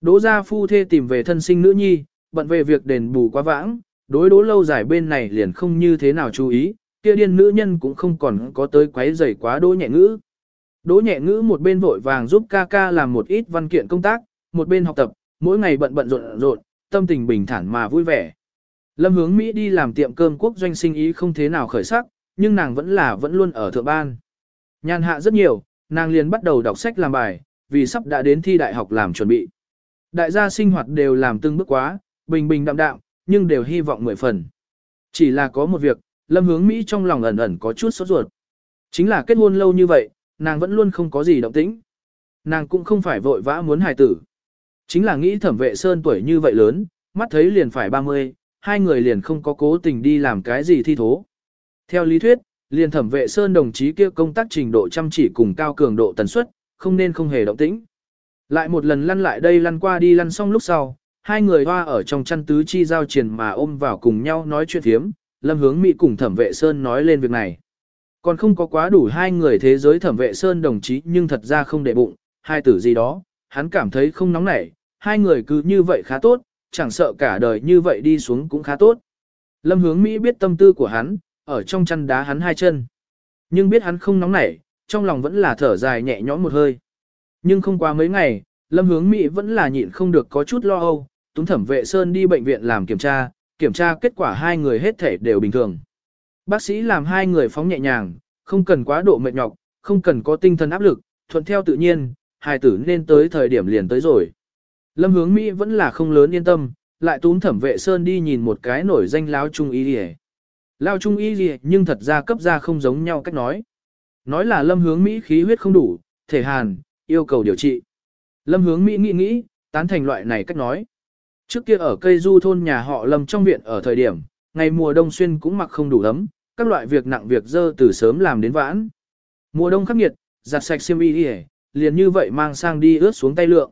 Đỗ gia phu thê tìm về thân sinh nữ nhi, bận về việc đền bù quá vãng, đối đỗ lâu dài bên này liền không như thế nào chú ý, kia điên nữ nhân cũng không còn có tới quấy rầy quá đỗ nhẹ ngữ. Đỗ nhẹ ngữ một bên vội vàng giúp ca ca làm một ít văn kiện công tác, một bên học tập, mỗi ngày bận bận rộn rộn, tâm tình bình thản mà vui vẻ. Lâm hướng Mỹ đi làm tiệm cơm quốc doanh sinh ý không thế nào khởi sắc, nhưng nàng vẫn là vẫn luôn ở thượng ban. Nhàn hạ rất nhiều, nàng liền bắt đầu đọc sách làm bài, vì sắp đã đến thi đại học làm chuẩn bị. Đại gia sinh hoạt đều làm từng bước quá, bình bình đạm đạm, nhưng đều hy vọng mười phần. Chỉ là có một việc, lâm hướng Mỹ trong lòng ẩn ẩn có chút sốt ruột. Chính là kết hôn lâu như vậy, nàng vẫn luôn không có gì động tĩnh. Nàng cũng không phải vội vã muốn hài tử. Chính là nghĩ thẩm vệ sơn tuổi như vậy lớn, mắt thấy liền phải 30, hai người liền không có cố tình đi làm cái gì thi thố. Theo lý thuyết, liền thẩm vệ sơn đồng chí kia công tác trình độ chăm chỉ cùng cao cường độ tần suất, không nên không hề động tĩnh. Lại một lần lăn lại đây lăn qua đi lăn xong lúc sau, hai người hoa ở trong chăn tứ chi giao triền mà ôm vào cùng nhau nói chuyện thiếm, lâm hướng Mỹ cùng thẩm vệ sơn nói lên việc này. Còn không có quá đủ hai người thế giới thẩm vệ sơn đồng chí nhưng thật ra không để bụng, hai tử gì đó, hắn cảm thấy không nóng nảy, hai người cứ như vậy khá tốt, chẳng sợ cả đời như vậy đi xuống cũng khá tốt. Lâm hướng Mỹ biết tâm tư của hắn, ở trong chăn đá hắn hai chân. Nhưng biết hắn không nóng nảy, trong lòng vẫn là thở dài nhẹ nhõm một hơi. Nhưng không qua mấy ngày, Lâm hướng Mỹ vẫn là nhịn không được có chút lo âu, Túng thẩm vệ Sơn đi bệnh viện làm kiểm tra, kiểm tra kết quả hai người hết thể đều bình thường. Bác sĩ làm hai người phóng nhẹ nhàng, không cần quá độ mệt nhọc, không cần có tinh thần áp lực, thuận theo tự nhiên, hài tử nên tới thời điểm liền tới rồi. Lâm hướng Mỹ vẫn là không lớn yên tâm, lại túm thẩm vệ Sơn đi nhìn một cái nổi danh lao trung y gì Lao trung y gì nhưng thật ra cấp ra không giống nhau cách nói. Nói là lâm hướng Mỹ khí huyết không đủ, thể hàn, yêu cầu điều trị. Lâm hướng Mỹ nghĩ nghĩ, tán thành loại này cách nói. Trước kia ở cây du thôn nhà họ lâm trong viện ở thời điểm, ngày mùa đông xuyên cũng mặc không đủ ấm, các loại việc nặng việc dơ từ sớm làm đến vãn. Mùa đông khắc nghiệt, giặt sạch xiêm y liền như vậy mang sang đi ướt xuống tay lượng.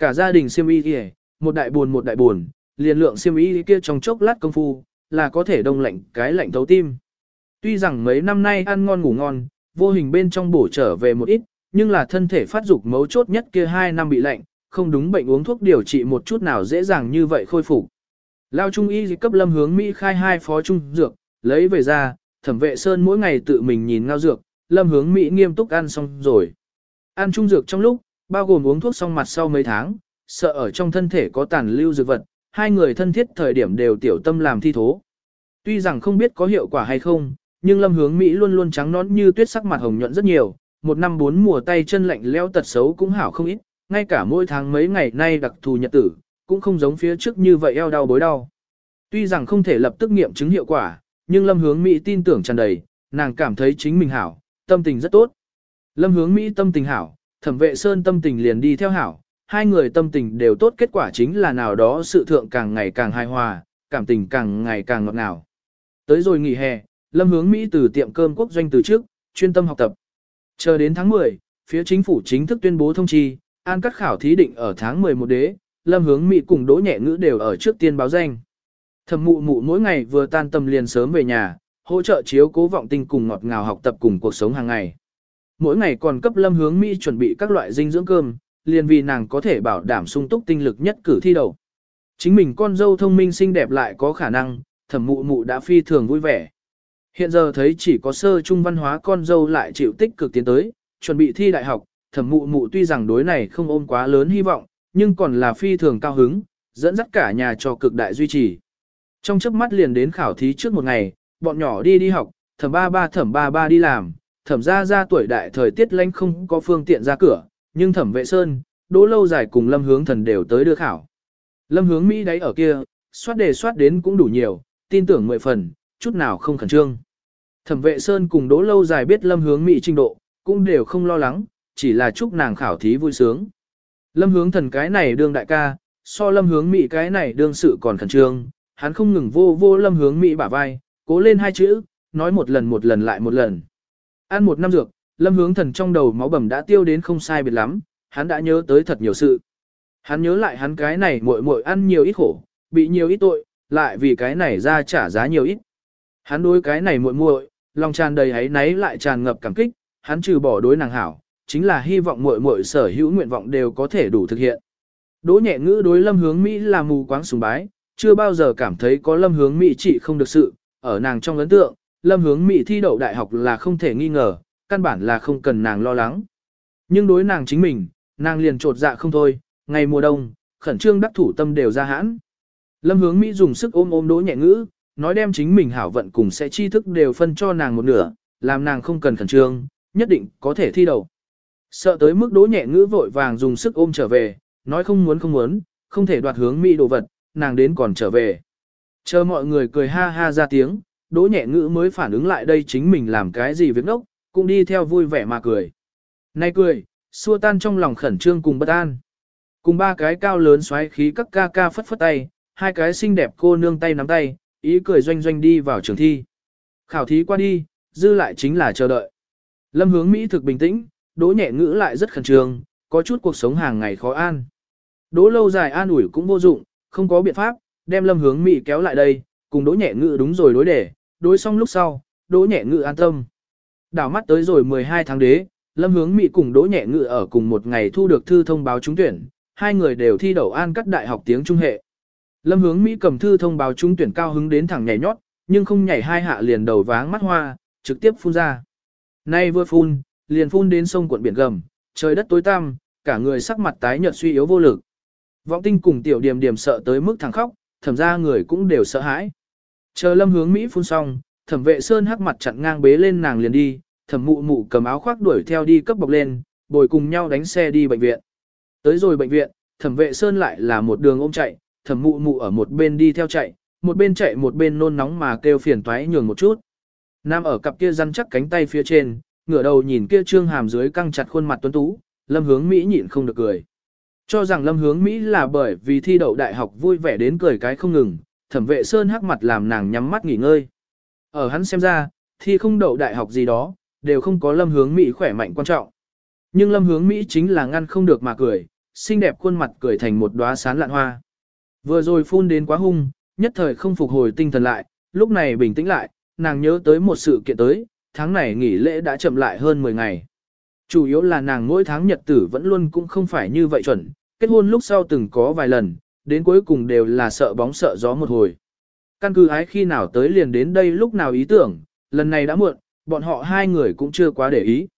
Cả gia đình siêm y kia một đại buồn một đại buồn, liền lượng siêm y kia trong chốc lát công phu, là có thể đông lạnh cái lạnh thấu tim. Tuy rằng mấy năm nay ăn ngon ngủ ngon, vô hình bên trong bổ trở về một ít, nhưng là thân thể phát dục mấu chốt nhất kia hai năm bị lạnh, không đúng bệnh uống thuốc điều trị một chút nào dễ dàng như vậy khôi phục. Lao trung y cấp lâm hướng Mỹ khai hai phó trung dược, lấy về ra, thẩm vệ sơn mỗi ngày tự mình nhìn ngao dược, lâm hướng Mỹ nghiêm túc ăn xong rồi. Ăn trung dược trong lúc, bao gồm uống thuốc xong mặt sau mấy tháng, sợ ở trong thân thể có tàn lưu dược vật, hai người thân thiết thời điểm đều tiểu tâm làm thi thố. Tuy rằng không biết có hiệu quả hay không, nhưng lâm hướng Mỹ luôn luôn trắng nón như tuyết sắc mặt hồng nhuận rất nhiều, một năm bốn mùa tay chân lạnh leo tật xấu cũng hảo không ít, ngay cả mỗi tháng mấy ngày nay đặc thù nhật tử, cũng không giống phía trước như vậy eo đau bối đau. Tuy rằng không thể lập tức nghiệm chứng hiệu quả, nhưng Lâm Hướng Mỹ tin tưởng tràn đầy, nàng cảm thấy chính mình hảo, tâm tình rất tốt. Lâm Hướng Mỹ tâm tình hảo, Thẩm Vệ Sơn tâm tình liền đi theo hảo, hai người tâm tình đều tốt kết quả chính là nào đó sự thượng càng ngày càng hài hòa, cảm tình càng ngày càng ngọt ngào. Tới rồi nghỉ hè, Lâm Hướng Mỹ từ tiệm cơm quốc doanh từ trước, chuyên tâm học tập. Chờ đến tháng 10, phía chính phủ chính thức tuyên bố thông chi, an cắt khảo thí định ở tháng 11 đế, Lâm Hướng Mỹ cùng Đỗ Nhẹ Ngữ đều ở trước tiên báo danh. Thẩm mụ mụ mỗi ngày vừa tan tầm liền sớm về nhà, hỗ trợ chiếu cố vọng tinh cùng ngọt ngào học tập cùng cuộc sống hàng ngày. Mỗi ngày còn cấp Lâm Hướng Mỹ chuẩn bị các loại dinh dưỡng cơm, liền vì nàng có thể bảo đảm sung túc tinh lực nhất cử thi đầu. Chính mình con dâu thông minh xinh đẹp lại có khả năng, thẩm mụ mụ đã phi thường vui vẻ. Hiện giờ thấy chỉ có sơ trung văn hóa con dâu lại chịu tích cực tiến tới, chuẩn bị thi đại học, thẩm mụ mụ tuy rằng đối này không ôm quá lớn hy vọng, nhưng còn là phi thường cao hứng, dẫn dắt cả nhà cho cực đại duy trì. Trong chớp mắt liền đến khảo thí trước một ngày, bọn nhỏ đi đi học, thẩm ba ba thẩm ba ba đi làm, thẩm ra ra tuổi đại thời tiết lánh không có phương tiện ra cửa, nhưng thẩm vệ sơn, đỗ lâu dài cùng lâm hướng thần đều tới đưa khảo. Lâm hướng Mỹ đấy ở kia, soát đề soát đến cũng đủ nhiều, tin tưởng mười phần, chút nào không khẩn trương. Thẩm vệ sơn cùng đỗ lâu dài biết lâm hướng Mỹ trình độ, cũng đều không lo lắng, chỉ là chúc nàng khảo thí vui sướng. Lâm hướng thần cái này đương đại ca, so lâm hướng Mỹ cái này đương sự còn khẩn trương, hắn không ngừng vô vô lâm hướng Mỹ bả vai, cố lên hai chữ, nói một lần một lần lại một lần. Ăn một năm dược, lâm hướng thần trong đầu máu bầm đã tiêu đến không sai biệt lắm, hắn đã nhớ tới thật nhiều sự. Hắn nhớ lại hắn cái này muội muội ăn nhiều ít khổ, bị nhiều ít tội, lại vì cái này ra trả giá nhiều ít. Hắn đối cái này muội muội, lòng tràn đầy ấy náy lại tràn ngập cảm kích, hắn trừ bỏ đối nàng hảo, chính là hy vọng muội muội sở hữu nguyện vọng đều có thể đủ thực hiện. Đỗ nhẹ ngữ đối lâm hướng Mỹ là mù quáng sùng bái, chưa bao giờ cảm thấy có lâm hướng Mỹ trị không được sự, ở nàng trong ấn tượng, lâm hướng Mỹ thi đậu đại học là không thể nghi ngờ, căn bản là không cần nàng lo lắng. Nhưng đối nàng chính mình, nàng liền trột dạ không thôi, ngày mùa đông, khẩn trương đắc thủ tâm đều ra hãn. Lâm hướng Mỹ dùng sức ôm ôm đỗ nhẹ ngữ, nói đem chính mình hảo vận cùng sẽ tri thức đều phân cho nàng một nửa, làm nàng không cần khẩn trương, nhất định có thể thi đậu. Sợ tới mức đỗ nhẹ ngữ vội vàng dùng sức ôm trở về, nói không muốn không muốn, không thể đoạt hướng Mỹ đồ vật, nàng đến còn trở về. Chờ mọi người cười ha ha ra tiếng, đỗ nhẹ ngữ mới phản ứng lại đây chính mình làm cái gì việc đốc, cũng đi theo vui vẻ mà cười. Nay cười, xua tan trong lòng khẩn trương cùng bất an. Cùng ba cái cao lớn xoáy khí các ca ca phất phất tay, hai cái xinh đẹp cô nương tay nắm tay, ý cười doanh doanh đi vào trường thi. Khảo thí qua đi, dư lại chính là chờ đợi. Lâm hướng Mỹ thực bình tĩnh, đỗ nhẹ ngữ lại rất khẩn trương, có chút cuộc sống hàng ngày khó an. Đỗ lâu dài an ủi cũng vô dụng, không có biện pháp, đem lâm hướng Mỹ kéo lại đây, cùng đỗ nhẹ ngữ đúng rồi đối để, đối xong lúc sau, đỗ nhẹ ngự an tâm. Đảo mắt tới rồi 12 tháng đế, lâm hướng Mỹ cùng đỗ nhẹ ngự ở cùng một ngày thu được thư thông báo trúng tuyển, hai người đều thi đậu an cắt đại học tiếng Trung hệ. Lâm hướng Mỹ cầm thư thông báo trúng tuyển cao hứng đến thẳng nhảy nhót, nhưng không nhảy hai hạ liền đầu váng mắt hoa, trực tiếp phun ra. Nay vừa phun, liền phun đến sông cuộn biển gầm, trời đất tối tăm, cả người sắc mặt tái nhợt suy yếu vô lực. Vọng tinh cùng tiểu điểm điểm sợ tới mức thẳng khóc, thẩm ra người cũng đều sợ hãi. Chờ lâm hướng Mỹ phun xong, thẩm vệ sơn hắc mặt chặn ngang bế lên nàng liền đi, thẩm mụ mụ cầm áo khoác đuổi theo đi cấp bọc lên, bồi cùng nhau đánh xe đi bệnh viện. Tới rồi bệnh viện, thẩm vệ sơn lại là một đường ôm chạy, thẩm mụ mụ ở một bên đi theo chạy, một bên chạy một bên nôn nóng mà kêu phiền toái nhường một chút. Nam ở cặp kia răn chắc cánh tay phía trên, ngửa đầu nhìn kia trương hàm dưới căng chặt khuôn mặt tuấn tú, lâm hướng Mỹ nhịn không được cười. Cho rằng lâm hướng Mỹ là bởi vì thi đậu đại học vui vẻ đến cười cái không ngừng, thẩm vệ sơn hắc mặt làm nàng nhắm mắt nghỉ ngơi. Ở hắn xem ra, thi không đậu đại học gì đó, đều không có lâm hướng Mỹ khỏe mạnh quan trọng. Nhưng lâm hướng Mỹ chính là ngăn không được mà cười, xinh đẹp khuôn mặt cười thành một đóa sán lạn hoa. Vừa rồi phun đến quá hung, nhất thời không phục hồi tinh thần lại, lúc này bình tĩnh lại, nàng nhớ tới một sự kiện tới, tháng này nghỉ lễ đã chậm lại hơn 10 ngày. Chủ yếu là nàng mỗi tháng nhật tử vẫn luôn cũng không phải như vậy chuẩn, kết hôn lúc sau từng có vài lần, đến cuối cùng đều là sợ bóng sợ gió một hồi. Căn cứ ái khi nào tới liền đến đây lúc nào ý tưởng, lần này đã muộn, bọn họ hai người cũng chưa quá để ý.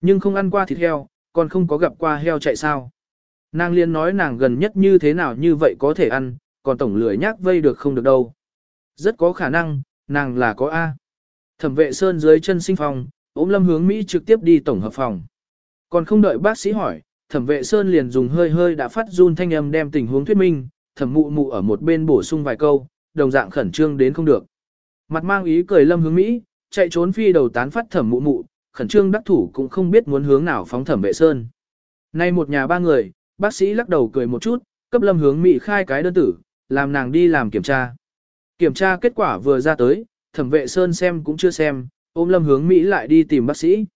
Nhưng không ăn qua thịt heo, còn không có gặp qua heo chạy sao. Nàng liên nói nàng gần nhất như thế nào như vậy có thể ăn, còn tổng lười nhác vây được không được đâu. Rất có khả năng, nàng là có A. Thẩm vệ sơn dưới chân sinh phòng, ôm lâm hướng Mỹ trực tiếp đi tổng hợp phòng. Còn không đợi bác sĩ hỏi, thẩm vệ sơn liền dùng hơi hơi đã phát run thanh âm đem tình huống thuyết minh, thẩm mụ mụ ở một bên bổ sung vài câu, đồng dạng khẩn trương đến không được. Mặt mang ý cười lâm hướng Mỹ, chạy trốn phi đầu tán phát thẩm mụ mụ, khẩn trương đắc thủ cũng không biết muốn hướng nào phóng thẩm vệ sơn. Nay một nhà ba người, bác sĩ lắc đầu cười một chút, cấp lâm hướng Mỹ khai cái đơn tử, làm nàng đi làm kiểm tra. Kiểm tra kết quả vừa ra tới, thẩm vệ sơn xem cũng chưa xem, ôm lâm hướng Mỹ lại đi tìm bác sĩ.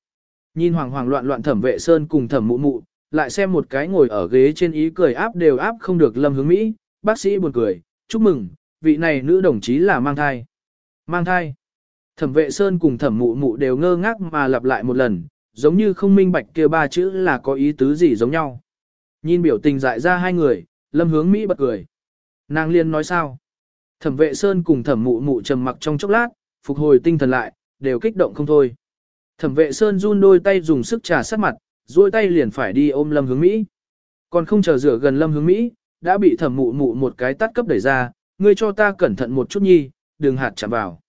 Nhìn hoàng hoàng loạn loạn thẩm vệ sơn cùng thẩm mụ mụ, lại xem một cái ngồi ở ghế trên ý cười áp đều áp không được lâm hướng Mỹ, bác sĩ buồn cười, chúc mừng, vị này nữ đồng chí là mang thai. Mang thai. Thẩm vệ sơn cùng thẩm mụ mụ đều ngơ ngác mà lặp lại một lần, giống như không minh bạch kia ba chữ là có ý tứ gì giống nhau. Nhìn biểu tình dại ra hai người, lâm hướng Mỹ bật cười. Nàng liên nói sao? Thẩm vệ sơn cùng thẩm mụ mụ trầm mặc trong chốc lát, phục hồi tinh thần lại, đều kích động không thôi. Thẩm vệ sơn run đôi tay dùng sức trà sát mặt, duỗi tay liền phải đi ôm lâm hướng Mỹ. Còn không chờ rửa gần lâm hướng Mỹ, đã bị thẩm mụ mụ một cái tắt cấp đẩy ra, ngươi cho ta cẩn thận một chút nhi, đừng hạt chạm vào.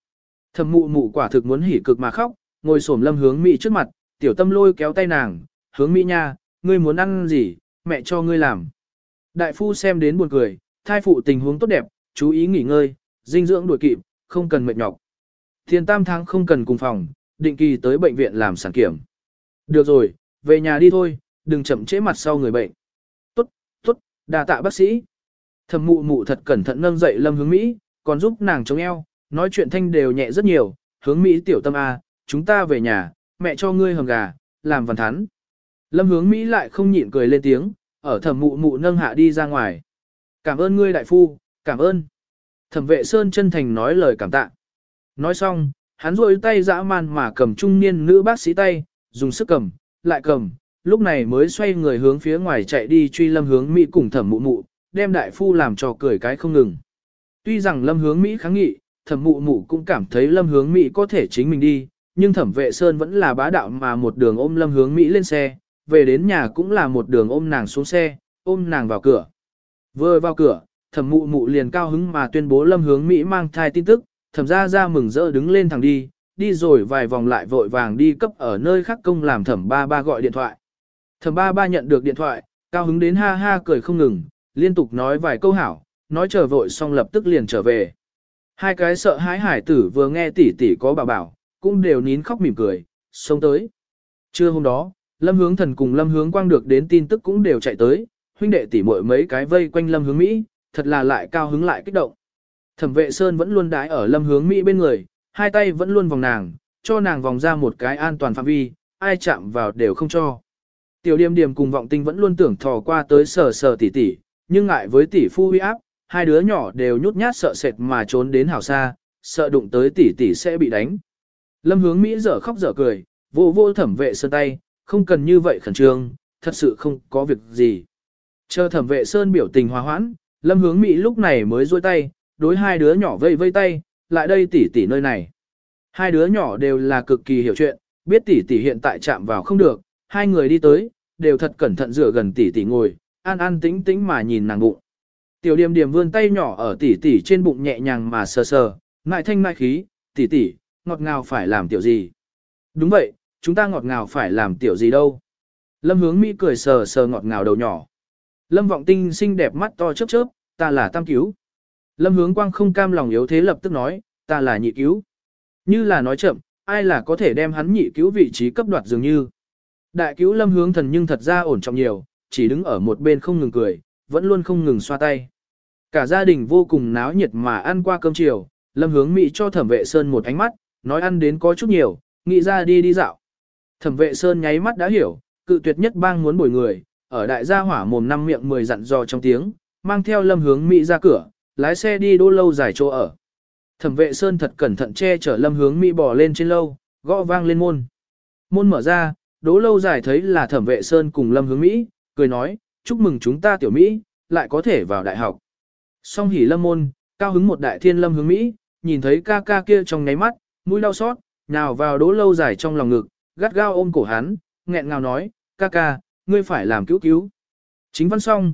Thẩm mụ mụ quả thực muốn hỉ cực mà khóc, ngồi xổm lâm hướng Mỹ trước mặt, tiểu tâm lôi kéo tay nàng, hướng Mỹ nha, ngươi muốn ăn gì, mẹ cho ngươi làm. Đại phu xem đến buồn cười, thai phụ tình huống tốt đẹp, chú ý nghỉ ngơi, dinh dưỡng đuổi kịp, không cần mệt nhọc. Thiên tam tháng không cần cùng phòng, định kỳ tới bệnh viện làm sản kiểm. Được rồi, về nhà đi thôi, đừng chậm trễ mặt sau người bệnh. Tốt, tốt, đà tạ bác sĩ. Thẩm mụ mụ thật cẩn thận nâng dậy lâm hướng Mỹ, còn giúp nàng chống eo, nói chuyện thanh đều nhẹ rất nhiều, hướng Mỹ tiểu tâm A, chúng ta về nhà, mẹ cho ngươi hầm gà, làm văn thắn. Lâm hướng Mỹ lại không nhịn cười lên tiếng, ở thẩm mụ mụ nâng hạ đi ra ngoài. Cảm ơn ngươi đại phu, cảm ơn. Thẩm vệ Sơn chân thành nói lời cảm tạ. Nói xong, hắn rôi tay dã man mà cầm trung niên nữ bác sĩ tay, dùng sức cầm, lại cầm, lúc này mới xoay người hướng phía ngoài chạy đi truy lâm hướng Mỹ cùng thẩm mụ mụ, đem đại phu làm trò cười cái không ngừng. Tuy rằng lâm hướng Mỹ kháng nghị, thẩm mụ mụ cũng cảm thấy lâm hướng Mỹ có thể chính mình đi, nhưng thẩm vệ Sơn vẫn là bá đạo mà một đường ôm lâm hướng Mỹ lên xe, về đến nhà cũng là một đường ôm nàng xuống xe, ôm nàng vào cửa. Vừa vào cửa, thẩm mụ mụ liền cao hứng mà tuyên bố lâm hướng Mỹ mang thai tin tức, thẩm ra ra mừng rỡ đứng lên thẳng đi, đi rồi vài vòng lại vội vàng đi cấp ở nơi khác công làm thẩm ba ba gọi điện thoại. Thẩm ba ba nhận được điện thoại, cao hứng đến ha ha cười không ngừng, liên tục nói vài câu hảo, nói chờ vội xong lập tức liền trở về. Hai cái sợ hãi hải tử vừa nghe tỷ tỷ có bảo bảo, cũng đều nín khóc mỉm cười, xông tới. Trưa hôm đó, Lâm Hướng Thần cùng Lâm Hướng Quang được đến tin tức cũng đều chạy tới, huynh đệ tỷ muội mấy cái vây quanh Lâm Hướng Mỹ, thật là lại cao hứng lại kích động. Thẩm Vệ Sơn vẫn luôn đái ở Lâm Hướng Mỹ bên người, hai tay vẫn luôn vòng nàng, cho nàng vòng ra một cái an toàn phạm vi, ai chạm vào đều không cho. Tiểu Điềm Điềm cùng Vọng Tinh vẫn luôn tưởng thò qua tới sờ sờ tỷ tỷ, nhưng ngại với tỷ phu huy áp, hai đứa nhỏ đều nhút nhát sợ sệt mà trốn đến hảo xa, sợ đụng tới tỷ tỷ sẽ bị đánh. Lâm Hướng Mỹ dở khóc dở cười, vô vô Thẩm Vệ Sơn tay, không cần như vậy khẩn trương, thật sự không có việc gì. Chờ thẩm vệ sơn biểu tình hòa hoãn, lâm hướng Mỹ lúc này mới duỗi tay, đối hai đứa nhỏ vây vây tay, lại đây tỷ tỷ nơi này. Hai đứa nhỏ đều là cực kỳ hiểu chuyện, biết tỷ tỷ hiện tại chạm vào không được, hai người đi tới, đều thật cẩn thận dựa gần tỷ tỷ ngồi, an an tĩnh tĩnh mà nhìn nàng bụng. Tiểu điềm điềm vươn tay nhỏ ở tỷ tỷ trên bụng nhẹ nhàng mà sờ sờ, ngại thanh ngại khí, tỷ tỷ ngọt ngào phải làm tiểu gì. Đúng vậy, chúng ta ngọt ngào phải làm tiểu gì đâu. Lâm hướng Mỹ cười sờ sờ ngọt ngào đầu nhỏ. Lâm vọng tinh xinh đẹp mắt to chớp chớp, ta là tam cứu. Lâm hướng quang không cam lòng yếu thế lập tức nói, ta là nhị cứu. Như là nói chậm, ai là có thể đem hắn nhị cứu vị trí cấp đoạt dường như. Đại cứu lâm hướng thần nhưng thật ra ổn trọng nhiều, chỉ đứng ở một bên không ngừng cười, vẫn luôn không ngừng xoa tay. Cả gia đình vô cùng náo nhiệt mà ăn qua cơm chiều, lâm hướng Mỹ cho thẩm vệ Sơn một ánh mắt, nói ăn đến có chút nhiều, nghĩ ra đi đi dạo. Thẩm vệ Sơn nháy mắt đã hiểu, cự tuyệt nhất bang muốn bồi người, ở đại gia hỏa mồm năm miệng mười dặn dò trong tiếng, mang theo lâm hướng Mỹ ra cửa, lái xe đi đô lâu dài chỗ ở. Thẩm vệ Sơn thật cẩn thận che chở lâm hướng Mỹ bỏ lên trên lâu, gõ vang lên môn. Môn mở ra, đỗ lâu dài thấy là thẩm vệ Sơn cùng lâm hướng Mỹ, cười nói, chúc mừng chúng ta tiểu Mỹ, lại có thể vào đại học. Song hỉ lâm môn, cao hứng một đại thiên lâm hướng Mỹ, nhìn thấy ca ca kia trong ngáy mắt, mũi đau xót, nào vào đỗ lâu dài trong lòng ngực, gắt gao ôm cổ hắn, nghẹn ngào nói, ca ca, ngươi phải làm cứu cứu. Chính văn xong,